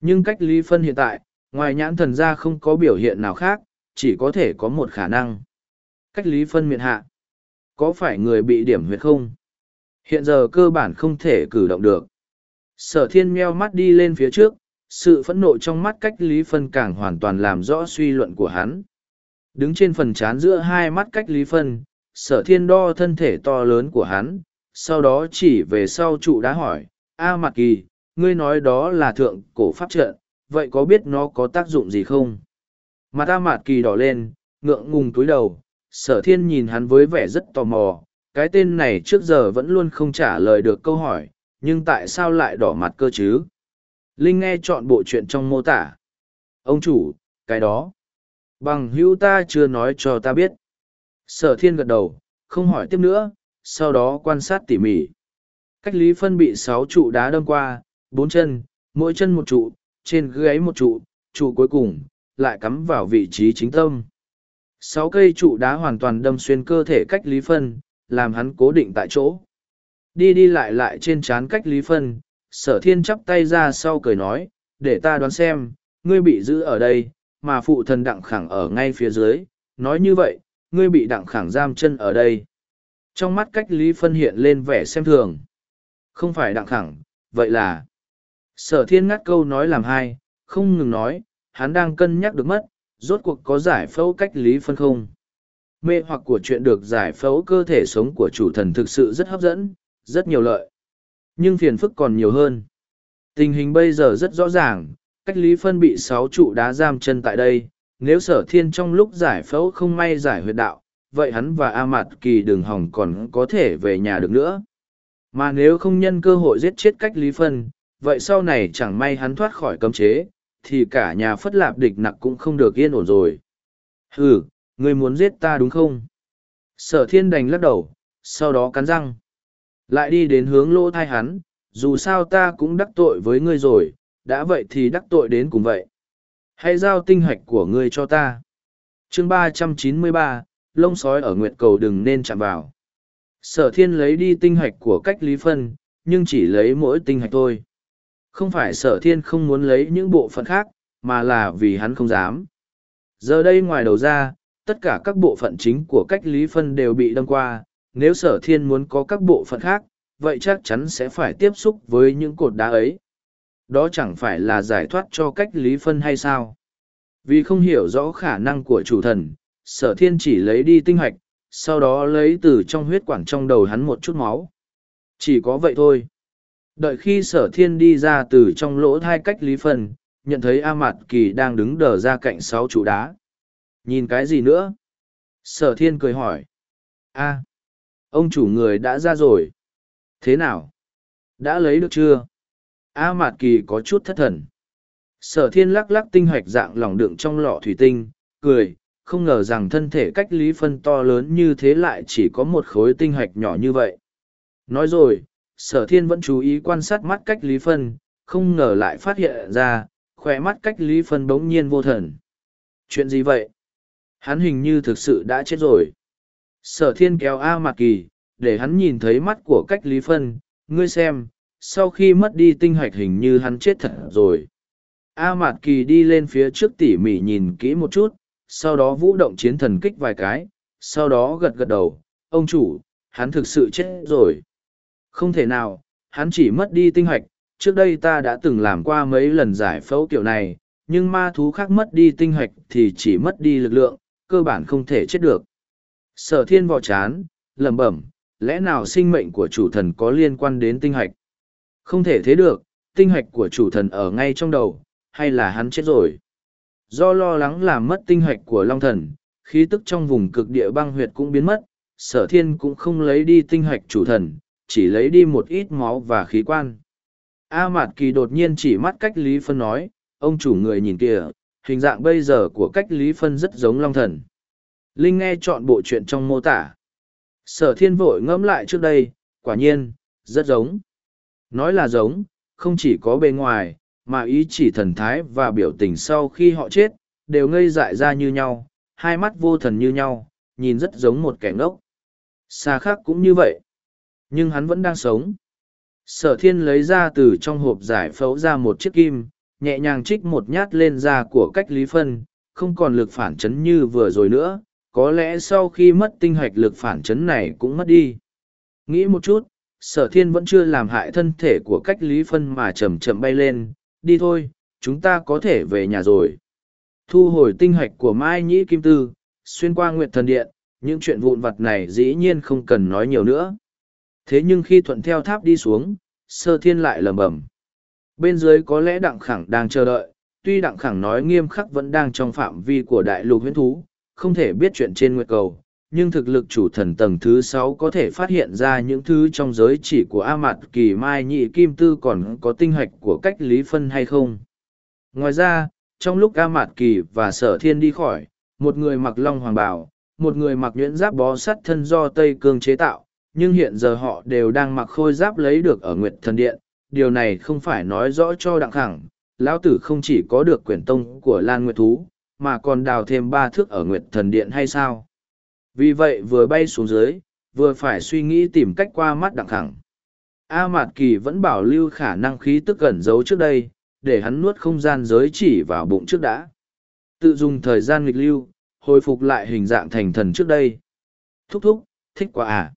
Nhưng cách Lý Phân hiện tại, ngoài nhãn thần ra không có biểu hiện nào khác, chỉ có thể có một khả năng. Cách Lý Phân miệng hạ. Có phải người bị điểm huyệt không? Hiện giờ cơ bản không thể cử động được. Sở thiên meo mắt đi lên phía trước, sự phẫn nộ trong mắt cách Lý Phân càng hoàn toàn làm rõ suy luận của hắn. Đứng trên phần chán giữa hai mắt cách Lý Phân, sở thiên đo thân thể to lớn của hắn, sau đó chỉ về sau trụ đá hỏi, A Mạc Kỳ, ngươi nói đó là thượng cổ pháp trận, vậy có biết nó có tác dụng gì không? Mặt ta Mạt Kỳ đỏ lên, ngượng ngùng túi đầu, sở thiên nhìn hắn với vẻ rất tò mò, cái tên này trước giờ vẫn luôn không trả lời được câu hỏi, nhưng tại sao lại đỏ mặt cơ chứ? Linh nghe chọn bộ chuyện trong mô tả. Ông chủ, cái đó. Bằng hữu ta chưa nói cho ta biết. Sở thiên gật đầu, không hỏi tiếp nữa, sau đó quan sát tỉ mỉ. Cách lý phân bị sáu trụ đá đâm qua, bốn chân, mỗi chân một trụ, trên gáy một trụ, trụ cuối cùng, lại cắm vào vị trí chính tâm. Sáu cây trụ đá hoàn toàn đâm xuyên cơ thể cách lý phân, làm hắn cố định tại chỗ. Đi đi lại lại trên trán cách lý phân, sở thiên chắp tay ra sau cười nói, để ta đoán xem, ngươi bị giữ ở đây, mà phụ thần đặng khẳng ở ngay phía dưới, nói như vậy, ngươi bị đặng khẳng giam chân ở đây. Trong mắt cách lý phân hiện lên vẻ xem thường. Không phải đặng khẳng, vậy là... Sở thiên ngắt câu nói làm hai, không ngừng nói, hắn đang cân nhắc được mất, rốt cuộc có giải phẫu cách lý phân không. Mê hoặc của chuyện được giải phẫu cơ thể sống của chủ thần thực sự rất hấp dẫn, rất nhiều lợi. Nhưng phiền phức còn nhiều hơn. Tình hình bây giờ rất rõ ràng, cách lý phân bị sáu trụ đá giam chân tại đây, nếu sở thiên trong lúc giải phẫu không may giải huyệt đạo, vậy hắn và A Mạt Kỳ đường hỏng còn có thể về nhà được nữa. Mà nếu không nhân cơ hội giết chết cách Lý Phân, vậy sau này chẳng may hắn thoát khỏi cấm chế, thì cả nhà phất lạp địch nặc cũng không được yên ổn rồi. Ừ, ngươi muốn giết ta đúng không? Sở thiên đành lắc đầu, sau đó cắn răng. Lại đi đến hướng lỗ thai hắn, dù sao ta cũng đắc tội với ngươi rồi, đã vậy thì đắc tội đến cùng vậy. Hãy giao tinh hạch của ngươi cho ta. chương ba trăm chín mươi ba, lông sói ở nguyệt cầu đừng nên chạm vào. Sở thiên lấy đi tinh hạch của cách lý phân, nhưng chỉ lấy mỗi tinh hạch thôi. Không phải sở thiên không muốn lấy những bộ phận khác, mà là vì hắn không dám. Giờ đây ngoài đầu ra, tất cả các bộ phận chính của cách lý phân đều bị đâm qua, nếu sở thiên muốn có các bộ phận khác, vậy chắc chắn sẽ phải tiếp xúc với những cột đá ấy. Đó chẳng phải là giải thoát cho cách lý phân hay sao? Vì không hiểu rõ khả năng của chủ thần, sở thiên chỉ lấy đi tinh hoạch, sau đó lấy từ trong huyết quản trong đầu hắn một chút máu. Chỉ có vậy thôi. Đợi khi sở thiên đi ra từ trong lỗ thai cách lý phân, nhận thấy A Mạt Kỳ đang đứng đờ ra cạnh sáu trụ đá. Nhìn cái gì nữa? Sở thiên cười hỏi. a ông chủ người đã ra rồi. Thế nào? Đã lấy được chưa? A Mạt Kỳ có chút thất thần. Sở thiên lắc lắc tinh hoạch dạng lỏng đựng trong lọ thủy tinh, cười, không ngờ rằng thân thể cách lý phân to lớn như thế lại chỉ có một khối tinh hoạch nhỏ như vậy. Nói rồi, sở thiên vẫn chú ý quan sát mắt cách lý phân, không ngờ lại phát hiện ra, khỏe mắt cách lý phân bỗng nhiên vô thần. Chuyện gì vậy? Hắn hình như thực sự đã chết rồi. Sở thiên kéo A Mạc Kỳ, để hắn nhìn thấy mắt của cách lý phân, ngươi xem, sau khi mất đi tinh hoạch hình như hắn chết thật rồi. A Mạt Kỳ đi lên phía trước tỉ mỉ nhìn kỹ một chút, sau đó vũ động chiến thần kích vài cái, sau đó gật gật đầu, ông chủ, hắn thực sự chết rồi. Không thể nào, hắn chỉ mất đi tinh hoạch, trước đây ta đã từng làm qua mấy lần giải phẫu kiểu này, nhưng ma thú khác mất đi tinh hoạch thì chỉ mất đi lực lượng, cơ bản không thể chết được. Sở thiên vò chán, lẩm bẩm, lẽ nào sinh mệnh của chủ thần có liên quan đến tinh hoạch? Không thể thế được, tinh hoạch của chủ thần ở ngay trong đầu, hay là hắn chết rồi? Do lo lắng làm mất tinh hoạch của long thần, khí tức trong vùng cực địa băng huyệt cũng biến mất, sở thiên cũng không lấy đi tinh hoạch chủ thần, chỉ lấy đi một ít máu và khí quan. A Mạt Kỳ đột nhiên chỉ mắt cách Lý Phân nói, ông chủ người nhìn kìa, hình dạng bây giờ của cách Lý Phân rất giống Long Thần. Linh nghe chọn bộ chuyện trong mô tả. Sở thiên vội ngẫm lại trước đây, quả nhiên, rất giống. Nói là giống, không chỉ có bề ngoài, mà ý chỉ thần thái và biểu tình sau khi họ chết, đều ngây dại ra như nhau, hai mắt vô thần như nhau, nhìn rất giống một kẻ ngốc. Xa khác cũng như vậy. Nhưng hắn vẫn đang sống. Sở thiên lấy ra từ trong hộp giải phẫu ra một chiếc kim, nhẹ nhàng trích một nhát lên da của cách lý phân, không còn lực phản chấn như vừa rồi nữa, có lẽ sau khi mất tinh hoạch lực phản chấn này cũng mất đi. Nghĩ một chút, sở thiên vẫn chưa làm hại thân thể của cách lý phân mà chậm chậm bay lên, đi thôi, chúng ta có thể về nhà rồi. Thu hồi tinh hoạch của Mai Nhĩ Kim Tư, xuyên qua Nguyệt Thần Điện, những chuyện vụn vặt này dĩ nhiên không cần nói nhiều nữa. Thế nhưng khi thuận theo tháp đi xuống, sơ thiên lại lầm bầm. Bên dưới có lẽ Đặng Khẳng đang chờ đợi, tuy Đặng Khẳng nói nghiêm khắc vẫn đang trong phạm vi của đại lục huyễn thú, không thể biết chuyện trên nguyệt cầu, nhưng thực lực chủ thần tầng thứ sáu có thể phát hiện ra những thứ trong giới chỉ của A Mạt Kỳ Mai Nhị Kim Tư còn có tinh hoạch của cách lý phân hay không. Ngoài ra, trong lúc A Mạt Kỳ và Sở Thiên đi khỏi, một người mặc long hoàng bào, một người mặc nhuyễn giáp bó sắt thân do Tây Cương chế tạo, nhưng hiện giờ họ đều đang mặc khôi giáp lấy được ở Nguyệt Thần Điện. Điều này không phải nói rõ cho Đặng Khẳng, Lão Tử không chỉ có được quyển tông của Lan Nguyệt Thú, mà còn đào thêm ba thước ở Nguyệt Thần Điện hay sao? Vì vậy vừa bay xuống dưới, vừa phải suy nghĩ tìm cách qua mắt Đặng Khẳng. A Mạt Kỳ vẫn bảo lưu khả năng khí tức gần giấu trước đây, để hắn nuốt không gian giới chỉ vào bụng trước đã. Tự dùng thời gian nghịch lưu, hồi phục lại hình dạng thành thần trước đây. Thúc thúc, thích quá à.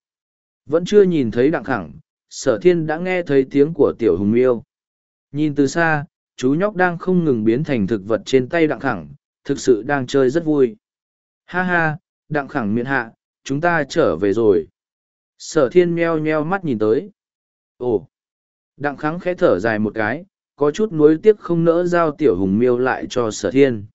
Vẫn chưa nhìn thấy đặng khẳng, sở thiên đã nghe thấy tiếng của tiểu hùng miêu. Nhìn từ xa, chú nhóc đang không ngừng biến thành thực vật trên tay đặng khẳng, thực sự đang chơi rất vui. Ha ha, đặng khẳng miệng hạ, chúng ta trở về rồi. Sở thiên meo meo mắt nhìn tới. Ồ! Đặng khẳng khẽ thở dài một cái, có chút nuối tiếc không nỡ giao tiểu hùng miêu lại cho sở thiên.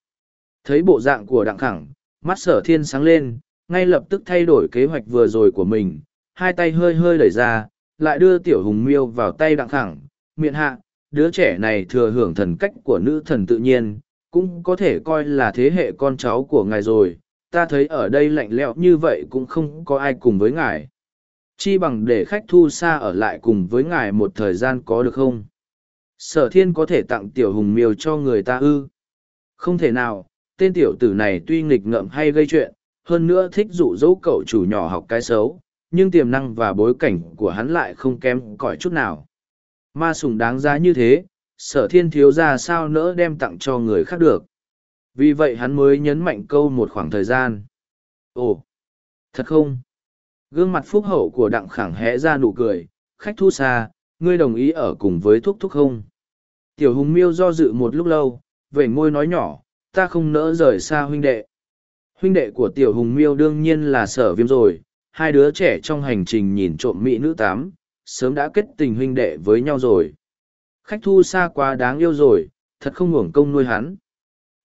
Thấy bộ dạng của đặng khẳng, mắt sở thiên sáng lên, ngay lập tức thay đổi kế hoạch vừa rồi của mình, hai tay hơi hơi đẩy ra, lại đưa tiểu hùng miêu vào tay đặng thẳng, miệng hạ, đứa trẻ này thừa hưởng thần cách của nữ thần tự nhiên, cũng có thể coi là thế hệ con cháu của ngài rồi, ta thấy ở đây lạnh lẽo như vậy cũng không có ai cùng với ngài. Chi bằng để khách thu xa ở lại cùng với ngài một thời gian có được không? Sở thiên có thể tặng tiểu hùng miêu cho người ta ư? Không thể nào, tên tiểu tử này tuy nghịch ngợm hay gây chuyện, hơn nữa thích dụ dỗ cậu chủ nhỏ học cái xấu, nhưng tiềm năng và bối cảnh của hắn lại không kém cỏi chút nào. Ma sùng đáng giá như thế, sở thiên thiếu ra sao nỡ đem tặng cho người khác được. Vì vậy hắn mới nhấn mạnh câu một khoảng thời gian. Ồ, thật không? Gương mặt phúc hậu của đặng khẳng hẽ ra nụ cười, khách thu xa, ngươi đồng ý ở cùng với thúc thúc không? Tiểu hùng miêu do dự một lúc lâu, về ngôi nói nhỏ, ta không nỡ rời xa huynh đệ. Huynh đệ của tiểu hùng miêu đương nhiên là sở viêm rồi, hai đứa trẻ trong hành trình nhìn trộm mỹ nữ tám, sớm đã kết tình huynh đệ với nhau rồi. Khách thu xa quá đáng yêu rồi, thật không hưởng công nuôi hắn.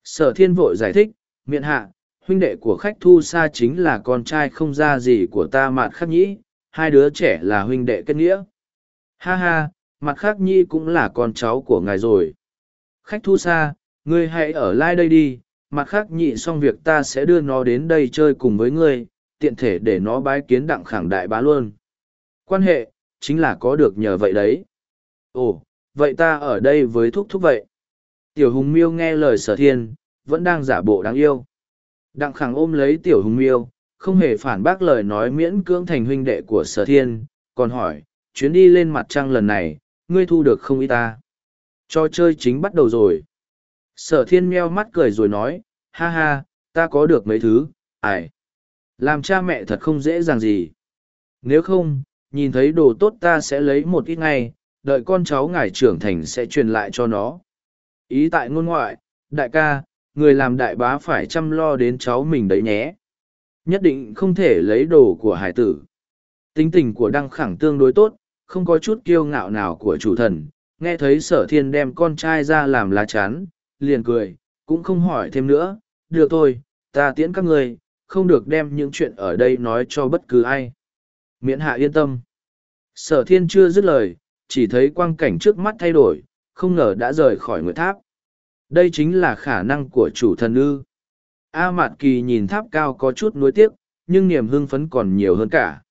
Sở thiên vội giải thích, miệng hạ, huynh đệ của khách thu xa chính là con trai không ra gì của ta mạt khắc nhĩ, hai đứa trẻ là huynh đệ kết nghĩa. Ha ha, mặt khắc nhĩ cũng là con cháu của ngài rồi. Khách thu xa, ngươi hãy ở lại đây đi, mặt khác nhị xong việc ta sẽ đưa nó đến đây chơi cùng với ngươi, tiện thể để nó bái kiến đặng khẳng đại bá luôn. Quan hệ, chính là có được nhờ vậy đấy. Ồ, vậy ta ở đây với thúc thúc vậy. Tiểu hùng miêu nghe lời sở thiên, vẫn đang giả bộ đáng yêu. Đặng khẳng ôm lấy tiểu hùng miêu, không hề phản bác lời nói miễn cưỡng thành huynh đệ của sở thiên, còn hỏi, chuyến đi lên mặt trăng lần này, ngươi thu được không ý ta? Cho chơi chính bắt đầu rồi. Sở thiên meo mắt cười rồi nói, ha ha, ta có được mấy thứ, ải. Làm cha mẹ thật không dễ dàng gì. Nếu không, nhìn thấy đồ tốt ta sẽ lấy một ít ngay, đợi con cháu ngài trưởng thành sẽ truyền lại cho nó. Ý tại ngôn ngoại, đại ca, người làm đại bá phải chăm lo đến cháu mình đấy nhé. Nhất định không thể lấy đồ của hải tử. Tính tình của đăng khẳng tương đối tốt, không có chút kiêu ngạo nào của chủ thần. Nghe thấy sở thiên đem con trai ra làm lá chắn, liền cười, cũng không hỏi thêm nữa. Được thôi, ta tiễn các người, không được đem những chuyện ở đây nói cho bất cứ ai. Miễn hạ yên tâm. Sở thiên chưa dứt lời, chỉ thấy quang cảnh trước mắt thay đổi, không ngờ đã rời khỏi nguyệt tháp. Đây chính là khả năng của chủ thần ư. A Mạt Kỳ nhìn tháp cao có chút nuối tiếc, nhưng niềm hưng phấn còn nhiều hơn cả.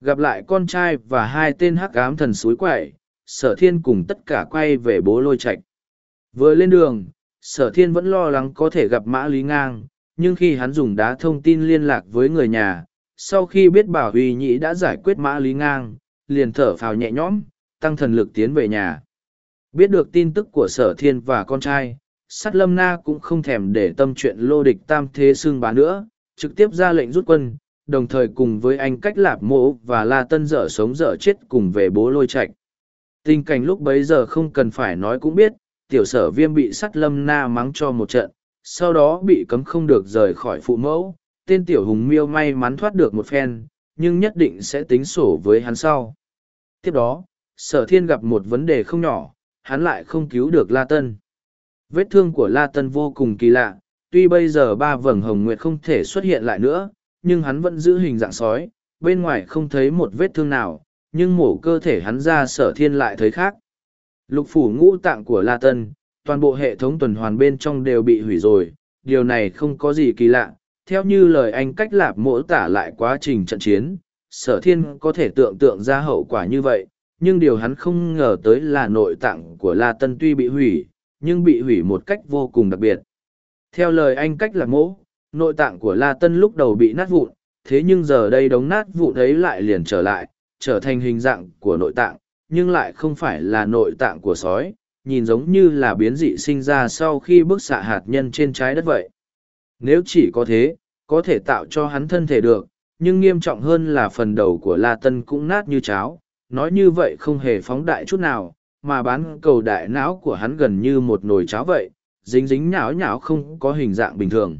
Gặp lại con trai và hai tên hắc ám thần suối quậy, sở thiên cùng tất cả quay về bố lôi Trạch. Vừa lên đường, sở thiên vẫn lo lắng có thể gặp mã lý ngang, nhưng khi hắn dùng đá thông tin liên lạc với người nhà, sau khi biết bảo huy nhĩ đã giải quyết mã lý ngang, liền thở phào nhẹ nhõm, tăng thần lực tiến về nhà. Biết được tin tức của sở thiên và con trai, sát lâm na cũng không thèm để tâm chuyện lô địch tam thế xương bá nữa, trực tiếp ra lệnh rút quân, đồng thời cùng với anh cách lạp mộ và la tân dở sống dở chết cùng về bố lôi Trạch. Tình cảnh lúc bấy giờ không cần phải nói cũng biết, tiểu sở viêm bị sắt lâm na mắng cho một trận, sau đó bị cấm không được rời khỏi phụ mẫu, tên tiểu hùng miêu may mắn thoát được một phen, nhưng nhất định sẽ tính sổ với hắn sau. Tiếp đó, sở thiên gặp một vấn đề không nhỏ, hắn lại không cứu được La Tân. Vết thương của La Tân vô cùng kỳ lạ, tuy bây giờ ba vầng hồng nguyệt không thể xuất hiện lại nữa, nhưng hắn vẫn giữ hình dạng sói, bên ngoài không thấy một vết thương nào, nhưng mổ cơ thể hắn ra sở thiên lại thấy khác. Lục phủ ngũ tạng của La Tân, toàn bộ hệ thống tuần hoàn bên trong đều bị hủy rồi, điều này không có gì kỳ lạ. Theo như lời anh cách lạp mỗ tả lại quá trình trận chiến, sở thiên có thể tưởng tượng ra hậu quả như vậy, nhưng điều hắn không ngờ tới là nội tạng của La Tân tuy bị hủy, nhưng bị hủy một cách vô cùng đặc biệt. Theo lời anh cách lạp mỗ, nội tạng của La Tân lúc đầu bị nát vụn, thế nhưng giờ đây đống nát vụn ấy lại liền trở lại, trở thành hình dạng của nội tạng, nhưng lại không phải là nội tạng của sói, nhìn giống như là biến dị sinh ra sau khi bức xạ hạt nhân trên trái đất vậy. Nếu chỉ có thế, có thể tạo cho hắn thân thể được, nhưng nghiêm trọng hơn là phần đầu của La Tân cũng nát như cháo, nói như vậy không hề phóng đại chút nào, mà bán cầu đại não của hắn gần như một nồi cháo vậy, dính dính nhão nhão không có hình dạng bình thường.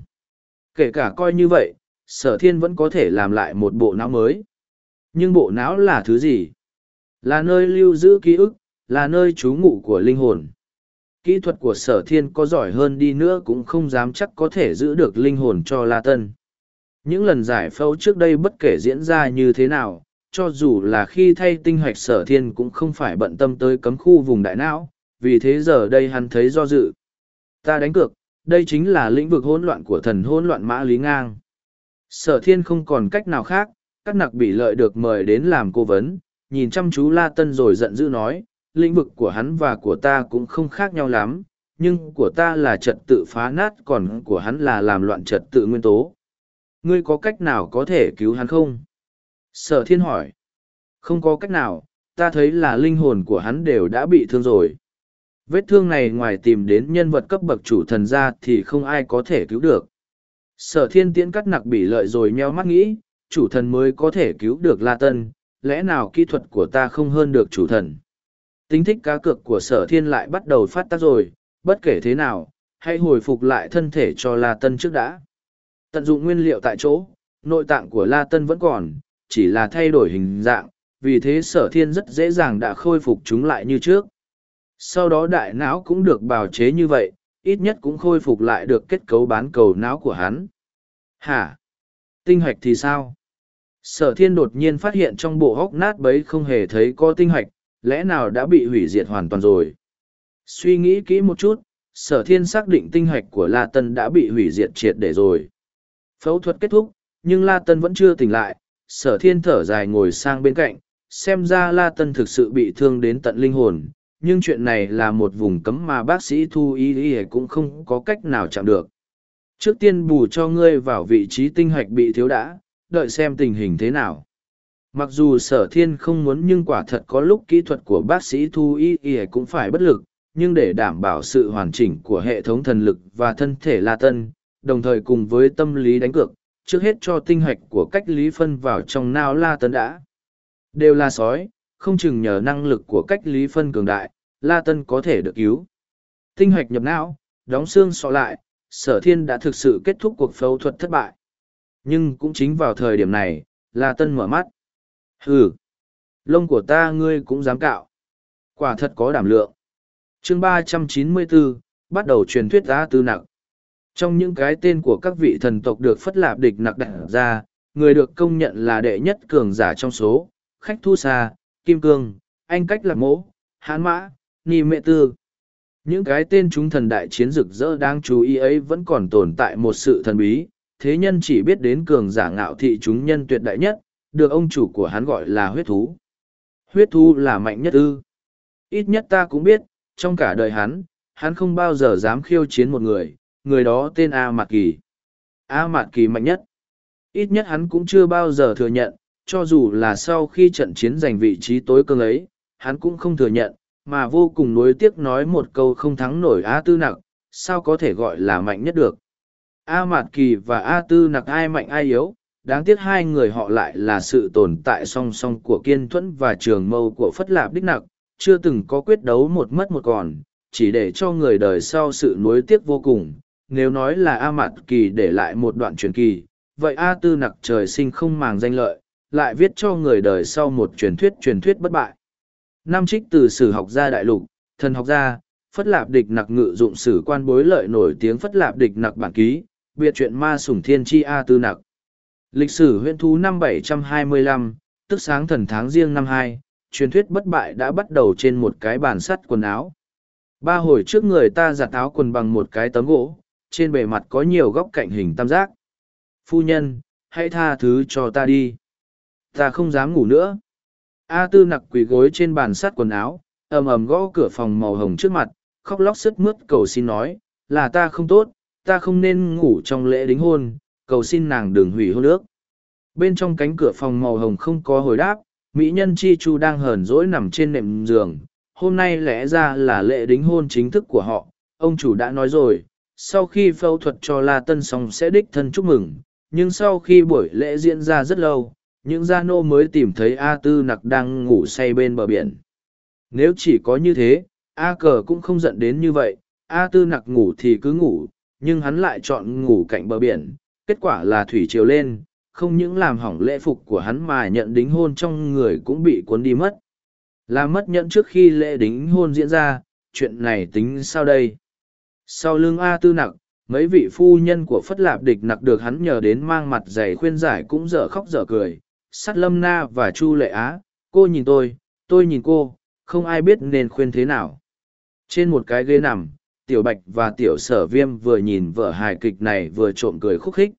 Kể cả coi như vậy, sở thiên vẫn có thể làm lại một bộ não mới. Nhưng bộ não là thứ gì? Là nơi lưu giữ ký ức, là nơi trú ngụ của linh hồn. kỹ thuật của sở thiên có giỏi hơn đi nữa cũng không dám chắc có thể giữ được linh hồn cho La Tân. Những lần giải phẫu trước đây bất kể diễn ra như thế nào, cho dù là khi thay tinh hoạch sở thiên cũng không phải bận tâm tới cấm khu vùng đại não, vì thế giờ đây hắn thấy do dự. Ta đánh cược, đây chính là lĩnh vực hỗn loạn của thần hỗn loạn mã lý ngang. Sở thiên không còn cách nào khác, các nặc bị lợi được mời đến làm cố vấn, nhìn chăm chú La Tân rồi giận dữ nói, lĩnh vực của hắn và của ta cũng không khác nhau lắm, nhưng của ta là trật tự phá nát còn của hắn là làm loạn trật tự nguyên tố. Ngươi có cách nào có thể cứu hắn không? Sở thiên hỏi. Không có cách nào, ta thấy là linh hồn của hắn đều đã bị thương rồi. Vết thương này ngoài tìm đến nhân vật cấp bậc chủ thần ra thì không ai có thể cứu được. Sở thiên tiễn cắt nặc bị lợi rồi nheo mắt nghĩ, chủ thần mới có thể cứu được La Tân, lẽ nào kỹ thuật của ta không hơn được chủ thần. Tính thích cá cược của sở thiên lại bắt đầu phát tác rồi, bất kể thế nào, hãy hồi phục lại thân thể cho La Tân trước đã. Tận dụng nguyên liệu tại chỗ, nội tạng của La Tân vẫn còn, chỉ là thay đổi hình dạng, vì thế sở thiên rất dễ dàng đã khôi phục chúng lại như trước. Sau đó đại não cũng được bào chế như vậy, ít nhất cũng khôi phục lại được kết cấu bán cầu não của hắn. Hả? Tinh hoạch thì sao? Sở thiên đột nhiên phát hiện trong bộ hốc nát bấy không hề thấy có tinh hoạch, lẽ nào đã bị hủy diệt hoàn toàn rồi? Suy nghĩ kỹ một chút, sở thiên xác định tinh hạch của La Tân đã bị hủy diệt triệt để rồi. Phẫu thuật kết thúc, nhưng La Tân vẫn chưa tỉnh lại, sở thiên thở dài ngồi sang bên cạnh, xem ra La Tân thực sự bị thương đến tận linh hồn, nhưng chuyện này là một vùng cấm mà bác sĩ thu y y cũng không có cách nào chạm được. Trước tiên bù cho ngươi vào vị trí tinh hạch bị thiếu đã, đợi xem tình hình thế nào. Mặc dù sở thiên không muốn nhưng quả thật có lúc kỹ thuật của bác sĩ thu y y cũng phải bất lực, nhưng để đảm bảo sự hoàn chỉnh của hệ thống thần lực và thân thể La Tân, đồng thời cùng với tâm lý đánh cược, trước hết cho tinh hạch của cách lý phân vào trong nao La Tân đã. Đều là sói, không chừng nhờ năng lực của cách lý phân cường đại, La Tân có thể được cứu. Tinh hạch nhập não, đóng xương sọ lại, sở thiên đã thực sự kết thúc cuộc phẫu thuật thất bại. Nhưng cũng chính vào thời điểm này, La Tân mở mắt. Hừ, lông của ta ngươi cũng dám cạo. Quả thật có đảm lượng. chương ba trăm chín mươi bốn bắt đầu truyền thuyết giá tư nặng. Trong những cái tên của các vị thần tộc được phất lạp địch nặc đặt ra, người được công nhận là đệ nhất cường giả trong số, khách thu xa, kim cương, anh cách lạc mỗ, hán mã, ni mệ tư. Những cái tên chúng thần đại chiến rực rỡ đáng chú ý ấy vẫn còn tồn tại một sự thần bí, thế nhân chỉ biết đến cường giả ngạo thị chúng nhân tuyệt đại nhất, được ông chủ của hắn gọi là huyết thú. Huyết thú là mạnh nhất ư. Ít nhất ta cũng biết, trong cả đời hắn, hắn không bao giờ dám khiêu chiến một người, người đó tên A Mạc Kỳ. A Mạc Kỳ mạnh nhất. Ít nhất hắn cũng chưa bao giờ thừa nhận, cho dù là sau khi trận chiến giành vị trí tối cường ấy, hắn cũng không thừa nhận, mà vô cùng nuối tiếc nói một câu không thắng nổi A Tư Nặc, sao có thể gọi là mạnh nhất được. A Mạt Kỳ và A Tư Nặc ai mạnh ai yếu, đáng tiếc hai người họ lại là sự tồn tại song song của Kiên Thuẫn và Trường Mâu của Phất Lạp Đích Nặc, chưa từng có quyết đấu một mất một còn, chỉ để cho người đời sau sự nuối tiếc vô cùng. Nếu nói là A Mạt Kỳ để lại một đoạn truyền kỳ, vậy A Tư Nặc trời sinh không màng danh lợi, lại viết cho người đời sau một truyền thuyết truyền thuyết bất bại. Năm trích từ sử học gia đại lục, thần học gia, phất lạp địch nặc ngự dụng sử quan bối lợi nổi tiếng phất lạp địch nặc bản ký, biệt chuyện ma sủng thiên chi A tư nặc. Lịch sử huyện thú năm 725, tức sáng thần tháng riêng năm 2, truyền thuyết bất bại đã bắt đầu trên một cái bàn sắt quần áo. Ba hồi trước người ta giặt áo quần bằng một cái tấm gỗ, trên bề mặt có nhiều góc cạnh hình tam giác. Phu nhân, hãy tha thứ cho ta đi. Ta không dám ngủ nữa. A tư nặc quỳ gối trên bàn sắt quần áo, ầm ầm gõ cửa phòng màu hồng trước mặt, khóc lóc sức mướt cầu xin nói, là ta không tốt, ta không nên ngủ trong lễ đính hôn, cầu xin nàng đừng hủy hôn ước. Bên trong cánh cửa phòng màu hồng không có hồi đáp, mỹ nhân chi chu đang hờn dỗi nằm trên nệm giường. Hôm nay lẽ ra là lễ đính hôn chính thức của họ, ông chủ đã nói rồi, sau khi phẫu thuật cho La Tân xong sẽ đích thân chúc mừng, nhưng sau khi buổi lễ diễn ra rất lâu, những gia nô mới tìm thấy A Tư Nặc đang ngủ say bên bờ biển. Nếu chỉ có như thế, A Cờ cũng không giận đến như vậy, A Tư Nặc ngủ thì cứ ngủ, nhưng hắn lại chọn ngủ cạnh bờ biển, kết quả là thủy triều lên, không những làm hỏng lễ phục của hắn mà nhận đính hôn trong người cũng bị cuốn đi mất. Làm mất nhận trước khi lễ đính hôn diễn ra, chuyện này tính sao đây? Sau lưng A tư nặc, mấy vị phu nhân của Phất Lạp địch nặc được hắn nhờ đến mang mặt dày khuyên giải cũng dở khóc dở cười. Sắt lâm na và Chu lệ á, cô nhìn tôi, tôi nhìn cô, không ai biết nên khuyên thế nào. Trên một cái ghế nằm, tiểu bạch và tiểu sở viêm vừa nhìn vở hài kịch này vừa trộm cười khúc khích.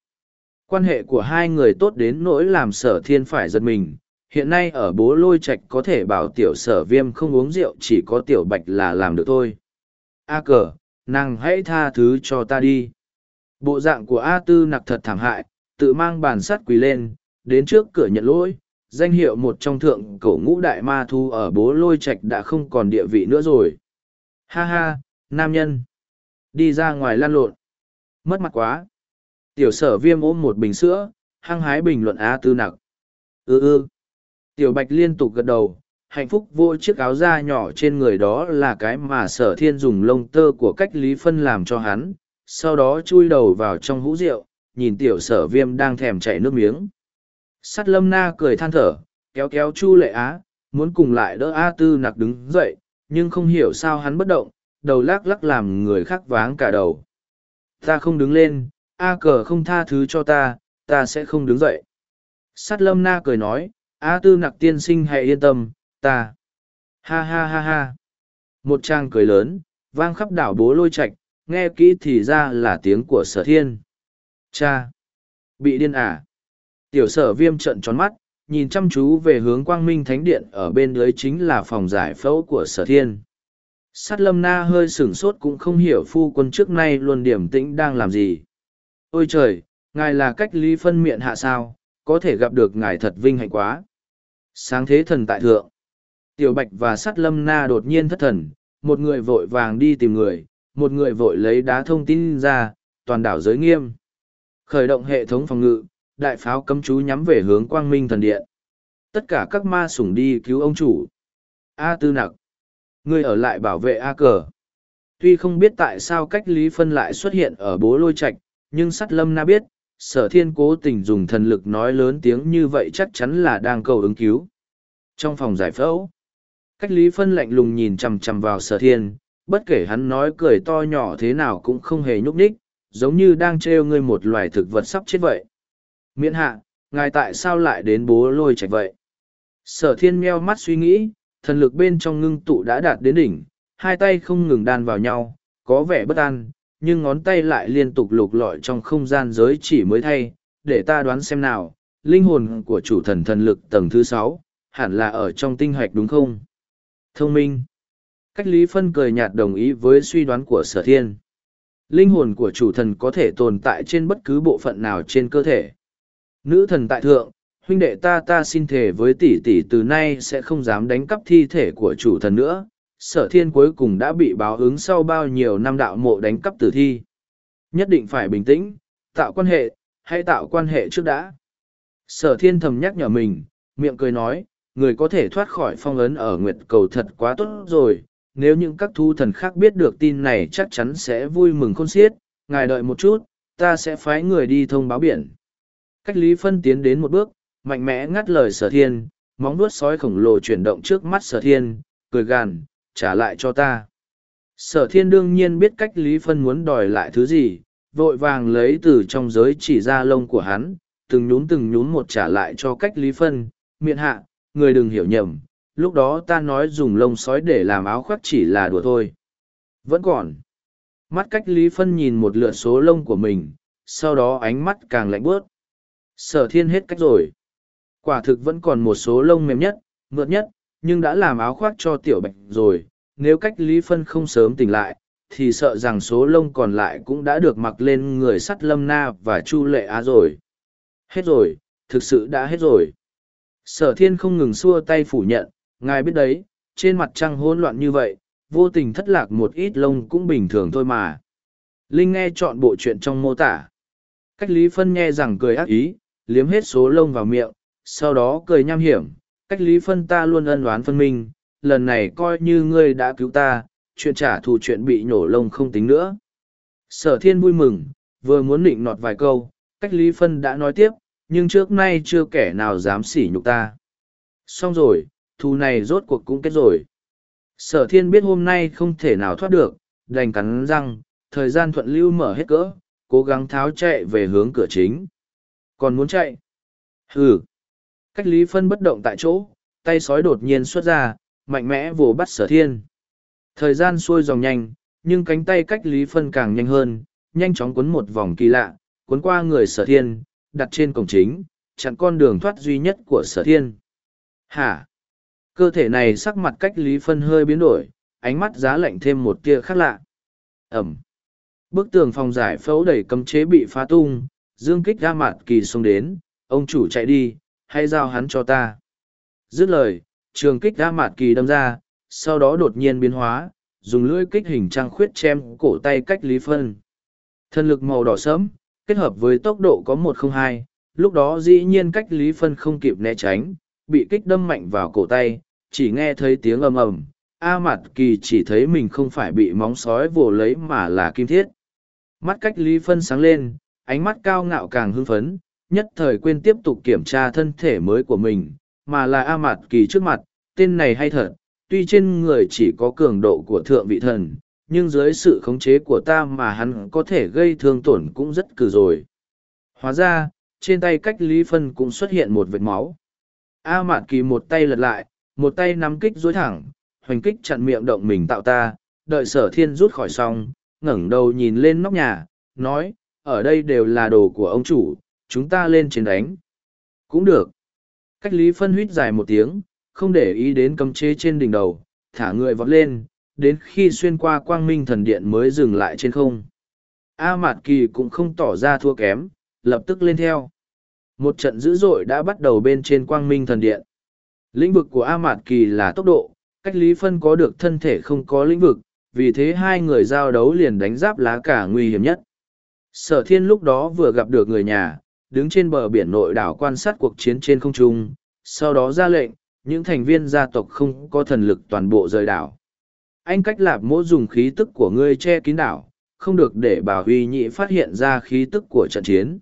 Quan hệ của hai người tốt đến nỗi làm sở thiên phải giật mình. Hiện nay ở bố lôi Trạch có thể bảo tiểu sở viêm không uống rượu chỉ có tiểu bạch là làm được thôi. A cờ, nàng hãy tha thứ cho ta đi. Bộ dạng của A tư nặc thật thảm hại, tự mang bàn sắt quỳ lên, đến trước cửa nhận lỗi. Danh hiệu một trong thượng cổ ngũ đại ma thu ở bố lôi Trạch đã không còn địa vị nữa rồi. Ha ha, nam nhân. Đi ra ngoài lan lộn. Mất mặt quá. Tiểu sở viêm ôm một bình sữa, hăng hái bình luận Á tư nặc. Ừ ừ. Tiểu bạch liên tục gật đầu, hạnh phúc vô chiếc áo da nhỏ trên người đó là cái mà sở thiên dùng lông tơ của cách lý phân làm cho hắn, sau đó chui đầu vào trong hũ rượu, nhìn tiểu sở viêm đang thèm chảy nước miếng. Sắt lâm na cười than thở, kéo kéo chu lệ á, muốn cùng lại đỡ A tư nặc đứng dậy, nhưng không hiểu sao hắn bất động, đầu lắc lắc làm người khác váng cả đầu. Ta không đứng lên, A cờ không tha thứ cho ta, ta sẽ không đứng dậy. Sát lâm na cười nói, A tư nặc tiên sinh hãy yên tâm, ta. Ha ha ha ha. Một trang cười lớn, vang khắp đảo bố lôi Trạch, nghe kỹ thì ra là tiếng của sở thiên. Cha! Bị điên à? Tiểu sở viêm trận tròn mắt, nhìn chăm chú về hướng quang minh thánh điện ở bên dưới chính là phòng giải phẫu của sở thiên. Sát lâm na hơi sửng sốt cũng không hiểu phu quân trước nay luôn điểm tĩnh đang làm gì. Ôi trời, ngài là cách ly phân miệng hạ sao, có thể gặp được ngài thật vinh hạnh quá. Sáng thế thần tại thượng. Tiểu Bạch và Sát Lâm Na đột nhiên thất thần, một người vội vàng đi tìm người, một người vội lấy đá thông tin ra, toàn đảo giới nghiêm. Khởi động hệ thống phòng ngự, đại pháo cấm chú nhắm về hướng quang minh thần điện. Tất cả các ma sủng đi cứu ông chủ. A tư nặc. Ngươi ở lại bảo vệ A cờ. Tuy không biết tại sao cách Lý Phân lại xuất hiện ở bố lôi Trạch, nhưng sắt lâm na biết, sở thiên cố tình dùng thần lực nói lớn tiếng như vậy chắc chắn là đang cầu ứng cứu. Trong phòng giải phẫu, cách lý phân lạnh lùng nhìn chầm chầm vào sở thiên, bất kể hắn nói cười to nhỏ thế nào cũng không hề nhúc nhích, giống như đang trêu ngươi một loài thực vật sắp chết vậy. Miễn hạ, ngài tại sao lại đến bố lôi trạch vậy? Sở thiên meo mắt suy nghĩ, thần lực bên trong ngưng tụ đã đạt đến đỉnh, hai tay không ngừng đan vào nhau, có vẻ bất an, nhưng ngón tay lại liên tục lục lọi trong không gian giới chỉ mới thay, để ta đoán xem nào, linh hồn của chủ thần thần lực tầng thứ sáu hẳn là ở trong tinh hạch đúng không? Thông minh. Cách Lý Phân cười nhạt đồng ý với suy đoán của sở thiên. Linh hồn của chủ thần có thể tồn tại trên bất cứ bộ phận nào trên cơ thể. Nữ thần tại thượng, huynh đệ ta ta xin thề với tỷ tỷ từ nay sẽ không dám đánh cắp thi thể của chủ thần nữa, sở thiên cuối cùng đã bị báo ứng sau bao nhiêu năm đạo mộ đánh cắp tử thi. Nhất định phải bình tĩnh, tạo quan hệ, hay tạo quan hệ trước đã. Sở thiên thầm nhắc nhở mình, miệng cười nói, người có thể thoát khỏi phong ấn ở nguyệt cầu thật quá tốt rồi. Nếu những các thu thần khác biết được tin này chắc chắn sẽ vui mừng khôn xiết, ngài đợi một chút, ta sẽ phái người đi thông báo biển. Cách Lý Phân tiến đến một bước, mạnh mẽ ngắt lời sở thiên, móng nuốt sói khổng lồ chuyển động trước mắt sở thiên, cười gàn, trả lại cho ta. Sở thiên đương nhiên biết cách Lý Phân muốn đòi lại thứ gì, vội vàng lấy từ trong giới chỉ ra lông của hắn, từng nhún từng nhún một trả lại cho cách Lý Phân, miệng hạ, người đừng hiểu nhầm, lúc đó ta nói dùng lông sói để làm áo khoác chỉ là đùa thôi. Vẫn còn. Mắt cách Lý Phân nhìn một lượt số lông của mình, sau đó ánh mắt càng lạnh bớt. Sở thiên hết cách rồi. Quả thực vẫn còn một số lông mềm nhất, mượt nhất, nhưng đã làm áo khoác cho tiểu bạch rồi. Nếu cách lý phân không sớm tỉnh lại thì sợ rằng số lông còn lại cũng đã được mặc lên người sắt lâm na và chu lệ á rồi. Hết rồi thực sự đã hết rồi. Sở thiên không ngừng xua tay phủ nhận ngài biết đấy trên mặt trăng hỗn loạn như vậy vô tình thất lạc một ít lông cũng bình thường thôi mà. Linh nghe chọn bộ chuyện trong mô tả. Cách lý phân nghe rằng cười ác ý liếm hết số lông vào miệng sau đó cười nham hiểm cách lý phân ta luôn ân oán phân minh, lần này coi như ngươi đã cứu ta, chuyện trả thù chuyện bị nhổ lông không tính nữa. Sở thiên vui mừng, vừa muốn định nọt vài câu, cách lý phân đã nói tiếp, nhưng trước nay chưa kẻ nào dám sỉ nhục ta. Xong rồi, thù này rốt cuộc cũng kết rồi. Sở thiên biết hôm nay không thể nào thoát được, đành cắn răng, thời gian thuận lưu mở hết cỡ, cố gắng tháo chạy về hướng cửa chính. Còn muốn chạy? Hừ! Cách Lý Phân bất động tại chỗ, tay sói đột nhiên xuất ra, mạnh mẽ vồ bắt sở thiên. Thời gian xuôi dòng nhanh, nhưng cánh tay cách Lý Phân càng nhanh hơn, nhanh chóng cuốn một vòng kỳ lạ, cuốn qua người sở thiên, đặt trên cổng chính, chặn con đường thoát duy nhất của sở thiên. Hả? Cơ thể này sắc mặt cách Lý Phân hơi biến đổi, ánh mắt giá lạnh thêm một tia khác lạ. Ẩm. Bức tường phòng giải phẫu đẩy cấm chế bị phá tung, dương kích ra mặt kỳ xông đến, ông chủ chạy đi, hãy giao hắn cho ta. Dứt lời, trường kích đã Mạt kỳ đâm ra, sau đó đột nhiên biến hóa, dùng lưỡi kích hình trang khuyết chém cổ tay cách Lý Phân. Thân lực màu đỏ sẫm, kết hợp với tốc độ có một không hai, lúc đó dĩ nhiên cách Lý Phân không kịp né tránh, bị kích đâm mạnh vào cổ tay, chỉ nghe thấy tiếng ầm ầm. A Mạt Kỳ chỉ thấy mình không phải bị móng sói vồ lấy mà là kim thiết. Mắt cách Lý Phân sáng lên, ánh mắt cao ngạo càng hưng phấn, nhất thời quên tiếp tục kiểm tra thân thể mới của mình, mà là A Mạt Kỳ trước mặt, tên này hay thật, tuy trên người chỉ có cường độ của thượng vị thần, nhưng dưới sự khống chế của ta mà hắn có thể gây thương tổn cũng rất cử rồi. Hóa ra, trên tay cách Lý Phân cũng xuất hiện một vệt máu. A Mạn Kỳ một tay lật lại, một tay nắm kích dối thẳng, hoành kích chặn miệng động mình tạo ta, đợi sở thiên rút khỏi xong, ngẩng đầu nhìn lên nóc nhà, nói, ở đây đều là đồ của ông chủ, chúng ta lên trên đánh. Cũng được. Cách Lý Phân huyết dài một tiếng, không để ý đến cấm chế trên đỉnh đầu, thả người vọt lên, đến khi xuyên qua quang minh thần điện mới dừng lại trên không. A Mạt Kỳ cũng không tỏ ra thua kém, lập tức lên theo. Một trận dữ dội đã bắt đầu bên trên quang minh thần điện. Lĩnh vực của A Mạt Kỳ là tốc độ, cách Lý Phân có được thân thể không có lĩnh vực, vì thế hai người giao đấu liền đánh giáp lá cả nguy hiểm nhất. Sở thiên lúc đó vừa gặp được người nhà, đứng trên bờ biển nội đảo quan sát cuộc chiến trên không trung, sau đó ra lệnh, những thành viên gia tộc không có thần lực toàn bộ rời đảo. Anh cách lạp mỗ dùng khí tức của ngươi che kín đảo, không được để bảo huy nhị phát hiện ra khí tức của trận chiến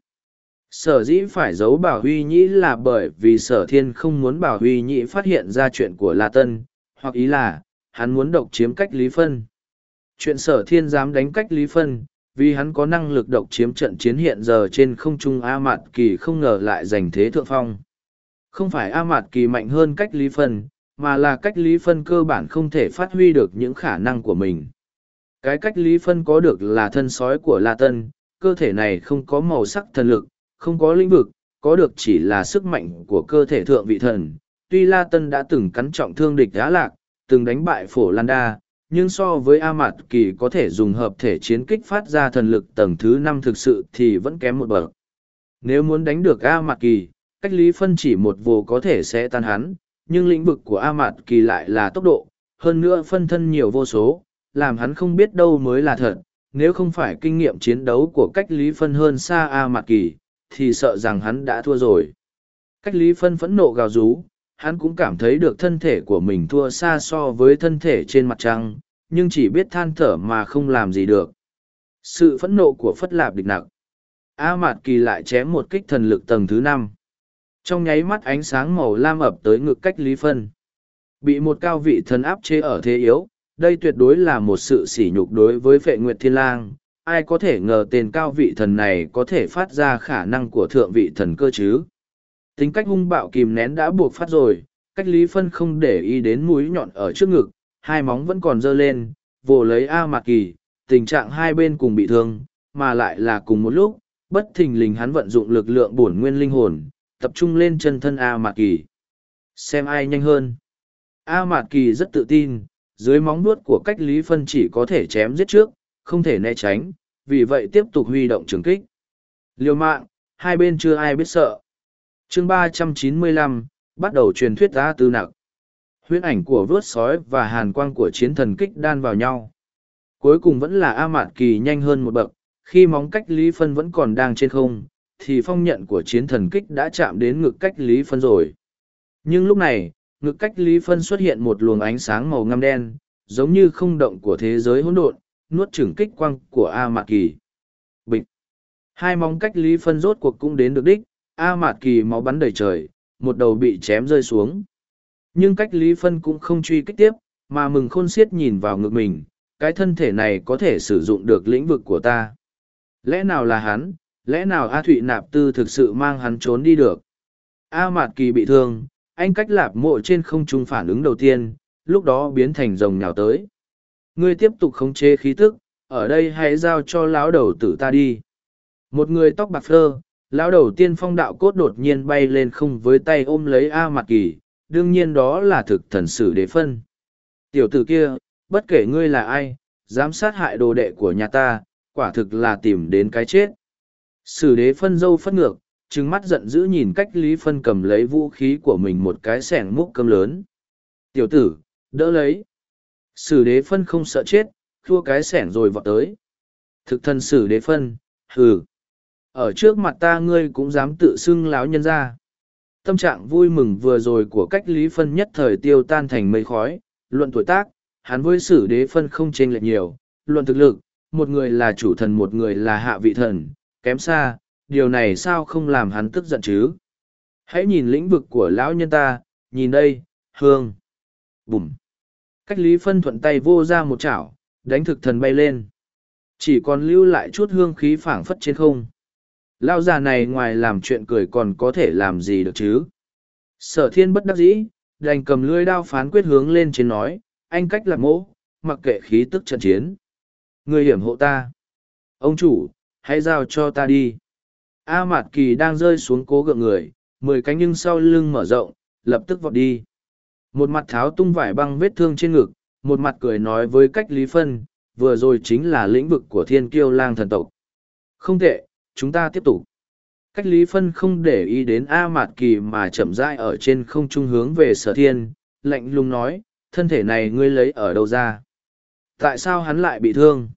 sở dĩ phải giấu bảo huy nhĩ là bởi vì sở thiên không muốn bảo huy nhĩ phát hiện ra chuyện của la tân hoặc ý là hắn muốn độc chiếm cách lý phân chuyện sở thiên dám đánh cách lý phân vì hắn có năng lực độc chiếm trận chiến hiện giờ trên không trung a mạt kỳ không ngờ lại giành thế thượng phong không phải a mạt kỳ mạnh hơn cách lý phân mà là cách lý phân cơ bản không thể phát huy được những khả năng của mình cái cách lý phân có được là thân sói của la tân cơ thể này không có màu sắc thần lực không có lĩnh vực, có được chỉ là sức mạnh của cơ thể thượng vị thần. Tuy La Tân đã từng cắn trọng thương địch Á lạc, từng đánh bại phổ Lan Đa, nhưng so với A Mạt Kỳ có thể dùng hợp thể chiến kích phát ra thần lực tầng thứ năm thực sự thì vẫn kém một bậc. Nếu muốn đánh được A Mạt Kỳ, cách lý phân chỉ một vô có thể sẽ tan hắn, nhưng lĩnh vực của A Mạt Kỳ lại là tốc độ, hơn nữa phân thân nhiều vô số, làm hắn không biết đâu mới là thật. Nếu không phải kinh nghiệm chiến đấu của cách lý phân hơn xa A Mạt Kỳ, thì sợ rằng hắn đã thua rồi. Cách Lý Phân phẫn nộ gào rú, hắn cũng cảm thấy được thân thể của mình thua xa so với thân thể trên mặt trăng, nhưng chỉ biết than thở mà không làm gì được. Sự phẫn nộ của Phất Lạp địch nặng. A Mạt Kỳ lại chém một kích thần lực tầng thứ năm. Trong nháy mắt ánh sáng màu lam ập tới ngực cách Lý Phân. Bị một cao vị thần áp chế ở thế yếu, đây tuyệt đối là một sự sỉ nhục đối với phệ nguyệt thiên lang, ai có thể ngờ tên cao vị thần này có thể phát ra khả năng của thượng vị thần cơ chứ. Tính cách hung bạo kìm nén đã buộc phát rồi, cách Lý Phân không để ý đến mũi nhọn ở trước ngực, hai móng vẫn còn dơ lên, vồ lấy A Mạc Kỳ, tình trạng hai bên cùng bị thương, mà lại là cùng một lúc, bất thình lình hắn vận dụng lực lượng bổn nguyên linh hồn, tập trung lên chân thân A Mạc Kỳ. Xem ai nhanh hơn. A Mạc Kỳ rất tự tin, dưới móng nuốt của cách Lý Phân chỉ có thể chém giết trước, không thể né tránh, vì vậy tiếp tục huy động trường kích. Liều mạng, hai bên chưa ai biết sợ. chương ba trăm chín mươi lăm bắt đầu truyền thuyết ra tư nặc huyễn ảnh của vớt sói và hàn quang của chiến thần kích đan vào nhau. Cuối cùng vẫn là A Mạn Kỳ nhanh hơn một bậc, khi móng cách Lý Phân vẫn còn đang trên không, thì phong nhận của chiến thần kích đã chạm đến ngực cách Lý Phân rồi. Nhưng lúc này, ngực cách Lý Phân xuất hiện một luồng ánh sáng màu ngăm đen, giống như không động của thế giới hỗn độn, nuốt chửng kích quang của A Mạt Kỳ. Bịch! Hai móng cách Lý Phân rốt cuộc cũng đến được đích, A Mạt Kỳ máu bắn đầy trời, một đầu bị chém rơi xuống. Nhưng cách Lý Phân cũng không truy kích tiếp, mà mừng khôn xiết nhìn vào ngực mình, cái thân thể này có thể sử dụng được lĩnh vực của ta. Lẽ nào là hắn, lẽ nào A Thụy Nạp Tư thực sự mang hắn trốn đi được? A Mạt Kỳ bị thương, anh cách lạp mộ trên không trung phản ứng đầu tiên, lúc đó biến thành rồng nhào tới. Ngươi tiếp tục khống chế khí tức, ở đây hãy giao cho lão đầu tử ta đi. Một người tóc bạc phơ, lão đầu tiên phong đạo cốt đột nhiên bay lên không với tay ôm lấy A Mạt Kỳ, đương nhiên đó là thực thần sử đế phân. Tiểu tử kia, bất kể ngươi là ai, dám sát hại đồ đệ của nhà ta, quả thực là tìm đến cái chết. Sử đế phân dâu phất ngược, trừng mắt giận dữ nhìn cách Lý Phân cầm lấy vũ khí của mình một cái sẻng múc cơm lớn. Tiểu tử, đỡ lấy. Sử đế phân không sợ chết, thua cái sẻng rồi vọt tới. Thực thân sử đế phân, hừ. Ở trước mặt ta ngươi cũng dám tự xưng láo nhân ra. Tâm trạng vui mừng vừa rồi của cách Lý Phân nhất thời tiêu tan thành mây khói, luận tuổi tác, hắn với sử đế phân không chênh lệch nhiều, luận thực lực, một người là chủ thần một người là hạ vị thần, kém xa, điều này sao không làm hắn tức giận chứ? Hãy nhìn lĩnh vực của lão nhân ta, nhìn đây, hương. Bùm. Cách lý phân thuận tay vô ra một chảo, đánh thực thần bay lên. Chỉ còn lưu lại chút hương khí phảng phất trên không. Lao già này ngoài làm chuyện cười còn có thể làm gì được chứ? Sở thiên bất đắc dĩ, đành cầm lưỡi đao phán quyết hướng lên trên nói, anh cách lạc mỗ, mặc kệ khí tức trận chiến. Người hiểm hộ ta. Ông chủ, hãy giao cho ta đi. A Mạt Kỳ đang rơi xuống cố gượng người, mười cánh nhưng sau lưng mở rộng, lập tức vọt đi. Một mặt tháo tung vải băng vết thương trên ngực, một mặt cười nói với cách Lý Phân, vừa rồi chính là lĩnh vực của thiên kiêu lang thần tộc. Không tệ, chúng ta tiếp tục. Cách Lý Phân không để ý đến A Mạt Kỳ mà chậm rãi ở trên không trung hướng về sở thiên, lạnh lùng nói, thân thể này ngươi lấy ở đâu ra? Tại sao hắn lại bị thương?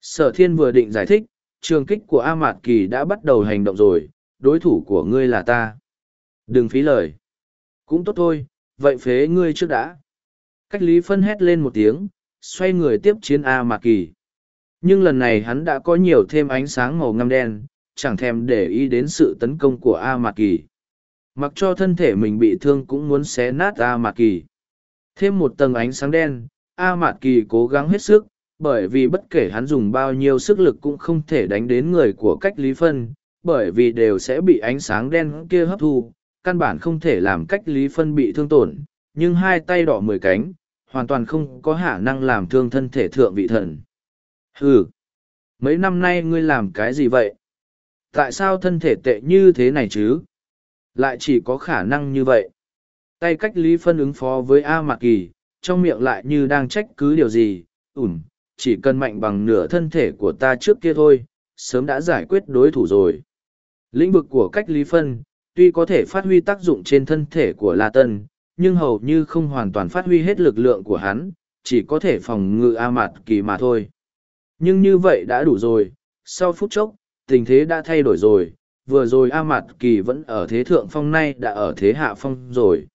Sở thiên vừa định giải thích, trường kích của A Mạt Kỳ đã bắt đầu hành động rồi, đối thủ của ngươi là ta. Đừng phí lời. Cũng tốt thôi, vậy phế ngươi trước đã. Cách Lý Phân hét lên một tiếng, xoay người tiếp chiến A Mạt Kỳ. Nhưng lần này hắn đã có nhiều thêm ánh sáng màu ngăm đen, chẳng thèm để ý đến sự tấn công của A Mạt Kỳ. Mặc cho thân thể mình bị thương cũng muốn xé nát A Mạt Kỳ. Thêm một tầng ánh sáng đen, A Mạt Kỳ cố gắng hết sức, bởi vì bất kể hắn dùng bao nhiêu sức lực cũng không thể đánh đến người của cách lý phân, bởi vì đều sẽ bị ánh sáng đen kia hấp thu, căn bản không thể làm cách lý phân bị thương tổn, nhưng hai tay đỏ mười cánh, hoàn toàn không có khả năng làm thương thân thể thượng vị thần. Ừ, mấy năm nay ngươi làm cái gì vậy? Tại sao thân thể tệ như thế này chứ? Lại chỉ có khả năng như vậy. Tay cách lý phân ứng phó với A Mạc Kỳ, trong miệng lại như đang trách cứ điều gì, ủn, chỉ cần mạnh bằng nửa thân thể của ta trước kia thôi, sớm đã giải quyết đối thủ rồi. Lĩnh vực của cách lý phân, tuy có thể phát huy tác dụng trên thân thể của La Tân, nhưng hầu như không hoàn toàn phát huy hết lực lượng của hắn, chỉ có thể phòng ngự A Mạt Kỳ mà thôi. Nhưng như vậy đã đủ rồi, sau phút chốc, tình thế đã thay đổi rồi, vừa rồi A Mạt Kỳ vẫn ở thế thượng phong nay đã ở thế hạ phong rồi.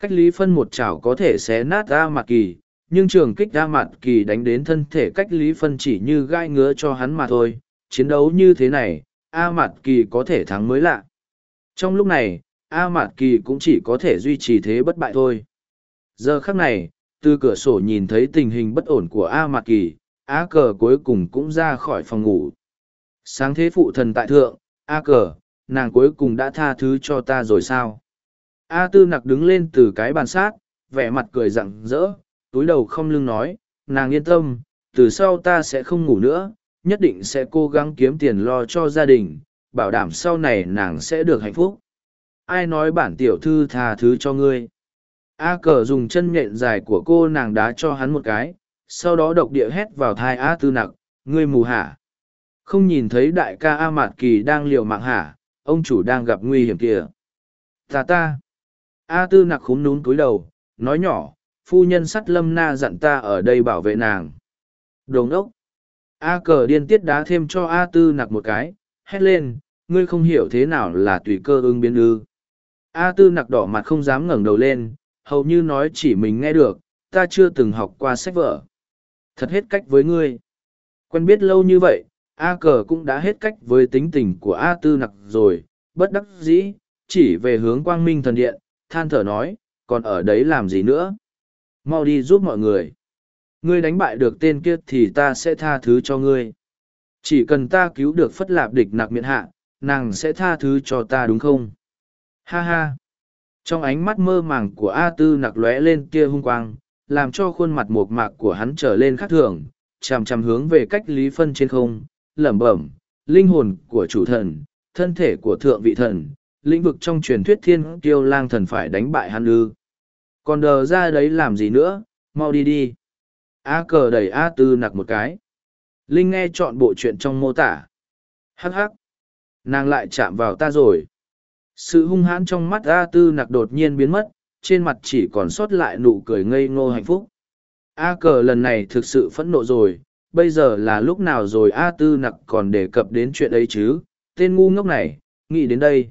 Cách lý phân một chảo có thể xé nát A Mạt Kỳ, nhưng trường kích A Mạt Kỳ đánh đến thân thể cách lý phân chỉ như gai ngứa cho hắn mà thôi. Chiến đấu như thế này, A Mạt Kỳ có thể thắng mới lạ. Trong lúc này, A Mạt Kỳ cũng chỉ có thể duy trì thế bất bại thôi. Giờ khắc này, từ cửa sổ nhìn thấy tình hình bất ổn của A Mạt Kỳ, A cờ cuối cùng cũng ra khỏi phòng ngủ. Sáng thế phụ thần tại thượng, A cờ, nàng cuối cùng đã tha thứ cho ta rồi sao? A tư nặc đứng lên từ cái bàn sát, vẻ mặt cười rặng rỡ, túi đầu không lưng nói, nàng yên tâm, từ sau ta sẽ không ngủ nữa, nhất định sẽ cố gắng kiếm tiền lo cho gia đình, bảo đảm sau này nàng sẽ được hạnh phúc. Ai nói bản tiểu thư tha thứ cho ngươi? A cờ dùng chân nhện dài của cô nàng đá cho hắn một cái, sau đó độc địa hét vào thai A tư nặc, ngươi mù hả? Không nhìn thấy đại ca A Mạt Kỳ đang liều mạng hả, ông chủ đang gặp nguy hiểm kìa. Ta ta. A tư nặc khúm núm cúi đầu, nói nhỏ, phu nhân sắt lâm na dặn ta ở đây bảo vệ nàng. Đồng ốc. A cờ điên tiết đá thêm cho A tư nặc một cái, hét lên, ngươi không hiểu thế nào là tùy cơ ưng biến ư. A tư nặc đỏ mặt không dám ngẩng đầu lên, hầu như nói chỉ mình nghe được, ta chưa từng học qua sách vở. Thật hết cách với ngươi. Quen biết lâu như vậy, A cờ cũng đã hết cách với tính tình của A tư nặc rồi, bất đắc dĩ, chỉ về hướng quang minh thần điện, than thở nói, còn ở đấy làm gì nữa? mau đi giúp mọi người. Ngươi đánh bại được tên kia thì ta sẽ tha thứ cho ngươi. Chỉ cần ta cứu được phất lạp địch nặc miệng hạ nàng sẽ tha thứ cho ta đúng không? Ha ha. Trong ánh mắt mơ màng của a tư nặc lóe lên tia hung quang làm cho khuôn mặt mộc mạc của hắn trở lên khác thường, chằm chằm hướng về cách lý phân trên không, lẩm bẩm, linh hồn của chủ thần, thân thể của thượng vị thần, lĩnh vực trong truyền thuyết thiên kiêu lang thần phải đánh bại hắn ư. Còn đờ ra đấy làm gì nữa, mau đi đi. A cờ đẩy a tư nặc một cái. Linh nghe chọn bộ chuyện trong mô tả. Hắc hắc. Nàng lại chạm vào ta rồi. Sự hung hãn trong mắt a tư nặc đột nhiên biến mất trên mặt chỉ còn sót lại nụ cười ngây ngô hạnh phúc. A cờ lần này thực sự phẫn nộ rồi, bây giờ là lúc nào rồi a tư nặc còn đề cập đến chuyện ấy chứ? Tên ngu ngốc này, nghĩ đến đây.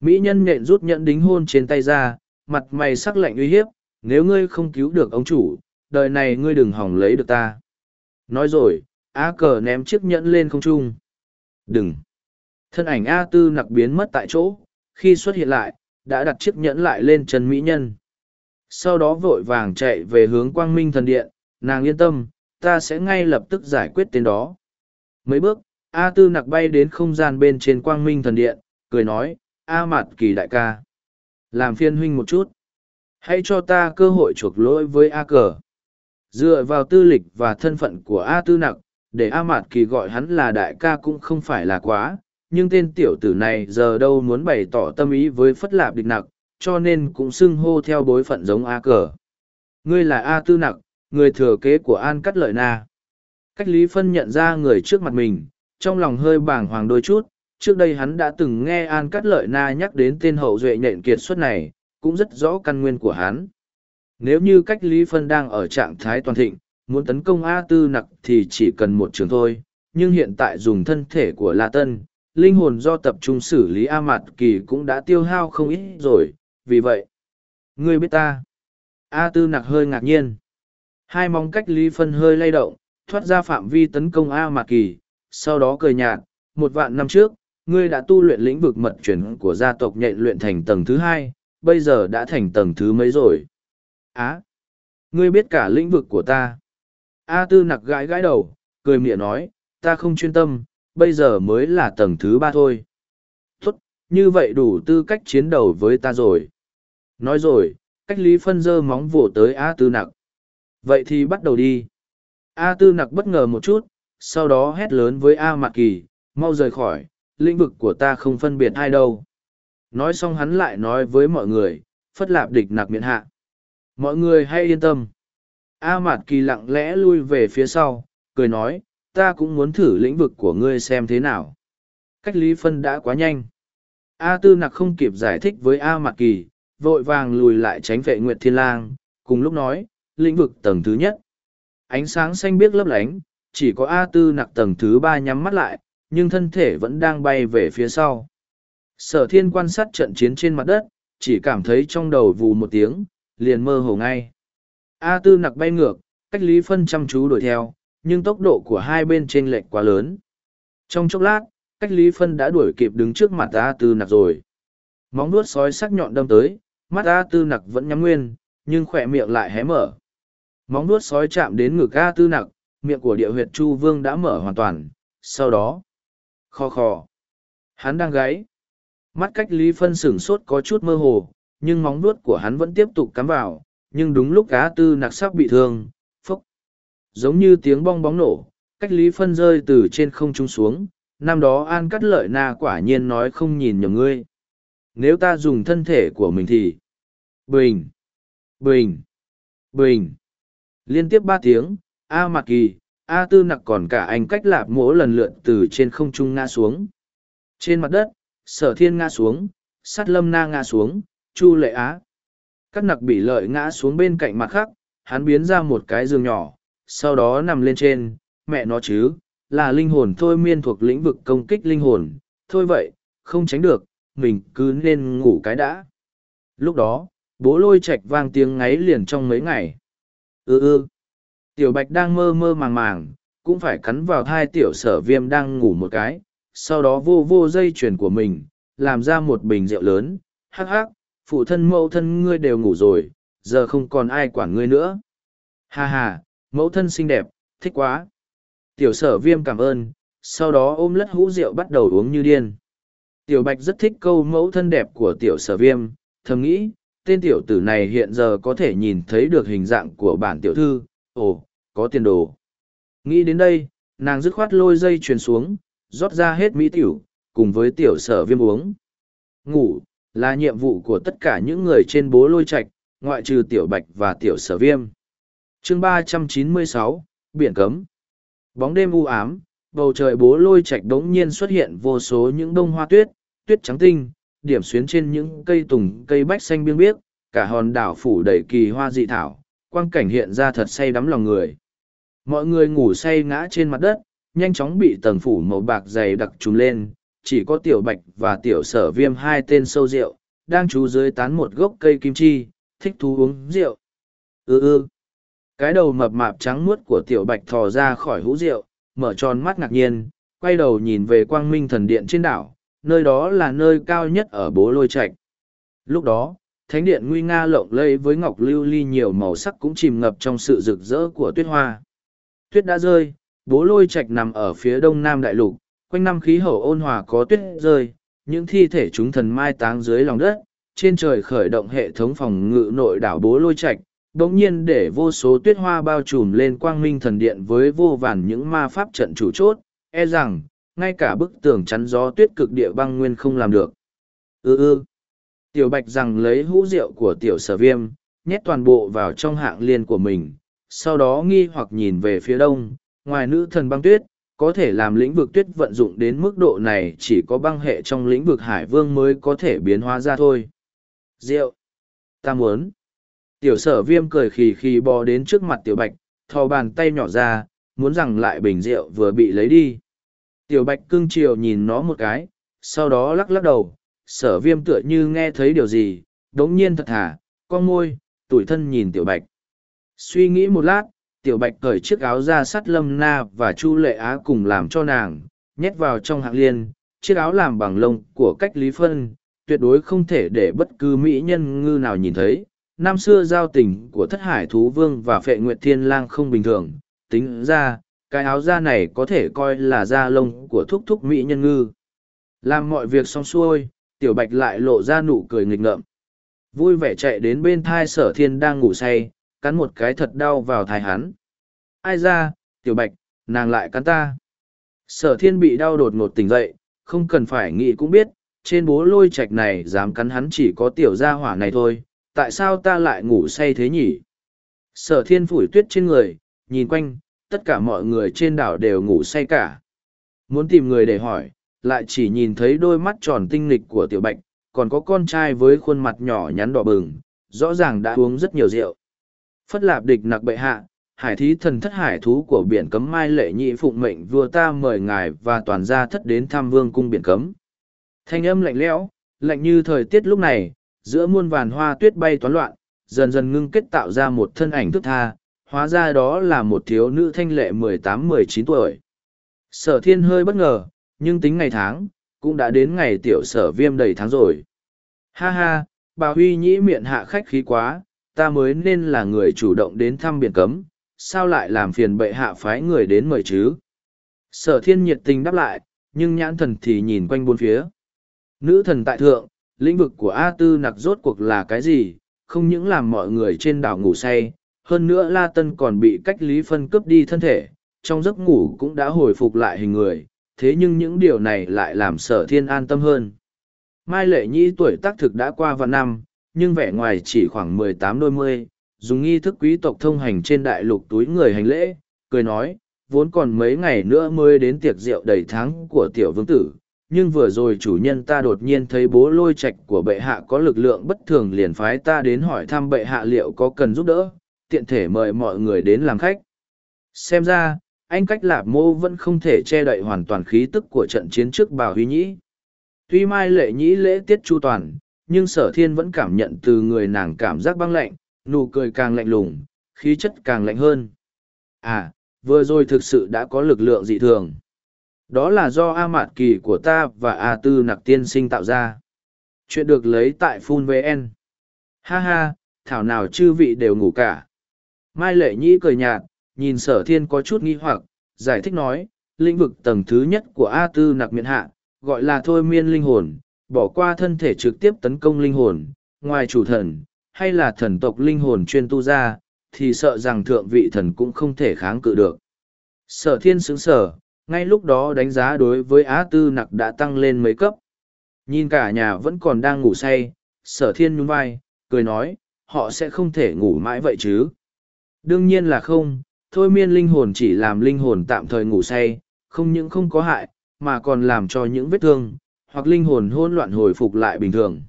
Mỹ nhân nhện rút nhẫn đính hôn trên tay ra, mặt mày sắc lạnh uy hiếp, nếu ngươi không cứu được ông chủ, đời này ngươi đừng hỏng lấy được ta. Nói rồi, a cờ ném chiếc nhẫn lên không trung. Đừng. Thân ảnh a tư nặc biến mất tại chỗ, khi xuất hiện lại đã đặt chiếc nhẫn lại lên chân mỹ nhân. Sau đó vội vàng chạy về hướng quang minh thần điện, nàng yên tâm, ta sẽ ngay lập tức giải quyết tên đó. Mấy bước, a tư nặc bay đến không gian bên trên quang minh thần điện, cười nói, a mạt kỳ đại ca, làm phiên huynh một chút. Hãy cho ta cơ hội chuộc lỗi với a cờ. Dựa vào tư lịch và thân phận của a tư nặc, để a mạt kỳ gọi hắn là đại ca cũng không phải là quá nhưng tên tiểu tử này giờ đâu muốn bày tỏ tâm ý với phất lạp địch nặc, cho nên cũng xưng hô theo bối phận giống a cờ. Ngươi là a tư nặc, người thừa kế của an cắt lợi na. Cách lý phân nhận ra người trước mặt mình, trong lòng hơi bàng hoàng đôi chút, trước đây hắn đã từng nghe an cắt lợi na nhắc đến tên hậu duệ nhện kiệt xuất này, cũng rất rõ căn nguyên của hắn. Nếu như cách lý phân đang ở trạng thái toàn thịnh, muốn tấn công a tư nặc thì chỉ cần một trường thôi, nhưng hiện tại dùng thân thể của la tân linh hồn do tập trung xử lý a mạt kỳ cũng đã tiêu hao không ít rồi, vì vậy. Ngươi biết ta. A tư nặc hơi ngạc nhiên. Hai mong cách lý phân hơi lay động, thoát ra phạm vi tấn công a mạt kỳ, sau đó cười nhạt, một vạn năm trước, ngươi đã tu luyện lĩnh vực mật chuyển của gia tộc nhện luyện thành tầng thứ hai, bây giờ đã thành tầng thứ mấy rồi? Á, ngươi biết cả lĩnh vực của ta. A tư nặc gãi gãi đầu, cười miệng nói, ta không chuyên tâm bây giờ mới là tầng thứ ba thôi. Tốt, như vậy đủ tư cách chiến đầu với ta rồi. Nói rồi, cách lý phân dơ móng vỗ tới a tư nặc. Vậy thì bắt đầu đi. A tư nặc bất ngờ một chút, sau đó hét lớn với a mạc kỳ, mau rời khỏi, lĩnh vực của ta không phân biệt ai đâu. Nói xong hắn lại nói với mọi người, phất lạp địch nặc miễn hạ. Mọi người hãy yên tâm. A mạt kỳ lặng lẽ lui về phía sau, cười nói ta cũng muốn thử lĩnh vực của ngươi xem thế nào. Cách lý phân đã quá nhanh. A tư nặc không kịp giải thích với a Mạc kỳ, vội vàng lùi lại tránh vệ nguyệt thiên lang, cùng lúc nói, lĩnh vực tầng thứ nhất. Ánh sáng xanh biếc lấp lánh, chỉ có a tư nặc tầng thứ ba nhắm mắt lại, nhưng thân thể vẫn đang bay về phía sau. Sở thiên quan sát trận chiến trên mặt đất, chỉ cảm thấy trong đầu vù một tiếng, liền mơ hồ ngay. A tư nặc bay ngược, cách lý phân chăm chú đuổi theo nhưng tốc độ của hai bên t r ê n lệch quá lớn. Trong chốc lát, cách lý phân đã đuổi kịp đứng trước mặt a tư nặc rồi. Móng nuốt sói sắc nhọn đâm tới, mắt a tư nặc vẫn nhắm nguyên, nhưng khỏe miệng lại hé mở. Móng nuốt sói chạm đến ngực a tư nặc, miệng của địa huyệt chu vương đã mở hoàn toàn, sau đó, kho khò hắn đang gáy. Mắt cách lý phân sửng sốt có chút mơ hồ, nhưng móng nuốt của hắn vẫn tiếp tục cắm vào, nhưng đúng lúc cá tư nặc sắc bị thương giống như tiếng bong bóng nổ, cách lý phân rơi từ trên không trung xuống, năm đó an cắt lợi na quả nhiên nói không nhìn nhầm ngươi. Nếu ta dùng thân thể của mình thì, bình bình bình. Liên tiếp ba tiếng, a mạc kỳ, a tư nặc còn cả anh cách lạp mỗi lần lượt từ trên không trung ngã xuống. Trên mặt đất, sở thiên ngã xuống sắt lâm na ngã xuống, chu lệ á. Các nặc bị lợi ngã xuống bên cạnh mặt khác, hắn biến ra một cái giường nhỏ sau đó nằm lên trên mẹ nó chứ là linh hồn thôi miên thuộc lĩnh vực công kích linh hồn thôi vậy không tránh được mình cứ nên ngủ cái đã. Lúc đó bố lôi chạch vang tiếng ngáy liền trong mấy ngày. Ư ừ, ư tiểu bạch đang mơ mơ màng màng cũng phải cắn vào hai tiểu sở viêm đang ngủ một cái sau đó vô vô dây chuyền của mình làm ra một bình rượu lớn. Hắc hắc phụ thân mẫu thân ngươi đều ngủ rồi giờ không còn ai quản ngươi nữa. Ha ha, mẫu thân xinh đẹp, thích quá. Tiểu sở viêm cảm ơn, sau đó ôm lất hũ rượu bắt đầu uống như điên. Tiểu bạch rất thích câu mẫu thân đẹp của tiểu sở viêm, thầm nghĩ, tên tiểu tử này hiện giờ có thể nhìn thấy được hình dạng của bản tiểu thư, ồ, có tiền đồ. Nghĩ đến đây, nàng dứt khoát lôi dây truyền xuống, rót ra hết mỹ tiểu, cùng với tiểu sở viêm uống. Ngủ, là nhiệm vụ của tất cả những người trên bố lôi Trạch, ngoại trừ tiểu bạch và tiểu sở viêm chương ba trăm chín mươi sáu Biển Cấm Bóng đêm u ám, bầu trời bố lôi Trạch đống nhiên xuất hiện vô số những bông hoa tuyết, tuyết trắng tinh, điểm xuyến trên những cây tùng cây bách xanh biêng biếc, cả hòn đảo phủ đầy kỳ hoa dị thảo, quang cảnh hiện ra thật say đắm lòng người. Mọi người ngủ say ngã trên mặt đất, nhanh chóng bị tầng phủ màu bạc dày đặc trùm lên, chỉ có tiểu bạch và tiểu sở viêm hai tên sâu rượu, đang trú dưới tán một gốc cây kim chi, thích thú uống rượu. Ừ ư cái đầu mập mạp trắng muốt của tiểu bạch thò ra khỏi hũ rượu, mở tròn mắt ngạc nhiên, quay đầu nhìn về quang minh thần điện trên đảo, nơi đó là nơi cao nhất ở bố lôi Trạch. Lúc đó, thánh điện nguy nga lộng lây với ngọc lưu ly nhiều màu sắc cũng chìm ngập trong sự rực rỡ của tuyết hoa. Tuyết đã rơi, bố lôi Trạch nằm ở phía đông nam đại lục, quanh năm khí hậu ôn hòa có tuyết rơi, những thi thể chúng thần mai táng dưới lòng đất, trên trời khởi động hệ thống phòng ngự nội đảo bố lôi Trạch, đồng nhiên để vô số tuyết hoa bao trùm lên quang minh thần điện với vô vàn những ma pháp trận chủ chốt, e rằng, ngay cả bức tường chắn gió tuyết cực địa băng nguyên không làm được. ư ư tiểu bạch rằng lấy hũ rượu của tiểu sở viêm, nhét toàn bộ vào trong hạng liên của mình, sau đó nghi hoặc nhìn về phía đông, ngoài nữ thần băng tuyết, có thể làm lĩnh vực tuyết vận dụng đến mức độ này chỉ có băng hệ trong lĩnh vực hải vương mới có thể biến hóa ra thôi. Rượu! Ta muốn! Tiểu sở viêm cười khì khì bò đến trước mặt tiểu bạch, thò bàn tay nhỏ ra, muốn rằng lại bình rượu vừa bị lấy đi. Tiểu bạch cưng chiều nhìn nó một cái, sau đó lắc lắc đầu, sở viêm tựa như nghe thấy điều gì, đống nhiên thật thà, con môi, tủi thân nhìn tiểu bạch. Suy nghĩ một lát, tiểu bạch cởi chiếc áo ra sắt lâm na và chu lệ á cùng làm cho nàng, nhét vào trong hạng liên, chiếc áo làm bằng lông của cách lý phân, tuyệt đối không thể để bất cứ mỹ nhân ngư nào nhìn thấy. Năm xưa giao tình của thất hải thú vương và phệ nguyệt thiên lang không bình thường, tính ra, cái áo da này có thể coi là da lông của thúc thúc mỹ nhân ngư. Làm mọi việc xong xuôi, tiểu bạch lại lộ ra nụ cười nghịch ngợm. Vui vẻ chạy đến bên thai sở thiên đang ngủ say, cắn một cái thật đau vào thai hắn. Ai ra, tiểu bạch, nàng lại cắn ta. Sở thiên bị đau đột ngột tỉnh dậy, không cần phải nghĩ cũng biết, trên bố lôi Trạch này dám cắn hắn chỉ có tiểu gia hỏa này thôi, tại sao ta lại ngủ say thế nhỉ? Sở thiên phủi tuyết trên người, nhìn quanh, tất cả mọi người trên đảo đều ngủ say cả. Muốn tìm người để hỏi, lại chỉ nhìn thấy đôi mắt tròn tinh nghịch của tiểu bạch, còn có con trai với khuôn mặt nhỏ nhắn đỏ bừng, rõ ràng đã uống rất nhiều rượu. Phất lạp địch nặc bệ hạ, hải thí thần thất hải thú của biển cấm mai lệ nhị phụng mệnh vua ta mời ngài và toàn gia thất đến thăm vương cung biển cấm. Thanh âm lạnh lẽo, lạnh như thời tiết lúc này, giữa muôn vàn hoa tuyết bay toán loạn, dần dần ngưng kết tạo ra một thân ảnh thức tha, hóa ra đó là một thiếu nữ thanh lệ mười tám mười chín tuổi. Sở thiên hơi bất ngờ, nhưng tính ngày tháng, cũng đã đến ngày tiểu sở viêm đầy tháng rồi. Ha ha, bà Huy nhĩ miệng hạ khách khí quá, ta mới nên là người chủ động đến thăm biển cấm, sao lại làm phiền bệ hạ phái người đến mời chứ? Sở thiên nhiệt tình đáp lại, nhưng nhãn thần thì nhìn quanh bốn phía. Nữ thần tại thượng, lĩnh vực của A Tư nặc rốt cuộc là cái gì, không những làm mọi người trên đảo ngủ say, hơn nữa La Tân còn bị cách lý phân cướp đi thân thể, trong giấc ngủ cũng đã hồi phục lại hình người, thế nhưng những điều này lại làm sở thiên an tâm hơn. Mai Lệ Nhĩ tuổi tác thực đã qua vạn năm, nhưng vẻ ngoài chỉ khoảng mười tám đôi mươi, dùng nghi thức quý tộc thông hành trên đại lục túi người hành lễ, cười nói, vốn còn mấy ngày nữa mới đến tiệc rượu đầy tháng của tiểu vương tử, nhưng vừa rồi chủ nhân ta đột nhiên thấy bố lôi Trạch của bệ hạ có lực lượng bất thường liền phái ta đến hỏi thăm bệ hạ liệu có cần giúp đỡ, tiện thể mời mọi người đến làm khách. Xem ra, anh cách lạp mô vẫn không thể che đậy hoàn toàn khí tức của trận chiến trước bảo huy nhĩ. Tuy mai lệ nhĩ lễ tiết chu toàn, nhưng sở thiên vẫn cảm nhận từ người nàng cảm giác băng lạnh, nụ cười càng lạnh lùng, khí chất càng lạnh hơn. À, vừa rồi thực sự đã có lực lượng dị thường. Đó là do A Mạt Kỳ của ta và A Tư Nặc Tiên Sinh tạo ra. Chuyện được lấy tại Phun VN. Ha ha, thảo nào chư vị đều ngủ cả. Mai lệ nhĩ cười nhạt, nhìn sở thiên có chút nghi hoặc, giải thích nói, lĩnh vực tầng thứ nhất của A tư nặc miệng hạ, gọi là thôi miên linh hồn, bỏ qua thân thể trực tiếp tấn công linh hồn, ngoài chủ thần, hay là thần tộc linh hồn chuyên tu ra, thì sợ rằng thượng vị thần cũng không thể kháng cự được. Sở thiên xứng sở, ngay lúc đó đánh giá đối với Á Tư Nặc đã tăng lên mấy cấp. Nhìn cả nhà vẫn còn đang ngủ say, sở thiên nhún vai, cười nói, họ sẽ không thể ngủ mãi vậy chứ. Đương nhiên là không, thôi miên linh hồn chỉ làm linh hồn tạm thời ngủ say, không những không có hại, mà còn làm cho những vết thương, hoặc linh hồn hôn loạn hồi phục lại bình thường.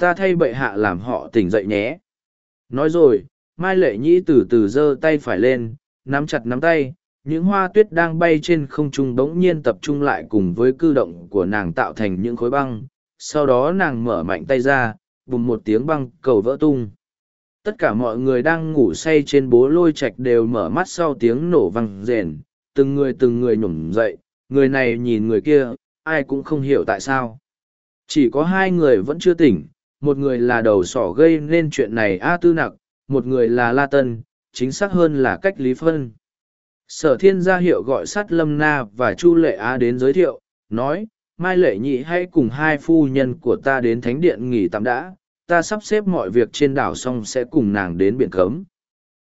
Ta thay bệ hạ làm họ tỉnh dậy nhé. Nói rồi, Mai Lệ Nhĩ từ từ giơ tay phải lên, nắm chặt nắm tay, những hoa tuyết đang bay trên không trung bỗng nhiên tập trung lại cùng với cư động của nàng tạo thành những khối băng. Sau đó nàng mở mạnh tay ra, bùng một tiếng băng cầu vỡ tung. Tất cả mọi người đang ngủ say trên bố lôi Trạch đều mở mắt sau tiếng nổ vang rền, từng người từng người nhổm dậy, người này nhìn người kia, ai cũng không hiểu tại sao. Chỉ có hai người vẫn chưa tỉnh, một người là đầu sỏ gây nên chuyện này A Tư Nặc, một người là La Tân, chính xác hơn là cách Lý Phân. Sở thiên gia hiệu gọi sát Lâm Na và Chu Lệ Á đến giới thiệu, nói, Mai Lệ Nhị hãy cùng hai phu nhân của ta đến Thánh Điện nghỉ tạm đã, ta sắp xếp mọi việc trên đảo xong sẽ cùng nàng đến biển cấm.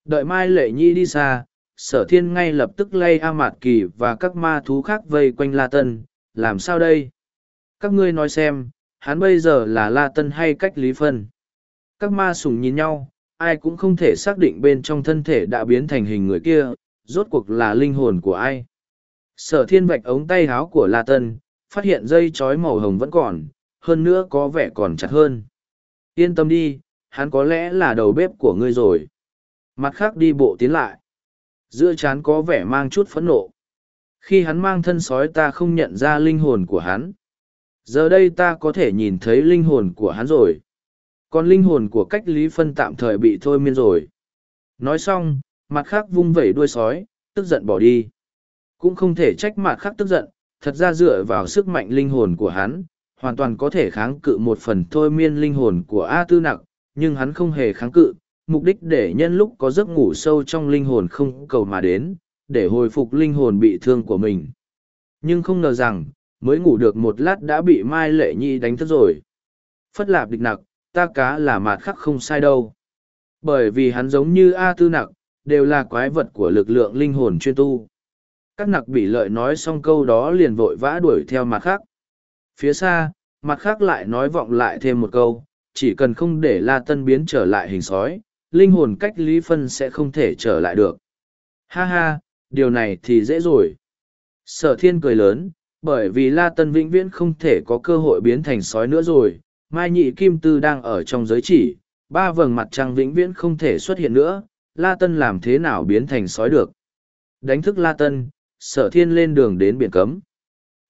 Đợi Mai Lệ Nhị đi xa, sở thiên ngay lập tức lay A Mạt Kỳ và các ma thú khác vây quanh La Tân, làm sao đây? Các ngươi nói xem, hắn bây giờ là La Tân hay cách Lý Phân? Các ma sùng nhìn nhau, ai cũng không thể xác định bên trong thân thể đã biến thành hình người kia, rốt cuộc là linh hồn của ai. Sở thiên vạch ống tay háo của La Tân, phát hiện dây chói màu hồng vẫn còn, hơn nữa có vẻ còn chặt hơn. Yên tâm đi, hắn có lẽ là đầu bếp của ngươi rồi. Mặt khác đi bộ tiến lại. Giữa chán có vẻ mang chút phẫn nộ. Khi hắn mang thân sói ta không nhận ra linh hồn của hắn. Giờ đây ta có thể nhìn thấy linh hồn của hắn rồi. Còn linh hồn của cách lý phân tạm thời bị thôi miên rồi. Nói xong, mặt khác vung vẩy đuôi sói, tức giận bỏ đi. Cũng không thể trách mặt khác tức giận, thật ra dựa vào sức mạnh linh hồn của hắn, hoàn toàn có thể kháng cự một phần thôi miên linh hồn của A Tư Nặc, nhưng hắn không hề kháng cự, mục đích để nhân lúc có giấc ngủ sâu trong linh hồn không cầu mà đến, để hồi phục linh hồn bị thương của mình. Nhưng không ngờ rằng, mới ngủ được một lát đã bị Mai Lệ Nhi đánh thức rồi. Phất lạp địch nặc, ta cá là mạt khắc không sai đâu. Bởi vì hắn giống như A Tư Nặc, đều là quái vật của lực lượng linh hồn chuyên tu. Các nặc bị lợi nói xong câu đó liền vội vã đuổi theo mặt khác. Phía xa, mặt khác lại nói vọng lại thêm một câu, chỉ cần không để La Tân biến trở lại hình sói, linh hồn cách lý phân sẽ không thể trở lại được. Ha ha, điều này thì dễ rồi. Sở thiên cười lớn, bởi vì La Tân vĩnh viễn không thể có cơ hội biến thành sói nữa rồi. Mai nhị kim tư đang ở trong giới chỉ, ba vầng mặt trăng vĩnh viễn không thể xuất hiện nữa, La Tân làm thế nào biến thành sói được. Đánh thức La Tân, sở thiên lên đường đến biển cấm.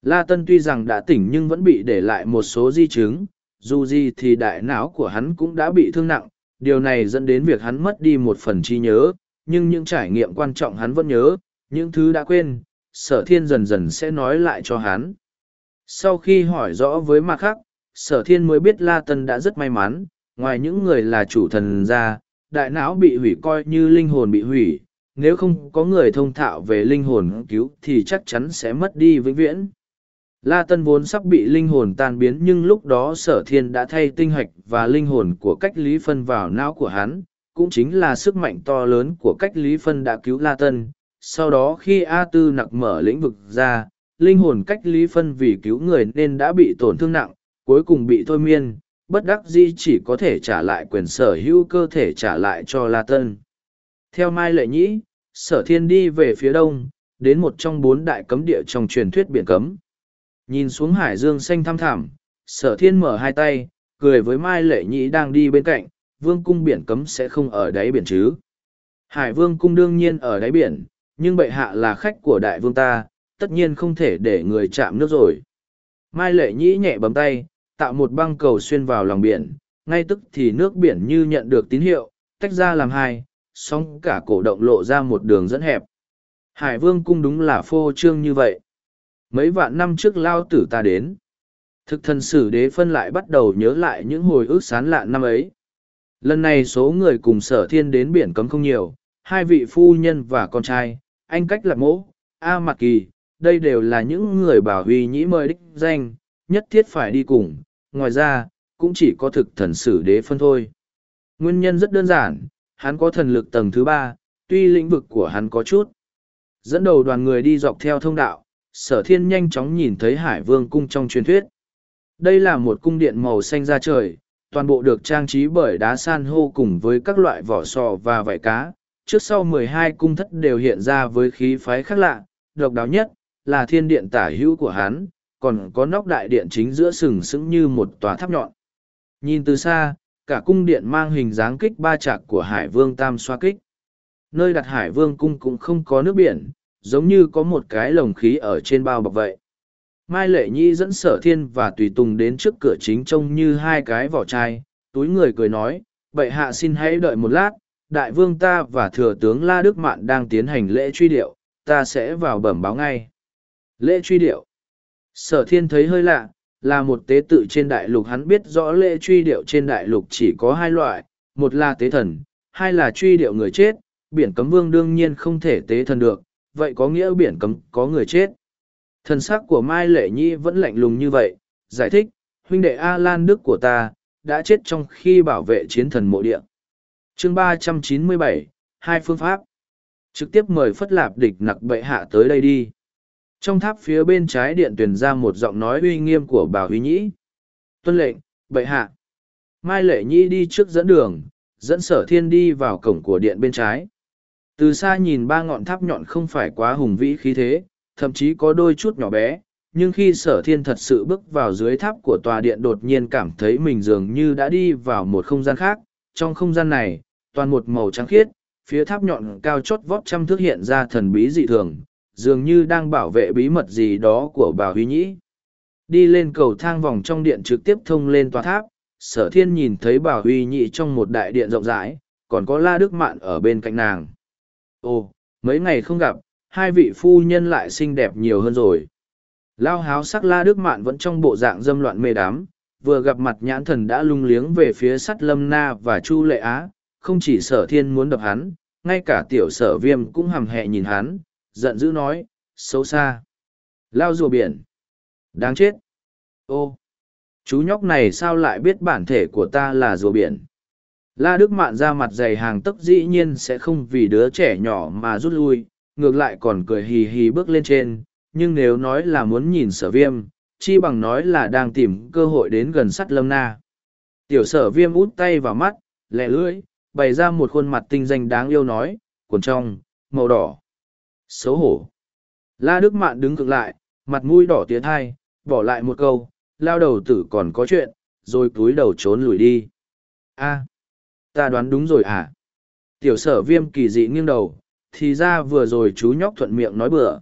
La Tân tuy rằng đã tỉnh nhưng vẫn bị để lại một số di chứng, dù gì thì đại não của hắn cũng đã bị thương nặng, điều này dẫn đến việc hắn mất đi một phần trí nhớ, nhưng những trải nghiệm quan trọng hắn vẫn nhớ, những thứ đã quên, sở thiên dần dần sẽ nói lại cho hắn. Sau khi hỏi rõ với mặt khác, sở thiên mới biết La Tân đã rất may mắn, ngoài những người là chủ thần ra, đại não bị hủy coi như linh hồn bị hủy, nếu không có người thông thạo về linh hồn cứu thì chắc chắn sẽ mất đi vĩnh viễn. La Tân vốn sắp bị linh hồn tan biến nhưng lúc đó sở thiên đã thay tinh hạch và linh hồn của cách lý phân vào não của hắn, cũng chính là sức mạnh to lớn của cách lý phân đã cứu La Tân. Sau đó khi A Tư nặc mở lĩnh vực ra, linh hồn cách lý phân vì cứu người nên đã bị tổn thương nặng, cuối cùng bị thôi miên, bất đắc dĩ chỉ có thể trả lại quyền sở hữu cơ thể trả lại cho La Tân. Theo Mai Lệ Nhĩ, sở thiên đi về phía đông, đến một trong bốn đại cấm địa trong truyền thuyết biển cấm. Nhìn xuống hải dương xanh thăm thẳm, sở thiên mở hai tay, cười với Mai Lệ Nhĩ đang đi bên cạnh, vương cung biển cấm sẽ không ở đáy biển chứ. Hải vương cung đương nhiên ở đáy biển, nhưng bệ hạ là khách của đại vương ta, tất nhiên không thể để người chạm nước rồi. Mai Lệ Nhĩ nhẹ bấm tay, tạo một băng cầu xuyên vào lòng biển, ngay tức thì nước biển như nhận được tín hiệu, tách ra làm hai, song cả cổ động lộ ra một đường dẫn hẹp. Hải vương cung đúng là phô trương như vậy. Mấy vạn năm trước lao tử ta đến. Thực thần sử đế phân lại bắt đầu nhớ lại những hồi ức sán lạ năm ấy. Lần này số người cùng sở thiên đến biển cấm không nhiều, hai vị phu nhân và con trai, anh cách lạc mỗ, A Mạc Kỳ, đây đều là những người bảo huy nhĩ mời đích danh, nhất thiết phải đi cùng, ngoài ra, cũng chỉ có thực thần sử đế phân thôi. Nguyên nhân rất đơn giản, hắn có thần lực tầng thứ ba, tuy lĩnh vực của hắn có chút. Dẫn đầu đoàn người đi dọc theo thông đạo, sở thiên nhanh chóng nhìn thấy hải vương cung trong truyền thuyết. Đây là một cung điện màu xanh ra trời, toàn bộ được trang trí bởi đá san hô cùng với các loại vỏ sò và vảy cá. Trước sau mười hai cung thất đều hiện ra với khí phái khác lạ, độc đáo nhất là thiên điện tả hữu của hắn, còn có nóc đại điện chính giữa sừng sững như một tòa tháp nhọn. Nhìn từ xa, cả cung điện mang hình dáng kích ba trạc của hải vương tam xoa kích. Nơi đặt hải vương cung cũng không có nước biển, giống như có một cái lồng khí ở trên bao bọc vậy. Mai Lệ Nhi dẫn sở thiên và tùy tùng đến trước cửa chính trông như hai cái vỏ chai, túi người cười nói, bệ hạ xin hãy đợi một lát, đại vương ta và thừa tướng La Đức Mạn đang tiến hành lễ truy điệu, ta sẽ vào bẩm báo ngay. Lễ truy điệu. Sở thiên thấy hơi lạ, là một tế tự trên đại lục hắn biết rõ lễ truy điệu trên đại lục chỉ có hai loại, một là tế thần, hai là truy điệu người chết, biển cấm vương đương nhiên không thể tế thần được, vậy có nghĩa biển cấm có người chết. Thần sắc của Mai Lệ Nhi vẫn lạnh lùng như vậy, giải thích, huynh đệ A Lan Đức của ta, đã chết trong khi bảo vệ chiến thần mộ địa. chương ba trăm chín mươi bảy hai phương pháp. Trực tiếp mời Phất Lạp địch nặc bệ hạ tới đây đi. Trong tháp phía bên trái điện tuyển ra một giọng nói uy nghiêm của bà Huy Nhĩ. Tuân lệnh, bệ hạ. Mai Lệ nhĩ đi trước dẫn đường, dẫn sở thiên đi vào cổng của điện bên trái. Từ xa nhìn ba ngọn tháp nhọn không phải quá hùng vĩ khí thế, thậm chí có đôi chút nhỏ bé, nhưng khi sở thiên thật sự bước vào dưới tháp của tòa điện đột nhiên cảm thấy mình dường như đã đi vào một không gian khác. Trong không gian này, toàn một màu trắng khiết, phía tháp nhọn cao chót vót trăm thước hiện ra thần bí dị thường, dường như đang bảo vệ bí mật gì đó của bà Huy Nhĩ. Đi lên cầu thang vòng trong điện trực tiếp thông lên tòa tháp, sở thiên nhìn thấy bà Huy Nhĩ trong một đại điện rộng rãi, còn có La Đức Mạn ở bên cạnh nàng. Ồ, mấy ngày không gặp, hai vị phu nhân lại xinh đẹp nhiều hơn rồi. Lao háo sắc La Đức Mạn vẫn trong bộ dạng dâm loạn mê đám, vừa gặp mặt nhãn thần đã lung liếng về phía sắt lâm na và chu lệ á, không chỉ sở thiên muốn đập hắn, ngay cả tiểu sở viêm cũng hầm hẹ nhìn hắn, giận dữ nói, xấu xa. Lao rùa biển. Đáng chết. Ô, chú nhóc này sao lại biết bản thể của ta là rùa biển? La Đức Mạn ra mặt dày hàng tức dĩ nhiên sẽ không vì đứa trẻ nhỏ mà rút lui, ngược lại còn cười hì hì bước lên trên, nhưng nếu nói là muốn nhìn sở viêm, chi bằng nói là đang tìm cơ hội đến gần sắt lâm na. Tiểu sở viêm út tay vào mắt, lẹ lưỡi, bày ra một khuôn mặt tinh danh đáng yêu nói, quần trong, màu đỏ. Xấu hổ. La Đức Mạn đứng cực lại, mặt mũi đỏ tía thai, bỏ lại một câu, lao đầu tử còn có chuyện, rồi cúi đầu trốn lùi đi. a ta đoán đúng rồi à? Tiểu sở viêm kỳ dị nghiêng đầu, thì ra vừa rồi chú nhóc thuận miệng nói bừa.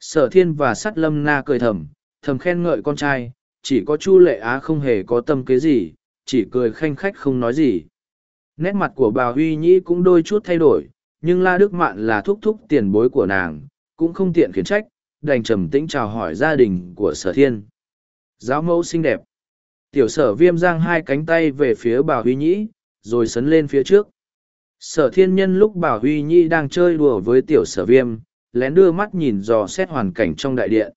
Sở thiên và sắt lâm na cười thầm, thầm khen ngợi con trai, chỉ có chu lệ á không hề có tâm kế gì, chỉ cười khanh khách không nói gì. Nét mặt của bà Huy Nhĩ cũng đôi chút thay đổi, nhưng La Đức Mạn là thúc thúc tiền bối của nàng, cũng không tiện khiển trách, đành trầm tĩnh chào hỏi gia đình của sở thiên. Giáo mẫu xinh đẹp. Tiểu sở viêm giang hai cánh tay về phía bà Huy Nhĩ, rồi sấn lên phía trước. Sở thiên nhân lúc bà Huy Nhĩ đang chơi đùa với tiểu sở viêm, lén đưa mắt nhìn dò xét hoàn cảnh trong đại điện.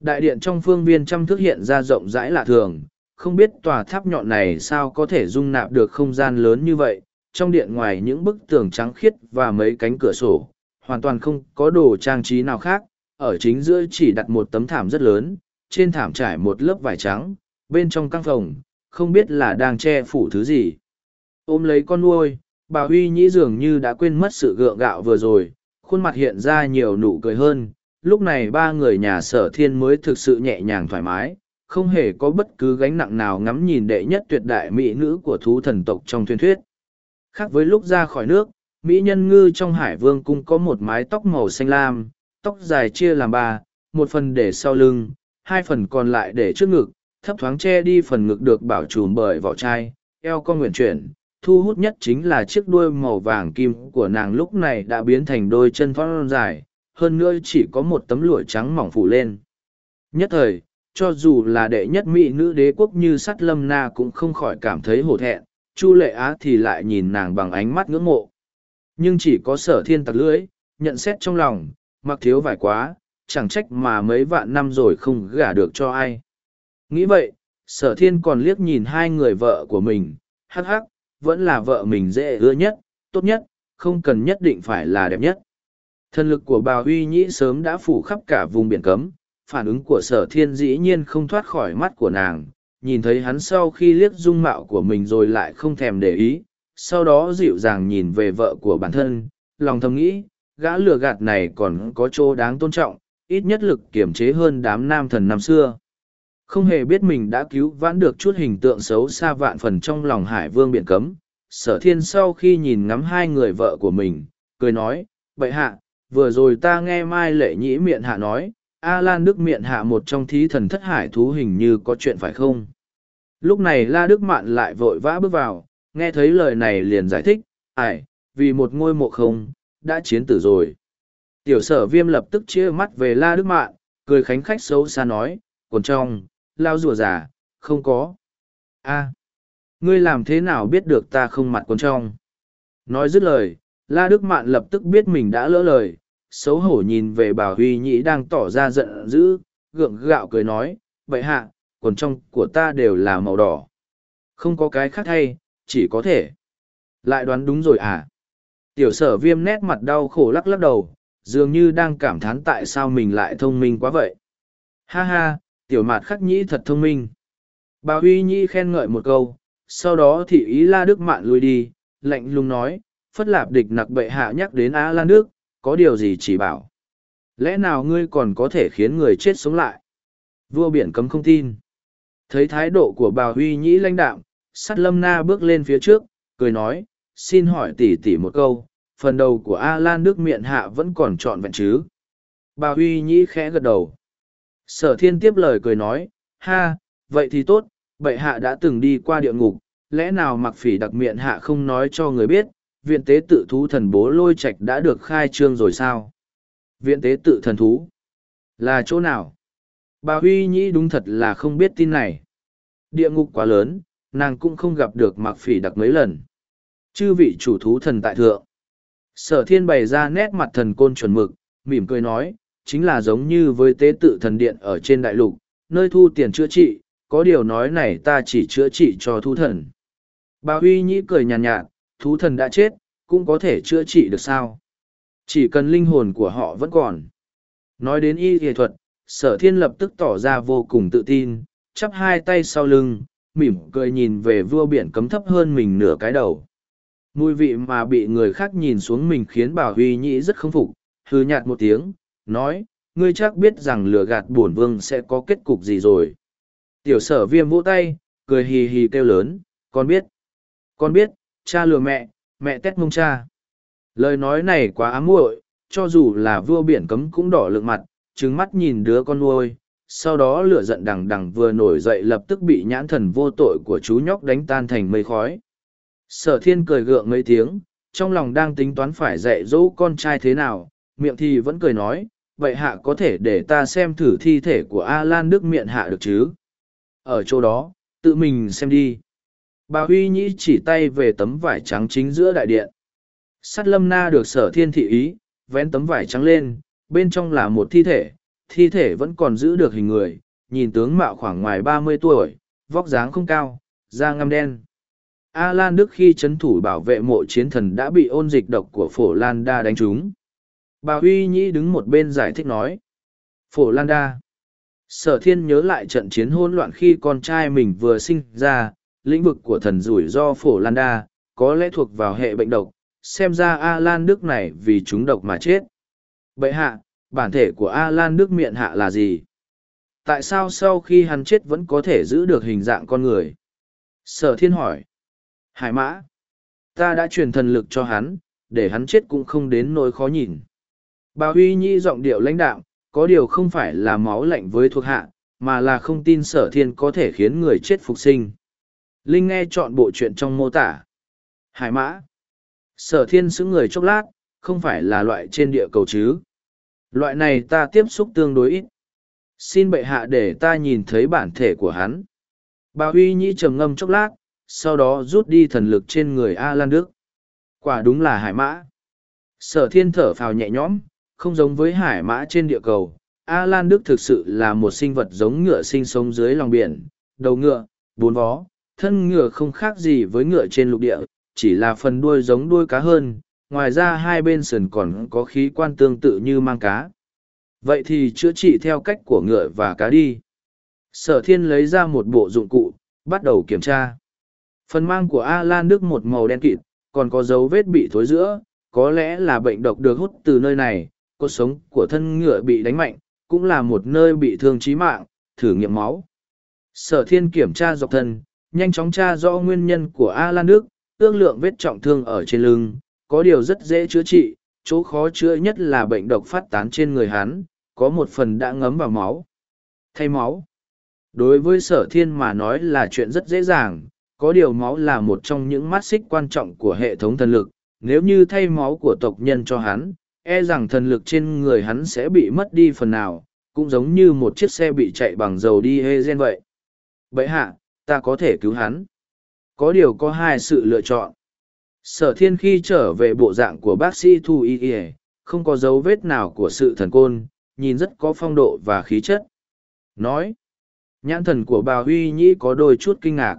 Đại điện trong phương viên trăm thước hiện ra rộng rãi lạ thường, không biết tòa tháp nhọn này sao có thể dung nạp được không gian lớn như vậy, trong điện ngoài những bức tường trắng khiết và mấy cánh cửa sổ, hoàn toàn không có đồ trang trí nào khác, ở chính giữa chỉ đặt một tấm thảm rất lớn, trên thảm trải một lớp vải trắng, bên trong căn phòng, không biết là đang che phủ thứ gì. Ôm lấy con nuôi, bà Huy Nhĩ dường như đã quên mất sự gượng gạo vừa rồi, khuôn mặt hiện ra nhiều nụ cười hơn. Lúc này ba người nhà sở thiên mới thực sự nhẹ nhàng thoải mái, không hề có bất cứ gánh nặng nào ngắm nhìn đệ nhất tuyệt đại mỹ nữ của thú thần tộc trong thuyền thuyết. Khác với lúc ra khỏi nước, Mỹ nhân ngư trong hải vương cung có một mái tóc màu xanh lam, tóc dài chia làm ba, một phần để sau lưng, hai phần còn lại để trước ngực, thấp thoáng che đi phần ngực được bảo trùm bởi vỏ chai, eo con nguyện chuyển. Thu hút nhất chính là chiếc đuôi màu vàng kim của nàng lúc này đã biến thành đôi chân thon dài, hơn nữa chỉ có một tấm lụa trắng mỏng phủ lên. Nhất thời, cho dù là đệ nhất mỹ nữ đế quốc như sắt lâm na cũng không khỏi cảm thấy hổ thẹn, chu lệ á thì lại nhìn nàng bằng ánh mắt ngưỡng mộ. Nhưng chỉ có sở thiên tặc lưỡi, nhận xét trong lòng, mặc thiếu vải quá, chẳng trách mà mấy vạn năm rồi không gả được cho ai. Nghĩ vậy, sở thiên còn liếc nhìn hai người vợ của mình, hắc hắc, vẫn là vợ mình dễ ưa nhất, tốt nhất, không cần nhất định phải là đẹp nhất. Thần lực của bà huy nhĩ sớm đã phủ khắp cả vùng biển cấm, phản ứng của sở thiên dĩ nhiên không thoát khỏi mắt của nàng nhìn thấy hắn sau khi liếc dung mạo của mình rồi lại không thèm để ý, sau đó dịu dàng nhìn về vợ của bản thân, lòng thầm nghĩ, gã lừa gạt này còn có chỗ đáng tôn trọng, ít nhất lực kiểm chế hơn đám nam thần năm xưa. Không hề biết mình đã cứu vãn được chút hình tượng xấu xa vạn phần trong lòng hải vương biển cấm, sở thiên sau khi nhìn ngắm hai người vợ của mình, cười nói bậy hạ, vừa rồi ta nghe mai lệ nhĩ miệng hạ nói a lan đức miệng hạ một trong thí thần thất hải thú hình như có chuyện phải không? Lúc này la đức mạn lại vội vã bước vào nghe thấy lời này liền giải thích ải vì một ngôi mộ không đã chiến tử rồi. Tiểu sở viêm lập tức chia mắt về la đức mạn cười khánh khách xấu xa nói còn trong lao rùa giả, không có. A ngươi làm thế nào biết được ta không mặt còn trong? Nói dứt lời la đức mạn lập tức biết mình đã lỡ lời xấu hổ nhìn về bà huy nhĩ đang tỏ ra giận dữ gượng gạo cười nói vậy hạ quần trong của ta đều là màu đỏ. Không có cái khác thay, chỉ có thể. Lại đoán đúng rồi à? Tiểu sở viêm nét mặt đau khổ lắc lắc đầu dường như đang cảm thán tại sao mình lại thông minh quá vậy. Ha ha tiểu mạt khắc nhĩ thật thông minh. Bà huy nhĩ khen ngợi một câu sau đó thị ý la đức mạn lui đi lạnh lùng nói phất lạp địch nặc bệ hạ nhắc đến á lan đức có điều gì chỉ bảo? Lẽ nào ngươi còn có thể khiến người chết sống lại? Vua biển cấm không tin. Thấy thái độ của bà huy nhĩ lãnh đạm sắt lâm na bước lên phía trước, cười nói, xin hỏi tỉ tỉ một câu, phần đầu của a lan đức miệng hạ vẫn còn trọn vẹn chứ? Bà huy nhĩ khẽ gật đầu. Sở thiên tiếp lời cười nói, ha, vậy thì tốt, bệ hạ đã từng đi qua địa ngục, lẽ nào mặc phỉ đặc miệng hạ không nói cho người biết viện tế tự thú thần bố lôi trạch đã được khai trương rồi sao? Viện tế tự thần thú? Là chỗ nào? Bà huy nhĩ đúng thật là không biết tin này. Địa ngục quá lớn nàng cũng không gặp được mạc phỉ đặc mấy lần. Chư vị chủ thú thần tại thượng. Sở thiên bày ra nét mặt thần côn chuẩn mực mỉm cười nói chính là giống như với tế tự thần điện ở trên đại lục nơi thu tiền chữa trị có điều nói này ta chỉ chữa trị cho thú thần. Bà huy nhĩ cười nhàn nhạt, nhạt thú thần đã chết, cũng có thể chữa trị được sao? Chỉ cần linh hồn của họ vẫn còn. Nói đến y nghệ thuật, sở thiên lập tức tỏ ra vô cùng tự tin, chắp hai tay sau lưng, mỉm cười nhìn về vua biển cấm thấp hơn mình nửa cái đầu. Mùi vị mà bị người khác nhìn xuống mình khiến Bảo huy nhĩ rất không phục hư nhạt một tiếng, nói, ngươi chắc biết rằng lừa gạt bổn vương sẽ có kết cục gì rồi. Tiểu sở viêm vỗ tay, cười hì hì kêu lớn, con biết con biết cha lừa mẹ mẹ tét mông cha. Lời nói này quá ám muội, cho dù là vua biển cấm cũng đỏ lượng mặt trứng mắt nhìn đứa con nuôi, sau đó lửa giận đằng đằng vừa nổi dậy lập tức bị nhãn thần vô tội của chú nhóc đánh tan thành mây khói. Sở thiên cười gượng mấy tiếng, trong lòng đang tính toán phải dạy dỗ con trai thế nào, miệng thì vẫn cười nói, vậy hạ có thể để ta xem thử thi thể của a lan đức miệng hạ được chứ? Ở chỗ đó, tự mình xem đi bà huy nhĩ chỉ tay về tấm vải trắng chính giữa đại điện. Sắt lâm na được sở thiên thị ý, vén tấm vải trắng lên, bên trong là một thi thể thi thể vẫn còn giữ được hình người, nhìn tướng mạo khoảng ngoài ba mươi tuổi, vóc dáng không cao, da ngăm đen. A lan đức khi c h ấ n thủ bảo vệ mộ chiến thần đã bị ôn dịch độc của phổ lan đa đánh trúng. Bà huy nhĩ đứng một bên giải thích nói, phổ lan đa, sở thiên nhớ lại trận chiến hôn loạn khi con trai mình vừa sinh ra lĩnh vực của thần rủi do phổ lan đa, có lẽ thuộc vào hệ bệnh độc, xem ra A Lan Đức này vì chúng độc mà chết. Bệ hạ, bản thể của A Lan Đức miệng hạ là gì? Tại sao sau khi hắn chết vẫn có thể giữ được hình dạng con người? Sở thiên hỏi. Hải mã. Ta đã truyền thần lực cho hắn, để hắn chết cũng không đến nỗi khó nhìn. Bà Huy Nhi giọng điệu lãnh đạo, có điều không phải là máu lạnh với thuộc hạ, mà là không tin sở thiên có thể khiến người chết phục sinh. Linh nghe chọn bộ chuyện trong mô tả. Hải mã. Sở thiên xứng người chốc lát, không phải là loại trên địa cầu chứ. Loại này ta tiếp xúc tương đối ít. Xin bệ hạ để ta nhìn thấy bản thể của hắn. Bà Huy nhĩ trầm ngâm chốc lát, sau đó rút đi thần lực trên người A Lan Đức. Quả đúng là hải mã. Sở thiên thở phào nhẹ nhõm, không giống với hải mã trên địa cầu. A Lan Đức thực sự là một sinh vật giống ngựa sinh sống dưới lòng biển, đầu ngựa, bốn vó, thân ngựa không khác gì với ngựa trên lục địa, chỉ là phần đuôi giống đuôi cá hơn, ngoài ra hai bên sườn còn có khí quan tương tự như mang cá. Vậy thì chữa trị theo cách của ngựa và cá đi. Sở thiên lấy ra một bộ dụng cụ, bắt đầu kiểm tra. Phần mang của A Lan Đức một màu đen kịt, còn có dấu vết bị thối giữa, có lẽ là bệnh độc được hút từ nơi này, cột sống của thân ngựa bị đánh mạnh, cũng là một nơi bị thương chí mạng, thử nghiệm máu. Sở thiên kiểm tra dọc thân, nhanh chóng tra rõ nguyên nhân của A Lan Đức, ước lượng vết trọng thương ở trên lưng, có điều rất dễ chữa trị, chỗ khó chữa nhất là bệnh độc phát tán trên người hắn, có một phần đã ngấm vào máu. Thay máu. Đối với sở thiên mà nói là chuyện rất dễ dàng, có điều máu là một trong những mắt xích quan trọng của hệ thống thần lực, nếu như thay máu của tộc nhân cho hắn, e rằng thần lực trên người hắn sẽ bị mất đi phần nào, cũng giống như một chiếc xe bị chạy bằng dầu đi hê gen vậy. Vậy hạ, ta có thể cứu hắn. Có điều có hai sự lựa chọn. Sở thiên khi trở về bộ dạng của bác sĩ Thu Y Y, không có dấu vết nào của sự thần côn, nhìn rất có phong độ và khí chất. Nói, nhãn thần của bà Huy Nhĩ có đôi chút kinh ngạc.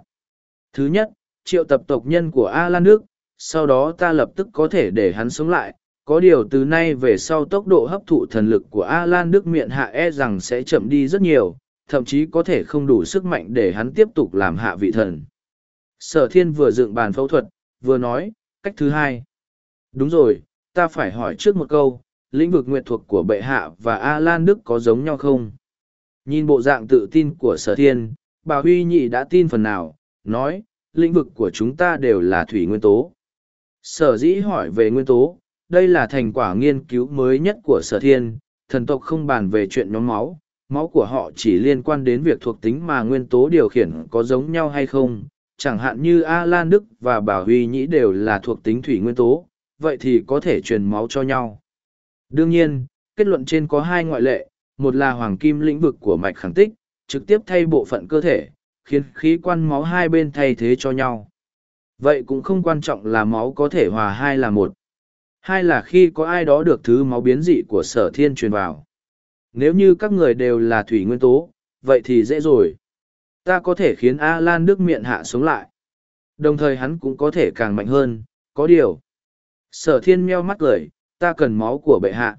Thứ nhất, triệu tập tộc nhân của A Lan Nước, sau đó ta lập tức có thể để hắn sống lại. Có điều từ nay về sau tốc độ hấp thụ thần lực của A Lan Đức miệng hạ e rằng sẽ chậm đi rất nhiều, thậm chí có thể không đủ sức mạnh để hắn tiếp tục làm hạ vị thần. Sở thiên vừa dựng bàn phẫu thuật, vừa nói, cách thứ hai. Đúng rồi, ta phải hỏi trước một câu, lĩnh vực nguyệt thuộc của bệ hạ và A Lan Đức có giống nhau không? Nhìn bộ dạng tự tin của sở thiên, bà Huy Nhị đã tin phần nào, nói, lĩnh vực của chúng ta đều là thủy nguyên tố. Sở dĩ hỏi về nguyên tố, đây là thành quả nghiên cứu mới nhất của sở thiên, thần tộc không bàn về chuyện nhóm máu, máu của họ chỉ liên quan đến việc thuộc tính mà nguyên tố điều khiển có giống nhau hay không, chẳng hạn như A Lan Đức và Bảo Huy Nhĩ đều là thuộc tính thủy nguyên tố, vậy thì có thể truyền máu cho nhau. Đương nhiên, kết luận trên có hai ngoại lệ, một là hoàng kim lĩnh vực của mạch khẳng tích, trực tiếp thay bộ phận cơ thể, khiến khí quan máu hai bên thay thế cho nhau. Vậy cũng không quan trọng là máu có thể hòa hai là một. Hai là khi có ai đó được thứ máu biến dị của sở thiên truyền vào. Nếu như các người đều là thủy nguyên tố, vậy thì dễ rồi. Ta có thể khiến A Lan Đức miệng hạ sống lại. Đồng thời hắn cũng có thể càng mạnh hơn, có điều. Sở thiên meo mắt cười, ta cần máu của bệ hạ.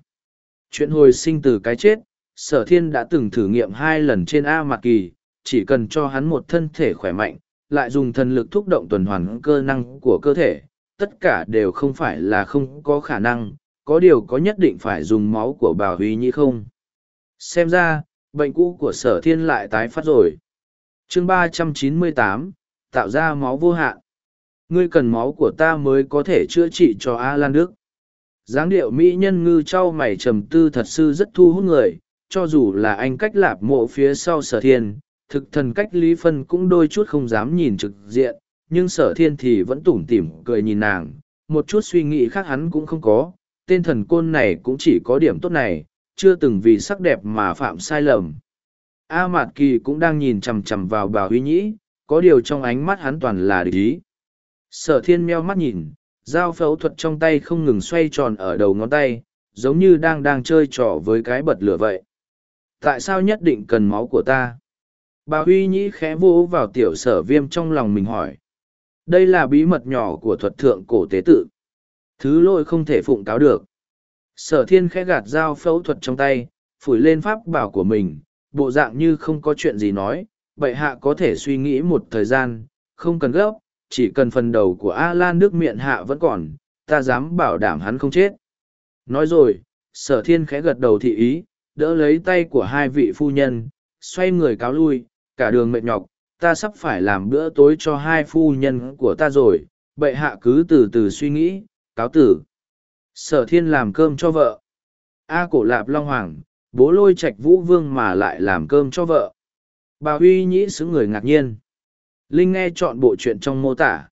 Chuyện hồi sinh từ cái chết, sở thiên đã từng thử nghiệm hai lần trên A Mạc Kỳ, chỉ cần cho hắn một thân thể khỏe mạnh, lại dùng thần lực thúc động tuần hoàn cơ năng của cơ thể, tất cả đều không phải là không có khả năng, có điều có nhất định phải dùng máu của bà Huy Nhi không. Xem ra, bệnh cũ của sở thiên lại tái phát rồi. chương ba trăm chín mươi tám tạo ra máu vô hạn. Ngươi cần máu của ta mới có thể chữa trị cho A Lan Đức. dáng điệu Mỹ nhân ngư trao mày trầm tư thật sự rất thu hút người, cho dù là anh cách lạp mộ phía sau sở thiên, thực thần cách lý phân cũng đôi chút không dám nhìn trực diện, nhưng sở thiên thì vẫn tủm tỉm cười nhìn nàng, một chút suy nghĩ khác hắn cũng không có, tên thần côn này cũng chỉ có điểm tốt này, chưa từng vì sắc đẹp mà phạm sai lầm. A Mạt Kỳ cũng đang nhìn chằm chằm vào bà Huy Nhĩ, có điều trong ánh mắt hắn toàn là địch ý. Sở thiên meo mắt nhìn, dao phẫu thuật trong tay không ngừng xoay tròn ở đầu ngón tay, giống như đang đang chơi trò với cái bật lửa vậy. Tại sao nhất định cần máu của ta? Bà Huy Nhĩ khẽ vô vào tiểu sở viêm trong lòng mình hỏi. Đây là bí mật nhỏ của thuật thượng cổ tế tự. Thứ lỗi không thể phụng cáo được. Sở thiên khẽ gạt dao phẫu thuật trong tay, phủi lên pháp bảo của mình, bộ dạng như không có chuyện gì nói, bệ hạ có thể suy nghĩ một thời gian, không cần gấp, chỉ cần phần đầu của A Lan nước miệng hạ vẫn còn, ta dám bảo đảm hắn không chết. Nói rồi, sở thiên khẽ gật đầu thị ý, đỡ lấy tay của hai vị phu nhân, xoay người cáo lui, cả đường mệt nhọc, ta sắp phải làm bữa tối cho hai phu nhân của ta rồi, bệ hạ cứ từ từ suy nghĩ, cáo tử. Sở thiên làm cơm cho vợ. A cổ lạp long hoàng, bố lôi Trạch vũ vương mà lại làm cơm cho vợ. Bà Huy nhĩ xứ người ngạc nhiên. Linh nghe chọn bộ chuyện trong mô tả.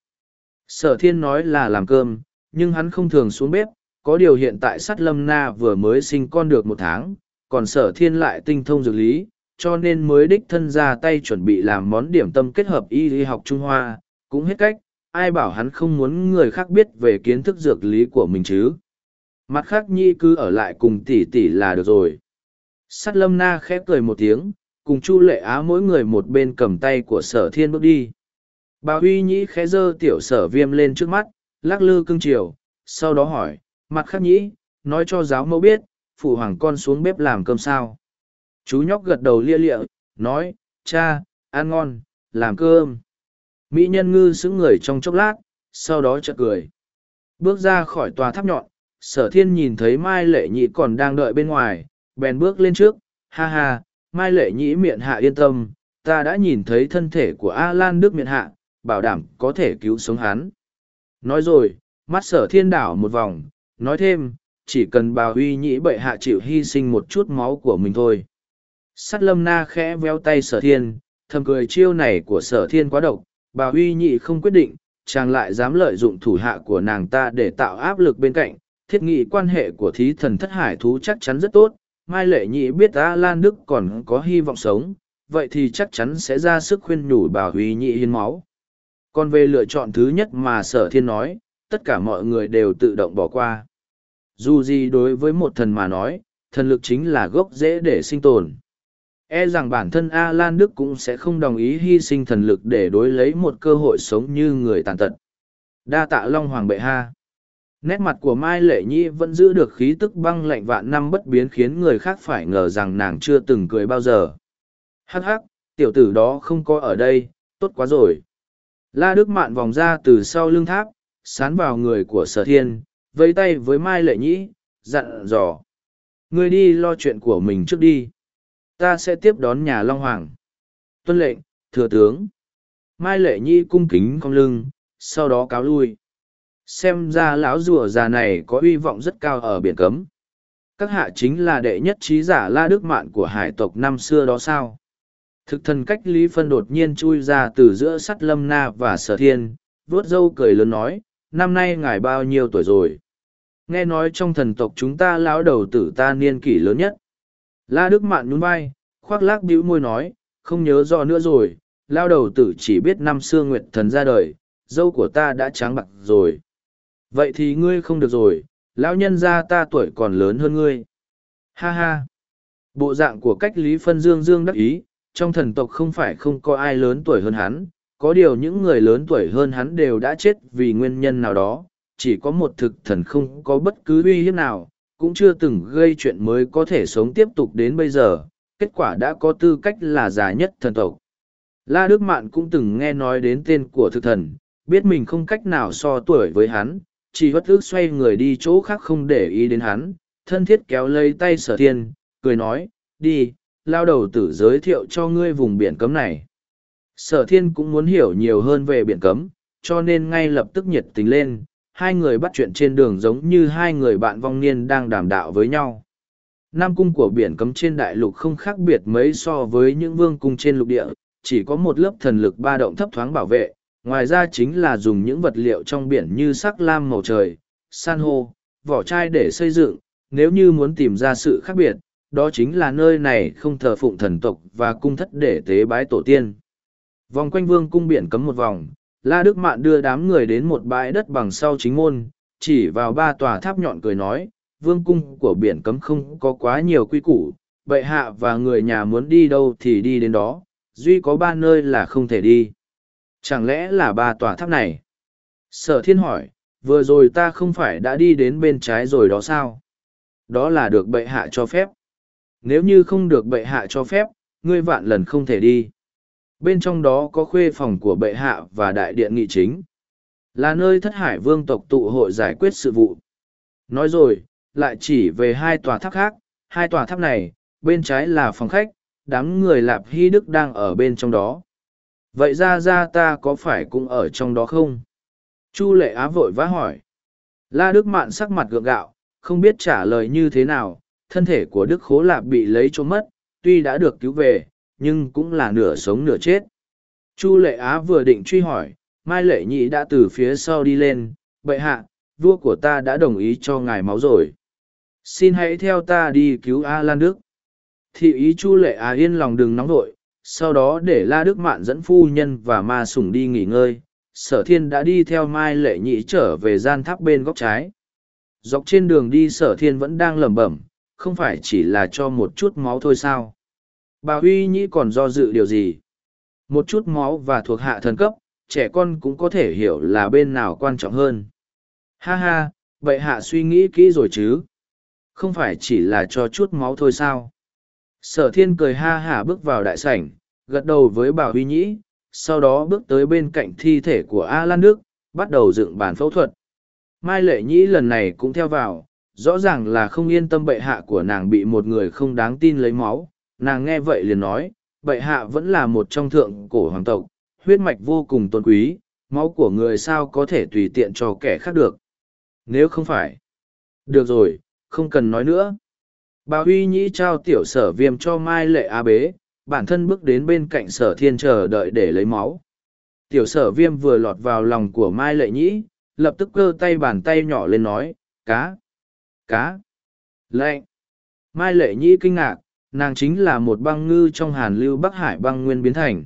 Sở thiên nói là làm cơm, nhưng hắn không thường xuống bếp, có điều hiện tại sắt lâm na vừa mới sinh con được một tháng, còn sở thiên lại tinh thông dược lý, cho nên mới đích thân ra tay chuẩn bị làm món điểm tâm kết hợp y y học Trung Hoa, Cũng hết cách, ai bảo hắn không muốn người khác biết về kiến thức dược lý của mình chứ. Mặt khác nhi cứ ở lại cùng tỷ tỷ là được rồi. Sắt lâm na khẽ cười một tiếng, cùng chu lệ á mỗi người một bên cầm tay của sở thiên bước đi. Bà huy nhĩ khẽ giơ tiểu sở viêm lên trước mắt, lắc lư cưng chiều, sau đó hỏi, mặt khác nhĩ, nói cho giáo mẫu biết, phụ hoàng con xuống bếp làm cơm sao. Chú nhóc gật đầu lia lịa, nói, cha, ăn ngon, làm cơm. Mỹ nhân ngư xứng người trong chốc lát, sau đó chợt cười. Bước ra khỏi tòa tháp nhọn, sở thiên nhìn thấy Mai Lệ Nhĩ còn đang đợi bên ngoài, bèn bước lên trước, ha ha, Mai Lệ Nhĩ miệng hạ yên tâm, ta đã nhìn thấy thân thể của A Lan Đức miệng hạ, bảo đảm có thể cứu sống hắn. Nói rồi, mắt sở thiên đảo một vòng, nói thêm, chỉ cần bà huy nhĩ bệ hạ chịu hy sinh một chút máu của mình thôi. Sắt lâm na khẽ véo tay sở thiên, thầm cười chiêu này của sở thiên quá độc, bà huy nhị không quyết định, chàng lại dám lợi dụng thủ hạ của nàng ta để tạo áp lực bên cạnh, thiết nghị quan hệ của thí thần thất hải thú chắc chắn rất tốt, Mai Lệ Nhị biết A Lan Đức còn có hy vọng sống, vậy thì chắc chắn sẽ ra sức khuyên nhủ bà huy nhị hiến máu. Còn về lựa chọn thứ nhất mà sở thiên nói, tất cả mọi người đều tự động bỏ qua. Dù gì đối với một thần mà nói, thần lực chính là gốc rễ để sinh tồn. E rằng bản thân A Lan Đức cũng sẽ không đồng ý hy sinh thần lực để đối lấy một cơ hội sống như người tàn tật. Đa tạ Long Hoàng bệ ha. Nét mặt của Mai Lệ Nhi vẫn giữ được khí tức băng lạnh vạn năm bất biến khiến người khác phải ngờ rằng nàng chưa từng cười bao giờ. Hắc hắc, tiểu tử đó không có ở đây, tốt quá rồi. La Đức Mạn vòng ra từ sau lưng tháp, sán vào người của sở thiên, vây tay với Mai Lệ Nhĩ, dặn dò. Ngươi đi lo chuyện của mình trước đi. Ta sẽ tiếp đón nhà Long Hoàng. Tuân lệnh, thừa tướng. Mai Lệ Nhĩ cung kính cong lưng, sau đó cáo lui. Xem ra lão rùa già này có uy vọng rất cao ở biển cấm. Các hạ chính là đệ nhất trí giả La Đức Mạn của hải tộc năm xưa đó sao? Thực thần cách Lý Phân đột nhiên chui ra từ giữa sắt lâm na và sở thiên, vuốt râu cười lớn nói, năm nay ngài bao nhiêu tuổi rồi? Nghe nói trong thần tộc chúng ta lão đầu tử ta niên kỷ lớn nhất. La Đức Mạn nhún vai, khoác lác bĩu môi nói, không nhớ rõ nữa rồi, lao đầu tử chỉ biết năm xưa Nguyệt thần ra đời, dâu của ta đã trắng bạc rồi. Vậy thì ngươi không được rồi, lão nhân gia ta tuổi còn lớn hơn ngươi. Ha ha! Bộ dạng của cách Lý Phân Dương Dương đắc ý, trong thần tộc không phải không có ai lớn tuổi hơn hắn, có điều những người lớn tuổi hơn hắn đều đã chết vì nguyên nhân nào đó, chỉ có một thực thần không có bất cứ uy hiếp nào, cũng chưa từng gây chuyện mới có thể sống tiếp tục đến bây giờ, kết quả đã có tư cách là già nhất thần tộc. La Đức Mạn cũng từng nghe nói đến tên của thực thần, biết mình không cách nào so tuổi với hắn, chỉ bất ước xoay người đi chỗ khác không để ý đến hắn, thân thiết kéo lấy tay sở thiên, cười nói, đi, lao đầu tử giới thiệu cho ngươi vùng biển cấm này. Sở thiên cũng muốn hiểu nhiều hơn về biển cấm, cho nên ngay lập tức nhiệt tình lên, hai người bắt chuyện trên đường giống như hai người bạn vong niên đang đàm đạo với nhau. Nam cung của biển cấm trên đại lục không khác biệt mấy so với những vương cung trên lục địa, chỉ có một lớp thần lực ba động thấp thoáng bảo vệ, ngoài ra chính là dùng những vật liệu trong biển như sắc lam màu trời, san hô, vỏ chai để xây dựng, nếu như muốn tìm ra sự khác biệt, đó chính là nơi này không thờ phụng thần tộc và cung thất để tế bái tổ tiên. Vòng quanh vương cung biển cấm một vòng, La Đức Mạn đưa đám người đến một bãi đất bằng sau chính môn, chỉ vào ba tòa tháp nhọn cười nói, vương cung của biển cấm không có quá nhiều quy củ, bệ hạ và người nhà muốn đi đâu thì đi đến đó, duy có ba nơi là không thể đi. Chẳng lẽ là ba tòa tháp này? Sở thiên hỏi, vừa rồi ta không phải đã đi đến bên trái rồi đó sao? Đó là được bệ hạ cho phép. Nếu như không được bệ hạ cho phép, ngươi vạn lần không thể đi. Bên trong đó có khuê phòng của bệ hạ và đại điện nghị chính. Là nơi thất hải vương tộc tụ hội giải quyết sự vụ. Nói rồi, lại chỉ về hai tòa tháp khác. Hai tòa tháp này, bên trái là phòng khách, đám người lạp hy đức đang ở bên trong đó. Vậy ra ra ta có phải cũng ở trong đó không? Chu lệ á vội vã hỏi. La Đức Mạn sắc mặt gượng gạo, không biết trả lời như thế nào, thân thể của Đức Khố Lạp bị lấy trốn mất, tuy đã được cứu về, nhưng cũng là nửa sống nửa chết. Chu Lệ Á vừa định truy hỏi, Mai Lệ Nhị đã từ phía sau đi lên, bệ hạ, vua của ta đã đồng ý cho ngài máu rồi. Xin hãy theo ta đi cứu A Lan Đức. Thị ý Chu Lệ Á yên lòng đừng nóng vội sau đó để La Đức Mạn dẫn phu nhân và ma sủng đi nghỉ ngơi, sở thiên đã đi theo mai lệ nhị trở về gian tháp bên góc trái. Dọc trên đường đi sở thiên vẫn đang lẩm bẩm không phải chỉ là cho một chút máu thôi sao? Bà huy nhĩ còn do dự điều gì? Một chút máu và thuộc hạ thần cấp trẻ con cũng có thể hiểu là bên nào quan trọng hơn. Ha ha vậy hạ suy nghĩ kỹ rồi chứ? Không phải chỉ là cho chút máu thôi sao? Sở thiên cười ha hả bước vào đại sảnh, gật đầu với bà huy nhĩ, sau đó bước tới bên cạnh thi thể của a lan đức, bắt đầu dựng bàn phẫu thuật. Mai lệ nhĩ lần này cũng theo vào, rõ ràng là không yên tâm bệ hạ của nàng bị một người không đáng tin lấy máu. Nàng nghe vậy liền nói, bệ hạ vẫn là một trong thượng cổ hoàng tộc, huyết mạch vô cùng tôn quý, máu của người sao có thể tùy tiện cho kẻ khác được. Nếu không phải, được rồi, không cần nói nữa bà huy nhĩ trao tiểu sở viêm cho mai lệ a bế, bản thân bước đến bên cạnh sở thiên chờ đợi để lấy máu. Tiểu sở viêm vừa lọt vào lòng của mai lệ nhĩ, lập tức cơ tay bàn tay nhỏ lên nói, cá cá lệnh mai lệ nhĩ kinh ngạc, nàng chính là một băng ngư trong hàn lưu bắc hải băng nguyên biến thành.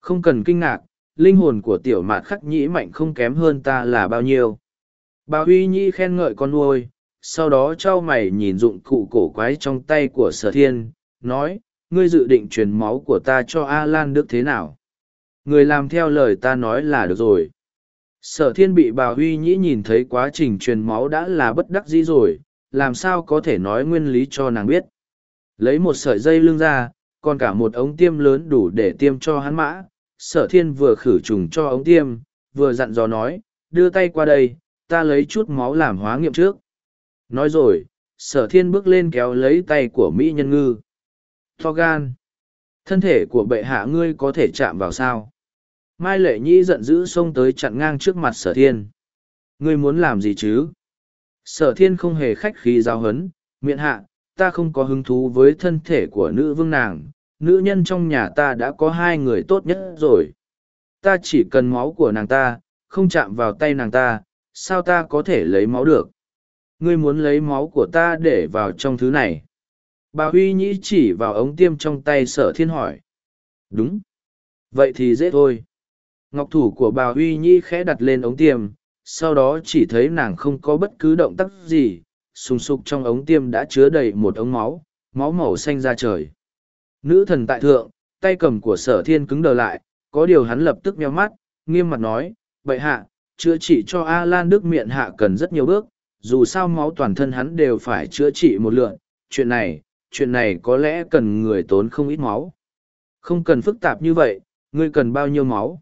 Không cần kinh ngạc, linh hồn của tiểu mạt khắc nhĩ mạnh không kém hơn ta là bao nhiêu. Bà huy nhĩ khen ngợi con nuôi sau đó trao mày nhìn dụng cụ cổ quái trong tay của sở thiên, nói, ngươi dự định truyền máu của ta cho a lan đức thế nào? Người làm theo lời ta nói là được rồi. Sở thiên bị bà huy nhĩ nhìn thấy quá trình truyền máu đã là bất đắc dĩ rồi, làm sao có thể nói nguyên lý cho nàng biết? Lấy một sợi dây lưng ra, còn cả một ống tiêm lớn đủ để tiêm cho hắn mã, sở thiên vừa khử trùng cho ống tiêm, vừa dặn dò nói, đưa tay qua đây, ta lấy chút máu làm hóa nghiệm trước nói rồi, sở thiên bước lên kéo lấy tay của mỹ nhân ngư. To gan. Thân thể của bệ hạ ngươi có thể chạm vào sao? Mai lệ nhĩ giận dữ xông tới chặn ngang trước mặt sở thiên. Ngươi muốn làm gì chứ? Sở thiên không hề khách khí giao hấn miệng hạ, ta không có hứng thú với thân thể của nữ vương nàng. Nữ nhân trong nhà ta đã có hai người tốt nhất rồi. Ta chỉ cần máu của nàng ta, không chạm vào tay nàng ta, sao ta có thể lấy máu được? Ngươi muốn lấy máu của ta để vào trong thứ này. Bà huy nhĩ chỉ vào ống tiêm trong tay sở thiên hỏi. Đúng. Vậy thì dễ thôi. Ngọc thủ của bà huy nhĩ khẽ đặt lên ống tiêm, sau đó chỉ thấy nàng không có bất cứ động tác gì, sùng sục trong ống tiêm đã chứa đầy một ống máu máu màu xanh ra trời. Nữ thần tại thượng, tay cầm của sở thiên cứng đờ lại, có điều hắn lập tức meo mắt, nghiêm mặt nói bậy hạ, chữa trị cho a lan đức miệng hạ cần rất nhiều bước dù sao máu toàn thân hắn đều phải chữa trị một lượn chuyện này chuyện này có lẽ cần người tốn không ít máu. Không cần phức tạp như vậy, ngươi cần bao nhiêu máu?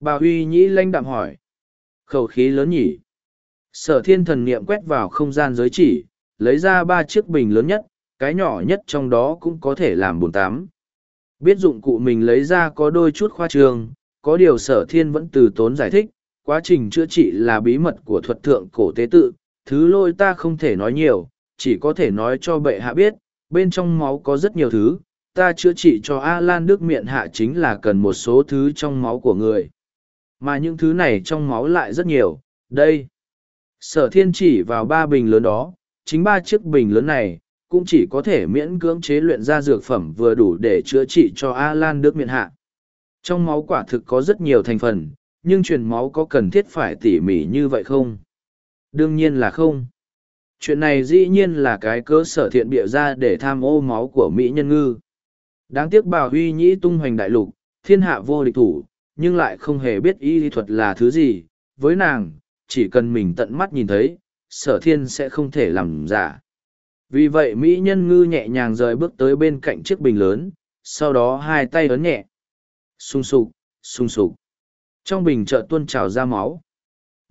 Bà Huy Nhĩ lanh đạm hỏi. Khẩu khí lớn nhỉ. Sở thiên thần niệm quét vào không gian giới chỉ, lấy ra ba chiếc bình lớn nhất, cái nhỏ nhất trong đó cũng có thể làm bồn tám. Biết dụng cụ mình lấy ra có đôi chút khoa trương, có điều sở thiên vẫn từ tốn giải thích, quá trình chữa trị là bí mật của thuật thượng cổ tế tự, thứ lôi ta không thể nói nhiều, chỉ có thể nói cho bệ hạ biết, bên trong máu có rất nhiều thứ ta chữa trị cho a lan đức miệng hạ chính là cần một số thứ trong máu của người. Mà những thứ này trong máu lại rất nhiều đây. Sở thiên chỉ vào ba bình lớn đó chính ba chiếc bình lớn này cũng chỉ có thể miễn cưỡng chế luyện ra dược phẩm vừa đủ để chữa trị cho a lan đức miệng hạ. Trong máu quả thực có rất nhiều thành phần nhưng truyền máu có cần thiết phải tỉ mỉ như vậy không? Đương nhiên là không. Chuyện này dĩ nhiên là cái cơ sở thiện bịa ra để tham ô máu của mỹ nhân ngư. Đáng tiếc bảo huy nhĩ tung hoành đại lục, thiên hạ vô địch thủ, nhưng lại không hề biết y lý thuật là thứ gì. Với nàng, chỉ cần mình tận mắt nhìn thấy, sở thiên sẽ không thể làm giả. Vì vậy mỹ nhân ngư nhẹ nhàng rời bước tới bên cạnh chiếc bình lớn, sau đó hai tay ấn nhẹ. Xung sục xung sục. Trong bình chợ tuôn trào ra máu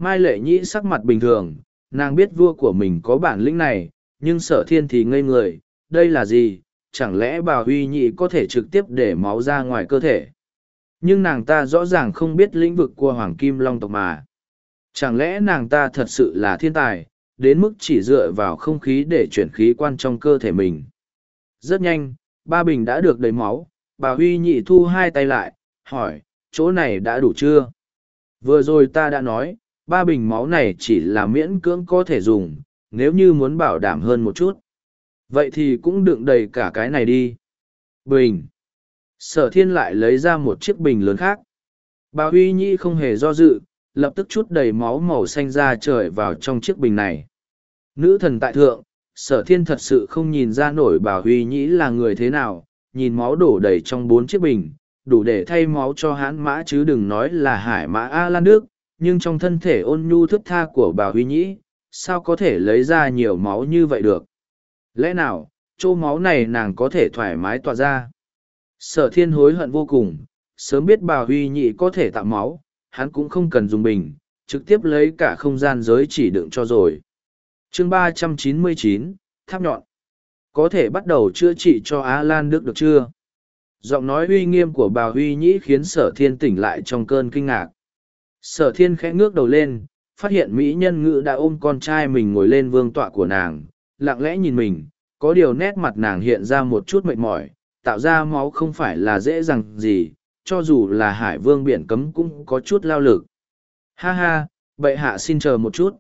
mai lệ nhĩ sắc mặt bình thường, nàng biết vua của mình có bản lĩnh này, nhưng sở thiên thì ngây người, đây là gì, chẳng lẽ bà huy nhị có thể trực tiếp để máu ra ngoài cơ thể? Nhưng nàng ta rõ ràng không biết lĩnh vực của hoàng kim long tộc mà. Chẳng lẽ nàng ta thật sự là thiên tài, đến mức chỉ dựa vào không khí để chuyển khí quan trong cơ thể mình? Rất nhanh, ba bình đã được đầy máu, bà huy nhị thu hai tay lại, hỏi, chỗ này đã đủ chưa? Vừa rồi ta đã nói ba bình máu này chỉ là miễn cưỡng có thể dùng, nếu như muốn bảo đảm hơn một chút. Vậy thì cũng đựng đầy cả cái này đi. Bình. Sở thiên lại lấy ra một chiếc bình lớn khác. Bà Huy Nhi không hề do dự, lập tức chút đầy máu màu xanh ra trời vào trong chiếc bình này. Nữ thần tại thượng, sở thiên thật sự không nhìn ra nổi bà Huy Nhĩ là người thế nào, nhìn máu đổ đầy trong bốn chiếc bình, đủ để thay máu cho hãn mã chứ đừng nói là hải mã A Lan Đức, nhưng trong thân thể ôn nhu thức tha của bà Huy Nhĩ, sao có thể lấy ra nhiều máu như vậy được? Lẽ nào, chỗ máu này nàng có thể thoải mái tỏa ra? Sở thiên hối hận vô cùng, sớm biết bà Huy Nhĩ có thể tạo máu, hắn cũng không cần dùng bình, trực tiếp lấy cả không gian giới chỉ đựng cho rồi. chương ba trăm chín mươi chín Tháp nhọn. Có thể bắt đầu chữa trị cho Á Lan Đức được chưa? Giọng nói uy nghiêm của bà Huy Nhĩ khiến sở thiên tỉnh lại trong cơn kinh ngạc. Sở thiên khẽ ngước đầu lên, phát hiện Mỹ nhân ngữ đã ôm con trai mình ngồi lên vương tọa của nàng, lặng lẽ nhìn mình, có điều nét mặt nàng hiện ra một chút mệt mỏi, tạo ra máu không phải là dễ dàng gì, cho dù là hải vương biển cấm cũng có chút lao lực. Ha ha, bệ hạ xin chờ một chút.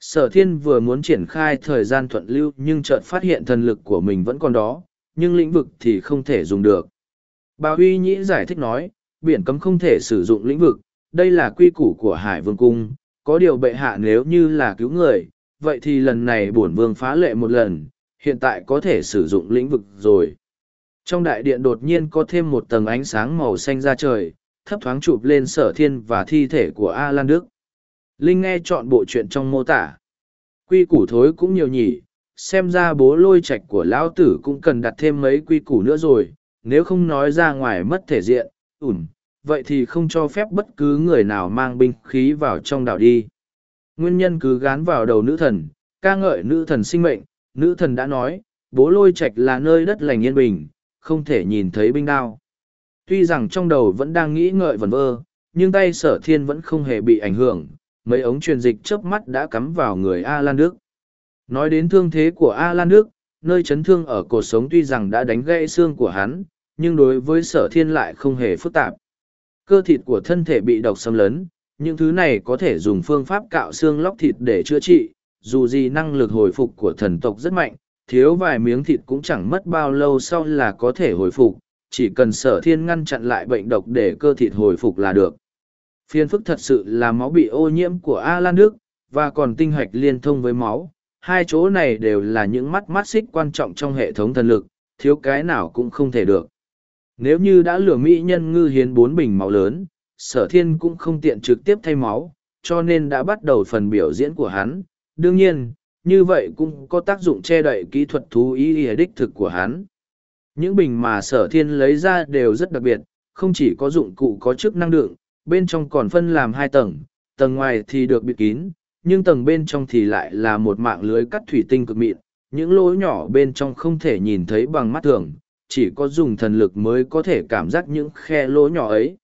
Sở thiên vừa muốn triển khai thời gian thuận lưu nhưng chợt phát hiện thần lực của mình vẫn còn đó, nhưng lĩnh vực thì không thể dùng được. Bà Huy Nhĩ giải thích nói, biển cấm không thể sử dụng lĩnh vực, đây là quy củ của Hải Vương Cung, có điều bệ hạ nếu như là cứu người, vậy thì lần này bổn vương phá lệ một lần, hiện tại có thể sử dụng lĩnh vực rồi. Trong đại điện đột nhiên có thêm một tầng ánh sáng màu xanh ra trời, thấp thoáng chụp lên sở thiên và thi thể của A Lan Đức. Linh nghe chọn bộ chuyện trong mô tả. Quy củ thối cũng nhiều nhỉ, xem ra bố lôi Trạch của lão tử cũng cần đặt thêm mấy quy củ nữa rồi, nếu không nói ra ngoài mất thể diện, ủn, vậy thì không cho phép bất cứ người nào mang binh khí vào trong đảo đi. Nguyên nhân cứ gán vào đầu nữ thần, ca ngợi nữ thần sinh mệnh, nữ thần đã nói, bố lôi Trạch là nơi đất lành yên bình, không thể nhìn thấy binh đao. Tuy rằng trong đầu vẫn đang nghĩ ngợi vẩn vơ, nhưng tay sở thiên vẫn không hề bị ảnh hưởng, mấy ống truyền dịch chớp mắt đã cắm vào người A Lan Đức. Nói đến thương thế của A Lan Đức, nơi chấn thương ở cổ sống tuy rằng đã đánh gãy xương của hắn, nhưng đối với sở thiên lại không hề phức tạp. Cơ thịt của thân thể bị độc xâm lấn, những thứ này có thể dùng phương pháp cạo xương lóc thịt để chữa trị, dù gì năng lực hồi phục của thần tộc rất mạnh, thiếu vài miếng thịt cũng chẳng mất bao lâu sau là có thể hồi phục, chỉ cần sở thiên ngăn chặn lại bệnh độc để cơ thịt hồi phục là được. Phiên phức thật sự là máu bị ô nhiễm của A Lan Đức, và còn tinh hoạch liên thông với máu. Hai chỗ này đều là những mắt mắt xích quan trọng trong hệ thống thần lực, thiếu cái nào cũng không thể được. Nếu như đã lừa Mỹ nhân ngư hiến bốn bình máu lớn, sở thiên cũng không tiện trực tiếp thay máu, cho nên đã bắt đầu phần biểu diễn của hắn. Đương nhiên, như vậy cũng có tác dụng che đậy kỹ thuật thú ý ý đích thực của hắn. Những bình mà sở thiên lấy ra đều rất đặc biệt, không chỉ có dụng cụ có chức năng đựng, bên trong còn phân làm hai tầng, tầng ngoài thì được bịt kín, nhưng tầng bên trong thì lại là một mạng lưới cắt thủy tinh cực mịn, những lỗ nhỏ bên trong không thể nhìn thấy bằng mắt thường, chỉ có dùng thần lực mới có thể cảm giác những khe lỗ nhỏ ấy.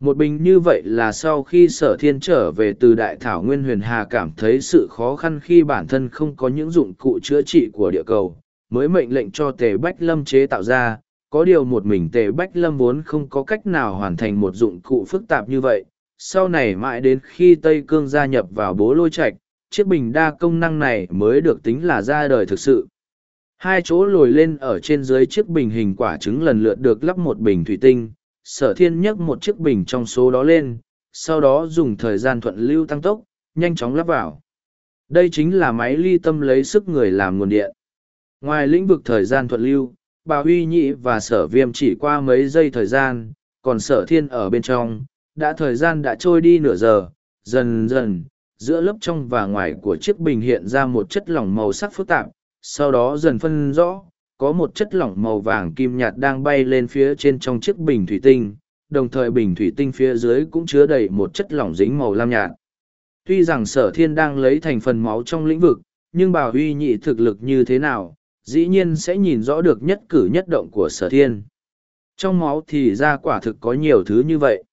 Một bình như vậy là sau khi sở thiên trở về từ đại thảo nguyên huyền hà cảm thấy sự khó khăn khi bản thân không có những dụng cụ chữa trị của địa cầu, mới mệnh lệnh cho tề bách lâm chế tạo ra, có điều một mình tề bách lâm vốn không có cách nào hoàn thành một dụng cụ phức tạp như vậy. Sau này mãi đến khi tây cương gia nhập vào bố lôi trạch chiếc bình đa công năng này mới được tính là ra đời thực sự hai chỗ lồi lên ở trên dưới chiếc bình hình quả trứng lần lượt được lắp một bình thủy tinh, sở thiên nhấc một chiếc bình trong số đó lên, sau đó dùng thời gian thuận lưu tăng tốc, nhanh chóng lắp vào. Đây chính là máy ly tâm lấy sức người làm nguồn điện. Ngoài lĩnh vực thời gian thuận lưu, bà huy nhị và sở viêm chỉ qua mấy giây thời gian, còn sở thiên ở bên trong, đã thời gian đã trôi đi nửa giờ, dần dần, giữa lớp trong và ngoài của chiếc bình hiện ra một chất lỏng màu sắc phức tạp sau đó dần phân rõ có một chất lỏng màu vàng kim nhạt đang bay lên phía trên trong chiếc bình thủy tinh đồng thời bình thủy tinh phía dưới cũng chứa đầy một chất lỏng dính màu lam nhạt tuy rằng sở thiên đang lấy thành phần máu trong lĩnh vực nhưng bà huy nhị thực lực như thế nào dĩ nhiên sẽ nhìn rõ được nhất cử nhất động của sở thiên. Trong máu thì ra quả thực có nhiều thứ như vậy.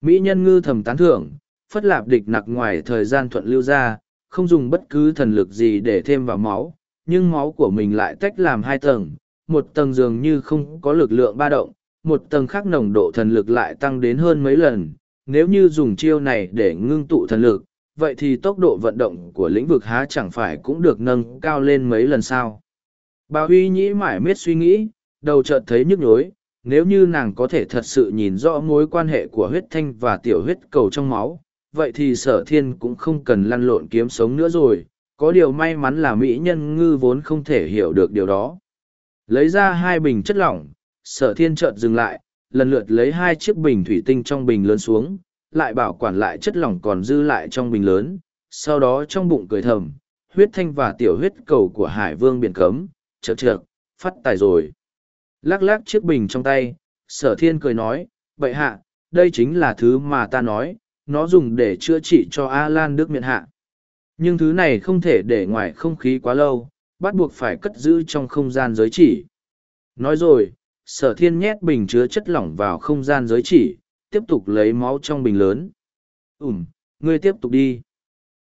Mỹ nhân ngư thầm tán thưởng, phất lạp địch nặc ngoài thời gian thuận lưu ra, không dùng bất cứ thần lực gì để thêm vào máu, nhưng máu của mình lại tách làm hai tầng, một tầng dường như không có lực lượng ba động, một tầng khác nồng độ thần lực lại tăng đến hơn mấy lần. Nếu như dùng chiêu này để ngưng tụ thần lực, vậy thì tốc độ vận động của lĩnh vực há chẳng phải cũng được nâng cao lên mấy lần sao. Bà Huy Nhĩ mải miết suy nghĩ, đầu chợt thấy nhức nhối, nếu như nàng có thể thật sự nhìn rõ mối quan hệ của huyết thanh và tiểu huyết cầu trong máu vậy thì sở thiên cũng không cần lăn lộn kiếm sống nữa rồi có điều may mắn là mỹ nhân ngư vốn không thể hiểu được điều đó. Lấy ra hai bình chất lỏng sở thiên chợt dừng lại lần lượt lấy hai chiếc bình thủy tinh trong bình lớn xuống lại bảo quản lại chất lỏng còn dư lại trong bình lớn sau đó trong bụng cười thầm huyết thanh và tiểu huyết cầu của hải vương biển cấm chợt chợt, phát tài rồi. Lắc lắc chiếc bình trong tay sở thiên cười nói bậy hạ đây chính là thứ mà ta nói nó dùng để chữa trị cho a lan đức miệng hạ nhưng thứ này không thể để ngoài không khí quá lâu, bắt buộc phải cất giữ trong không gian giới chỉ. Nói rồi, sở thiên nhét bình chứa chất lỏng vào không gian giới chỉ, tiếp tục lấy máu trong bình lớn. Ùm ngươi tiếp tục đi.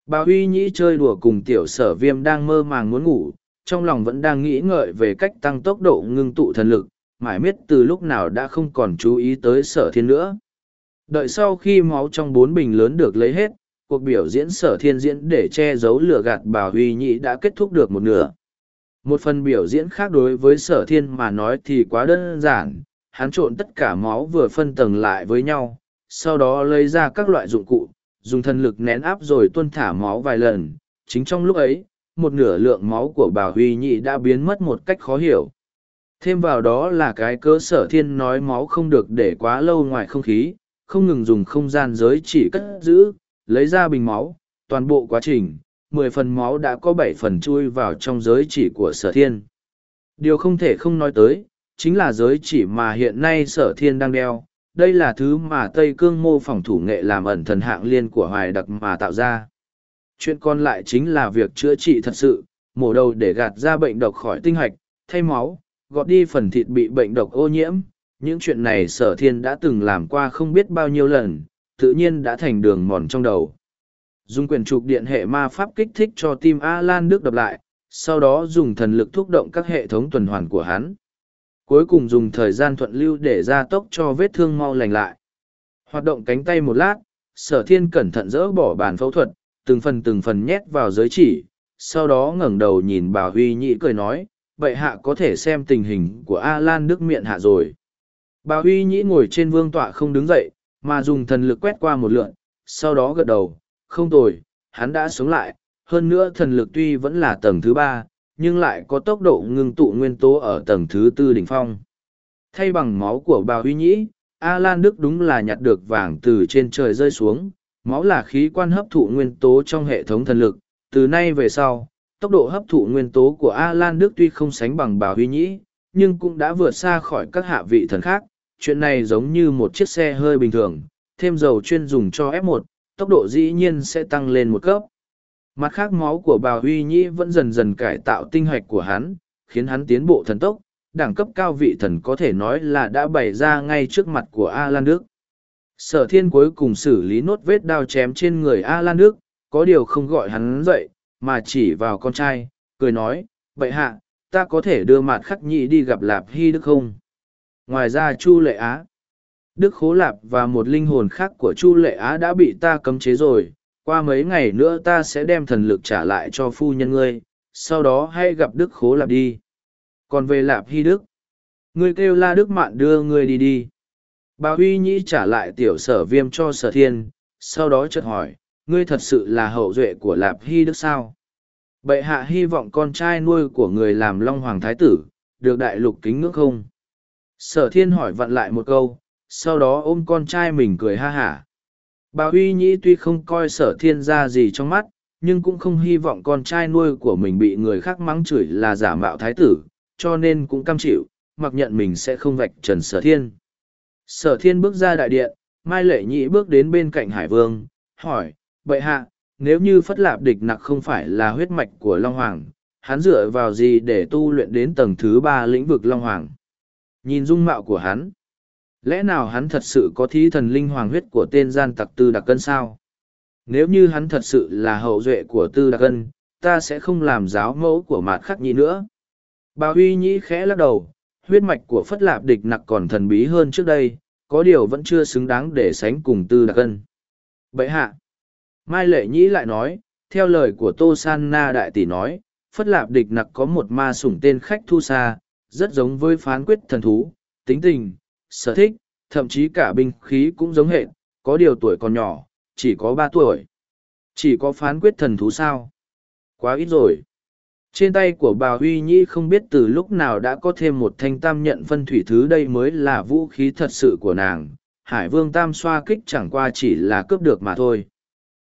Bà huy nhĩ chơi đùa cùng tiểu sở viêm đang mơ màng muốn ngủ, trong lòng vẫn đang nghĩ ngợi về cách tăng tốc độ ngưng tụ thần lực, mãi miết từ lúc nào đã không còn chú ý tới sở thiên nữa. Đợi sau khi máu trong bốn bình lớn được lấy hết cuộc biểu diễn sở thiên diễn để che giấu lửa gạt bà huy nhĩ đã kết thúc được một nửa. Một phần biểu diễn khác đối với sở thiên mà nói thì quá đơn giản, hắn trộn tất cả máu vừa phân tầng lại với nhau, sau đó lấy ra các loại dụng cụ, dùng thần lực nén áp rồi tuân thả máu vài lần. Chính trong lúc ấy, một nửa lượng máu của bà huy nhị đã biến mất một cách khó hiểu. Thêm vào đó là cái cơ sở thiên nói máu không được để quá lâu ngoài không khí, không ngừng dùng không gian giới chỉ cất giữ lấy ra bình máu, toàn bộ quá trình, mười phần máu đã có bảy phần chui vào trong giới chỉ của sở thiên. Điều không thể không nói tới, chính là giới chỉ mà hiện nay sở thiên đang đeo. Đây là thứ mà tây cương mô phỏng thủ nghệ làm ẩn thần hạng liên của hoài đặc mà tạo ra. Chuyện còn lại chính là việc chữa trị thật sự, mổ đầu để gạt ra bệnh độc khỏi tinh hạch, thay máu, gọt đi phần thịt bị bệnh độc ô nhiễm. Những chuyện này sở thiên đã từng làm qua không biết bao nhiêu lần tự nhiên đã thành đường mòn trong đầu. Dùng quyền trục điện hệ ma pháp kích thích cho tim a lan đức đập lại, sau đó dùng thần lực thúc động các hệ thống tuần hoàn của hắn. Cuối cùng dùng thời gian thuận lưu để gia tốc cho vết thương mau lành lại. Hoạt động cánh tay một lát, sở thiên cẩn thận dỡ bỏ bàn phẫu thuật, từng phần từng phần nhét vào giới chỉ, sau đó ngẩng đầu nhìn bà huy nhĩ cười nói vậy hạ có thể xem tình hình của a lan đức miệng hạ rồi. Bà huy nhĩ ngồi trên vương tọa không đứng dậy mà dùng thần lực quét qua một lượn sau đó gật đầu không tồi hắn đã sống lại hơn nữa thần lực tuy vẫn là tầng thứ ba nhưng lại có tốc độ ngưng tụ nguyên tố ở tầng thứ tư đỉnh phong. Thay bằng máu của bà huy nhĩ, A Lan Đức đúng là nhặt được vàng từ trên trời rơi xuống, máu là khí quan hấp thụ nguyên tố trong hệ thống thần lực, từ nay về sau, tốc độ hấp thụ nguyên tố của A Lan Đức tuy không sánh bằng bà huy nhĩ, nhưng cũng đã vượt xa khỏi các hạ vị thần khác, chuyện này giống như một chiếc xe hơi bình thường, thêm dầu chuyên dùng cho F1, tốc độ dĩ nhiên sẽ tăng lên một cấp. Mặt khác máu của bà Huy Nhĩ vẫn dần dần cải tạo tinh hoạch của hắn, khiến hắn tiến bộ thần tốc, đẳng cấp cao vị thần có thể nói là đã bày ra ngay trước mặt của A Lan Đức. Sở thiên cuối cùng xử lý nốt vết đao chém trên người A Lan Đức, có điều không gọi hắn dậy, mà chỉ vào con trai, cười nói, vậy hạ, ta có thể đưa mặt khắc nhị đi gặp Lạp Hy Đức không? Ngoài ra Chu Lệ Á, Đức Khố Lạp và một linh hồn khác của Chu Lệ Á đã bị ta cấm chế rồi, qua mấy ngày nữa ta sẽ đem thần lực trả lại cho phu nhân ngươi. Sau đó hãy gặp đức khố lạp đi. Còn về lạp hy đức. Ngươi kêu la đức mạn đưa ngươi đi đi. Bà huy nhĩ trả lại tiểu sở viêm cho sở thiên. Sau đó chợt hỏi ngươi thật sự là hậu duệ của lạp hy đức sao? Bệ hạ hy vọng con trai nuôi của người làm long hoàng thái tử được đại lục kính ngưỡng không? Sở thiên hỏi vặn lại một câu sau đó ôm con trai mình cười ha hả Bà Huy Nhĩ tuy không coi sở thiên ra gì trong mắt, nhưng cũng không hy vọng con trai nuôi của mình bị người khác mắng chửi là giả mạo thái tử, cho nên cũng cam chịu, mặc nhận mình sẽ không vạch trần sở thiên. Sở thiên bước ra đại điện, Mai Lệ Nhĩ bước đến bên cạnh Hải Vương, hỏi, bệ hạ, nếu như phất lạp địch nặc không phải là huyết mạch của Long Hoàng, hắn dựa vào gì để tu luyện đến tầng thứ ba lĩnh vực Long Hoàng? Nhìn dung mạo của hắn, Lẽ nào hắn thật sự có thí thần linh hoàng huyết của tên gian tặc tư đặc cân sao? Nếu như hắn thật sự là hậu duệ của tư đặc cân, ta sẽ không làm giáo mẫu của mạt khắc nhị nữa. Bà Huy Nhĩ khẽ lắc đầu, huyết mạch của Phất Lạp địch nặc còn thần bí hơn trước đây, có điều vẫn chưa xứng đáng để sánh cùng tư đặc cân. Bậy hạ! Mai Lệ Nhĩ lại nói, theo lời của Tô San Na Đại Tỷ nói, Phất Lạp địch nặc có một ma sủng tên khách thu xa, rất giống với phán quyết thần thú, tính tình, sở thích, thậm chí cả binh khí cũng giống hệ, có điều tuổi còn nhỏ, chỉ có ba tuổi. Chỉ có phán quyết thần thú sao? Quá ít rồi. Trên tay của bà Huy Nhĩ không biết từ lúc nào đã có thêm một thanh tam nhận phân thủy thứ đây mới là vũ khí thật sự của nàng. Hải vương tam xoa kích chẳng qua chỉ là cướp được mà thôi.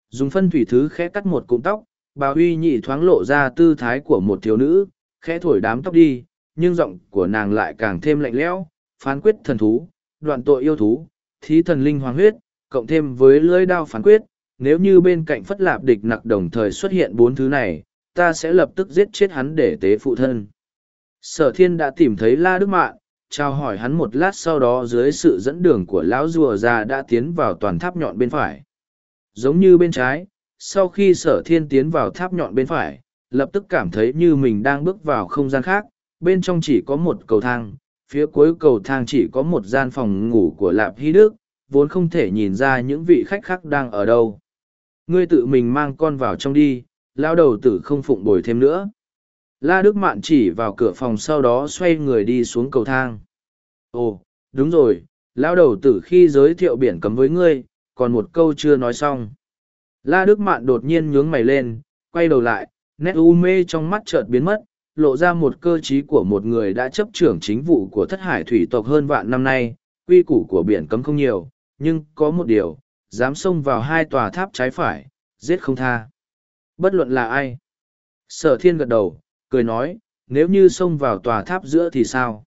Dùng phân thủy thứ khẽ cắt một cụm tóc, bà Huy Nhị thoáng lộ ra tư thái của một thiếu nữ, khẽ thổi đám tóc đi, nhưng giọng của nàng lại càng thêm lạnh lẽo, phán quyết thần thú, đoạn tội yêu thú, thí thần linh hoàng huyết, cộng thêm với lưỡi đao phán quyết, nếu như bên cạnh phất lạp địch nặc đồng thời xuất hiện bốn thứ này, ta sẽ lập tức giết chết hắn để tế phụ thân. Sở thiên đã tìm thấy La Đức Mạn, trao hỏi hắn một lát sau đó dưới sự dẫn đường của lão rùa già đã tiến vào toàn tháp nhọn bên phải. Giống như bên trái, sau khi sở thiên tiến vào tháp nhọn bên phải, lập tức cảm thấy như mình đang bước vào không gian khác, bên trong chỉ có một cầu thang, phía cuối cầu thang chỉ có một gian phòng ngủ của Lạp Hy Đức, vốn không thể nhìn ra những vị khách khác đang ở đâu. Ngươi tự mình mang con vào trong đi, lao đầu tử không phụng bồi thêm nữa. La Đức Mạn chỉ vào cửa phòng sau đó xoay người đi xuống cầu thang. Ồ, đúng rồi, lao đầu tử khi giới thiệu biển cấm với ngươi, còn một câu chưa nói xong. La Đức Mạn đột nhiên nhướng mày lên, quay đầu lại, nét u mê trong mắt chợt biến mất, lộ ra một cơ trí của một người đã chấp trưởng chính vụ của thất hải thủy tộc hơn vạn năm nay, quy củ của biển cấm không nhiều, nhưng có một điều, dám xông vào hai tòa tháp trái phải, giết không tha. Bất luận là ai? Sở thiên gật đầu, cười nói, nếu như xông vào tòa tháp giữa thì sao?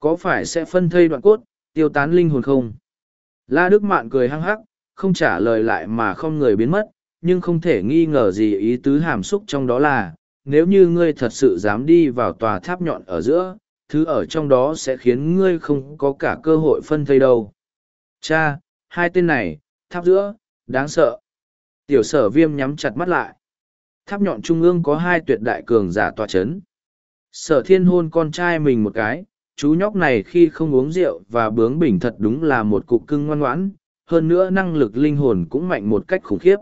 Có phải sẽ phân thây đoạn cốt, tiêu tán linh hồn không? La Đức Mạn cười hăng hắc, không trả lời lại mà không người biến mất, nhưng không thể nghi ngờ gì ý tứ hàm xúc trong đó là, nếu như ngươi thật sự dám đi vào tòa tháp nhọn ở giữa, thứ ở trong đó sẽ khiến ngươi không có cả cơ hội phân thây đâu. Cha, hai tên này, tháp giữa, đáng sợ. Tiểu sở viêm nhắm chặt mắt lại. Tháp nhọn trung ương có hai tuyệt đại cường giả tòa chấn. Sở thiên hôn con trai mình một cái, chú nhóc này khi không uống rượu và bướng bỉnh thật đúng là một cục cưng ngoan ngoãn, hơn nữa năng lực linh hồn cũng mạnh một cách khủng khiếp.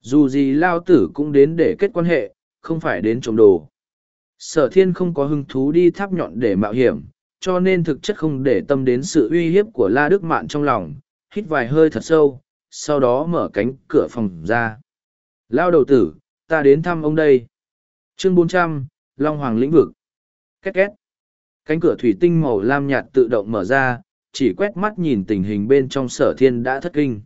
Dù gì lao tử cũng đến để kết quan hệ, không phải đến trộm đồ. Sở thiên không có hứng thú đi tháp nhọn để mạo hiểm, cho nên thực chất không để tâm đến sự uy hiếp của La Đức Mạn trong lòng, hít vài hơi thật sâu, sau đó mở cánh cửa phòng ra. Lao đầu tử, ta đến thăm ông đây. Chương 400, Long Hoàng lĩnh vực. Két két. Cánh cửa thủy tinh màu lam nhạt tự động mở ra, chỉ quét mắt nhìn tình hình bên trong sở thiên đã thất kinh.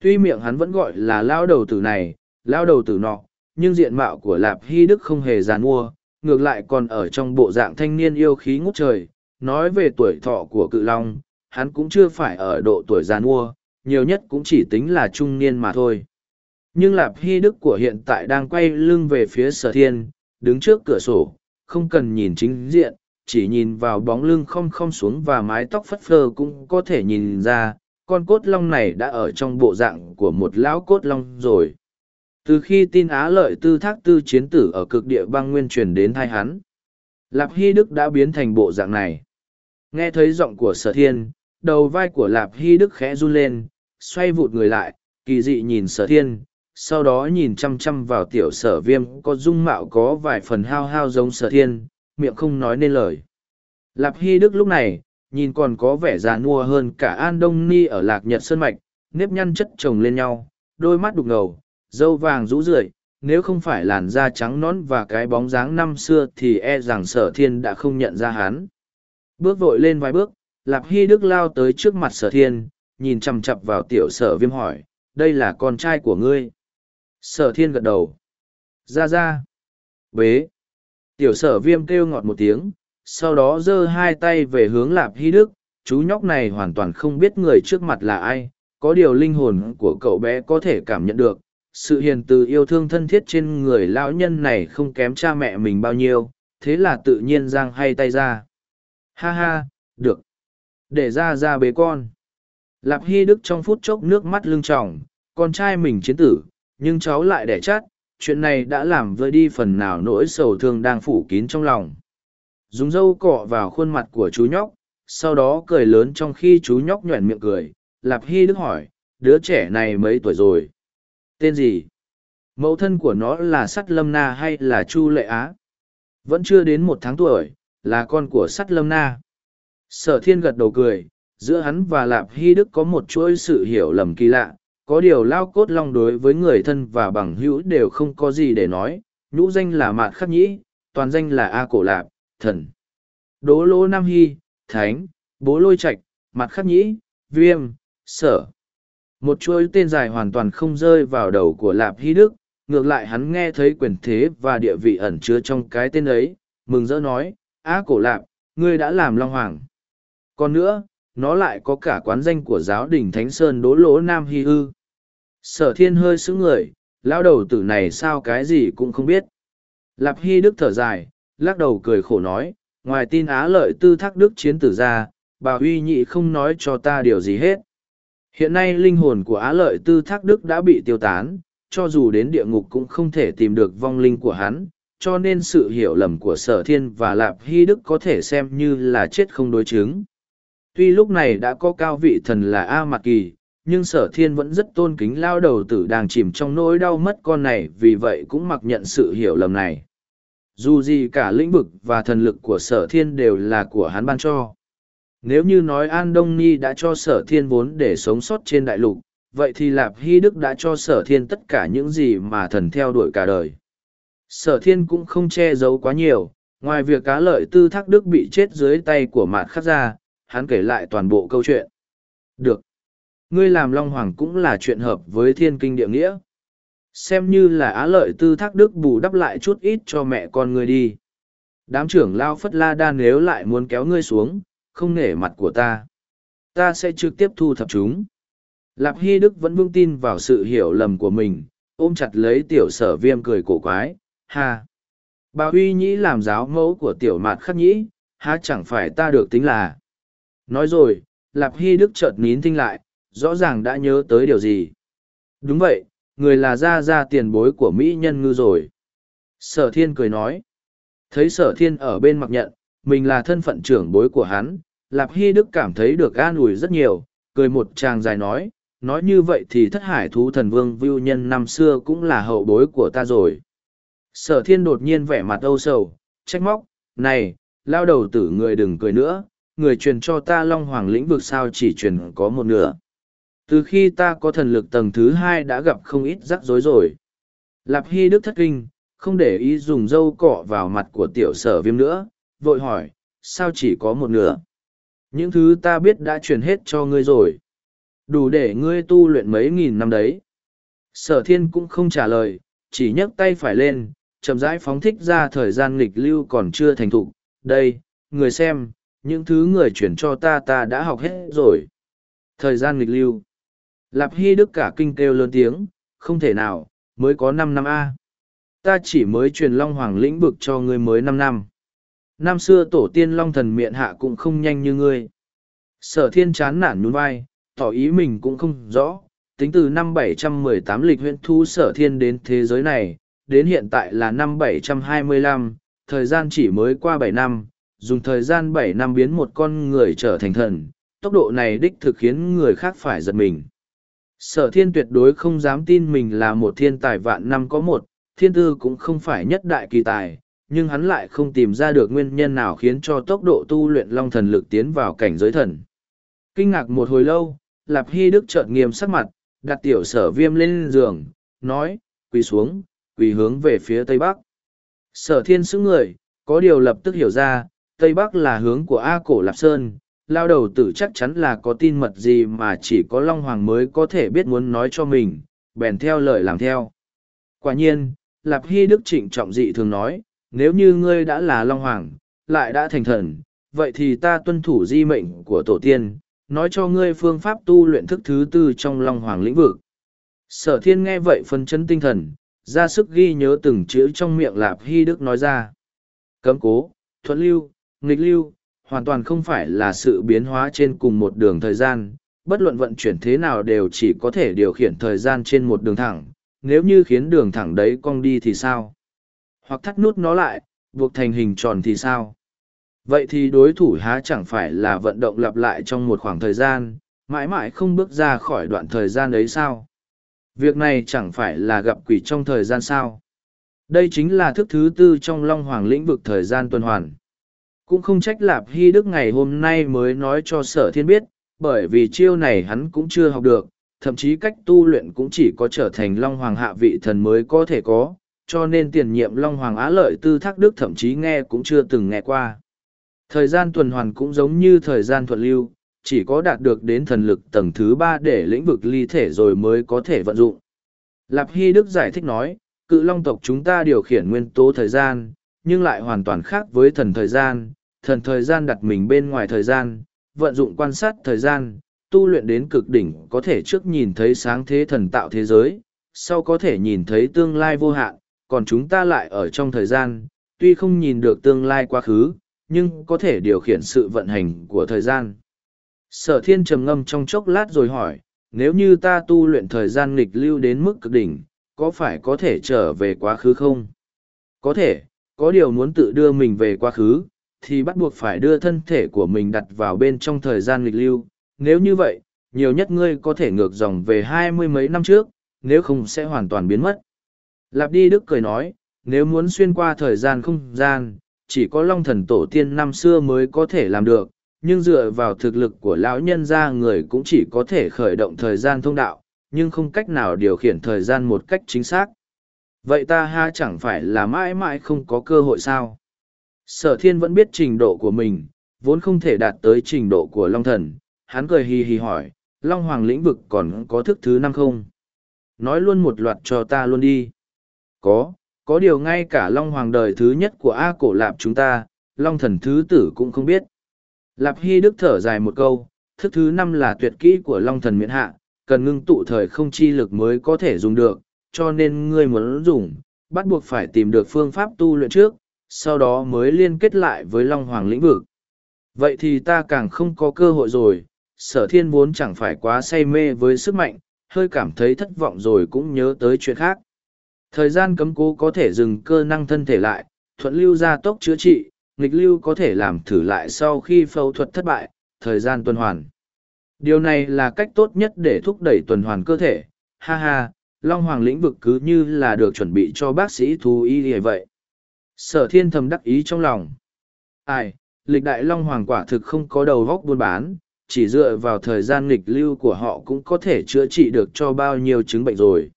Tuy miệng hắn vẫn gọi là lao đầu tử này, lao đầu tử nọ, nhưng diện mạo của Lạp Hy Đức không hề giàn mua, ngược lại còn ở trong bộ dạng thanh niên yêu khí ngút trời. Nói về tuổi thọ của cự long, hắn cũng chưa phải ở độ tuổi giàn mua, nhiều nhất cũng chỉ tính là trung niên mà thôi. Nhưng Lạp Hy Đức của hiện tại đang quay lưng về phía sở thiên, đứng trước cửa sổ, không cần nhìn chính diện, chỉ nhìn vào bóng lưng không không xuống và mái tóc phất phơ cũng có thể nhìn ra, con cốt long này đã ở trong bộ dạng của một lão cốt long rồi. Từ khi tin Á lợi tư thác tư chiến tử ở cực địa băng nguyên truyền đến thai hắn, Lạp Hy Đức đã biến thành bộ dạng này. Nghe thấy giọng của sở thiên, đầu vai của Lạp Hy Đức khẽ run lên, xoay vụt người lại, kỳ dị nhìn sở thiên, sau đó nhìn chăm chăm vào tiểu sở viêm có dung mạo có vài phần hao hao giống sở thiên, miệng không nói nên lời. Lạp Hy Đức lúc này, nhìn còn có vẻ già nua hơn cả An Đông Ni ở Lạc Nhật Sơn Mạch, nếp nhăn chất chồng lên nhau, đôi mắt đục ngầu, dâu vàng rũ rượi, nếu không phải làn da trắng nón và cái bóng dáng năm xưa thì e rằng sở thiên đã không nhận ra hắn. Bước vội lên vài bước, Lạp Hy Đức lao tới trước mặt sở thiên, nhìn chằm chặp vào tiểu sở viêm hỏi, đây là con trai của ngươi. Sở thiên gật đầu. Ra ra. Bế. Tiểu sở viêm kêu ngọt một tiếng, sau đó giơ hai tay về hướng Lạp Hy Đức, chú nhóc này hoàn toàn không biết người trước mặt là ai, có điều linh hồn của cậu bé có thể cảm nhận được, sự hiền từ yêu thương thân thiết trên người lão nhân này không kém cha mẹ mình bao nhiêu, thế là tự nhiên giang hay tay ra. Ha ha, được. Để ra ra bế con. Lạp Hy Đức trong phút chốc nước mắt lưng tròng, con trai mình chiến tử, nhưng cháu lại đẻ chát, chuyện này đã làm vơi đi phần nào nỗi sầu thương đang phủ kín trong lòng. Dùng dâu cọ vào khuôn mặt của chú nhóc, sau đó cười lớn trong khi chú nhóc nhoẻn miệng cười. Lạp Hy Đức hỏi, đứa trẻ này mấy tuổi rồi? Tên gì? Mẫu thân của nó là Sắt Lâm Na hay là Chu Lệ Á? Vẫn chưa đến một tháng tuổi, là con của Sắt Lâm Na. Sở thiên gật đầu cười, giữa hắn và lạp hy đức có một chuỗi sự hiểu lầm kỳ lạ có điều lao cốt long đối với người thân và bằng hữu đều không có gì để nói nhũ danh là mạt khắc nhĩ toàn danh là a cổ lạp thần đố lỗ nam hy thánh bố lôi trạch mặt khắc nhĩ viêm sở một chuỗi tên dài hoàn toàn không rơi vào đầu của lạp hy đức, ngược lại hắn nghe thấy quyền thế và địa vị ẩn chứa trong cái tên ấy, mừng rỡ nói, á cổ lạp, ngươi đã làm long hoàng. Còn nữa, nó lại có cả quán danh của giáo đình thánh sơn đố lỗ nam hy ư. Sở thiên hơi sững người, lão đầu tử này sao cái gì cũng không biết. Lạp hy đức thở dài, lắc đầu cười khổ nói, ngoài tin á lợi tư thác đức chiến tử ra, bà uy nhị không nói cho ta điều gì hết hiện nay linh hồn của á lợi tư thác đức đã bị tiêu tán, cho dù đến địa ngục cũng không thể tìm được vong linh của hắn, cho nên sự hiểu lầm của sở thiên và lạp hy đức có thể xem như là chết không đối chứng. Tuy lúc này đã có cao vị thần là a mạc kỳ, nhưng sở thiên vẫn rất tôn kính lao đầu tử đang chìm trong nỗi đau mất con này, vì vậy cũng mặc nhận sự hiểu lầm này. Dù gì cả lĩnh vực và thần lực của sở thiên đều là của hắn ban cho nếu như nói an đông ni đã cho sở thiên vốn để sống sót trên đại lục, vậy thì lạp hy đức đã cho sở thiên tất cả những gì mà thần theo đuổi cả đời. Sở thiên cũng không che giấu quá nhiều, ngoài việc cá lợi tư thác đức bị chết dưới tay của mạt khắc gia, hắn kể lại toàn bộ câu chuyện. Được. Ngươi làm long hoàng cũng là chuyện hợp với thiên kinh địa nghĩa. Xem như là á lợi tư thác đức bù đắp lại chút ít cho mẹ con ngươi đi. Đám trưởng lao phất la đan nếu lại muốn kéo ngươi xuống không nể mặt của ta. Ta sẽ trực tiếp thu thập chúng. Lạp hy đức vẫn vững tin vào sự hiểu lầm của mình, ôm chặt lấy tiểu sở viêm cười cổ quái, ha. Bà huy nhĩ làm giáo mẫu của tiểu mạt khắc nhĩ, há chẳng phải ta được tính là. Nói rồi, lạp hy đức chợt nín thinh lại, rõ ràng đã nhớ tới điều gì. Đúng vậy, người là gia gia tiền bối của mỹ nhân ngư rồi. Sở thiên cười nói. Thấy sở thiên ở bên mặc nhận mình là thân phận trưởng bối của hắn, lạp hy đức cảm thấy được an ủi rất nhiều, cười một chàng dài nói nói như vậy thì thất hải thú thần vương vưu nhân năm xưa cũng là hậu bối của ta rồi. Sở thiên đột nhiên vẻ mặt âu sầu, trách móc, này, lao đầu tử người đừng cười nữa, người truyền cho ta long hoàng lĩnh vực sao chỉ truyền có một nửa. Từ khi ta có thần lực tầng thứ hai đã gặp không ít rắc rối rồi. Lạp hy đức thất kinh, không để ý dùng dâu cọ vào mặt của tiểu sở viêm nữa vội hỏi, sao chỉ có một nửa? Những thứ ta biết đã truyền hết cho ngươi rồi. Đủ để ngươi tu luyện mấy nghìn năm đấy. Sở thiên cũng không trả lời, chỉ nhấc tay phải lên, chậm rãi phóng thích ra thời gian nghịch lưu còn chưa thành thục. Đây, người xem, những thứ người chuyển cho ta ta đã học hết rồi. Thời gian nghịch lưu. Lạp hy đức cả kinh kêu lớn tiếng, không thể nào, mới có năm năm a. Ta chỉ mới truyền long hoàng lĩnh vực cho ngươi mới năm năm năm xưa tổ tiên long thần miệng hạ cũng không nhanh như ngươi. Sở thiên chán nản nhún vai tỏ ý mình cũng không rõ. Tính từ năm 718 lịch huyện thu sở thiên đến thế giới này đến hiện tại là năm 725, thời gian chỉ mới qua bảy năm dùng thời gian bảy năm biến một con người trở thành thần tốc độ này đích thực khiến người khác phải giật mình. Sở thiên tuyệt đối không dám tin mình là một thiên tài vạn năm có một thiên tư cũng không phải nhất đại kỳ tài nhưng hắn lại không tìm ra được nguyên nhân nào khiến cho tốc độ tu luyện long thần lực tiến vào cảnh giới thần. Kinh ngạc một hồi lâu, lạp hy đức chợt nghiêm sắc mặt, đặt tiểu sở viêm lên giường, nói, quỳ xuống, quỳ hướng về phía tây bắc. Sở thiên xứng người, có điều lập tức hiểu ra, tây bắc là hướng của a cổ lạp sơn, lao đầu tử chắc chắn là có tin mật gì mà chỉ có long hoàng mới có thể biết muốn nói cho mình, bèn theo lời làm theo. Quả nhiên, lạp hy đức trịnh trọng dị thường nói nếu như ngươi đã là long hoàng lại đã thành thần vậy thì ta tuân thủ di mệnh của tổ tiên nói cho ngươi phương pháp tu luyện thức thứ tư trong long hoàng lĩnh vực sở thiên nghe vậy phân chấn tinh thần ra sức ghi nhớ từng chữ trong miệng lạp hy đức nói ra cấm cố thuận lưu nghịch lưu hoàn toàn không phải là sự biến hóa trên cùng một đường thời gian, bất luận vận chuyển thế nào đều chỉ có thể điều khiển thời gian trên một đường thẳng, nếu như khiến đường thẳng đấy cong đi thì sao? Hoặc thắt nút nó lại, buộc thành hình tròn thì sao? Vậy thì đối thủ há chẳng phải là vận động lặp lại trong một khoảng thời gian, mãi mãi không bước ra khỏi đoạn thời gian ấy sao? Việc này chẳng phải là gặp quỷ trong thời gian sao? Đây chính là thức thứ tư trong Long Hoàng lĩnh vực thời gian tuần hoàn cũng không trách lạp hy đức ngày hôm nay mới nói cho sở thiên biết Bởi vì chiêu này hắn cũng chưa học được, thậm chí cách tu luyện cũng chỉ có trở thành Long Hoàng hạ vị thần mới có thể có, cho nên tiền nhiệm Long Hoàng Á Lợi Tư Thác Đức thậm chí nghe cũng chưa từng nghe qua. Thời gian tuần hoàn cũng giống như thời gian thuận lưu, chỉ có đạt được đến thần lực tầng thứ ba để lĩnh vực ly thể rồi mới có thể vận dụng. Lạp Hy Đức giải thích nói, cự long tộc chúng ta điều khiển nguyên tố thời gian, nhưng lại hoàn toàn khác với thần thời gian, thần thời gian đặt mình bên ngoài thời gian, vận dụng quan sát thời gian, tu luyện đến cực đỉnh có thể trước nhìn thấy sáng thế thần tạo thế giới, sau có thể nhìn thấy tương lai vô hạn, còn chúng ta lại ở trong thời gian, tuy không nhìn được tương lai quá khứ, nhưng có thể điều khiển sự vận hành của thời gian. Sở thiên trầm ngâm trong chốc lát rồi hỏi, nếu như ta tu luyện thời gian nghịch lưu đến mức cực đỉnh, có phải có thể trở về quá khứ không? Có thể, có điều muốn tự đưa mình về quá khứ, thì bắt buộc phải đưa thân thể của mình đặt vào bên trong thời gian nghịch lưu. Nếu như vậy, nhiều nhất ngươi có thể ngược dòng về hai mươi mấy năm trước, nếu không sẽ hoàn toàn biến mất. Lạp đi Đức cười nói, nếu muốn xuyên qua thời gian không gian, chỉ có long thần tổ tiên năm xưa mới có thể làm được, nhưng dựa vào thực lực của lão nhân ra người cũng chỉ có thể khởi động thời gian thông đạo, nhưng không cách nào điều khiển thời gian một cách chính xác. Vậy ta ha chẳng phải là mãi mãi không có cơ hội sao? Sở thiên vẫn biết trình độ của mình, vốn không thể đạt tới trình độ của Long Thần. Hắn cười hì hì hỏi, Long Hoàng lĩnh vực còn có thức thứ năm không? Nói luôn một loạt cho ta luôn đi. Có, có điều ngay cả Long Hoàng đời thứ nhất của A Cổ Lạp chúng ta, Long Thần thứ tử cũng không biết. Lạp Hy Đức thở dài một câu, thức thứ năm là tuyệt kỹ của Long Thần miễn hạ, cần ngưng tụ thời không chi lực mới có thể dùng được, cho nên ngươi muốn dùng, bắt buộc phải tìm được phương pháp tu luyện trước, sau đó mới liên kết lại với Long Hoàng lĩnh vực. Vậy thì ta càng không có cơ hội rồi, sở thiên vốn chẳng phải quá say mê với sức mạnh, hơi cảm thấy thất vọng rồi cũng nhớ tới chuyện khác. Thời gian cấm cố có thể dừng cơ năng thân thể lại, thuận lưu gia tốc chữa trị, nghịch lưu có thể làm thử lại sau khi phẫu thuật thất bại, thời gian tuần hoàn. Điều này là cách tốt nhất để thúc đẩy tuần hoàn cơ thể. Ha ha, Long Hoàng lĩnh vực cứ như là được chuẩn bị cho bác sĩ thú y như vậy. Sở thiên thầm đắc ý trong lòng. Ai, lịch đại Long Hoàng quả thực không có đầu góc buôn bán, chỉ dựa vào thời gian nghịch lưu của họ cũng có thể chữa trị được cho bao nhiêu chứng bệnh rồi.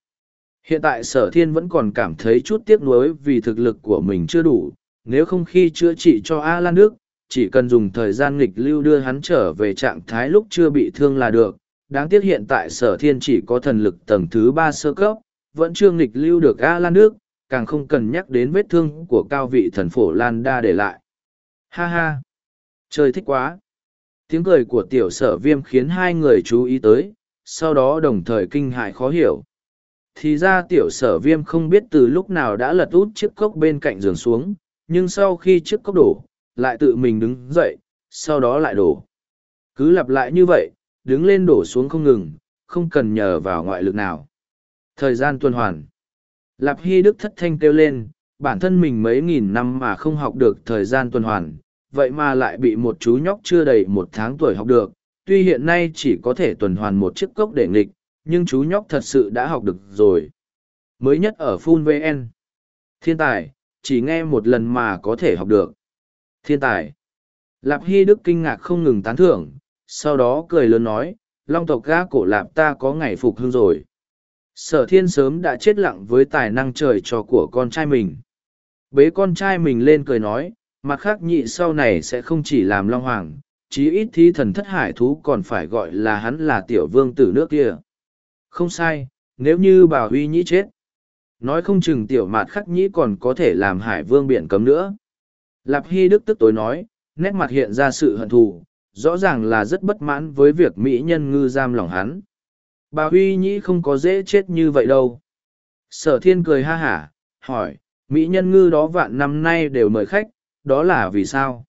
Hiện tại sở thiên vẫn còn cảm thấy chút tiếc nuối vì thực lực của mình chưa đủ, nếu không khi chữa trị cho A Lan Đức, chỉ cần dùng thời gian nghịch lưu đưa hắn trở về trạng thái lúc chưa bị thương là được. Đáng tiếc hiện tại sở thiên chỉ có thần lực tầng thứ ba sơ cấp, vẫn chưa nghịch lưu được A Lan Đức, càng không cần nhắc đến vết thương của cao vị thần phổ Lan Đa để lại. Ha ha! Chơi thích quá! Tiếng cười của tiểu sở viêm khiến hai người chú ý tới, sau đó đồng thời kinh hại khó hiểu. Thì ra tiểu sở viêm không biết từ lúc nào đã lật út chiếc cốc bên cạnh giường xuống, nhưng sau khi chiếc cốc đổ, lại tự mình đứng dậy, sau đó lại đổ. Cứ lặp lại như vậy, đứng lên đổ xuống không ngừng, không cần nhờ vào ngoại lực nào. Thời gian tuần hoàn. Lạp Hy Đức thất thanh kêu lên, bản thân mình mấy nghìn năm mà không học được thời gian tuần hoàn, vậy mà lại bị một chú nhóc chưa đầy một tháng tuổi học được. Tuy hiện nay chỉ có thể tuần hoàn một chiếc cốc để nghịch, nhưng chú nhóc thật sự đã học được rồi. Mới nhất ở Full VN. Thiên tài, chỉ nghe một lần mà có thể học được. Thiên tài. Lạp Hy Đức kinh ngạc không ngừng tán thưởng, sau đó cười lớn nói, long tộc ga cổ lạp ta có ngày phục hưng rồi. Sở thiên sớm đã chết lặng với tài năng trời trò của con trai mình. Bế con trai mình lên cười nói, mặt khác nhị sau này sẽ không chỉ làm long hoàng, chí ít thi thần thất hải thú còn phải gọi là hắn là tiểu vương tử nước kia. Không sai, nếu như bà huy nhĩ chết. Nói không chừng tiểu mạt khắc nhĩ còn có thể làm hải vương biển cấm nữa. Lạp Hy Đức tức tối nói, nét mặt hiện ra sự hận thù, rõ ràng là rất bất mãn với việc Mỹ nhân ngư giam lòng hắn. Bà Huy Nhĩ không có dễ chết như vậy đâu. Sở thiên cười ha hả, hỏi, Mỹ nhân ngư đó vạn năm nay đều mời khách, đó là vì sao?